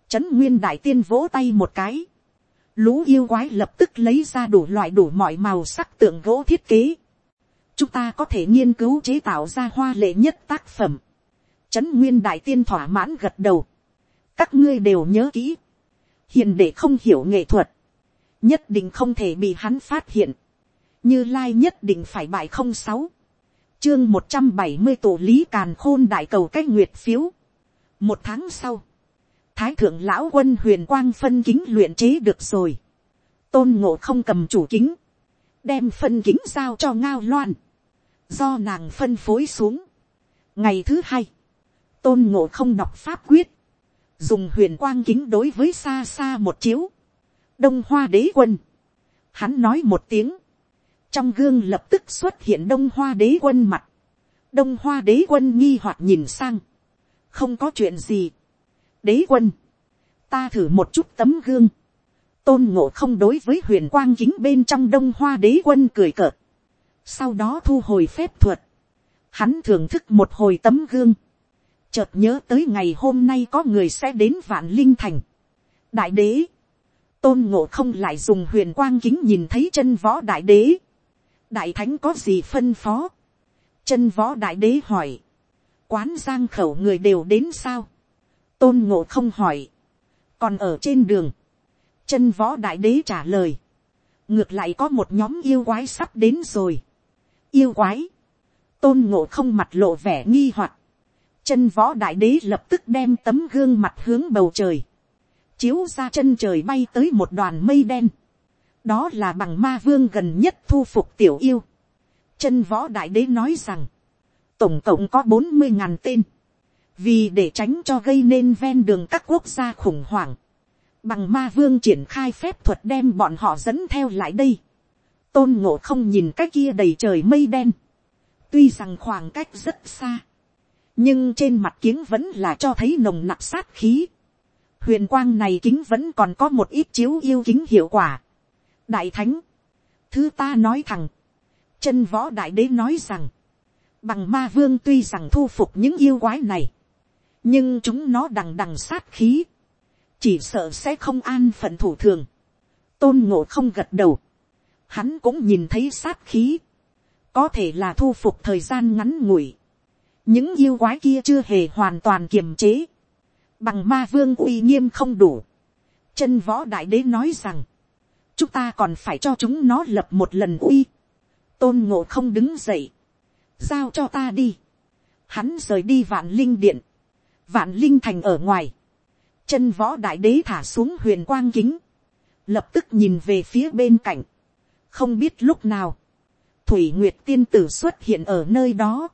Trấn nguyên đại tiên vỗ tay một cái. Lũ yêu quái lập tức lấy ra đủ loại đủ mọi màu sắc tượng gỗ thiết kế. Chúng ta có thể nghiên cứu chế tạo ra hoa lệ nhất tác phẩm. Trấn nguyên đại tiên thỏa mãn gật đầu. Các ngươi đều nhớ kỹ. hiền để không hiểu nghệ thuật. Nhất định không thể bị hắn phát hiện. Như Lai nhất định phải bại không sáu chương một trăm bảy mươi tổ lý càn khôn đại cầu cách nguyệt phiếu một tháng sau, thái thượng lão quân huyền quang phân kính luyện chế được rồi. tôn ngộ không cầm chủ kính, đem phân kính giao cho ngao loan, do nàng phân phối xuống. ngày thứ hai, tôn ngộ không đọc pháp quyết, dùng huyền quang kính đối với xa xa một chiếu, đông hoa đế quân, hắn nói một tiếng, trong gương lập tức xuất hiện đông hoa đế quân mặt, đông hoa đế quân nghi hoặc nhìn sang, không có chuyện gì. đế quân, ta thử một chút tấm gương, tôn ngộ không đối với huyền quang kính bên trong đông hoa đế quân cười cợt, sau đó thu hồi phép thuật, hắn thưởng thức một hồi tấm gương, chợt nhớ tới ngày hôm nay có người sẽ đến vạn linh thành. đại đế, tôn ngộ không lại dùng huyền quang kính nhìn thấy chân võ đại đế. đại thánh có gì phân phó. chân võ đại đế hỏi quán giang khẩu người đều đến sao. tôn ngộ không hỏi. còn ở trên đường. chân võ đại đế trả lời. ngược lại có một nhóm yêu quái sắp đến rồi. yêu quái. tôn ngộ không mặt lộ vẻ nghi hoặc chân võ đại đế lập tức đem tấm gương mặt hướng bầu trời, chiếu ra chân trời bay tới một đoàn mây đen, đó là bằng ma vương gần nhất thu phục tiểu yêu. chân võ đại đế nói rằng, tổng cộng có bốn mươi ngàn tên, vì để tránh cho gây nên ven đường các quốc gia khủng hoảng, bằng ma vương triển khai phép thuật đem bọn họ dẫn theo lại đây, tôn ngộ không nhìn cái kia đầy trời mây đen, tuy rằng khoảng cách rất xa, nhưng trên mặt kiếng vẫn là cho thấy nồng nặc sát khí. huyền quang này kính vẫn còn có một ít chiếu yêu kính hiệu quả. đại thánh, thứ ta nói thẳng, chân võ đại đế nói rằng, bằng ma vương tuy rằng thu phục những yêu quái này, nhưng chúng nó đằng đằng sát khí, chỉ sợ sẽ không an phận thủ thường, tôn ngộ không gật đầu, hắn cũng nhìn thấy sát khí, có thể là thu phục thời gian ngắn ngủi, những yêu quái kia chưa hề hoàn toàn kiềm chế, bằng ma vương uy nghiêm không đủ. chân võ đại đế nói rằng, chúng ta còn phải cho chúng nó lập một lần uy. tôn ngộ không đứng dậy, giao cho ta đi. hắn rời đi vạn linh điện, vạn linh thành ở ngoài, chân võ đại đế thả xuống huyền quang kính, lập tức nhìn về phía bên cạnh, không biết lúc nào, thủy nguyệt tiên tử xuất hiện ở nơi đó,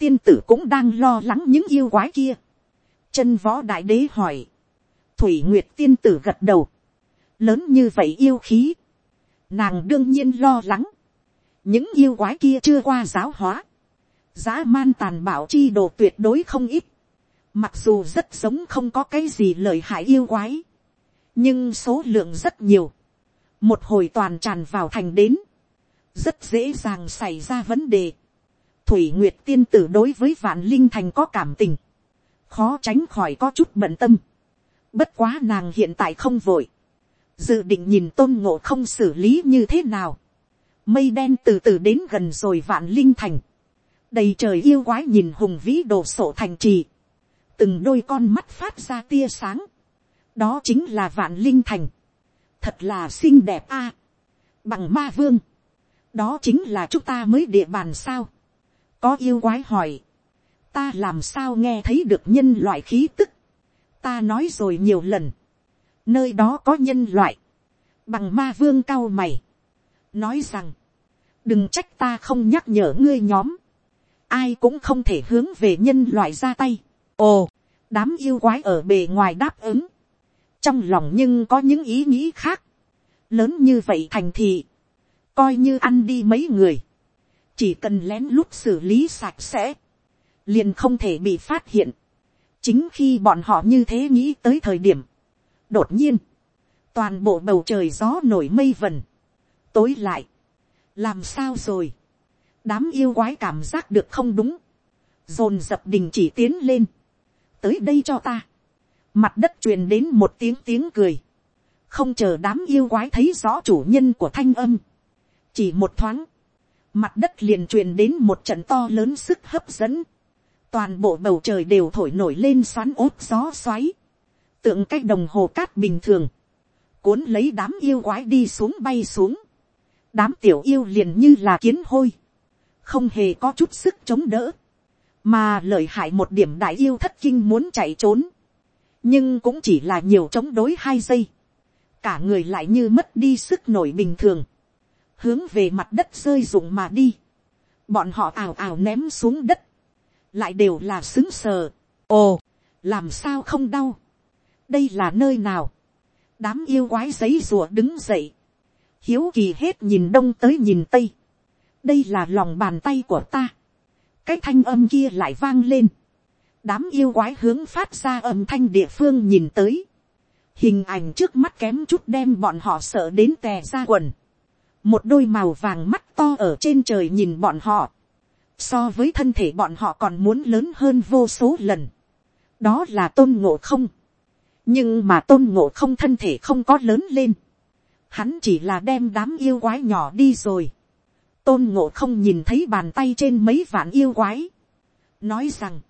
tiên tử cũng đang lo lắng những yêu quái kia. chân võ đại đế hỏi. thủy nguyệt tiên tử gật đầu. lớn như vậy yêu khí. nàng đương nhiên lo lắng. những yêu quái kia chưa qua giáo hóa giá man tàn bạo chi đồ tuyệt đối không ít. mặc dù rất giống không có cái gì lợi hại yêu quái. nhưng số lượng rất nhiều. một hồi toàn tràn vào thành đến. rất dễ dàng xảy ra vấn đề thủy nguyệt tiên tử đối với vạn linh thành có cảm tình, khó tránh khỏi có chút bận tâm. Bất quá nàng hiện tại không vội, dự định nhìn tôn ngộ không xử lý như thế nào. Mây đen từ từ đến gần rồi vạn linh thành, đầy trời yêu quái nhìn hùng vĩ đồ sộ thành trì, từng đôi con mắt phát ra tia sáng, đó chính là vạn linh thành, thật là xinh đẹp a, bằng ma vương, đó chính là chúng ta mới địa bàn sao, có yêu quái hỏi, ta làm sao nghe thấy được nhân loại khí tức, ta nói rồi nhiều lần, nơi đó có nhân loại, bằng ma vương cao mày, nói rằng, đừng trách ta không nhắc nhở ngươi nhóm, ai cũng không thể hướng về nhân loại ra tay. ồ, đám yêu quái ở bề ngoài đáp ứng, trong lòng nhưng có những ý nghĩ khác, lớn như vậy thành thị, coi như ăn đi mấy người, chỉ cần lén lút xử lý sạch sẽ, liền không thể bị phát hiện. chính khi bọn họ như thế nghĩ tới thời điểm, đột nhiên, toàn bộ bầu trời gió nổi mây vần, tối lại, làm sao rồi, đám yêu quái cảm giác được không đúng, dồn dập đình chỉ tiến lên, tới đây cho ta, mặt đất truyền đến một tiếng tiếng cười, không chờ đám yêu quái thấy rõ chủ nhân của thanh âm, chỉ một thoáng, mặt đất liền truyền đến một trận to lớn sức hấp dẫn, toàn bộ bầu trời đều thổi nổi lên xoắn ốt gió xoáy, tượng cái đồng hồ cát bình thường, cuốn lấy đám yêu quái đi xuống bay xuống, đám tiểu yêu liền như là kiến hôi, không hề có chút sức chống đỡ, mà lợi hại một điểm đại yêu thất kinh muốn chạy trốn, nhưng cũng chỉ là nhiều chống đối hai giây, cả người lại như mất đi sức nổi bình thường, hướng về mặt đất rơi rụng mà đi, bọn họ ào ào ném xuống đất, lại đều là xứng sờ, ồ, làm sao không đau, đây là nơi nào, đám yêu quái giấy rùa đứng dậy, hiếu kỳ hết nhìn đông tới nhìn tây, đây là lòng bàn tay của ta, cái thanh âm kia lại vang lên, đám yêu quái hướng phát ra âm thanh địa phương nhìn tới, hình ảnh trước mắt kém chút đem bọn họ sợ đến tè ra quần, một đôi màu vàng mắt to ở trên trời nhìn bọn họ, so với thân thể bọn họ còn muốn lớn hơn vô số lần, đó là tôn ngộ không, nhưng mà tôn ngộ không thân thể không có lớn lên, hắn chỉ là đem đám yêu quái nhỏ đi rồi, tôn ngộ không nhìn thấy bàn tay trên mấy vạn yêu quái, nói rằng,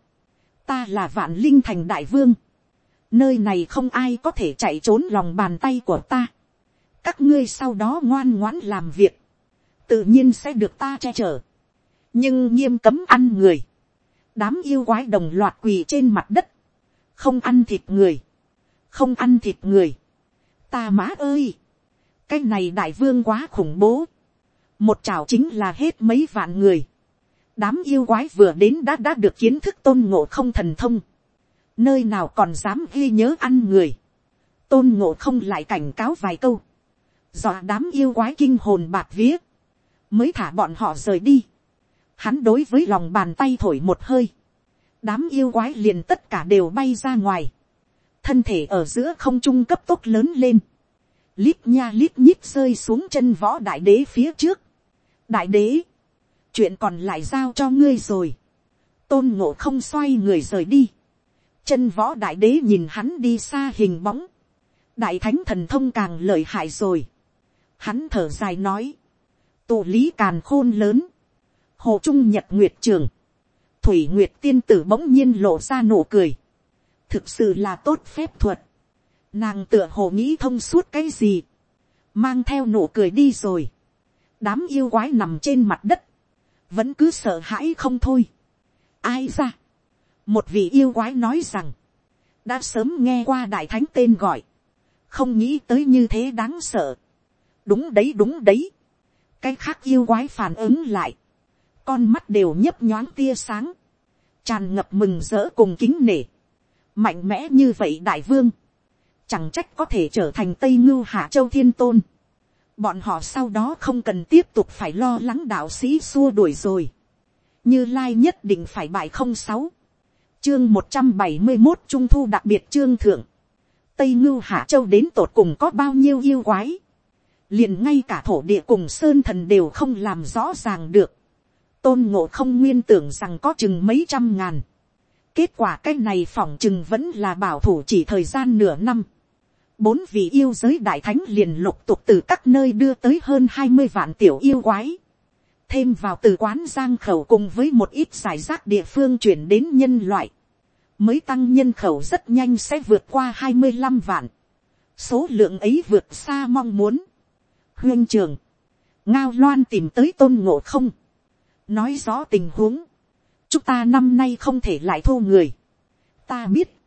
ta là vạn linh thành đại vương, nơi này không ai có thể chạy trốn lòng bàn tay của ta, các ngươi sau đó ngoan ngoãn làm việc, tự nhiên sẽ được ta che chở, nhưng nghiêm cấm ăn người, đám yêu quái đồng loạt quỳ trên mặt đất, không ăn thịt người, không ăn thịt người, ta má ơi, cái này đại vương quá khủng bố, một chảo chính là hết mấy vạn người, đám yêu quái vừa đến đã đã được kiến thức tôn ngộ không thần thông, nơi nào còn dám ghi nhớ ăn người, tôn ngộ không lại cảnh cáo vài câu, dọa đám yêu quái kinh hồn bạc vía, mới thả bọn họ rời đi. Hắn đối với lòng bàn tay thổi một hơi, đám yêu quái liền tất cả đều bay ra ngoài, thân thể ở giữa không trung cấp tốc lớn lên, lít nha lít nhít rơi xuống chân võ đại đế phía trước đại đế, chuyện còn lại giao cho ngươi rồi, tôn ngộ không xoay người rời đi, chân võ đại đế nhìn hắn đi xa hình bóng, đại thánh thần thông càng lợi hại rồi, hắn thở dài nói, tụ lý càn khôn lớn, hồ trung nhật nguyệt trường, thủy nguyệt tiên tử bỗng nhiên lộ ra nụ cười, thực sự là tốt phép thuật, nàng tựa hồ nghĩ thông suốt cái gì, mang theo nụ cười đi rồi, đám yêu quái nằm trên mặt đất, vẫn cứ sợ hãi không thôi. ai ra, một vị yêu quái nói rằng, đã sớm nghe qua đại thánh tên gọi, không nghĩ tới như thế đáng sợ. đúng đấy đúng đấy, cái khác yêu quái phản ứng lại, con mắt đều nhấp nhoáng tia sáng, tràn ngập mừng rỡ cùng kính nể, mạnh mẽ như vậy đại vương, chẳng trách có thể trở thành tây ngưu hạ châu thiên tôn, bọn họ sau đó không cần tiếp tục phải lo lắng đạo sĩ xua đuổi rồi, như lai nhất định phải bại không sáu, chương một trăm bảy mươi một trung thu đặc biệt chương thượng, tây ngưu hạ châu đến tột cùng có bao nhiêu yêu quái, liền ngay cả thổ địa cùng sơn thần đều không làm rõ ràng được, tôn ngộ không nguyên tưởng rằng có chừng mấy trăm ngàn, kết quả cái này phỏng chừng vẫn là bảo thủ chỉ thời gian nửa năm, bốn vị yêu giới đại thánh liền lục tục từ các nơi đưa tới hơn hai mươi vạn tiểu yêu quái, thêm vào từ quán giang khẩu cùng với một ít giải rác địa phương chuyển đến nhân loại, mới tăng nhân khẩu rất nhanh sẽ vượt qua hai mươi năm vạn, số lượng ấy vượt xa mong muốn, huyên trường, ngao loan tìm tới tôn ngộ không, nói rõ tình huống, chúng ta năm nay không thể lại thu người, ta biết,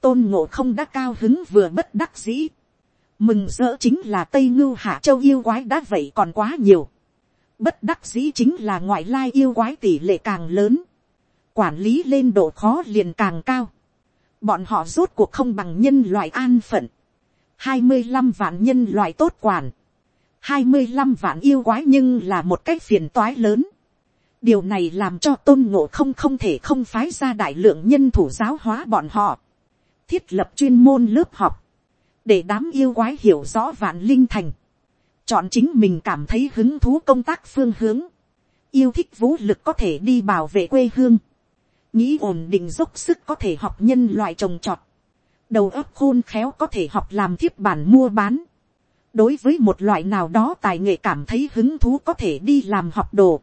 tôn ngộ không đã cao hứng vừa bất đắc dĩ, mừng rỡ chính là tây ngưu hạ châu yêu quái đã vậy còn quá nhiều, bất đắc dĩ chính là ngoại lai yêu quái tỷ lệ càng lớn, quản lý lên độ khó liền càng cao, bọn họ rốt cuộc không bằng nhân loại an phận, hai mươi năm vạn nhân loại tốt quản, hai mươi năm vạn yêu quái nhưng là một cái phiền toái lớn. điều này làm cho tôn ngộ không không thể không phái ra đại lượng nhân thủ giáo hóa bọn họ, thiết lập chuyên môn lớp học, để đám yêu quái hiểu rõ vạn linh thành, chọn chính mình cảm thấy hứng thú công tác phương hướng, yêu thích vũ lực có thể đi bảo vệ quê hương, nghĩ ổn định dốc sức có thể học nhân loại trồng trọt, đầu óc khôn khéo có thể học làm thiếp bản mua bán, đối với một loại nào đó tài nghệ cảm thấy hứng thú có thể đi làm học đồ.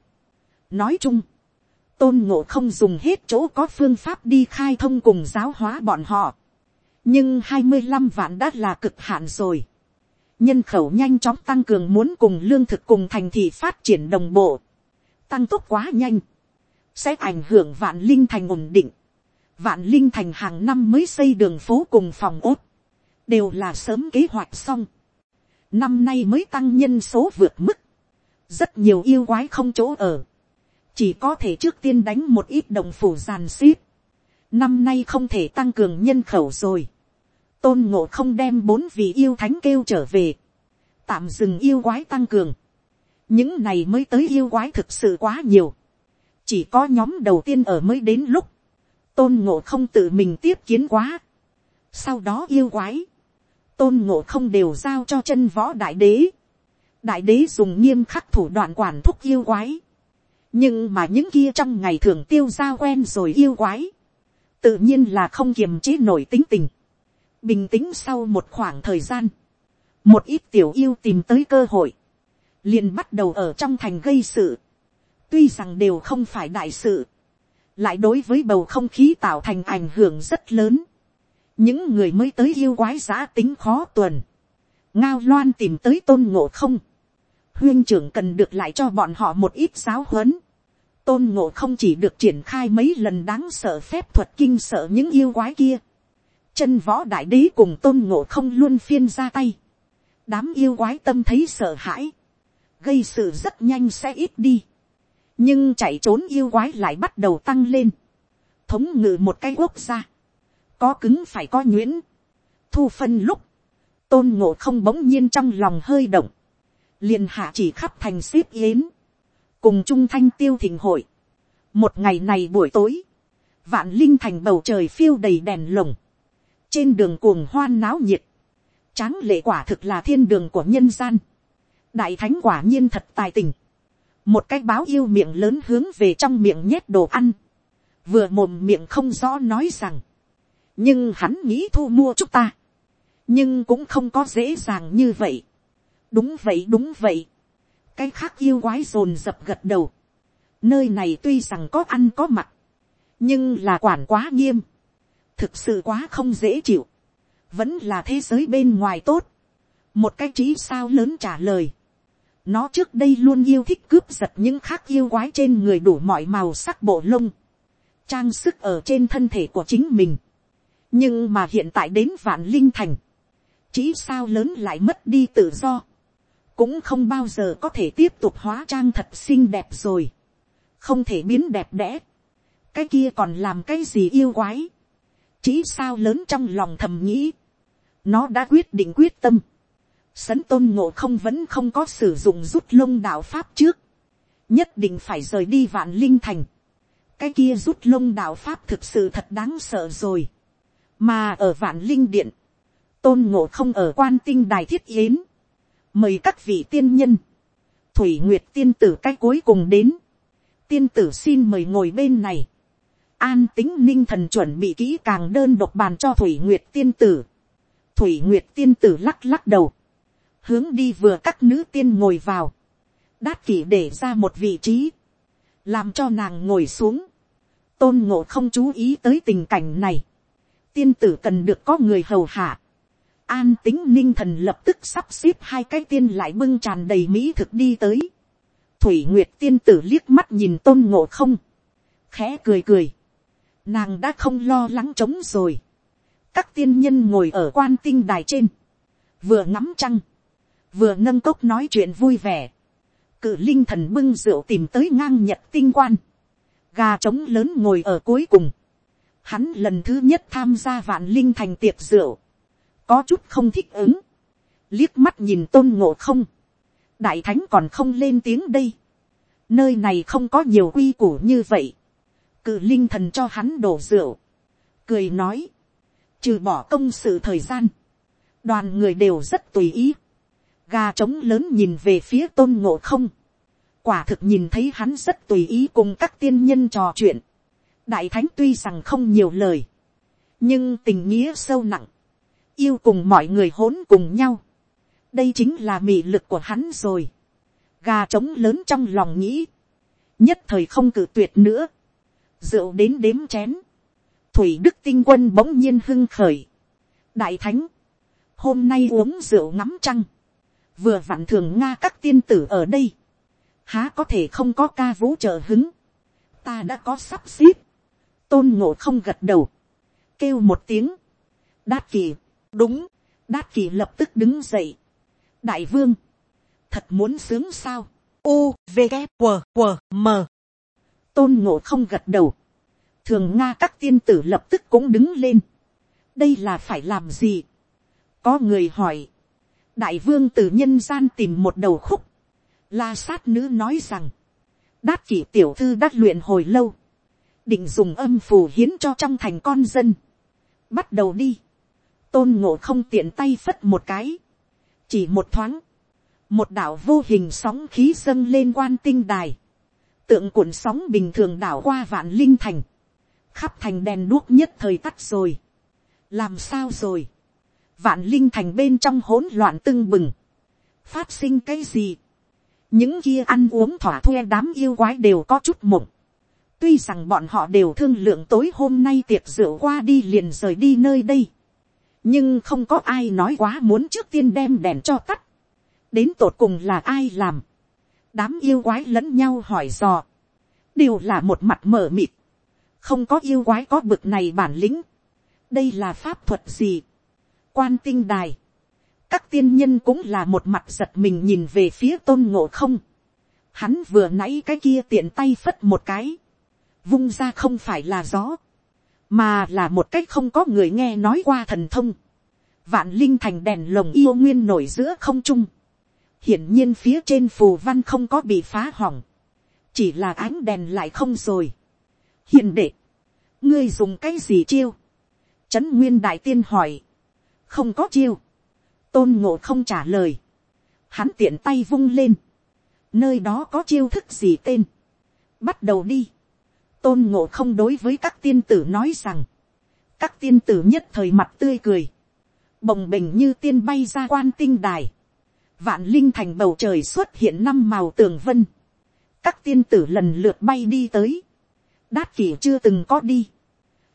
nói chung, tôn ngộ không dùng hết chỗ có phương pháp đi khai thông cùng giáo hóa bọn họ nhưng hai mươi năm vạn đã là cực hạn rồi. nhân khẩu nhanh chóng tăng cường muốn cùng lương thực cùng thành thị phát triển đồng bộ. tăng tốc quá nhanh. sẽ ảnh hưởng vạn linh thành ổn định. vạn linh thành hàng năm mới xây đường phố cùng phòng ốt. đều là sớm kế hoạch xong năm nay mới tăng nhân số vượt mức, rất nhiều yêu quái không chỗ ở, chỉ có thể trước tiên đánh một ít đồng phủ giàn xếp năm nay không thể tăng cường nhân khẩu rồi, tôn ngộ không đem bốn vị yêu thánh kêu trở về, tạm dừng yêu quái tăng cường, những này mới tới yêu quái thực sự quá nhiều, chỉ có nhóm đầu tiên ở mới đến lúc, tôn ngộ không tự mình tiếp kiến quá, sau đó yêu quái, tôn ngộ không đều giao cho chân võ đại đế. đại đế dùng nghiêm khắc thủ đoạn quản thúc yêu quái. nhưng mà những kia trong ngày thường tiêu giao quen rồi yêu quái. tự nhiên là không kiềm chế nổi tính tình, bình tĩnh sau một khoảng thời gian, một ít tiểu yêu tìm tới cơ hội, liền bắt đầu ở trong thành gây sự, tuy rằng đều không phải đại sự, lại đối với bầu không khí tạo thành ảnh hưởng rất lớn, những người mới tới yêu quái giã tính khó tuần, ngao loan tìm tới tôn ngộ không, huyên trưởng cần được lại cho bọn họ một ít giáo huấn, tôn ngộ không chỉ được triển khai mấy lần đáng sợ phép thuật kinh sợ những yêu quái kia, chân võ đại đế cùng tôn ngộ không luôn phiên ra tay, đám yêu quái tâm thấy sợ hãi, gây sự rất nhanh sẽ ít đi, nhưng chạy trốn yêu quái lại bắt đầu tăng lên, thống ngự một cái quốc gia, có cứng phải có nhuyễn, thu phân lúc, tôn ngộ không bỗng nhiên trong lòng hơi động, liền hạ chỉ khắp thành xếp yến, cùng trung thanh tiêu thình hội. một ngày này buổi tối, vạn linh thành bầu trời phiêu đầy đèn lồng, trên đường cuồng hoan náo nhiệt, tráng lệ quả thực là thiên đường của nhân gian, đại thánh quả nhiên thật tài tình, một cái báo yêu miệng lớn hướng về trong miệng nhét đồ ăn, vừa mồm miệng không rõ nói rằng, nhưng hắn nghĩ thu mua chúng ta, nhưng cũng không có dễ dàng như vậy. đúng vậy đúng vậy, cái khác yêu quái rồn dập gật đầu, nơi này tuy rằng có ăn có mặt, nhưng là quản quá nghiêm, thực sự quá không dễ chịu, vẫn là thế giới bên ngoài tốt, một cái trí sao lớn trả lời, nó trước đây luôn yêu thích cướp giật những khác yêu quái trên người đủ mọi màu sắc bộ lông, trang sức ở trên thân thể của chính mình, nhưng mà hiện tại đến vạn linh thành, chỉ sao lớn lại mất đi tự do, cũng không bao giờ có thể tiếp tục hóa trang thật xinh đẹp rồi, không thể biến đẹp đẽ, cái kia còn làm cái gì yêu quái, chỉ sao lớn trong lòng thầm nghĩ, nó đã quyết định quyết tâm, sấn tôn ngộ không vẫn không có sử dụng rút lông đạo pháp trước, nhất định phải rời đi vạn linh thành, cái kia rút lông đạo pháp thực sự thật đáng sợ rồi, mà ở vạn linh điện, tôn ngộ không ở quan tinh đài thiết yến, mời các vị tiên nhân, thủy nguyệt tiên tử cái cuối cùng đến, tiên tử xin mời ngồi bên này, an tính ninh thần chuẩn bị kỹ càng đơn độc bàn cho thủy nguyệt tiên tử, thủy nguyệt tiên tử lắc lắc đầu, hướng đi vừa các nữ tiên ngồi vào, đát kỷ để ra một vị trí, làm cho nàng ngồi xuống, tôn ngộ không chú ý tới tình cảnh này, tiên tử cần được có người hầu hạ, an tính ninh thần lập tức sắp xếp hai cái tiên lại bưng tràn đầy mỹ thực đi tới. thủy nguyệt tiên tử liếc mắt nhìn tôn ngộ không, khẽ cười cười, nàng đã không lo lắng trống rồi. các tiên nhân ngồi ở quan tinh đài trên, vừa ngắm trăng, vừa nâng cốc nói chuyện vui vẻ, cự linh thần bưng rượu tìm tới ngang nhật tinh quan, gà trống lớn ngồi ở cuối cùng, hắn lần thứ nhất tham gia vạn linh thành tiệc rượu, có chút không thích ứng, liếc mắt nhìn tôn ngộ không, đại thánh còn không lên tiếng đây, nơi này không có nhiều quy củ như vậy, cử linh thần cho hắn đổ rượu, cười nói, trừ bỏ công sự thời gian, đoàn người đều rất tùy ý, gà trống lớn nhìn về phía tôn ngộ không, quả thực nhìn thấy hắn rất tùy ý cùng các tiên nhân trò chuyện, đại thánh tuy rằng không nhiều lời, nhưng tình nghĩa sâu nặng, yêu cùng mọi người hỗn cùng nhau, đây chính là mị lực của hắn rồi, gà trống lớn trong lòng nghĩ, nhất thời không cử tuyệt nữa, rượu đến đếm chén, thủy đức tinh quân bỗng nhiên hưng khởi, đại thánh, hôm nay uống rượu ngắm trăng, vừa vặn thường nga các tiên tử ở đây, há có thể không có ca vũ trợ hứng, ta đã có sắp xếp, tôn ngộ không gật đầu, kêu một tiếng, đát kỳ, đúng, đát kỳ lập tức đứng dậy, đại vương, thật muốn sướng sao, u v g W, W, m tôn ngộ không gật đầu, thường nga các tiên tử lập tức cũng đứng lên, đây là phải làm gì, có người hỏi, đại vương từ nhân gian tìm một đầu khúc, la sát nữ nói rằng, đát kỷ tiểu thư đát luyện hồi lâu, định dùng âm phù hiến cho trong thành con dân. bắt đầu đi, tôn ngộ không tiện tay phất một cái, chỉ một thoáng, một đảo vô hình sóng khí dâng lên quan tinh đài, tượng cuộn sóng bình thường đảo qua vạn linh thành, khắp thành đèn đuốc nhất thời tắt rồi, làm sao rồi, vạn linh thành bên trong hỗn loạn tưng bừng, phát sinh cái gì, những kia ăn uống thỏa thuê đám yêu quái đều có chút mộng, tuy rằng bọn họ đều thương lượng tối hôm nay tiệc rượu qua đi liền rời đi nơi đây, nhưng không có ai nói quá muốn trước tiên đem đèn cho tắt, đến tột cùng là ai làm, đám yêu quái lẫn nhau hỏi dò, đều là một mặt mở mịt, không có yêu quái có bực này bản lĩnh, đây là pháp thuật gì, quan tinh đài, các tiên nhân cũng là một mặt giật mình nhìn về phía tôn ngộ không, hắn vừa nãy cái kia tiện tay phất một cái, vung ra không phải là gió, mà là một cách không có người nghe nói qua thần thông, vạn linh thành đèn lồng yêu nguyên nổi giữa không trung, hiển nhiên phía trên phù văn không có bị phá hỏng, chỉ là ánh đèn lại không rồi. hiền đệ, ngươi dùng cái gì chiêu, trấn nguyên đại tiên hỏi, không có chiêu, tôn ngộ không trả lời, hắn tiện tay vung lên, nơi đó có chiêu thức gì tên, bắt đầu đi, tôn ngộ không đối với các tiên tử nói rằng, các tiên tử nhất thời mặt tươi cười, bồng bềnh như tiên bay ra quan tinh đài, vạn linh thành bầu trời xuất hiện năm màu tường vân, các tiên tử lần lượt bay đi tới, đát kỷ chưa từng có đi,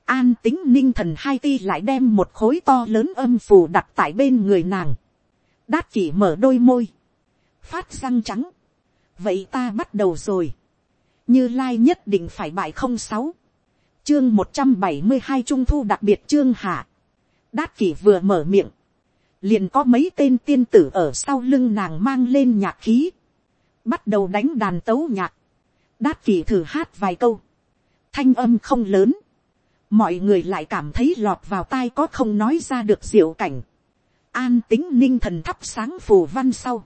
an tính ninh thần hai ti lại đem một khối to lớn âm phù đặt tại bên người nàng, đát kỷ mở đôi môi, phát răng trắng, vậy ta bắt đầu rồi, như lai nhất định phải bại không sáu, chương một trăm bảy mươi hai trung thu đặc biệt chương hạ, đát kỷ vừa mở miệng, liền có mấy tên tiên tử ở sau lưng nàng mang lên nhạc khí, bắt đầu đánh đàn tấu nhạc, đát kỷ thử hát vài câu, thanh âm không lớn, mọi người lại cảm thấy lọt vào tai có không nói ra được diệu cảnh, an tính ninh thần thắp sáng phù văn sau,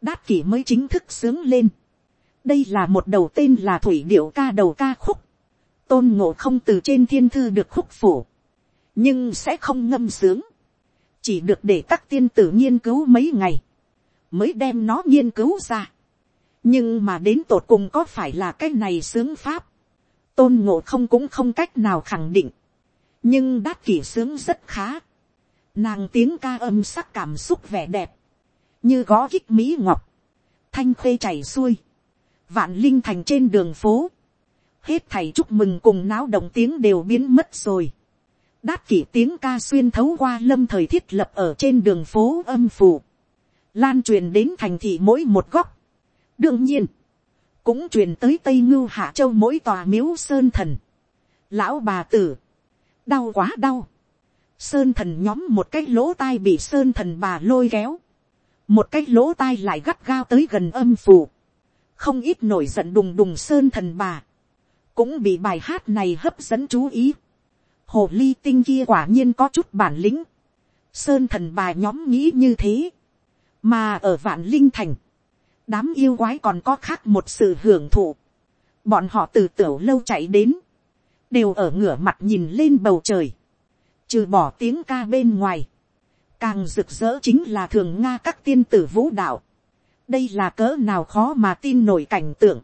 đát kỷ mới chính thức sướng lên, đây là một đầu tên là thủy điệu ca đầu ca khúc, tôn ngộ không từ trên thiên thư được khúc phủ, nhưng sẽ không ngâm sướng, chỉ được để các tiên tử nghiên cứu mấy ngày, mới đem nó nghiên cứu ra. nhưng mà đến tột cùng có phải là cái này sướng pháp, tôn ngộ không cũng không cách nào khẳng định, nhưng đát kỷ sướng rất khá, nàng tiếng ca âm sắc cảm xúc vẻ đẹp, như gó kích mỹ ngọc, thanh khê chảy xuôi, vạn linh thành trên đường phố, hết thầy chúc mừng cùng náo động tiếng đều biến mất rồi đát kỷ tiếng ca xuyên thấu qua lâm thời thiết lập ở trên đường phố âm phủ, lan truyền đến thành thị mỗi một góc. đương nhiên, cũng truyền tới tây ngưu hạ châu mỗi tòa miếu sơn thần. lão bà tử, đau quá đau. sơn thần nhóm một cái lỗ tai bị sơn thần bà lôi kéo, một cái lỗ tai lại gắt gao tới gần âm phủ, không ít nổi giận đùng đùng sơn thần bà, cũng bị bài hát này hấp dẫn chú ý hồ ly tinh kia quả nhiên có chút bản lĩnh, sơn thần bà nhóm nghĩ như thế, mà ở vạn linh thành, đám yêu quái còn có khác một sự hưởng thụ, bọn họ từ tiểu lâu chạy đến, đều ở ngửa mặt nhìn lên bầu trời, trừ bỏ tiếng ca bên ngoài, càng rực rỡ chính là thường nga các tiên tử vũ đạo, đây là cỡ nào khó mà tin nổi cảnh tượng,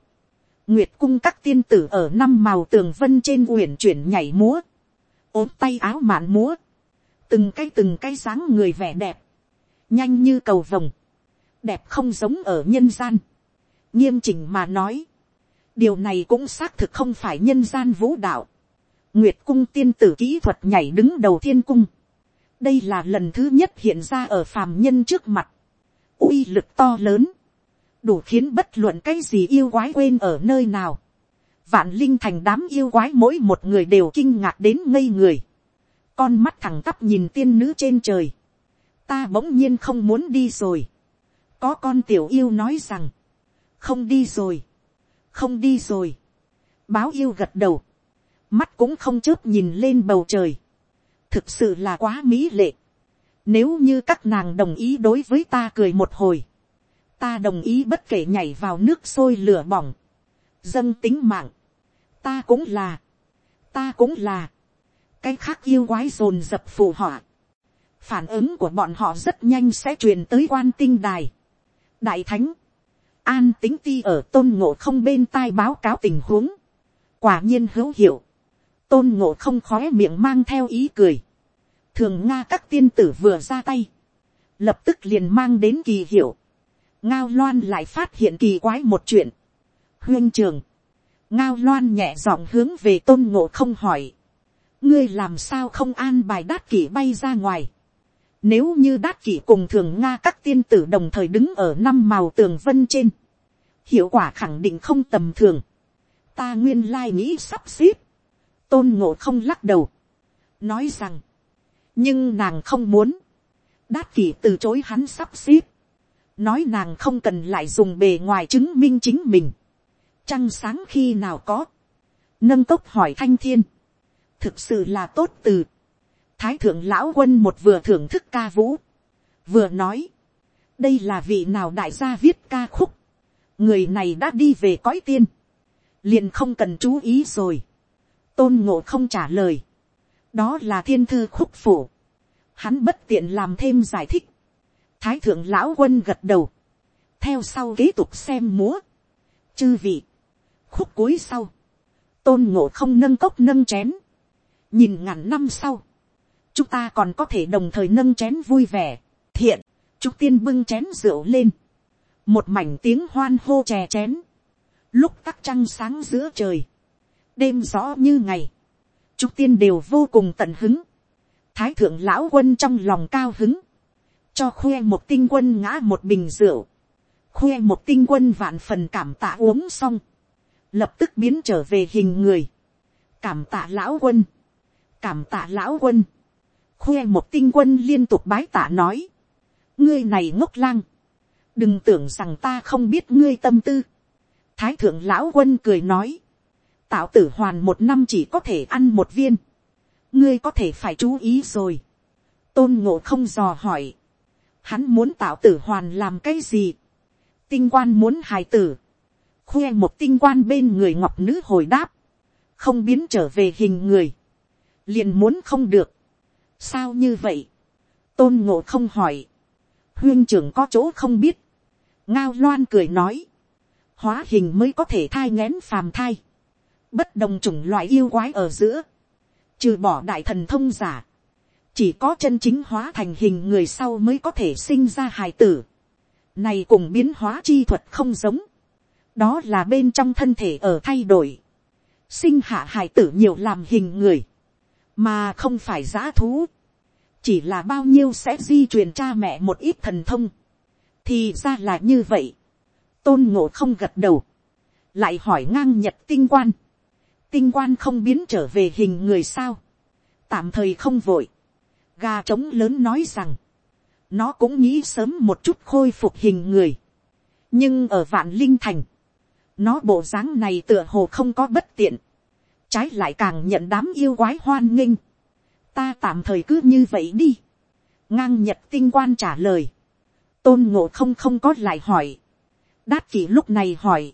nguyệt cung các tiên tử ở năm màu tường vân trên uyển chuyển nhảy múa, ốm tay áo mạn múa, từng cái từng cái dáng người vẻ đẹp, nhanh như cầu vồng, đẹp không giống ở nhân gian, nghiêm chỉnh mà nói, điều này cũng xác thực không phải nhân gian vũ đạo, nguyệt cung tiên tử kỹ thuật nhảy đứng đầu thiên cung, đây là lần thứ nhất hiện ra ở phàm nhân trước mặt, uy lực to lớn, đủ khiến bất luận cái gì yêu quái quên ở nơi nào, vạn linh thành đám yêu quái mỗi một người đều kinh ngạc đến ngây người. con mắt thẳng tắp nhìn tiên nữ trên trời. ta bỗng nhiên không muốn đi rồi. có con tiểu yêu nói rằng, không đi rồi, không đi rồi. báo yêu gật đầu, mắt cũng không chớp nhìn lên bầu trời. thực sự là quá mỹ lệ. nếu như các nàng đồng ý đối với ta cười một hồi, ta đồng ý bất kể nhảy vào nước sôi lửa bỏng, dâng tính mạng, ta cũng là, ta cũng là, cái khác yêu quái dồn dập phù họa, phản ứng của bọn họ rất nhanh sẽ truyền tới quan tinh đài. đại thánh, an tính ti ở tôn ngộ không bên tai báo cáo tình huống, quả nhiên hữu hiệu, tôn ngộ không khói miệng mang theo ý cười, thường nga các tiên tử vừa ra tay, lập tức liền mang đến kỳ hiệu, ngao loan lại phát hiện kỳ quái một chuyện, huyên trường, ngao loan nhẹ giọng hướng về tôn ngộ không hỏi, ngươi làm sao không an bài đát kỷ bay ra ngoài, nếu như đát kỷ cùng thường nga các tiên tử đồng thời đứng ở năm màu tường vân trên, hiệu quả khẳng định không tầm thường, ta nguyên lai nghĩ sắp xếp, tôn ngộ không lắc đầu, nói rằng, nhưng nàng không muốn, đát kỷ từ chối hắn sắp xếp, nói nàng không cần lại dùng bề ngoài chứng minh chính mình, trăng sáng khi nào có, nâng cốc hỏi thanh thiên, thực sự là tốt từ, thái thượng lão quân một vừa thưởng thức ca vũ, vừa nói, đây là vị nào đại gia viết ca khúc, người này đã đi về cõi tiên, liền không cần chú ý rồi, tôn ngộ không trả lời, đó là thiên thư khúc phủ, hắn bất tiện làm thêm giải thích, thái thượng lão quân gật đầu, theo sau kế tục xem múa, chư vị, khúc cuối sau, tôn ngộ không nâng cốc nâng chén, nhìn ngàn năm sau, chúng ta còn có thể đồng thời nâng chén vui vẻ, thiện, chúc tiên bưng chén rượu lên, một mảnh tiếng hoan hô chè chén, lúc tắc trăng sáng giữa trời, đêm rõ như ngày, chúc tiên đều vô cùng tận hứng, thái thượng lão quân trong lòng cao hứng, cho khoe một tinh quân ngã một bình rượu, khoe một tinh quân vạn phần cảm tạ uống xong, lập tức biến trở về hình người, cảm tạ lão quân, cảm tạ lão quân, khoe một tinh quân liên tục bái tạ nói, ngươi này ngốc lang, đừng tưởng rằng ta không biết ngươi tâm tư, thái thượng lão quân cười nói, tạo tử hoàn một năm chỉ có thể ăn một viên, ngươi có thể phải chú ý rồi, tôn ngộ không dò hỏi, hắn muốn tạo tử hoàn làm cái gì, tinh quan muốn hài tử, khoe một tinh quan bên người ngọc nữ hồi đáp, không biến trở về hình người, liền muốn không được, sao như vậy, tôn ngộ không hỏi, huyên trưởng có chỗ không biết, ngao loan cười nói, hóa hình mới có thể thai ngén phàm thai, bất đồng chủng loại yêu quái ở giữa, trừ bỏ đại thần thông giả, chỉ có chân chính hóa thành hình người sau mới có thể sinh ra hài tử, này cùng biến hóa chi thuật không giống, đó là bên trong thân thể ở thay đổi, sinh hạ hải tử nhiều làm hình người, mà không phải giã thú, chỉ là bao nhiêu sẽ di truyền cha mẹ một ít thần thông, thì ra là như vậy, tôn ngộ không gật đầu, lại hỏi ngang nhật tinh quan, tinh quan không biến trở về hình người sao, tạm thời không vội, gà trống lớn nói rằng, nó cũng nghĩ sớm một chút khôi phục hình người, nhưng ở vạn linh thành, nó bộ dáng này tựa hồ không có bất tiện, trái lại càng nhận đám yêu quái hoan nghênh, ta tạm thời cứ như vậy đi, ngang nhật tinh quan trả lời, tôn ngộ không không có lại hỏi, đát kỷ lúc này hỏi,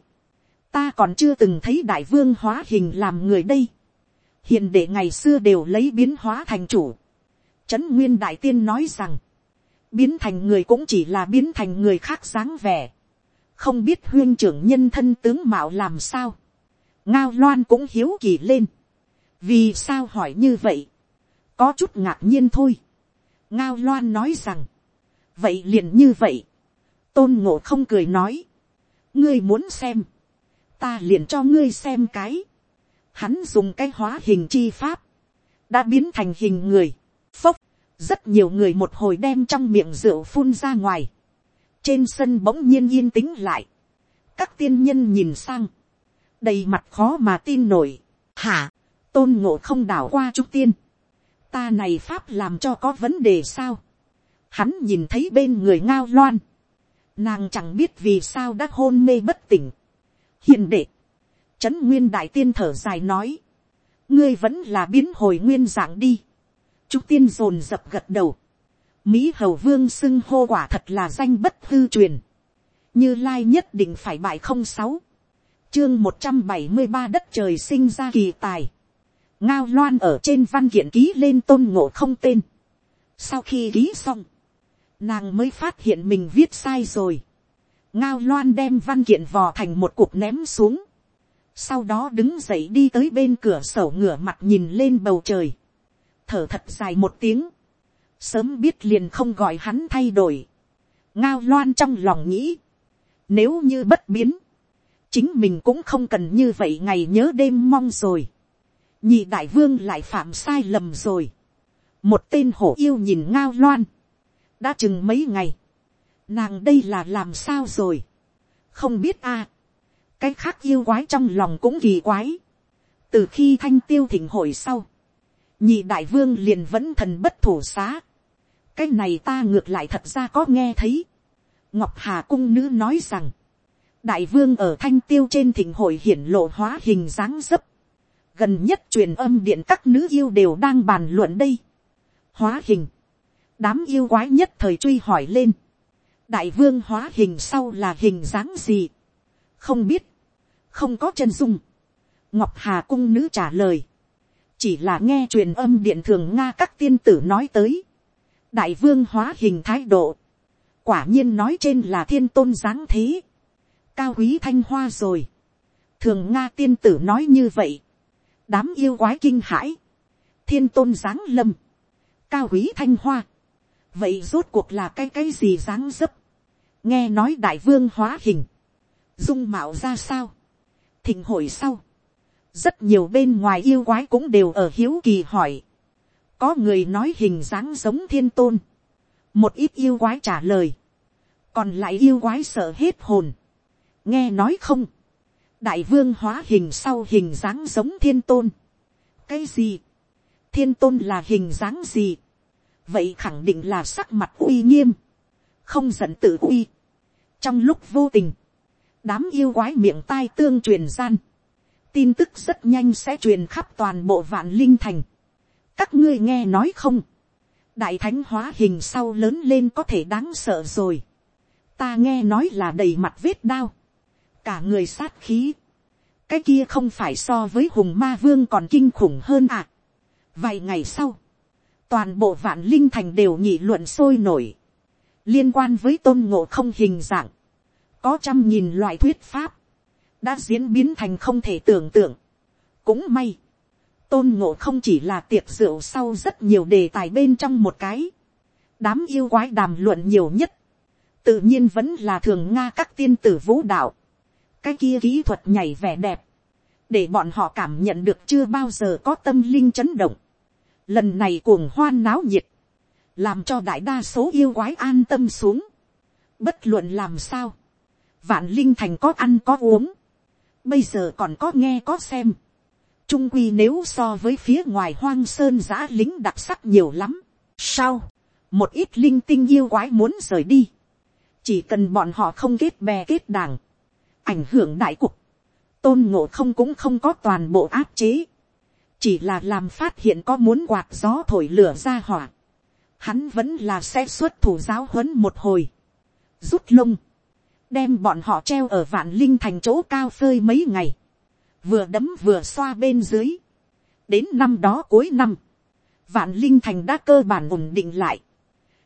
ta còn chưa từng thấy đại vương hóa hình làm người đây, hiện để ngày xưa đều lấy biến hóa thành chủ, trấn nguyên đại tiên nói rằng, biến thành người cũng chỉ là biến thành người khác dáng vẻ, không biết huyên trưởng nhân thân tướng mạo làm sao, ngao loan cũng hiếu kỳ lên, vì sao hỏi như vậy, có chút ngạc nhiên thôi, ngao loan nói rằng, vậy liền như vậy, tôn ngộ không cười nói, ngươi muốn xem, ta liền cho ngươi xem cái, hắn dùng cái hóa hình chi pháp, đã biến thành hình người, phốc, rất nhiều người một hồi đem trong miệng rượu phun ra ngoài, trên sân bỗng nhiên yên tĩnh lại, các tiên nhân nhìn sang, đầy mặt khó mà tin nổi, hả, tôn ngộ không đảo qua trúc tiên, ta này pháp làm cho có vấn đề sao, hắn nhìn thấy bên người ngao loan, nàng chẳng biết vì sao đã hôn mê bất tỉnh, hiền đệ, trấn nguyên đại tiên thở dài nói, ngươi vẫn là biến hồi nguyên dạng đi, trúc tiên dồn dập gật đầu, mỹ hầu vương xưng hô quả thật là danh bất hư truyền, như lai nhất định phải bại không sáu, chương một trăm bảy mươi ba đất trời sinh ra kỳ tài, ngao loan ở trên văn kiện ký lên tôn ngộ không tên, sau khi ký xong, nàng mới phát hiện mình viết sai rồi, ngao loan đem văn kiện vò thành một cục ném xuống, sau đó đứng dậy đi tới bên cửa sổ ngửa mặt nhìn lên bầu trời, thở thật dài một tiếng, sớm biết liền không gọi hắn thay đổi, ngao loan trong lòng nghĩ, nếu như bất biến, chính mình cũng không cần như vậy ngày nhớ đêm mong rồi, nhị đại vương lại phạm sai lầm rồi, một tên hổ yêu nhìn ngao loan, đã chừng mấy ngày, nàng đây là làm sao rồi, không biết a, à, cái khác yêu quái trong lòng cũng kỳ quái, từ khi thanh tiêu thỉnh hội sau, nhị đại vương liền vẫn thần bất thủ xá, cái này ta ngược lại thật ra có nghe thấy, ngọc hà cung nữ nói rằng, đại vương ở thanh tiêu trên thỉnh hội hiển lộ hóa hình dáng dấp, gần nhất truyền âm điện các nữ yêu đều đang bàn luận đây, hóa hình, đám yêu quái nhất thời truy hỏi lên, đại vương hóa hình sau là hình dáng gì, không biết, không có chân dung, ngọc hà cung nữ trả lời, chỉ là nghe truyền âm điện thường nga các tiên tử nói tới, đại vương hóa hình thái độ, quả nhiên nói trên là thiên tôn dáng thế, cao quý thanh hoa rồi, thường nga tiên tử nói như vậy, đám yêu quái kinh hãi, thiên tôn dáng lâm, cao quý thanh hoa, vậy rốt cuộc là cái cái gì dáng dấp, nghe nói đại vương hóa hình, dung mạo ra sao, thịnh hội sau, rất nhiều bên ngoài yêu quái cũng đều ở hiếu kỳ hỏi, có người nói hình dáng giống thiên tôn, một ít yêu quái trả lời, còn lại yêu quái sợ hết hồn, nghe nói không, đại vương hóa hình sau hình dáng giống thiên tôn, cái gì, thiên tôn là hình dáng gì, vậy khẳng định là sắc mặt uy nghiêm, không giận tự uy. trong lúc vô tình, đám yêu quái miệng tai tương truyền gian, tin tức rất nhanh sẽ truyền khắp toàn bộ vạn linh thành các ngươi nghe nói không, đại thánh hóa hình sau lớn lên có thể đáng sợ rồi. ta nghe nói là đầy mặt vết đao, cả người sát khí, cái kia không phải so với hùng ma vương còn kinh khủng hơn à. vài ngày sau, toàn bộ vạn linh thành đều nhị luận sôi nổi, liên quan với tôn ngộ không hình dạng, có trăm nghìn loại thuyết pháp, đã diễn biến thành không thể tưởng tượng. cũng may, tôn ngộ không chỉ là tiệc rượu sau rất nhiều đề tài bên trong một cái, đám yêu quái đàm luận nhiều nhất, tự nhiên vẫn là thường nga các tiên tử vũ đạo, cái kia kỹ thuật nhảy vẻ đẹp, để bọn họ cảm nhận được chưa bao giờ có tâm linh chấn động. Lần này cuồng hoan náo nhiệt, làm cho đại đa số yêu quái an tâm xuống. Bất luận làm sao, vạn linh thành có ăn có uống, bây giờ còn có nghe có xem. Trung quy nếu so với phía ngoài hoang sơn giã lính đặc sắc nhiều lắm. Sao? Một ít linh tinh yêu quái muốn rời đi. Chỉ cần bọn họ không kết bè kết đảng. Ảnh hưởng đại cục tôn ngộ không cũng không có toàn bộ áp chế, chỉ là làm phát hiện có muốn quạt gió thổi lửa ra hỏa, hắn vẫn là sẽ xuất thủ giáo huấn một hồi, rút lông, đem bọn họ treo ở vạn linh thành chỗ cao phơi mấy ngày, vừa đấm vừa xoa bên dưới, đến năm đó cuối năm, vạn linh thành đã cơ bản ổn định lại,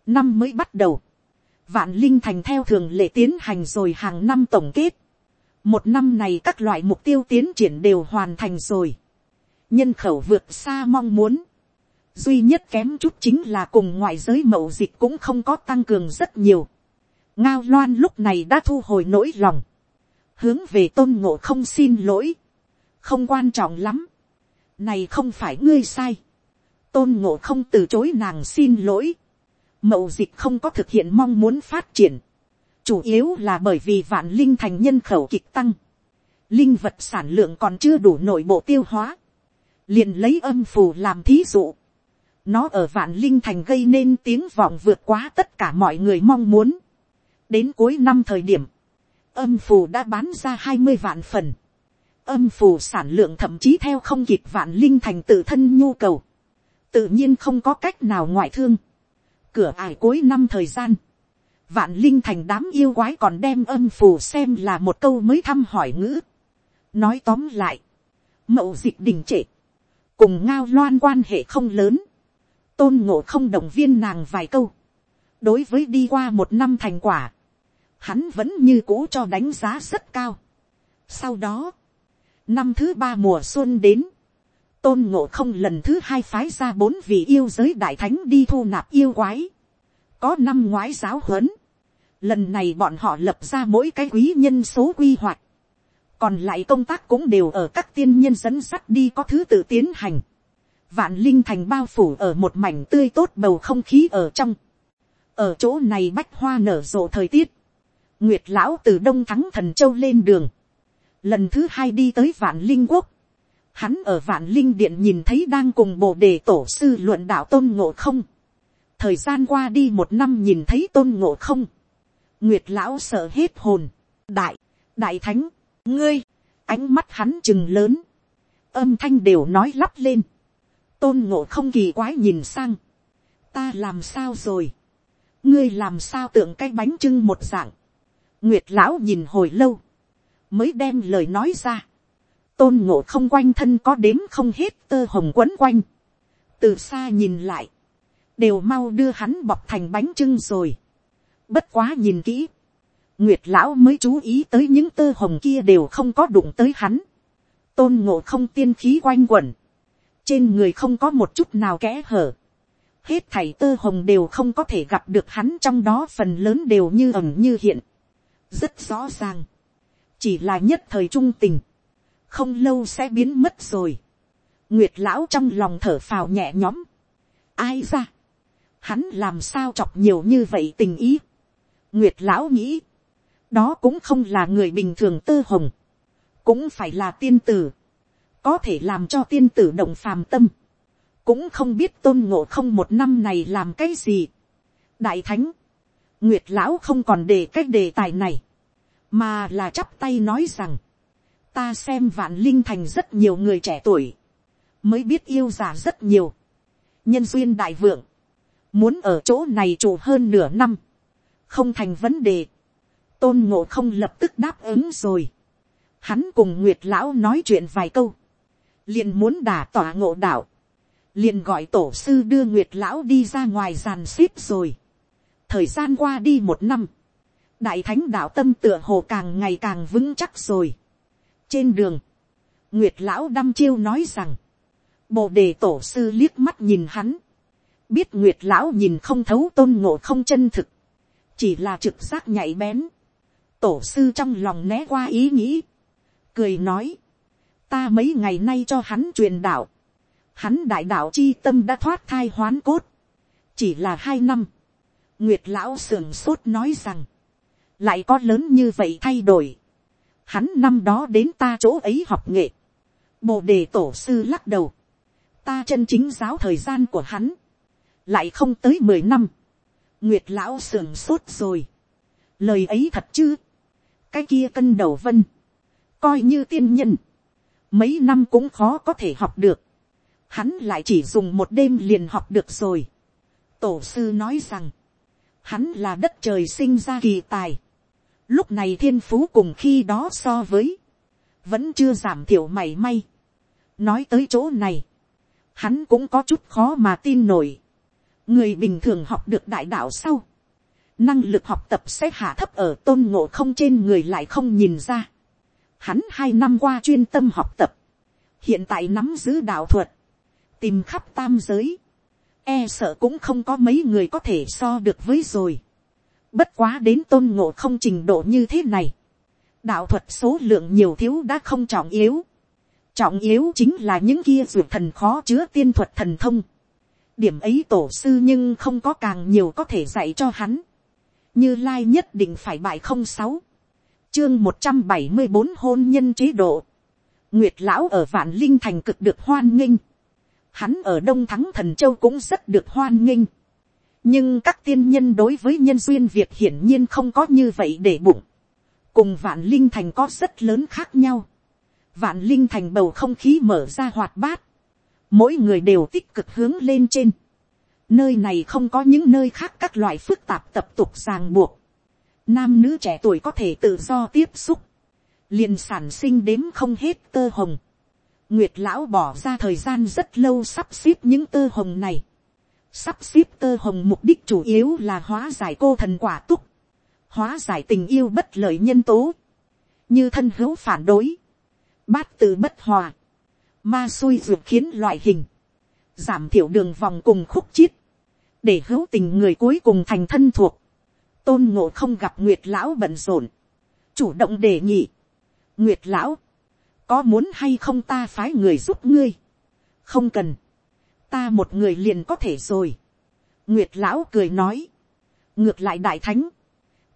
năm mới bắt đầu, vạn linh thành theo thường lệ tiến hành rồi hàng năm tổng kết, một năm này các loại mục tiêu tiến triển đều hoàn thành rồi. Nhân khẩu vượt xa mong muốn. Duy nhất kém chút chính là cùng ngoại giới mậu dịch cũng không có tăng cường rất nhiều. Ngao loan lúc này đã thu hồi nỗi lòng. Hướng về tôn ngộ không xin lỗi. Không quan trọng lắm. Này không phải ngươi sai. Tôn ngộ không từ chối nàng xin lỗi. Mậu dịch không có thực hiện mong muốn phát triển chủ yếu là bởi vì vạn linh thành nhân khẩu kịch tăng, linh vật sản lượng còn chưa đủ nội bộ tiêu hóa, liền lấy âm phù làm thí dụ, nó ở vạn linh thành gây nên tiếng vọng vượt quá tất cả mọi người mong muốn. đến cuối năm thời điểm, âm phù đã bán ra hai mươi vạn phần, âm phù sản lượng thậm chí theo không kịp vạn linh thành tự thân nhu cầu, tự nhiên không có cách nào ngoại thương, cửa ải cuối năm thời gian, vạn linh thành đám yêu quái còn đem âm phù xem là một câu mới thăm hỏi ngữ. nói tóm lại, mậu dịch đình trệ, cùng ngao loan quan hệ không lớn, tôn ngộ không động viên nàng vài câu. đối với đi qua một năm thành quả, hắn vẫn như cũ cho đánh giá rất cao. sau đó, Năm thứ ba mùa xuân đến. Tôn ngộ không lần thứ hai phái ra bốn vị yêu giới đại thánh đi thu nạp yêu quái. Có năm ngoái giáo huấn. Lần này bọn họ lập ra mỗi cái quý nhân số quy hoạch. Còn lại công tác cũng đều ở các tiên nhân dẫn sắt đi có thứ tự tiến hành. Vạn linh thành bao phủ ở một mảnh tươi tốt bầu không khí ở trong. Ở chỗ này bách hoa nở rộ thời tiết. Nguyệt lão từ Đông Thắng Thần Châu lên đường. Lần thứ hai đi tới Vạn Linh Quốc. Hắn ở Vạn Linh Điện nhìn thấy đang cùng bộ đề tổ sư luận đạo tôn ngộ không. Thời gian qua đi một năm nhìn thấy tôn ngộ không. Nguyệt lão sợ hết hồn. Đại, đại thánh, ngươi, ánh mắt hắn chừng lớn. Âm thanh đều nói lắp lên. Tôn ngộ không kỳ quái nhìn sang. Ta làm sao rồi? Ngươi làm sao tượng cái bánh trưng một dạng? Nguyệt lão nhìn hồi lâu. Mới đem lời nói ra. Tôn ngộ không quanh thân có đếm không hết tơ hồng quấn quanh. Từ xa nhìn lại. Đều mau đưa hắn bọc thành bánh trưng rồi. Bất quá nhìn kỹ. Nguyệt lão mới chú ý tới những tơ hồng kia đều không có đụng tới hắn. Tôn ngộ không tiên khí quanh quẩn. Trên người không có một chút nào kẽ hở. Hết thảy tơ hồng đều không có thể gặp được hắn trong đó phần lớn đều như ẩm như hiện. Rất rõ ràng. Chỉ là nhất thời trung tình. Không lâu sẽ biến mất rồi. Nguyệt lão trong lòng thở phào nhẹ nhõm. Ai ra? Hắn làm sao chọc nhiều như vậy tình ý? Nguyệt lão nghĩ. Đó cũng không là người bình thường tơ hồng. Cũng phải là tiên tử. Có thể làm cho tiên tử động phàm tâm. Cũng không biết tôn ngộ không một năm này làm cái gì. Đại thánh. Nguyệt lão không còn để cách đề tài này. Mà là chắp tay nói rằng. Ta xem vạn linh thành rất nhiều người trẻ tuổi. Mới biết yêu già rất nhiều. Nhân duyên đại vượng. Muốn ở chỗ này trụ hơn nửa năm, không thành vấn đề. tôn ngộ không lập tức đáp ứng rồi. hắn cùng nguyệt lão nói chuyện vài câu. liền muốn đả tỏa ngộ đạo. liền gọi tổ sư đưa nguyệt lão đi ra ngoài giàn xếp rồi. thời gian qua đi một năm đại thánh đạo tâm tựa hồ càng ngày càng vững chắc rồi. trên đường, nguyệt lão đăm chiêu nói rằng, bồ đề tổ sư liếc mắt nhìn hắn, biết nguyệt lão nhìn không thấu tôn ngộ không chân thực, chỉ là trực giác nhạy bén, tổ sư trong lòng né qua ý nghĩ, cười nói, ta mấy ngày nay cho hắn truyền đạo, hắn đại đạo chi tâm đã thoát thai hoán cốt, chỉ là hai năm, nguyệt lão sườn sốt nói rằng, lại có lớn như vậy thay đổi, hắn năm đó đến ta chỗ ấy học nghệ, bồ đề tổ sư lắc đầu, ta chân chính giáo thời gian của hắn, lại không tới mười năm, nguyệt lão sườn sốt rồi. lời ấy thật chứ. cái kia cân đầu vân. coi như tiên nhân. mấy năm cũng khó có thể học được. hắn lại chỉ dùng một đêm liền học được rồi. tổ sư nói rằng, hắn là đất trời sinh ra kỳ tài lúc này thiên phú cùng khi đó so với, vẫn chưa giảm thiểu mảy may. nói tới chỗ này, hắn cũng có chút khó mà tin nổi người bình thường học được đại đạo sau, năng lực học tập sẽ hạ thấp ở tôn ngộ không trên người lại không nhìn ra. Hắn hai năm qua chuyên tâm học tập, hiện tại nắm giữ đạo thuật, tìm khắp tam giới, e sợ cũng không có mấy người có thể so được với rồi. Bất quá đến tôn ngộ không trình độ như thế này, đạo thuật số lượng nhiều thiếu đã không trọng yếu. Trọng yếu chính là những kia dược thần khó chứa tiên thuật thần thông điểm ấy tổ sư nhưng không có càng nhiều có thể dạy cho hắn. như lai nhất định phải bại không sáu, chương một trăm bảy mươi bốn hôn nhân chế độ. nguyệt lão ở vạn linh thành cực được hoan nghênh. hắn ở đông thắng thần châu cũng rất được hoan nghênh nhưng các tiên nhân đối với nhân duyên việc hiển nhiên không có như vậy để bụng. cùng vạn linh thành có rất lớn khác nhau. vạn linh thành bầu không khí mở ra hoạt bát mỗi người đều tích cực hướng lên trên. Nơi này không có những nơi khác các loại phức tạp tập tục ràng buộc. Nam nữ trẻ tuổi có thể tự do tiếp xúc. liền sản sinh đếm không hết tơ hồng. Nguyệt lão bỏ ra thời gian rất lâu sắp xếp những tơ hồng này. Sắp xếp tơ hồng mục đích chủ yếu là hóa giải cô thần quả túc. Hóa giải tình yêu bất lợi nhân tố. Như thân hữu phản đối. Bát tự bất hòa, ma xui ruột khiến loại hình, giảm thiểu đường vòng cùng khúc chiết, để hữu tình người cuối cùng thành thân thuộc, tôn ngộ không gặp nguyệt lão bận rộn, chủ động đề nghị, nguyệt lão, có muốn hay không ta phái người giúp ngươi, không cần, ta một người liền có thể rồi, nguyệt lão cười nói, ngược lại đại thánh,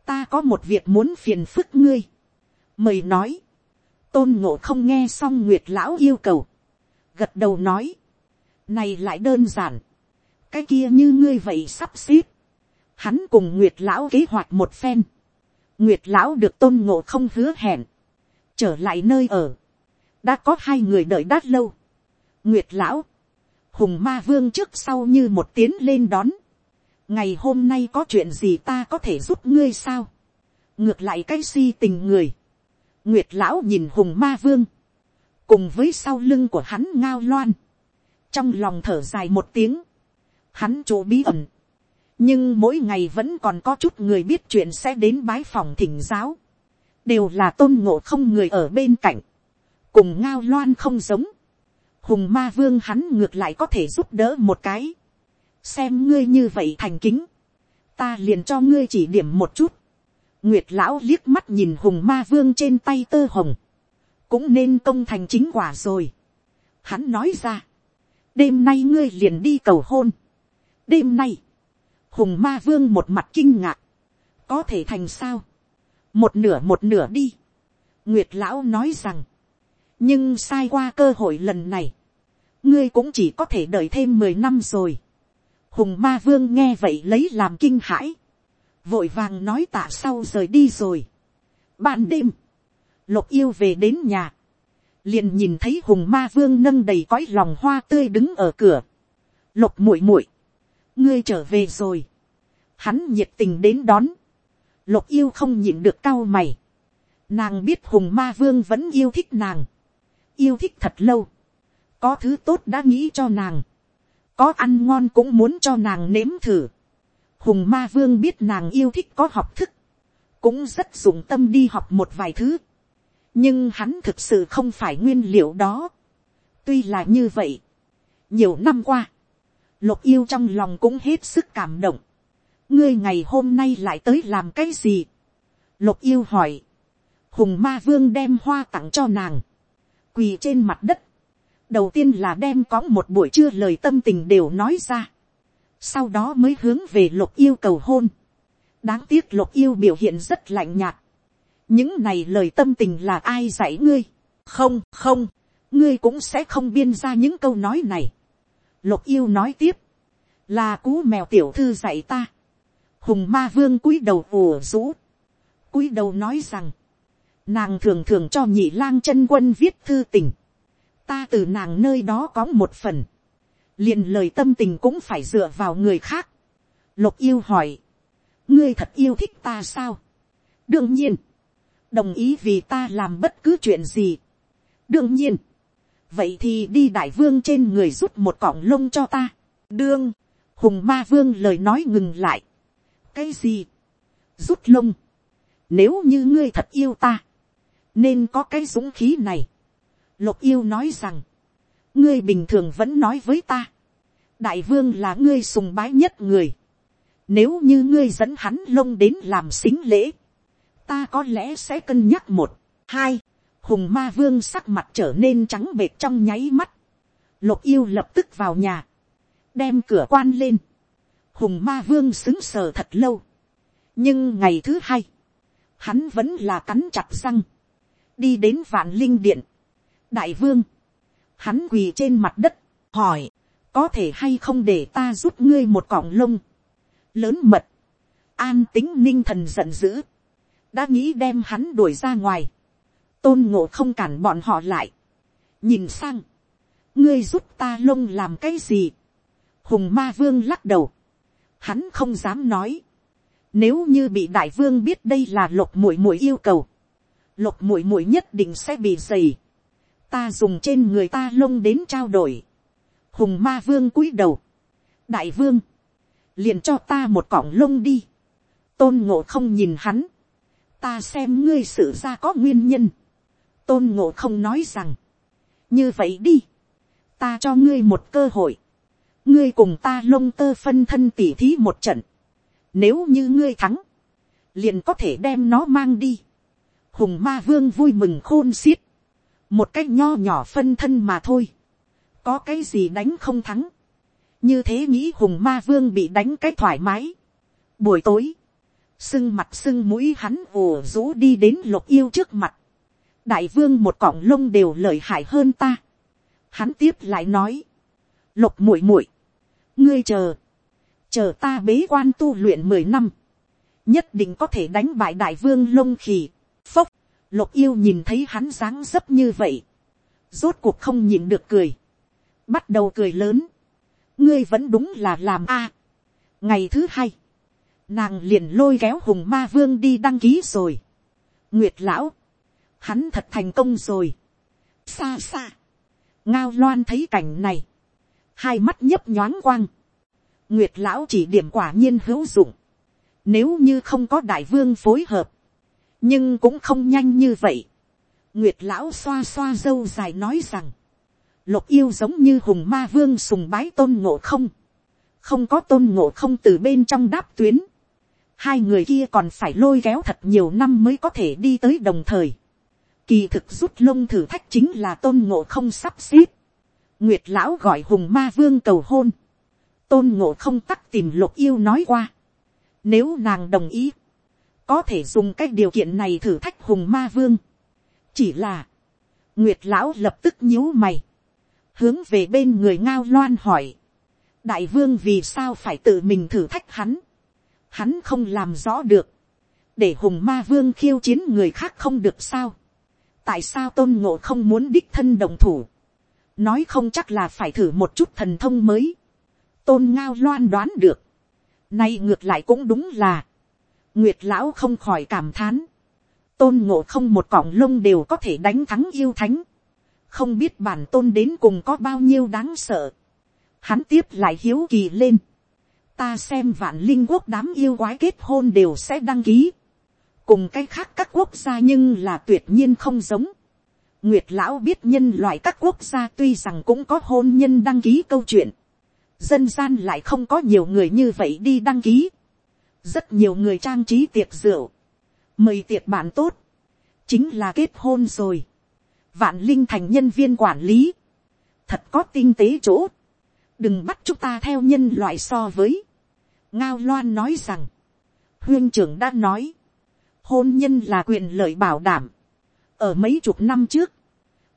ta có một việc muốn phiền phức ngươi, mời nói, tôn ngộ không nghe xong nguyệt lão yêu cầu, gật đầu nói, này lại đơn giản, cái kia như ngươi vậy sắp xếp, hắn cùng nguyệt lão kế hoạch một phen, nguyệt lão được tôn ngộ không hứa hẹn, trở lại nơi ở, đã có hai người đợi đát lâu, nguyệt lão, hùng ma vương trước sau như một tiến lên đón, ngày hôm nay có chuyện gì ta có thể giúp ngươi sao, ngược lại cái si tình người, nguyệt lão nhìn hùng ma vương, cùng với sau lưng của hắn ngao loan, trong lòng thở dài một tiếng, hắn chỗ bí ẩn, nhưng mỗi ngày vẫn còn có chút người biết chuyện sẽ đến bái phòng thỉnh giáo, đều là tôn ngộ không người ở bên cạnh, cùng ngao loan không giống, hùng ma vương hắn ngược lại có thể giúp đỡ một cái, xem ngươi như vậy thành kính, ta liền cho ngươi chỉ điểm một chút, nguyệt lão liếc mắt nhìn hùng ma vương trên tay tơ hồng, cũng nên công thành chính quả rồi. Hắn nói ra, đêm nay ngươi liền đi cầu hôn. đêm nay, hùng ma vương một mặt kinh ngạc, có thể thành sao, một nửa một nửa đi. nguyệt lão nói rằng, nhưng sai qua cơ hội lần này, ngươi cũng chỉ có thể đợi thêm mười năm rồi. hùng ma vương nghe vậy lấy làm kinh hãi, vội vàng nói tạ sau rời đi rồi. ban đêm, lục yêu về đến nhà, liền nhìn thấy hùng ma vương nâng đầy cõi lòng hoa tươi đứng ở cửa. lục muội muội, ngươi trở về rồi. hắn nhiệt tình đến đón. lục yêu không nhịn được cao mày. nàng biết hùng ma vương vẫn yêu thích nàng yêu thích thật lâu. có thứ tốt đã nghĩ cho nàng. có ăn ngon cũng muốn cho nàng nếm thử. hùng ma vương biết nàng yêu thích có học thức. cũng rất dụng tâm đi học một vài thứ nhưng hắn thực sự không phải nguyên liệu đó. tuy là như vậy, nhiều năm qua, lục yêu trong lòng cũng hết sức cảm động. ngươi ngày hôm nay lại tới làm cái gì. lục yêu hỏi, hùng ma vương đem hoa tặng cho nàng, quỳ trên mặt đất, đầu tiên là đem có một buổi trưa lời tâm tình đều nói ra, sau đó mới hướng về lục yêu cầu hôn. đáng tiếc lục yêu biểu hiện rất lạnh nhạt, những này lời tâm tình là ai dạy ngươi, không không, ngươi cũng sẽ không biên ra những câu nói này. lục yêu nói tiếp, là cú mèo tiểu thư dạy ta. hùng ma vương cúi đầu ùa rũ, cúi đầu nói rằng, nàng thường thường cho nhị lang chân quân viết thư tình, ta từ nàng nơi đó có một phần, liền lời tâm tình cũng phải dựa vào người khác. lục yêu hỏi, ngươi thật yêu thích ta sao. đương nhiên, đồng ý vì ta làm bất cứ chuyện gì. đương nhiên, vậy thì đi đại vương trên người rút một cọng lông cho ta. đương, hùng ma vương lời nói ngừng lại. cái gì, rút lông, nếu như ngươi thật yêu ta, nên có cái dũng khí này. lục yêu nói rằng, ngươi bình thường vẫn nói với ta, đại vương là ngươi sùng bái nhất người. Nếu như ngươi dẫn hắn lông đến làm xính lễ, ta có lẽ sẽ cân nhắc một, hai, hùng ma vương sắc mặt trở nên trắng bệt trong nháy mắt, lục yêu lập tức vào nhà, đem cửa quan lên, hùng ma vương xứng sờ thật lâu, nhưng ngày thứ hai, hắn vẫn là cắn chặt răng, đi đến vạn linh điện, đại vương, hắn quỳ trên mặt đất, hỏi, có thể hay không để ta giúp ngươi một cọng lông, lớn mật, an tính ninh thần giận dữ, đã nghĩ đem hắn đuổi ra ngoài, tôn ngộ không cản bọn họ lại, nhìn sang, ngươi giúp ta lông làm cái gì, hùng ma vương lắc đầu, hắn không dám nói, nếu như bị đại vương biết đây là lục muội muội yêu cầu, lục muội muội nhất định sẽ bị dày, ta dùng trên người ta lông đến trao đổi, hùng ma vương cúi đầu, đại vương, liền cho ta một cọng lông đi, tôn ngộ không nhìn hắn, ta xem ngươi sự ra có nguyên nhân, tôn ngộ không nói rằng, như vậy đi, ta cho ngươi một cơ hội, ngươi cùng ta lông tơ phân thân tỉ thí một trận, nếu như ngươi thắng, liền có thể đem nó mang đi. Hùng ma vương vui mừng khôn xiết, một cách nho nhỏ phân thân mà thôi, có cái gì đánh không thắng, như thế nghĩ hùng ma vương bị đánh cái thoải mái. Buổi tối, sưng mặt sưng mũi hắn ồ rú đi đến lục yêu trước mặt, đại vương một cọng lông đều lợi hại hơn ta. Hắn tiếp lại nói, lục muội muội, ngươi chờ, chờ ta bế quan tu luyện mười năm, nhất định có thể đánh bại đại vương lông Khỉ phốc, lục yêu nhìn thấy hắn dáng dấp như vậy, rốt cuộc không nhìn được cười, bắt đầu cười lớn, ngươi vẫn đúng là làm a. ngày thứ hai, nàng liền lôi kéo hùng ma vương đi đăng ký rồi. nguyệt lão, hắn thật thành công rồi. xa xa, ngao loan thấy cảnh này, hai mắt nhấp nhoáng quang, nguyệt lão chỉ điểm quả nhiên hữu dụng, nếu như không có đại vương phối hợp, nhưng cũng không nhanh như vậy. nguyệt lão xoa xoa dâu dài nói rằng, lục yêu giống như hùng ma vương sùng bái tôn ngộ không, không có tôn ngộ không từ bên trong đáp tuyến, hai người kia còn phải lôi kéo thật nhiều năm mới có thể đi tới đồng thời. Kỳ thực rút lông thử thách chính là tôn ngộ không sắp xếp. Nguyệt lão gọi hùng ma vương cầu hôn. Tôn ngộ không tắc tìm lục yêu nói qua. Nếu nàng đồng ý, có thể dùng cái điều kiện này thử thách hùng ma vương. Chỉ là, Nguyệt lão lập tức nhíu mày. Hướng về bên người ngao loan hỏi. Đại vương vì sao phải tự mình thử thách hắn? Hắn không làm rõ được. Để hùng ma vương khiêu chiến người khác không được sao? tại sao tôn ngộ không muốn đích thân đồng thủ, nói không chắc là phải thử một chút thần thông mới, tôn ngao loan đoán được, nay ngược lại cũng đúng là, nguyệt lão không khỏi cảm thán, tôn ngộ không một cọng lông đều có thể đánh thắng yêu thánh, không biết bản tôn đến cùng có bao nhiêu đáng sợ, hắn tiếp lại hiếu kỳ lên, ta xem vạn linh quốc đám yêu quái kết hôn đều sẽ đăng ký, cùng cái khác các quốc gia nhưng là tuyệt nhiên không giống. Nguyệt lão biết nhân loại các quốc gia tuy rằng cũng có hôn nhân đăng ký câu chuyện. Dân gian lại không có nhiều người như vậy đi đăng ký. Rất nhiều người trang trí tiệc rượu. Mời tiệc bạn tốt. Chính là kết hôn rồi. Vạn linh thành nhân viên quản lý. Thật có tinh tế chỗ. Đừng bắt chúng ta theo nhân loại so với. Ngao loan nói rằng. Huyên trưởng đã nói hôn nhân là quyền lợi bảo đảm. ở mấy chục năm trước,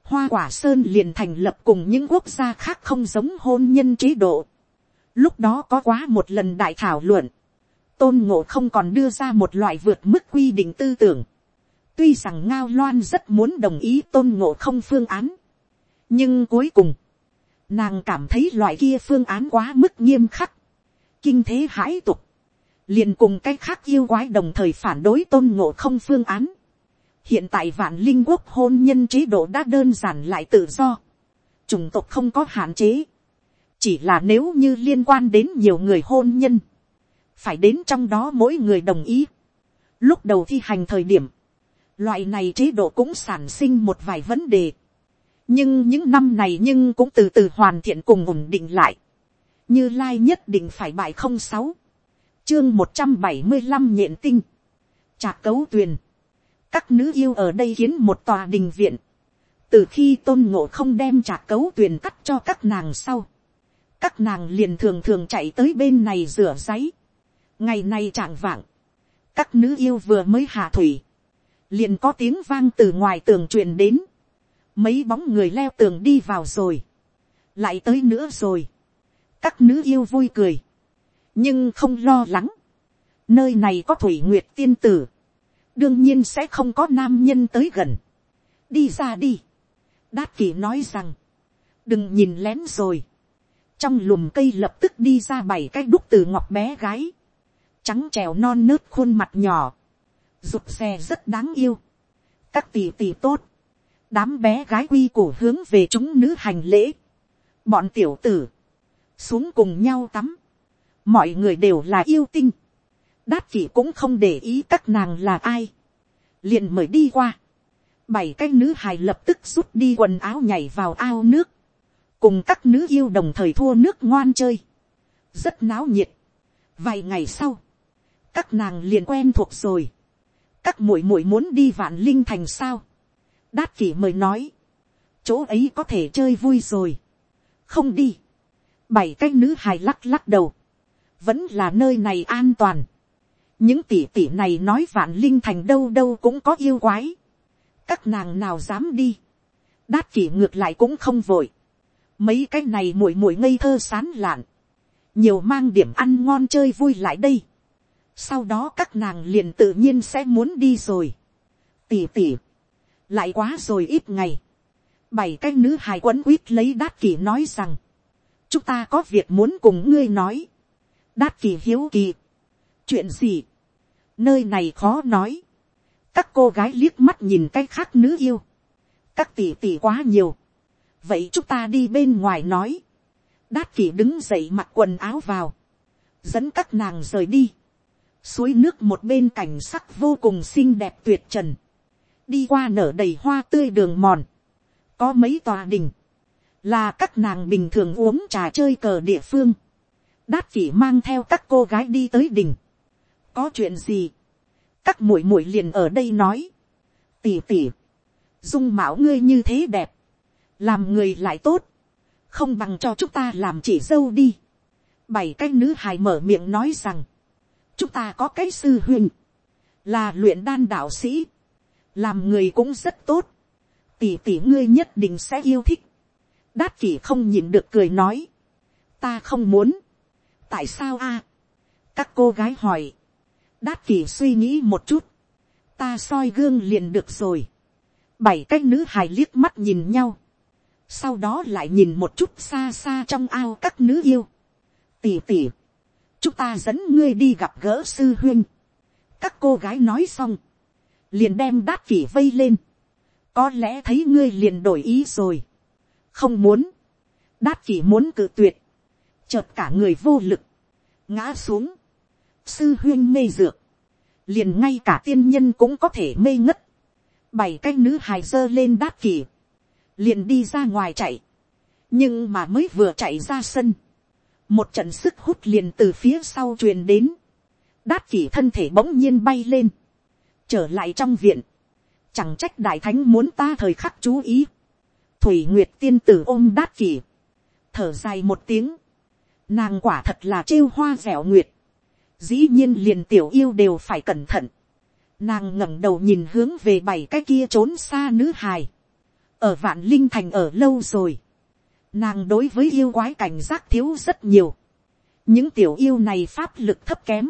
hoa quả sơn liền thành lập cùng những quốc gia khác không giống hôn nhân chế độ. lúc đó có quá một lần đại thảo luận, tôn ngộ không còn đưa ra một loại vượt mức quy định tư tưởng. tuy rằng ngao loan rất muốn đồng ý tôn ngộ không phương án, nhưng cuối cùng, nàng cảm thấy loại kia phương án quá mức nghiêm khắc, kinh thế hãi tục, liền cùng cái khác yêu quái đồng thời phản đối tôn ngộ không phương án. hiện tại vạn linh quốc hôn nhân chế độ đã đơn giản lại tự do. chủng tộc không có hạn chế. chỉ là nếu như liên quan đến nhiều người hôn nhân, phải đến trong đó mỗi người đồng ý. lúc đầu thi hành thời điểm, loại này chế độ cũng sản sinh một vài vấn đề. nhưng những năm này nhưng cũng từ từ hoàn thiện cùng ổn định lại. như lai nhất định phải bài không sáu chương một trăm bảy mươi năm nhện tinh, trạc cấu tuyền, các nữ yêu ở đây kiến một tòa đình viện, từ khi tôn ngộ không đem trạc cấu tuyền cắt cho các nàng sau, các nàng liền thường thường chạy tới bên này rửa giấy, ngày nay trạng vạng, các nữ yêu vừa mới hạ thủy, liền có tiếng vang từ ngoài tường truyền đến, mấy bóng người leo tường đi vào rồi, lại tới nữa rồi, các nữ yêu vui cười, nhưng không lo lắng. nơi này có thủy nguyệt tiên tử, đương nhiên sẽ không có nam nhân tới gần. đi ra đi. đát kỷ nói rằng, đừng nhìn lén rồi. trong lùm cây lập tức đi ra bảy cái đúc từ ngọc bé gái, trắng trèo non nớt khuôn mặt nhỏ, rụt xe rất đáng yêu, các tỷ tỷ tốt, đám bé gái quy củ hướng về chúng nữ hành lễ, bọn tiểu tử, xuống cùng nhau tắm, mọi người đều là yêu tinh, đát vị cũng không để ý các nàng là ai, liền mời đi qua, bảy cái nữ hài lập tức rút đi quần áo nhảy vào ao nước, cùng các nữ yêu đồng thời thua nước ngoan chơi, rất náo nhiệt. vài ngày sau, các nàng liền quen thuộc rồi, các muội muội muốn đi vạn linh thành sao, đát kỷ mời nói, chỗ ấy có thể chơi vui rồi, không đi, bảy cái nữ hài lắc lắc đầu, vẫn là nơi này an toàn, những tỷ tỷ này nói vạn linh thành đâu đâu cũng có yêu quái, các nàng nào dám đi, đát kỷ ngược lại cũng không vội, mấy cái này muội muội ngây thơ sán lạn, nhiều mang điểm ăn ngon chơi vui lại đây, sau đó các nàng liền tự nhiên sẽ muốn đi rồi, tỉ tỉ, lại quá rồi ít ngày, bảy cái nữ hài quấn quýt lấy đát kỷ nói rằng, chúng ta có việc muốn cùng ngươi nói, đát kỳ hiếu kỳ, chuyện gì, nơi này khó nói, các cô gái liếc mắt nhìn cái khác nữ yêu, các tỷ tỷ quá nhiều, vậy chúng ta đi bên ngoài nói, đát kỷ đứng dậy mặc quần áo vào, dẫn các nàng rời đi, suối nước một bên cảnh sắc vô cùng xinh đẹp tuyệt trần, đi qua nở đầy hoa tươi đường mòn, có mấy tòa đình, là các nàng bình thường uống trà chơi cờ địa phương, đát chỉ mang theo các cô gái đi tới đình, có chuyện gì, các muội muội liền ở đây nói, tỉ tỉ, dung mạo ngươi như thế đẹp, làm người lại tốt, không bằng cho chúng ta làm chỉ dâu đi. bảy cái nữ hài mở miệng nói rằng, chúng ta có cái sư huynh, là luyện đan đạo sĩ, làm người cũng rất tốt, tỷ tỷ ngươi nhất định sẽ yêu thích. đát kỷ không nhìn được cười nói, ta không muốn, tại sao a, các cô gái hỏi, đát kỷ suy nghĩ một chút, ta soi gương liền được rồi, bảy cái nữ hài liếc mắt nhìn nhau, sau đó lại nhìn một chút xa xa trong ao các nữ yêu, tỉ tỉ, chúng ta dẫn ngươi đi gặp gỡ sư huyên, các cô gái nói xong, liền đem đát kỷ vây lên, có lẽ thấy ngươi liền đổi ý rồi, không muốn, đát kỷ muốn cự tuyệt, chợt cả người vô lực, ngã xuống, sư huyên mê dược, liền ngay cả tiên nhân cũng có thể mê ngất, bảy cái nữ hài dơ lên đát kỷ, liền đi ra ngoài chạy, nhưng mà mới vừa chạy ra sân, một trận sức hút liền từ phía sau truyền đến, đát kỷ thân thể bỗng nhiên bay lên, trở lại trong viện, chẳng trách đại thánh muốn ta thời khắc chú ý, thủy nguyệt tiên tử ôm đát kỷ, thở dài một tiếng, nàng quả thật là trêu hoa dẻo nguyệt, dĩ nhiên liền tiểu yêu đều phải cẩn thận, nàng ngẩng đầu nhìn hướng về bảy cái kia trốn xa nữ hài, ở vạn linh thành ở lâu rồi, nàng đối với yêu quái cảnh giác thiếu rất nhiều, những tiểu yêu này pháp lực thấp kém,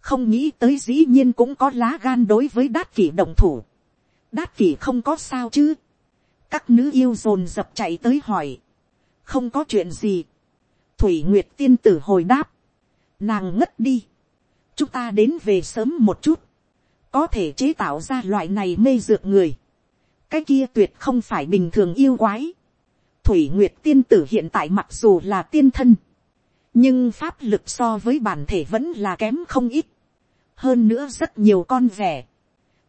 không nghĩ tới dĩ nhiên cũng có lá gan đối với đát kỷ đồng thủ, đát kỷ không có sao chứ, các nữ yêu dồn dập chạy tới hỏi, không có chuyện gì, thủy nguyệt tiên tử hồi đáp, nàng ngất đi, chúng ta đến về sớm một chút, có thể chế tạo ra loại này mê dược người, cái kia tuyệt không phải bình thường yêu quái. Thủy Nguyệt tiên tử hiện tại mặc dù là tiên thân, nhưng pháp lực so với bản thể vẫn là kém không ít. Hơn nữa rất nhiều con vẻ.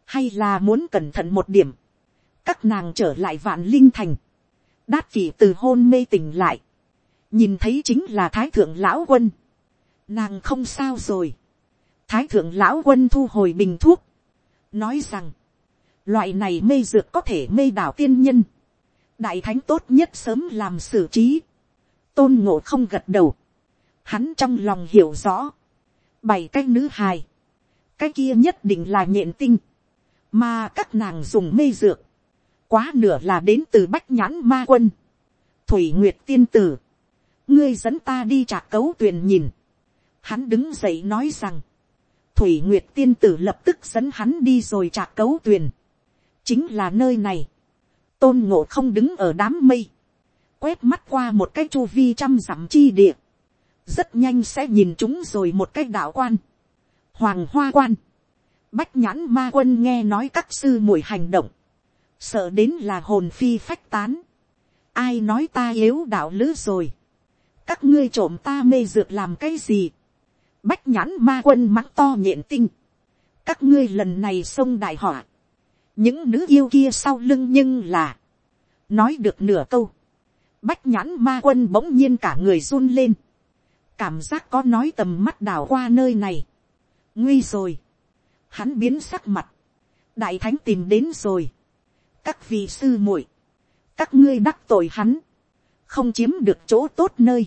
Hay là muốn cẩn thận một điểm. Các nàng trở lại vạn linh thành. Đát vị từ hôn mê tỉnh lại. Nhìn thấy chính là Thái Thượng Lão Quân. Nàng không sao rồi. Thái Thượng Lão Quân thu hồi bình thuốc. Nói rằng Loại này mê dược có thể mê đảo tiên nhân. Đại thánh tốt nhất sớm làm xử trí. Tôn ngộ không gật đầu. Hắn trong lòng hiểu rõ. Bảy cái nữ hài. Cái kia nhất định là nhện tinh. Mà các nàng dùng mê dược. Quá nửa là đến từ bách nhãn ma quân. Thủy Nguyệt tiên tử. Ngươi dẫn ta đi trạc cấu tuyền nhìn. Hắn đứng dậy nói rằng. Thủy Nguyệt tiên tử lập tức dẫn hắn đi rồi trạc cấu tuyền chính là nơi này, tôn ngộ không đứng ở đám mây, quét mắt qua một cái chu vi trăm dặm chi địa, rất nhanh sẽ nhìn chúng rồi một cái đạo quan, hoàng hoa quan, bách nhãn ma quân nghe nói các sư muội hành động, sợ đến là hồn phi phách tán, ai nói ta yếu đạo lữ rồi, các ngươi trộm ta mê dược làm cái gì, bách nhãn ma quân mắng to nhện tinh, các ngươi lần này xông đại họa, những nữ yêu kia sau lưng nhưng là, nói được nửa câu, bách nhãn ma quân bỗng nhiên cả người run lên, cảm giác có nói tầm mắt đào qua nơi này, nguy rồi, hắn biến sắc mặt, đại thánh tìm đến rồi, các vị sư muội, các ngươi đắc tội hắn, không chiếm được chỗ tốt nơi,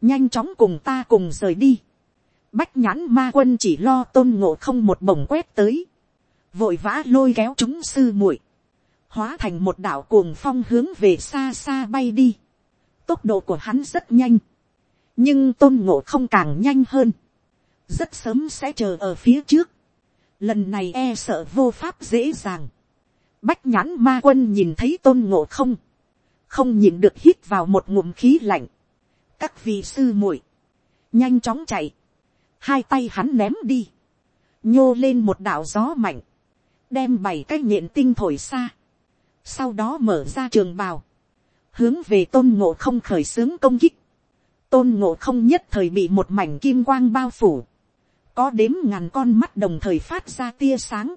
nhanh chóng cùng ta cùng rời đi, bách nhãn ma quân chỉ lo tôn ngộ không một bổng quét tới, vội vã lôi kéo chúng sư muội, hóa thành một đảo cuồng phong hướng về xa xa bay đi. Tốc độ của hắn rất nhanh, nhưng tôn ngộ không càng nhanh hơn, rất sớm sẽ chờ ở phía trước. Lần này e sợ vô pháp dễ dàng. Bách nhãn ma quân nhìn thấy tôn ngộ không, không nhìn được hít vào một ngụm khí lạnh. Các vị sư muội nhanh chóng chạy, hai tay hắn ném đi, nhô lên một đạo gió mạnh, đem bảy cái nhện tinh thổi xa, sau đó mở ra trường bào, hướng về tôn ngộ không khởi xướng công kích, tôn ngộ không nhất thời bị một mảnh kim quang bao phủ, có đếm ngàn con mắt đồng thời phát ra tia sáng,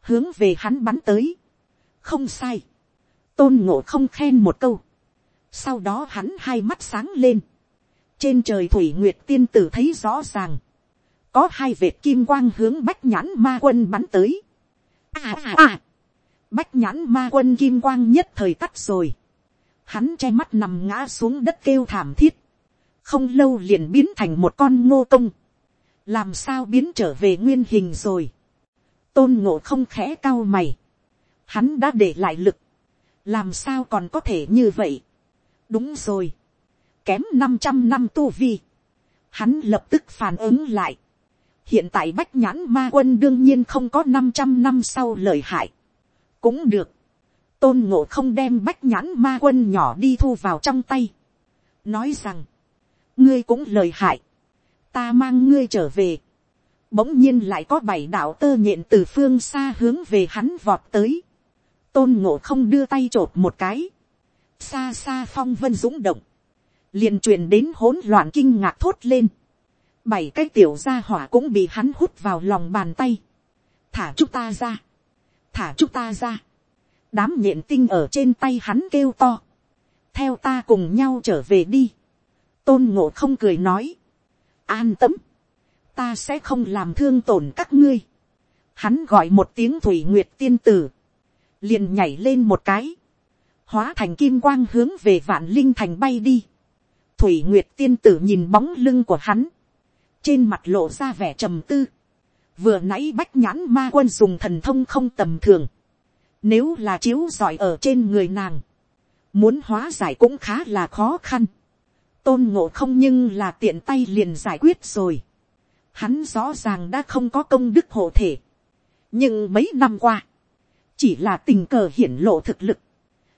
hướng về hắn bắn tới, không sai, tôn ngộ không khen một câu, sau đó hắn hai mắt sáng lên, trên trời thủy nguyệt tiên tử thấy rõ ràng, có hai vệt kim quang hướng bách nhãn ma quân bắn tới, À à à. Bách nhãn ma quân kim quang nhất thời tắt rồi. Hắn che mắt nằm ngã xuống đất kêu thảm thiết. Không lâu liền biến thành một con ngô công. Làm sao biến trở về nguyên hình rồi. Tôn ngộ không khẽ cao mày. Hắn đã để lại lực. Làm sao còn có thể như vậy. Đúng rồi. Kém 500 năm tu vi. Hắn lập tức phản ứng lại hiện tại bách nhãn ma quân đương nhiên không có năm trăm năm sau lời hại. cũng được. tôn ngộ không đem bách nhãn ma quân nhỏ đi thu vào trong tay. nói rằng, ngươi cũng lời hại. ta mang ngươi trở về. bỗng nhiên lại có bảy đạo tơ nhện từ phương xa hướng về hắn vọt tới. tôn ngộ không đưa tay t r ộ một cái. xa xa phong vân dũng động. liền truyền đến hỗn loạn kinh ngạc thốt lên bảy cái tiểu gia hỏa cũng bị hắn hút vào lòng bàn tay. thả chúng ta ra, thả chúng ta ra. đám nhện tinh ở trên tay hắn kêu to. theo ta cùng nhau trở về đi. tôn ngộ không cười nói. an tâm, ta sẽ không làm thương tổn các ngươi. hắn gọi một tiếng thủy nguyệt tiên tử, liền nhảy lên một cái, hóa thành kim quang hướng về vạn linh thành bay đi. thủy nguyệt tiên tử nhìn bóng lưng của hắn, trên mặt lộ ra vẻ trầm tư. vừa nãy bách nhãn ma quân dùng thần thông không tầm thường. nếu là chiếu giỏi ở trên người nàng, muốn hóa giải cũng khá là khó khăn. tôn ngộ không nhưng là tiện tay liền giải quyết rồi. hắn rõ ràng đã không có công đức hộ thể. nhưng mấy năm qua, chỉ là tình cờ hiển lộ thực lực,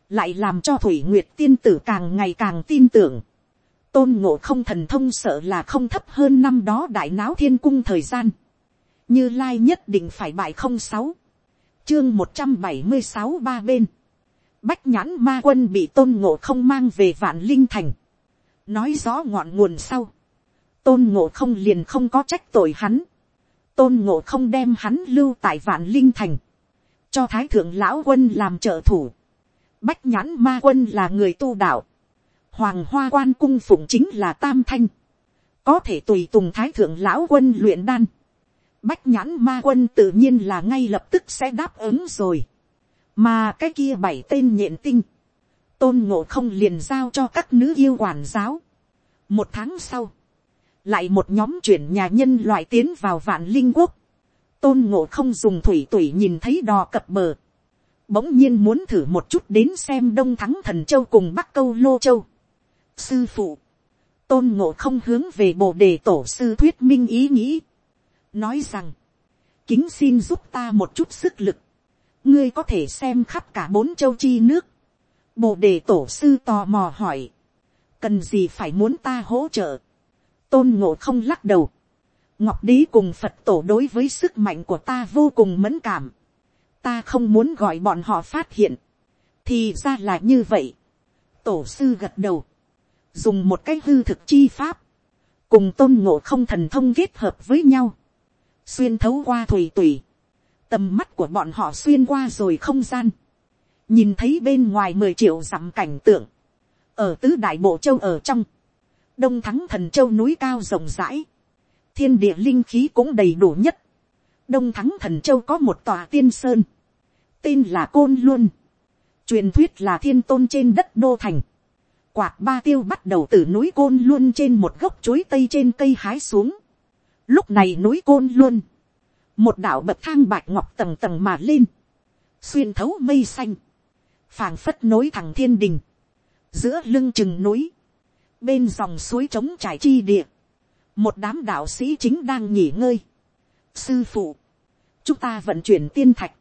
lại làm cho thủy nguyệt tiên tử càng ngày càng tin tưởng tôn ngộ không thần thông sợ là không thấp hơn năm đó đại náo thiên cung thời gian. như lai nhất định phải bại không sáu, chương một trăm bảy mươi sáu ba bên. bách nhãn ma quân bị tôn ngộ không mang về vạn linh thành. nói rõ ngọn nguồn sau. tôn ngộ không liền không có trách tội hắn. tôn ngộ không đem hắn lưu tại vạn linh thành. cho thái thượng lão quân làm trợ thủ. bách nhãn ma quân là người tu đạo hoàng hoa quan cung phụng chính là tam thanh, có thể tùy tùng thái thượng lão quân luyện đan, bách nhãn ma quân tự nhiên là ngay lập tức sẽ đáp ứng rồi, mà cái kia bảy tên nhện tinh, tôn ngộ không liền giao cho các nữ yêu quản giáo. một tháng sau, lại một nhóm chuyển nhà nhân loại tiến vào vạn linh quốc, tôn ngộ không dùng thủy tủy nhìn thấy đò cập bờ, bỗng nhiên muốn thử một chút đến xem đông thắng thần châu cùng bắc câu lô châu sư phụ, tôn ngộ không hướng về bồ đề tổ sư thuyết minh ý nghĩ, nói rằng, kính xin giúp ta một chút sức lực, ngươi có thể xem khắp cả bốn châu chi nước, bồ đề tổ sư tò mò hỏi, cần gì phải muốn ta hỗ trợ, tôn ngộ không lắc đầu, ngọc đế cùng phật tổ đối với sức mạnh của ta vô cùng mẫn cảm, ta không muốn gọi bọn họ phát hiện, thì ra là như vậy, tổ sư gật đầu, dùng một cái hư thực chi pháp, cùng tôn ngộ không thần thông kết hợp với nhau, xuyên thấu qua thủy tủy, tầm mắt của bọn họ xuyên qua rồi không gian, nhìn thấy bên ngoài mười triệu dặm cảnh tượng, ở tứ đại bộ châu ở trong, đông thắng thần châu núi cao rộng rãi, thiên địa linh khí cũng đầy đủ nhất, đông thắng thần châu có một tòa tiên sơn, tên là côn luôn truyền thuyết là thiên tôn trên đất đô thành, quạt ba tiêu bắt đầu từ núi côn luôn trên một gốc chuối tây trên cây hái xuống, lúc này núi côn luôn một đạo bậc thang bạch ngọc tầng tầng mà lên, xuyên thấu mây xanh, phảng phất nối thẳng thiên đình, giữa lưng chừng núi, bên dòng suối trống trải chi địa, một đám đạo sĩ chính đang nghỉ ngơi. sư phụ, chúng ta vận chuyển tiên thạch,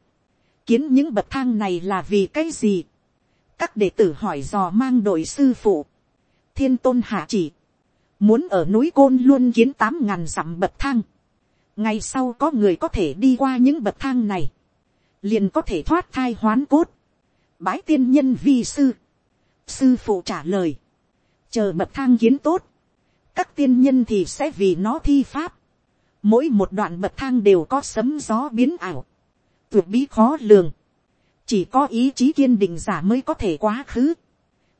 kiến những bậc thang này là vì cái gì các đệ tử hỏi dò mang đội sư phụ, thiên tôn hạ chỉ, muốn ở núi côn luôn kiến tám ngàn dặm bậc thang. ngày sau có người có thể đi qua những bậc thang này, liền có thể thoát thai hoán cốt, bái tiên nhân vi sư. sư phụ trả lời, chờ bậc thang kiến tốt, các tiên nhân thì sẽ vì nó thi pháp. Mỗi một đoạn bậc thang đều có sấm gió biến ảo. Tuyệt bí khó lường. Chỉ có ý chí kiên định giả mới có thể quá khứ.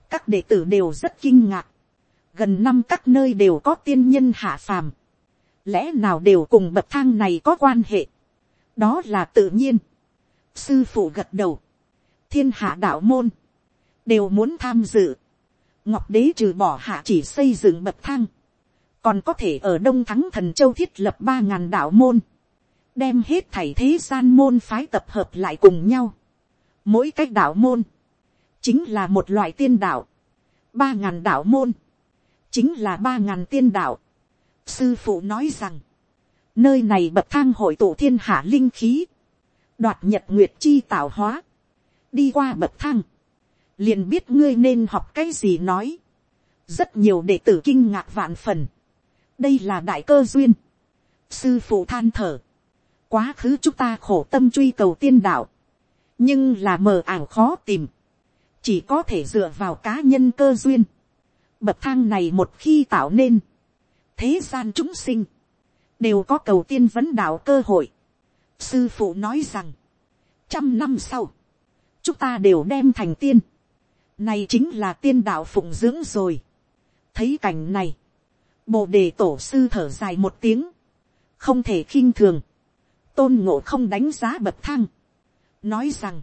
Các đệ tử đều rất kinh ngạc. Gần năm các nơi đều có tiên nhân hạ phàm. Lẽ nào đều cùng bậc thang này có quan hệ. Đó là tự nhiên. Sư phụ gật đầu. Thiên hạ đạo môn. Đều muốn tham dự. Ngọc đế trừ bỏ hạ chỉ xây dựng bậc thang còn có thể ở đông thắng thần châu thiết lập ba ngàn đạo môn, đem hết thảy thế gian môn phái tập hợp lại cùng nhau. Mỗi cách đạo môn, chính là một loại tiên đạo, ba ngàn đạo môn, chính là ba ngàn tiên đạo. Sư phụ nói rằng, nơi này bậc thang hội tụ thiên hạ linh khí, đoạt nhật nguyệt chi tạo hóa, đi qua bậc thang, liền biết ngươi nên học cái gì nói. rất nhiều đệ tử kinh ngạc vạn phần, đây là đại cơ duyên. sư phụ than thở. quá khứ chúng ta khổ tâm truy cầu tiên đạo nhưng là mờ ảo khó tìm. chỉ có thể dựa vào cá nhân cơ duyên. bậc thang này một khi tạo nên. thế gian chúng sinh. đều có cầu tiên vấn đạo cơ hội. sư phụ nói rằng. trăm năm sau. chúng ta đều đem thành tiên. này chính là tiên đạo phụng dưỡng rồi. thấy cảnh này, Bồ đề tổ sư thở dài một tiếng. Không thể khinh thường. Tôn ngộ không đánh giá bậc thang. Nói rằng.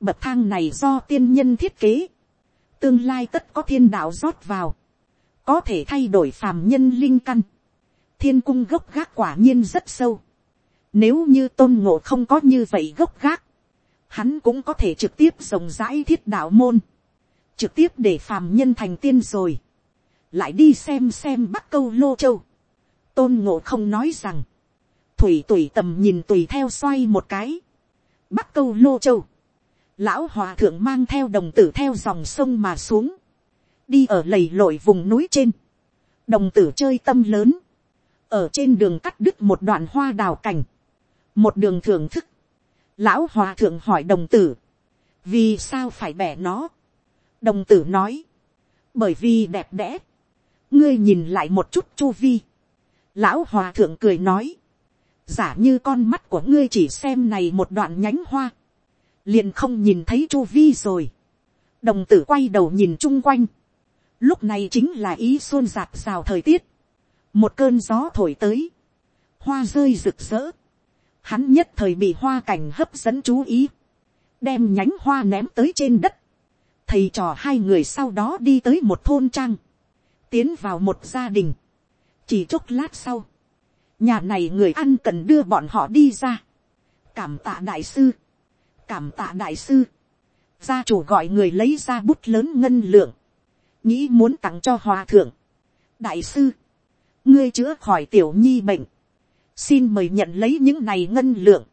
Bậc thang này do tiên nhân thiết kế. Tương lai tất có thiên đạo rót vào. Có thể thay đổi phàm nhân linh căn. Thiên cung gốc gác quả nhiên rất sâu. Nếu như tôn ngộ không có như vậy gốc gác. Hắn cũng có thể trực tiếp rộng rãi thiết đạo môn. Trực tiếp để phàm nhân thành tiên rồi lại đi xem xem bắc câu lô châu. tôn ngộ không nói rằng, thủy tùy tầm nhìn tùy theo xoay một cái bắc câu lô châu, lão hòa thượng mang theo đồng tử theo dòng sông mà xuống, đi ở lầy lội vùng núi trên, đồng tử chơi tâm lớn, ở trên đường cắt đứt một đoạn hoa đào cảnh, một đường thưởng thức, lão hòa thượng hỏi đồng tử, vì sao phải bẻ nó, đồng tử nói, bởi vì đẹp đẽ, ngươi nhìn lại một chút chu vi. lão hòa thượng cười nói, giả như con mắt của ngươi chỉ xem này một đoạn nhánh hoa, liền không nhìn thấy chu vi rồi. đồng tử quay đầu nhìn chung quanh, lúc này chính là ý xuân giạt rào thời tiết, một cơn gió thổi tới, hoa rơi rực rỡ, hắn nhất thời bị hoa cảnh hấp dẫn chú ý, đem nhánh hoa ném tới trên đất, thầy trò hai người sau đó đi tới một thôn trang, tiến vào một gia đình. chỉ chốc lát sau, nhà này người ăn cần đưa bọn họ đi ra. cảm tạ đại sư, cảm tạ đại sư. gia chủ gọi người lấy ra bút lớn ngân lượng, nghĩ muốn tặng cho hòa thượng. đại sư, ngươi chữa khỏi tiểu nhi bệnh, xin mời nhận lấy những này ngân lượng.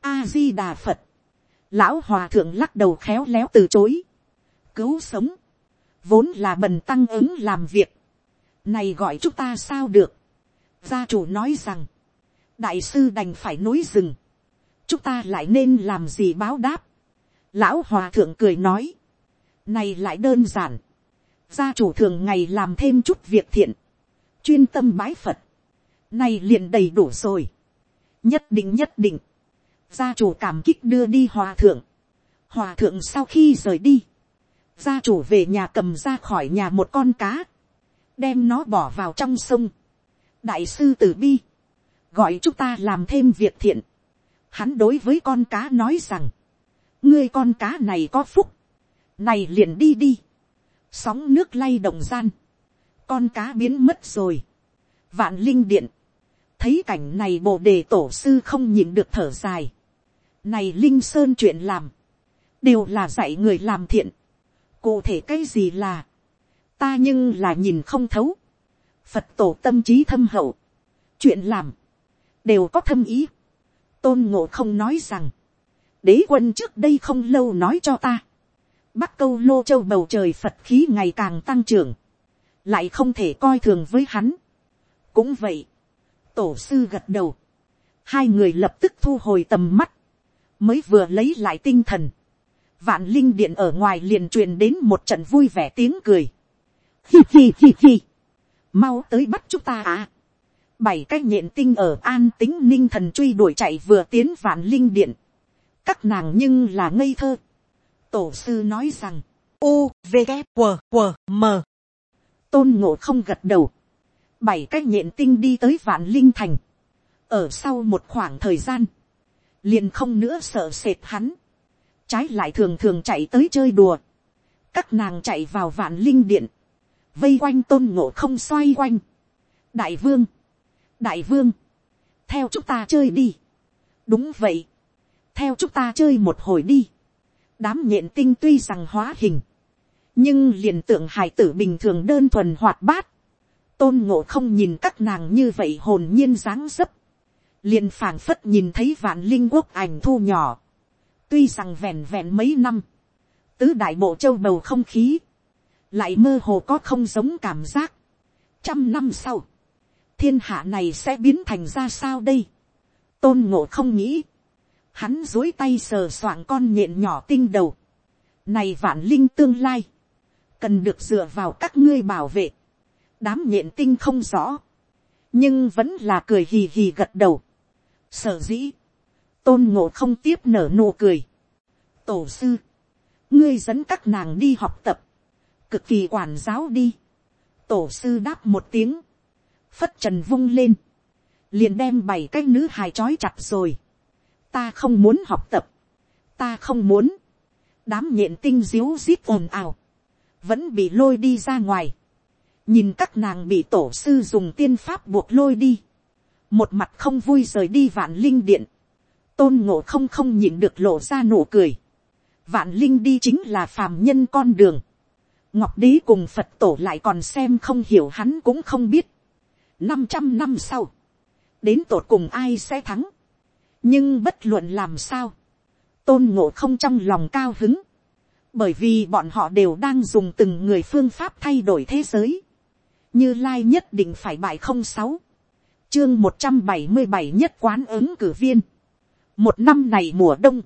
a di đà phật, lão hòa thượng lắc đầu khéo léo từ chối, cứu sống, vốn là bần tăng ứng làm việc, này gọi chúng ta sao được gia chủ nói rằng, đại sư đành phải nối rừng, chúng ta lại nên làm gì báo đáp. lão hòa thượng cười nói, này lại đơn giản, gia chủ thường ngày làm thêm chút việc thiện, chuyên tâm bái phật, này liền đầy đủ rồi, nhất định nhất định, gia chủ cảm kích đưa đi hòa thượng, hòa thượng sau khi rời đi, gia chủ về nhà cầm ra khỏi nhà một con cá, đem nó bỏ vào trong sông, đại sư tử bi, gọi chúng ta làm thêm việc thiện, hắn đối với con cá nói rằng, ngươi con cá này có phúc, này liền đi đi, sóng nước lay động gian, con cá biến mất rồi, vạn linh điện, thấy cảnh này bộ đề tổ sư không nhìn được thở dài, này linh sơn chuyện làm, đều là dạy người làm thiện, cụ thể cái gì là, ta nhưng là nhìn không thấu, phật tổ tâm trí thâm hậu, chuyện làm, đều có thâm ý, tôn ngộ không nói rằng, đế quân trước đây không lâu nói cho ta, bắc câu lô châu bầu trời phật khí ngày càng tăng trưởng, lại không thể coi thường với hắn. cũng vậy, tổ sư gật đầu, hai người lập tức thu hồi tầm mắt, mới vừa lấy lại tinh thần, vạn linh điện ở ngoài liền truyền đến một trận vui vẻ tiếng cười, hi hi hi hi, mau tới bắt chúng ta à, bảy cái nhện tinh ở an tính ninh thần truy đuổi chạy vừa tiến vạn linh điện, các nàng nhưng là ngây thơ, tổ sư nói rằng, u v g q q m. Tôn ngộ không gật đầu, bảy cái nhện tinh đi tới vạn linh thành, ở sau một khoảng thời gian, liền không nữa sợ sệt hắn, trái lại thường thường chạy tới chơi đùa, các nàng chạy vào vạn linh điện, vây quanh tôn ngộ không xoay quanh, đại vương, đại vương, theo chúng ta chơi đi, đúng vậy, theo chúng ta chơi một hồi đi, đám nhện tinh tuy rằng hóa hình, nhưng liền tượng hải tử bình thường đơn thuần hoạt bát, tôn ngộ không nhìn các nàng như vậy hồn nhiên dáng dấp, liền phảng phất nhìn thấy vạn linh quốc ảnh thu nhỏ, tuy rằng vẹn vẹn mấy năm, tứ đại bộ châu bầu không khí, lại mơ hồ có không giống cảm giác. trăm năm sau, thiên hạ này sẽ biến thành ra sao đây, tôn ngộ không nghĩ, hắn dối tay sờ soạng con nhện nhỏ tinh đầu, này vạn linh tương lai, cần được dựa vào các ngươi bảo vệ, đám nhện tinh không rõ, nhưng vẫn là cười hì hì gật đầu. Sở dĩ, tôn ngộ không tiếp nở nụ cười. Tổ sư, ngươi dẫn các nàng đi học tập, cực kỳ quản giáo đi. Tổ sư đáp một tiếng, phất trần vung lên, liền đem bảy cái nữ hài trói chặt rồi. Ta không muốn học tập, ta không muốn. Đám nhện tinh diếu rít ồn ào, vẫn bị lôi đi ra ngoài. Nhìn các nàng bị tổ sư dùng tiên pháp buộc lôi đi. Một mặt không vui rời đi vạn linh điện. Tôn ngộ không không nhịn được lộ ra nụ cười. Vạn linh đi chính là phàm nhân con đường. Ngọc đế cùng Phật tổ lại còn xem không hiểu hắn cũng không biết. năm trăm năm sau. Đến tột cùng ai sẽ thắng. Nhưng bất luận làm sao. Tôn ngộ không trong lòng cao hứng bởi vì bọn họ đều đang dùng từng người phương pháp thay đổi thế giới, như lai nhất định phải bại không sáu, chương một trăm bảy mươi bảy nhất quán ứng cử viên, một năm này mùa đông,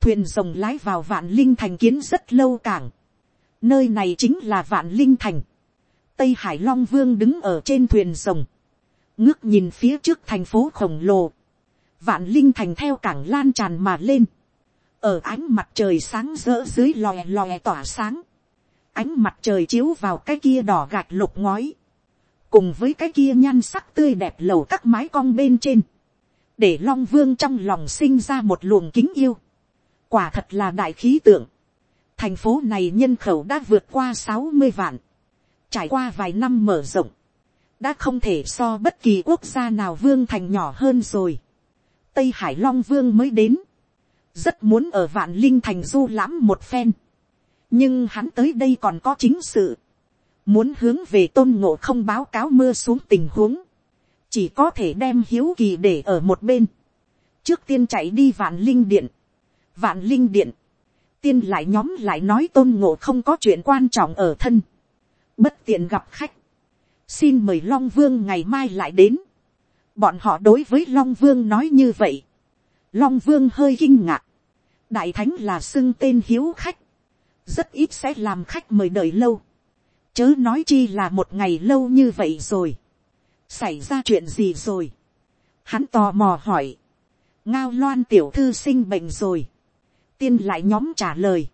thuyền rồng lái vào vạn linh thành kiến rất lâu cảng, nơi này chính là vạn linh thành, tây hải long vương đứng ở trên thuyền rồng, ngước nhìn phía trước thành phố khổng lồ, vạn linh thành theo cảng lan tràn mà lên, ở ánh mặt trời sáng rỡ dưới lòe lòe tỏa sáng, ánh mặt trời chiếu vào cái kia đỏ gạch lục ngói, cùng với cái kia nhan sắc tươi đẹp lầu các mái cong bên trên, để long vương trong lòng sinh ra một luồng kính yêu, quả thật là đại khí tượng, thành phố này nhân khẩu đã vượt qua sáu mươi vạn, trải qua vài năm mở rộng, đã không thể so bất kỳ quốc gia nào vương thành nhỏ hơn rồi. Tây Hải Long Vương mới đến, rất muốn ở vạn linh thành du lãm một phen, nhưng hắn tới đây còn có chính sự, muốn hướng về tôn ngộ không báo cáo mưa xuống tình huống, chỉ có thể đem hiếu kỳ để ở một bên, trước tiên chạy đi vạn linh điện, vạn linh điện, tiên lại nhóm lại nói tôn ngộ không có chuyện quan trọng ở thân, bất tiện gặp khách, xin mời long vương ngày mai lại đến, bọn họ đối với long vương nói như vậy, long vương hơi kinh ngạc, đại thánh là xưng tên hiếu khách, rất ít sẽ làm khách mời đợi lâu, chớ nói chi là một ngày lâu như vậy rồi, xảy ra chuyện gì rồi, hắn tò mò hỏi, ngao loan tiểu thư sinh bệnh rồi, tiên lại nhóm trả lời,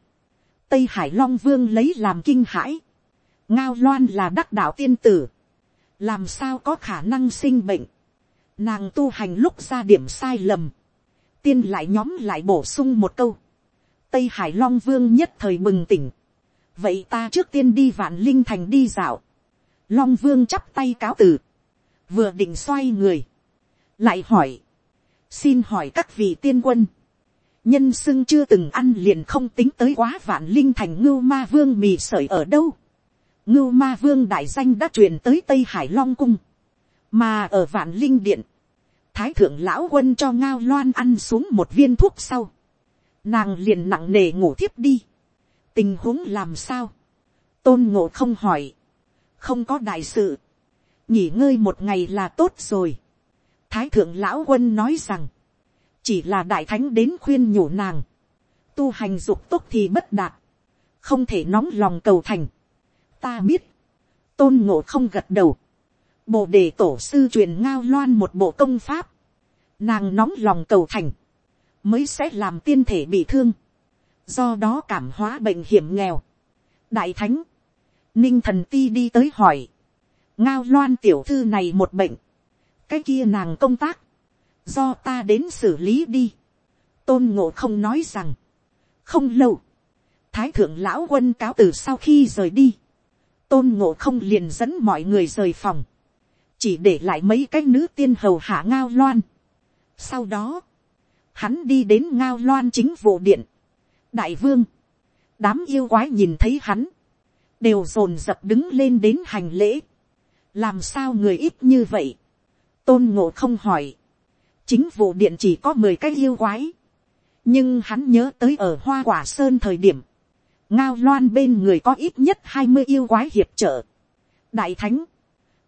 tây hải long vương lấy làm kinh hãi, ngao loan là đắc đạo tiên tử, làm sao có khả năng sinh bệnh, nàng tu hành lúc ra điểm sai lầm, tiên lại nhóm lại bổ sung một câu, tây hải long vương nhất thời bừng tỉnh, vậy ta trước tiên đi vạn linh thành đi dạo, long vương chắp tay cáo từ, vừa định xoay người, lại hỏi, xin hỏi các vị tiên quân, nhân sưng chưa từng ăn liền không tính tới quá vạn linh thành ngưu ma vương mì sợi ở đâu, ngưu ma vương đại danh đã truyền tới tây hải long cung, mà ở vạn linh điện, thái thượng lão quân cho ngao loan ăn xuống một viên thuốc sau, nàng liền nặng nề ngủ thiếp đi, tình huống làm sao, tôn ngộ không hỏi, không có đại sự, nghỉ ngơi một ngày là tốt rồi. thái thượng lão quân nói rằng, chỉ là đại thánh đến khuyên nhủ nàng, tu hành dục tốt thì bất đạt, không thể nóng lòng cầu thành. ta biết, tôn ngộ không gật đầu, bồ đề tổ sư truyền ngao loan một bộ công pháp, nàng nóng lòng cầu thành, mới sẽ làm tiên thể bị thương, do đó cảm hóa bệnh hiểm nghèo. đại thánh, ninh thần ti đi tới hỏi, ngao loan tiểu thư này một bệnh, cái kia nàng công tác, do ta đến xử lý đi. tôn ngộ không nói rằng, không lâu, thái thượng lão quân cáo từ sau khi rời đi, tôn ngộ không liền dẫn mọi người rời phòng, chỉ để lại mấy cái nữ tiên hầu hạ ngao loan. sau đó, hắn đi đến ngao loan chính vụ điện, đại vương, đám yêu quái nhìn thấy hắn, đều dồn dập đứng lên đến hành lễ, làm sao người ít như vậy, tôn ngộ không hỏi, chính vụ điện chỉ có mười cái yêu quái, nhưng hắn nhớ tới ở hoa quả sơn thời điểm, ngao loan bên người có ít nhất hai mươi yêu quái hiệp trợ. đại thánh,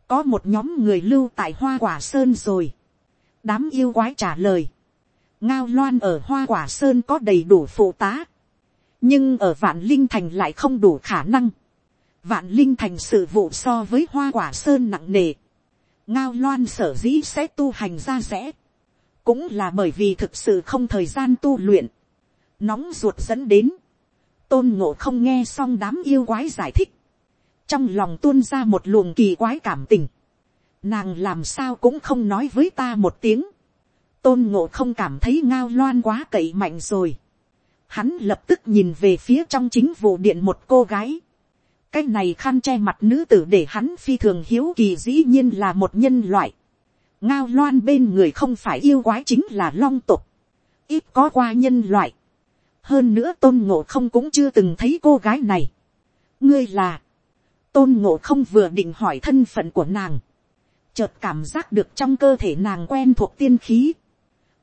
có một nhóm người lưu tại hoa quả sơn rồi. đám yêu quái trả lời, ngao loan ở hoa quả sơn có đầy đủ phụ tá, nhưng ở vạn linh thành lại không đủ khả năng. vạn linh thành sự vụ so với hoa quả sơn nặng nề. ngao loan sở dĩ sẽ tu hành ra rẽ, cũng là bởi vì thực sự không thời gian tu luyện, nóng ruột dẫn đến, tôn ngộ không nghe xong đám yêu quái giải thích, trong lòng tuôn ra một luồng kỳ quái cảm tình, nàng làm sao cũng không nói với ta một tiếng, tôn ngộ không cảm thấy ngao loan quá cậy mạnh rồi, hắn lập tức nhìn về phía trong chính vụ điện một cô gái, cái này khăn che mặt nữ tử để hắn phi thường hiếu kỳ dĩ nhiên là một nhân loại, ngao loan bên người không phải yêu quái chính là long tục, ít có qua nhân loại, hơn nữa tôn ngộ không cũng chưa từng thấy cô gái này. ngươi là, tôn ngộ không vừa định hỏi thân phận của nàng, chợt cảm giác được trong cơ thể nàng quen thuộc tiên khí,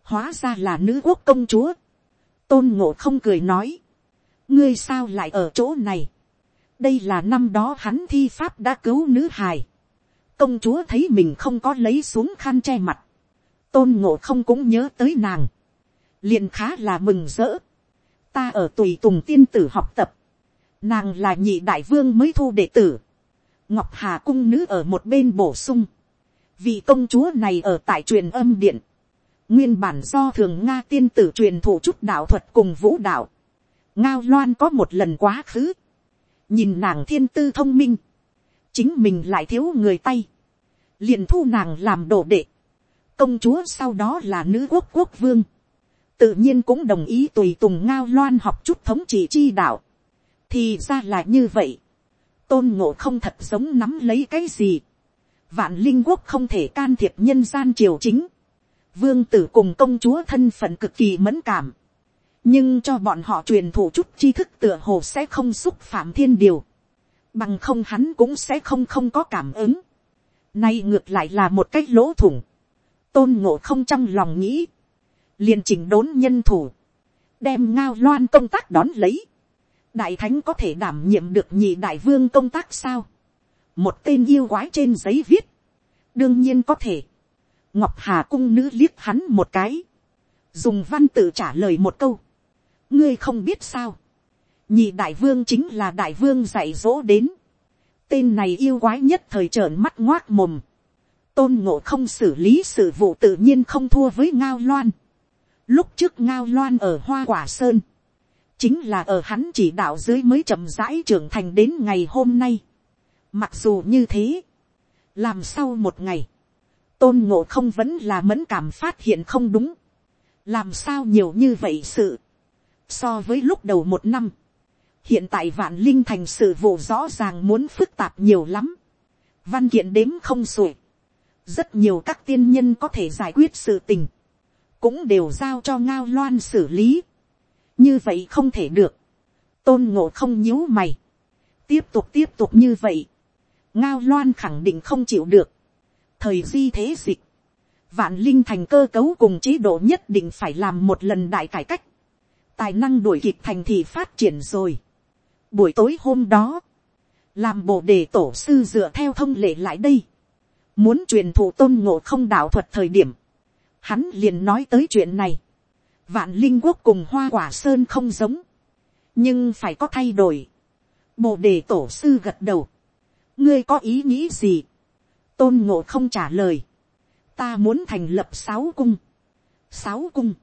hóa ra là nữ quốc công chúa, tôn ngộ không cười nói, ngươi sao lại ở chỗ này, đây là năm đó hắn thi pháp đã cứu nữ hài, công chúa thấy mình không có lấy xuống khăn che mặt, tôn ngộ không cũng nhớ tới nàng, liền khá là mừng rỡ, ta ở tùy tùng tiên tử học tập, nàng là nhị đại vương mới thu đệ tử, ngọc hà cung nữ ở một bên bổ sung, vị công chúa này ở tại truyền âm điện, nguyên bản do thường nga tiên tử truyền thụ chút đạo thuật cùng vũ đạo, ngao loan có một lần quá khứ, nhìn nàng thiên tư thông minh, chính mình lại thiếu người tay, liền thu nàng làm đồ đệ, công chúa sau đó là nữ quốc quốc vương, tự nhiên cũng đồng ý tùy tùng ngao loan học chút thống trị chi đạo, thì ra là như vậy, tôn ngộ không thật giống nắm lấy cái gì, vạn linh quốc không thể can thiệp nhân gian triều chính, vương tử cùng công chúa thân phận cực kỳ mẫn cảm, nhưng cho bọn họ truyền thụ chút tri thức tựa hồ sẽ không xúc phạm thiên điều, bằng không hắn cũng sẽ không không có cảm ứng. Nay ngược lại là một cách lỗ thủng, tôn ngộ không trong lòng nghĩ, liền chỉnh đốn nhân thủ, đem ngao loan công tác đón lấy. đại thánh có thể đảm nhiệm được nhị đại vương công tác sao. một tên yêu quái trên giấy viết, đương nhiên có thể. ngọc hà cung nữ liếc hắn một cái, dùng văn tự trả lời một câu. ngươi không biết sao nhị đại vương chính là đại vương dạy dỗ đến. tên này yêu quái nhất thời trợn mắt ngoác mồm. tôn ngộ không xử lý sự vụ tự nhiên không thua với ngao loan Lúc trước ngao loan ở hoa quả sơn. Chính là ở hắn chỉ đạo dưới mới chậm rãi trưởng thành đến ngày hôm nay. Mặc dù như thế. Làm sau một ngày. Tôn ngộ không vẫn là mẫn cảm phát hiện không đúng. Làm sao nhiều như vậy sự. So với lúc đầu một năm. Hiện tại vạn linh thành sự vụ rõ ràng muốn phức tạp nhiều lắm. Văn kiện đếm không xuể. Rất nhiều các tiên nhân có thể giải quyết sự tình cũng đều giao cho ngao loan xử lý. như vậy không thể được. tôn ngộ không nhíu mày. tiếp tục tiếp tục như vậy. ngao loan khẳng định không chịu được. thời di thế dịch. vạn linh thành cơ cấu cùng chế độ nhất định phải làm một lần đại cải cách. tài năng đuổi kịp thành thì phát triển rồi buổi tối hôm đó, làm bộ đề tổ sư dựa theo thông lệ lại đây. muốn truyền thụ tôn ngộ không đạo thuật thời điểm hắn liền nói tới chuyện này. vạn linh quốc cùng hoa quả sơn không giống, nhưng phải có thay đổi. bộ đề tổ sư gật đầu. ngươi có ý nghĩ gì. tôn ngộ không trả lời. ta muốn thành lập sáu cung. sáu cung.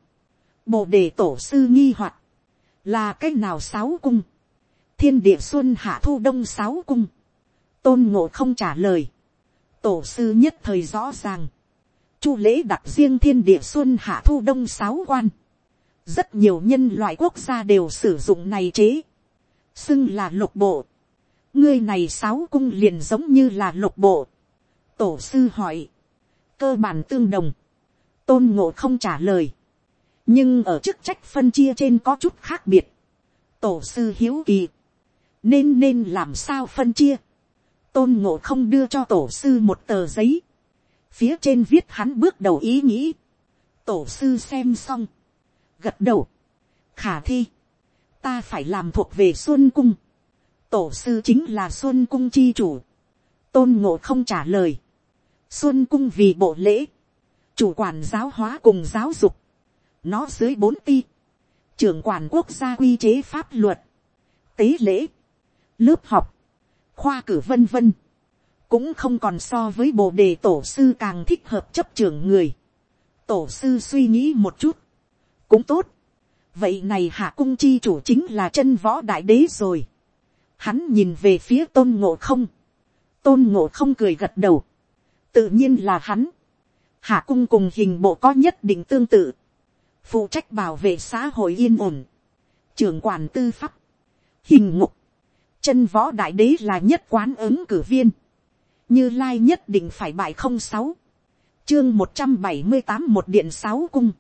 bộ đề tổ sư nghi hoặc là cách nào sáu cung thiên địa xuân hạ thu đông sáu cung. tôn ngộ không trả lời. tổ sư nhất thời rõ ràng chu lễ đặt riêng thiên địa xuân hạ thu đông sáu quan. rất nhiều nhân loại quốc gia đều sử dụng này chế. xưng là lục bộ. ngươi này sáu cung liền giống như là lục bộ. tổ sư hỏi. cơ bản tương đồng. tôn ngộ không trả lời. nhưng ở chức trách phân chia trên có chút khác biệt. tổ sư hiếu kỳ nên nên làm sao phân chia. tôn ngộ không đưa cho tổ sư một tờ giấy. Phía trên viết hắn bước đầu ý nghĩ, tổ sư xem xong, gật đầu, khả thi, ta phải làm thuộc về xuân cung, tổ sư chính là xuân cung chi chủ, tôn ngộ không trả lời, xuân cung vì bộ lễ, chủ quản giáo hóa cùng giáo dục, nó dưới bốn ti, trưởng quản quốc gia quy chế pháp luật, tế lễ, lớp học, khoa cử vân vân cũng không còn so với bộ đề tổ sư càng thích hợp chấp trưởng người. tổ sư suy nghĩ một chút, cũng tốt. vậy này hạ cung chi chủ chính là chân võ đại đế rồi. hắn nhìn về phía tôn ngộ không, tôn ngộ không cười gật đầu, tự nhiên là hắn. hạ cung cùng hình bộ có nhất định tương tự, phụ trách bảo vệ xã hội yên ổn, trưởng quản tư pháp, hình ngục, chân võ đại đế là nhất quán ứng cử viên. Như lai nhất định phải bài không sáu, chương một trăm bảy mươi tám một điện sáu cung,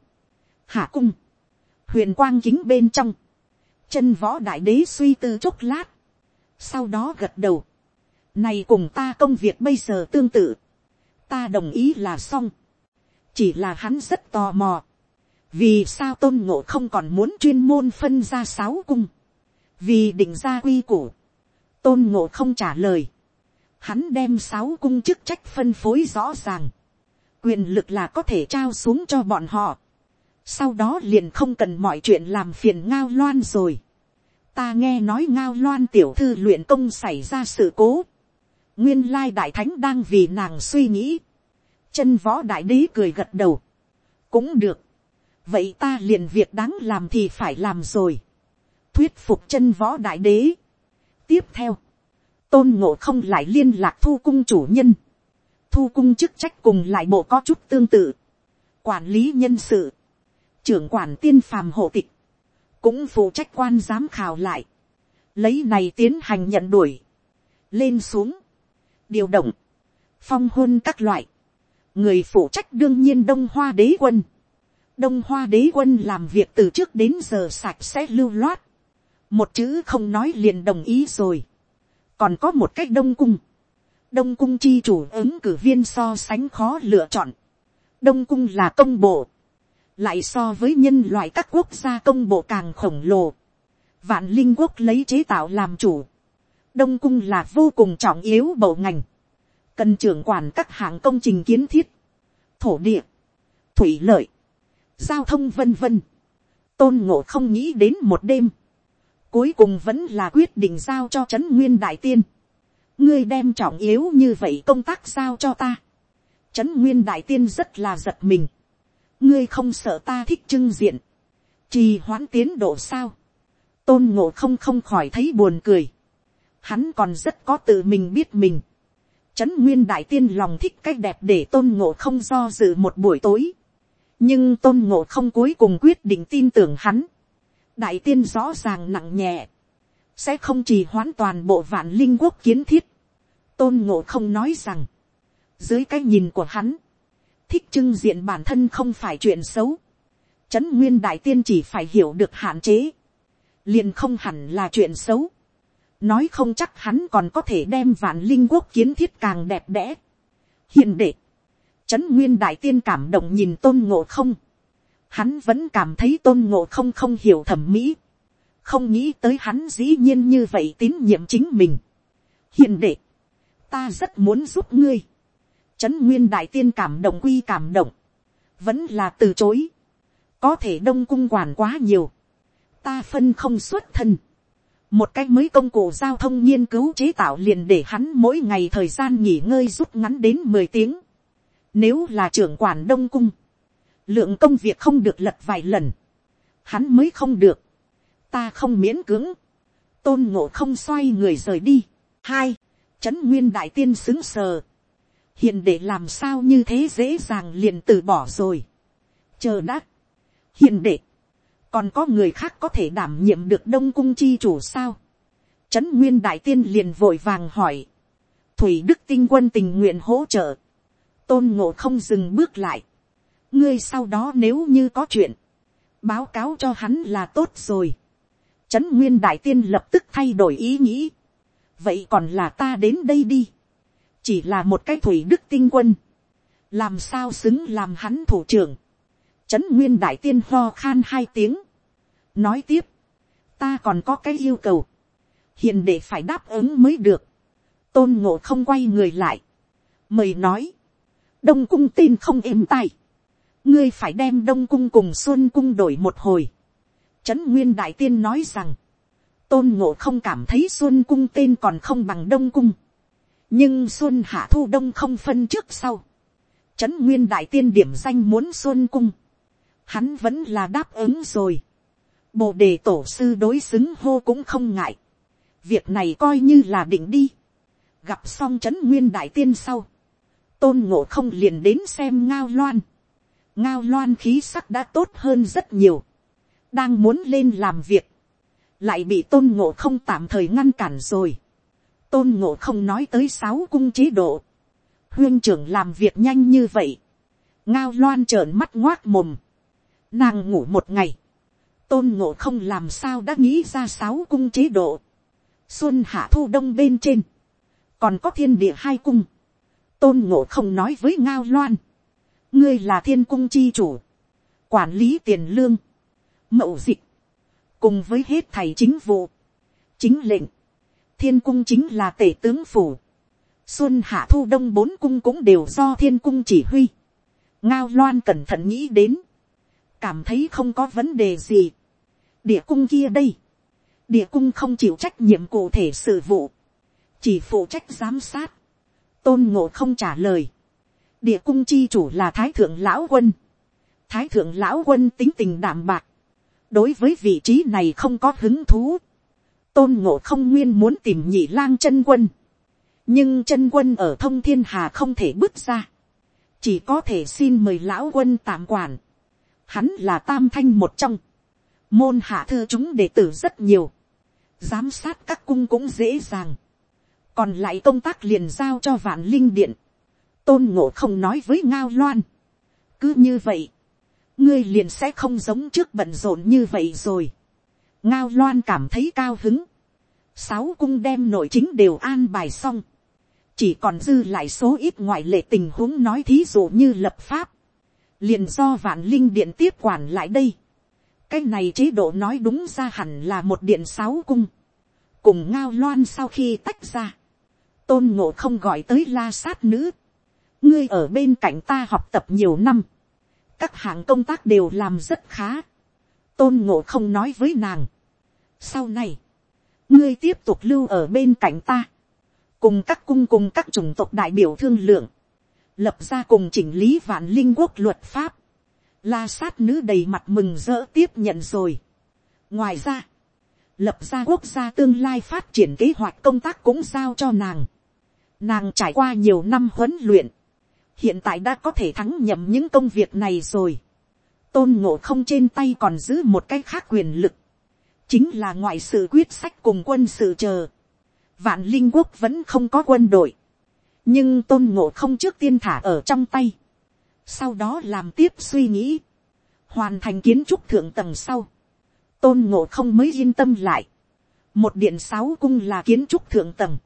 hạ cung, huyền quang chính bên trong, chân võ đại đế suy tư chốc lát, sau đó gật đầu, này cùng ta công việc bây giờ tương tự, ta đồng ý là xong, chỉ là hắn rất tò mò, vì sao tôn ngộ không còn muốn chuyên môn phân ra sáu cung, vì định ra quy củ, tôn ngộ không trả lời, hắn đem sáu cung chức trách phân phối rõ ràng, quyền lực là có thể trao xuống cho bọn họ, sau đó liền không cần mọi chuyện làm phiền ngao loan rồi. ta nghe nói ngao loan tiểu thư luyện công xảy ra sự cố, nguyên lai đại thánh đang vì nàng suy nghĩ, chân võ đại đế cười gật đầu, cũng được, vậy ta liền việc đáng làm thì phải làm rồi, thuyết phục chân võ đại đế tiếp theo, tôn ngộ không lại liên lạc thu cung chủ nhân, thu cung chức trách cùng lại bộ có chút tương tự, quản lý nhân sự, trưởng quản tiên phàm hộ tịch, cũng phụ trách quan giám khảo lại, lấy này tiến hành nhận đuổi, lên xuống, điều động, phong hôn các loại, người phụ trách đương nhiên đông hoa đế quân, đông hoa đế quân làm việc từ trước đến giờ sạch sẽ lưu loát, một chữ không nói liền đồng ý rồi, còn có một cách đông cung, đông cung chi chủ ứng cử viên so sánh khó lựa chọn, đông cung là công bộ, lại so với nhân loại các quốc gia công bộ càng khổng lồ, vạn linh quốc lấy chế tạo làm chủ, đông cung là vô cùng trọng yếu bộ ngành, cần trưởng quản các hạng công trình kiến thiết, thổ địa, thủy lợi, giao thông vân vân, tôn ngộ không nghĩ đến một đêm, Cuối cùng vẫn là quyết định giao cho Trấn Nguyên Đại Tiên. Ngươi đem trọng yếu như vậy công tác giao cho ta. Trấn Nguyên Đại Tiên rất là giật mình. ngươi không sợ ta thích trưng diện, trì hoãn tiến độ sao, tôn ngộ không không khỏi thấy buồn cười, hắn còn rất có tự mình biết mình, trấn nguyên đại tiên lòng thích cái đẹp để tôn ngộ không do dự một buổi tối, nhưng tôn ngộ không cuối cùng quyết định tin tưởng hắn, đại tiên rõ ràng nặng nhẹ, sẽ không chỉ hoãn toàn bộ vạn linh quốc kiến thiết, tôn ngộ không nói rằng, dưới cái nhìn của hắn, thích trưng diện bản thân không phải chuyện xấu, trấn nguyên đại tiên chỉ phải hiểu được hạn chế, liền không hẳn là chuyện xấu, nói không chắc hắn còn có thể đem vạn linh quốc kiến thiết càng đẹp đẽ. hiền đệ, trấn nguyên đại tiên cảm động nhìn tôn ngộ không, hắn vẫn cảm thấy tôn ngộ không không hiểu thẩm mỹ, không nghĩ tới hắn dĩ nhiên như vậy tín nhiệm chính mình. hiền đệ, ta rất muốn giúp ngươi. trấn nguyên đại tiên cảm động quy cảm động, vẫn là từ chối. có thể đông cung quản quá nhiều, ta phân không xuất thân. một cách mới công cụ giao thông nghiên cứu chế tạo liền để hắn mỗi ngày thời gian nghỉ ngơi rút ngắn đến mười tiếng. nếu là trưởng quản đông cung, lượng công việc không được lật vài lần, hắn mới không được, ta không miễn cưỡng, tôn ngộ không xoay người rời đi. hai, trấn nguyên đại tiên xứng sờ, hiện để làm sao như thế dễ dàng liền từ bỏ rồi. chờ đã, hiện đệ, còn có người khác có thể đảm nhiệm được đông cung chi chủ sao. trấn nguyên đại tiên liền vội vàng hỏi, thủy đức tinh quân tình nguyện hỗ trợ, tôn ngộ không dừng bước lại, ngươi sau đó nếu như có chuyện, báo cáo cho hắn là tốt rồi. Trấn nguyên đại tiên lập tức thay đổi ý nghĩ, vậy còn là ta đến đây đi, chỉ là một cái thủy đức tinh quân, làm sao xứng làm hắn thủ trưởng, trấn nguyên đại tiên ho khan hai tiếng, nói tiếp, ta còn có cái yêu cầu, hiền để phải đáp ứng mới được, tôn ngộ không quay người lại, mời nói, đông cung tin không êm tay, ngươi phải đem đông cung cùng xuân cung đổi một hồi, trấn nguyên đại tiên nói rằng, tôn ngộ không cảm thấy xuân cung tên còn không bằng đông cung, nhưng xuân hạ thu đông không phân trước sau, trấn nguyên đại tiên điểm danh muốn xuân cung, hắn vẫn là đáp ứng rồi, bồ đề tổ sư đối xứng hô cũng không ngại, việc này coi như là định đi, gặp xong trấn nguyên đại tiên sau, tôn ngộ không liền đến xem ngao loan, ngao loan khí sắc đã tốt hơn rất nhiều, đang muốn lên làm việc, lại bị tôn ngộ không tạm thời ngăn cản rồi. tôn ngộ không nói tới sáu cung chế độ, huyên trưởng làm việc nhanh như vậy, ngao loan trợn mắt ngoác mồm, nàng ngủ một ngày, tôn ngộ không làm sao đã nghĩ ra sáu cung chế độ, xuân hạ thu đông bên trên, còn có thiên địa hai cung, tôn ngộ không nói với ngao loan, ngươi là thiên cung chi chủ, quản lý tiền lương, mậu dịch, cùng với hết thầy chính vụ, chính lệnh, thiên cung chính là tể tướng phủ, xuân hạ thu đông bốn cung cũng đều do thiên cung chỉ huy, ngao loan cẩn thận nghĩ đến, cảm thấy không có vấn đề gì, địa cung kia đây, địa cung không chịu trách nhiệm cụ thể sự vụ, chỉ phụ trách giám sát, tôn ngộ không trả lời, địa cung chi chủ là thái thượng lão quân, thái thượng lão quân tính tình đảm bạc, đối với vị trí này không có hứng thú, tôn ngộ không nguyên muốn tìm nhị lang chân quân, nhưng chân quân ở thông thiên hà không thể bước ra, chỉ có thể xin mời lão quân tạm quản, hắn là tam thanh một trong, môn hạ thư chúng đệ tử rất nhiều, giám sát các cung cũng dễ dàng, còn lại công tác liền giao cho vạn linh điện, tôn ngộ không nói với ngao loan, cứ như vậy, ngươi liền sẽ không giống trước bận rộn như vậy rồi. ngao loan cảm thấy cao hứng. sáu cung đem nội chính đều an bài xong. chỉ còn dư lại số ít ngoại lệ tình huống nói thí dụ như lập pháp. liền do vạn linh điện tiếp quản lại đây. cái này chế độ nói đúng ra hẳn là một điện sáu cung. cùng ngao loan sau khi tách ra. tôn ngộ không gọi tới la sát nữ ngươi ở bên cạnh ta học tập nhiều năm các hạng công tác đều làm rất khá. tôn ngộ không nói với nàng. sau này, ngươi tiếp tục lưu ở bên cạnh ta, cùng các cung cùng các chủng tộc đại biểu thương lượng, lập ra cùng chỉnh lý vạn linh quốc luật pháp, La sát nữ đầy mặt mừng rỡ tiếp nhận rồi. Ngoài ra, lập ra quốc gia tương lai phát triển kế hoạch công tác cũng giao cho nàng. Nàng trải qua nhiều năm huấn luyện. Hiện tại đã có thể thắng nhậm những công việc này rồi. Tôn ngộ không trên tay còn giữ một cái khác quyền lực. Chính là ngoại sự quyết sách cùng quân sự chờ. Vạn linh quốc vẫn không có quân đội. Nhưng tôn ngộ không trước tiên thả ở trong tay. Sau đó làm tiếp suy nghĩ. Hoàn thành kiến trúc thượng tầng sau tôn ngộ không mới yên tâm lại. một điện sáu cung là kiến trúc thượng tầng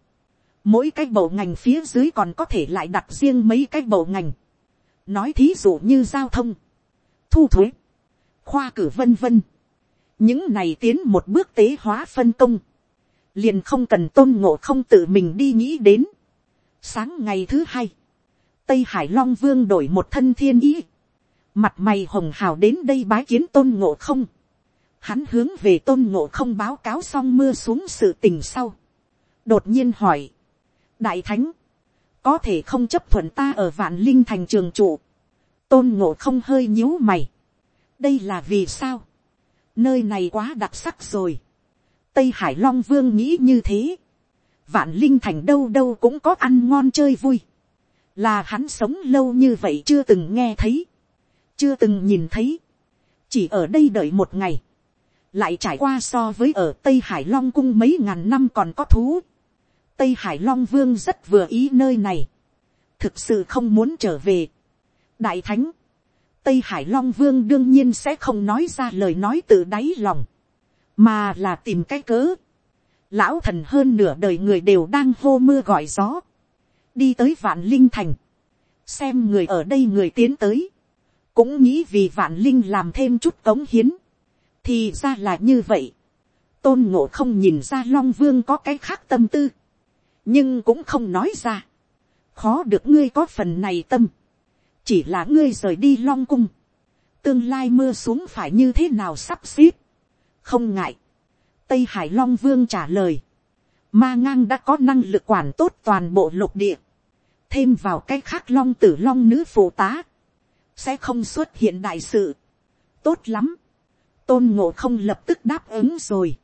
mỗi cái bộ ngành phía dưới còn có thể lại đặt riêng mấy cái bộ ngành. nói thí dụ như giao thông, thu thuế, khoa cử vân vân. những này tiến một bước tế hóa phân công. liền không cần tôn ngộ không tự mình đi nghĩ đến. sáng ngày thứ hai, tây hải long vương đổi một thân thiên ý. mặt mày hồng hào đến đây bái kiến tôn ngộ không hắn hướng về tôn ngộ không báo cáo xong mưa xuống sự tình sau. đột nhiên hỏi, đại thánh, có thể không chấp thuận ta ở vạn linh thành trường trụ, tôn ngộ không hơi nhíu mày, đây là vì sao, nơi này quá đặc sắc rồi, tây hải long vương nghĩ như thế, vạn linh thành đâu đâu cũng có ăn ngon chơi vui, là hắn sống lâu như vậy chưa từng nghe thấy, chưa từng nhìn thấy, chỉ ở đây đợi một ngày, lại trải qua so với ở tây hải long cung mấy ngàn năm còn có thú tây hải long vương rất vừa ý nơi này, thực sự không muốn trở về. đại thánh, tây hải long vương đương nhiên sẽ không nói ra lời nói từ đáy lòng, mà là tìm cái cớ. lão thần hơn nửa đời người đều đang hô mưa gọi gió, đi tới vạn linh thành, xem người ở đây người tiến tới, cũng nghĩ vì vạn linh làm thêm chút cống hiến, thì ra là như vậy. tôn ngộ không nhìn ra long vương có cái khác tâm tư, nhưng cũng không nói ra. khó được ngươi có phần này tâm, chỉ là ngươi rời đi long cung, tương lai mưa xuống phải như thế nào sắp xếp, không ngại. tây hải long vương trả lời, ma ngang đã có năng lực quản tốt toàn bộ lục địa, thêm vào cái khác long tử long nữ phụ tá, sẽ không xuất hiện đại sự, tốt lắm. Tôn ngộ không lập tức đáp ứng rồi.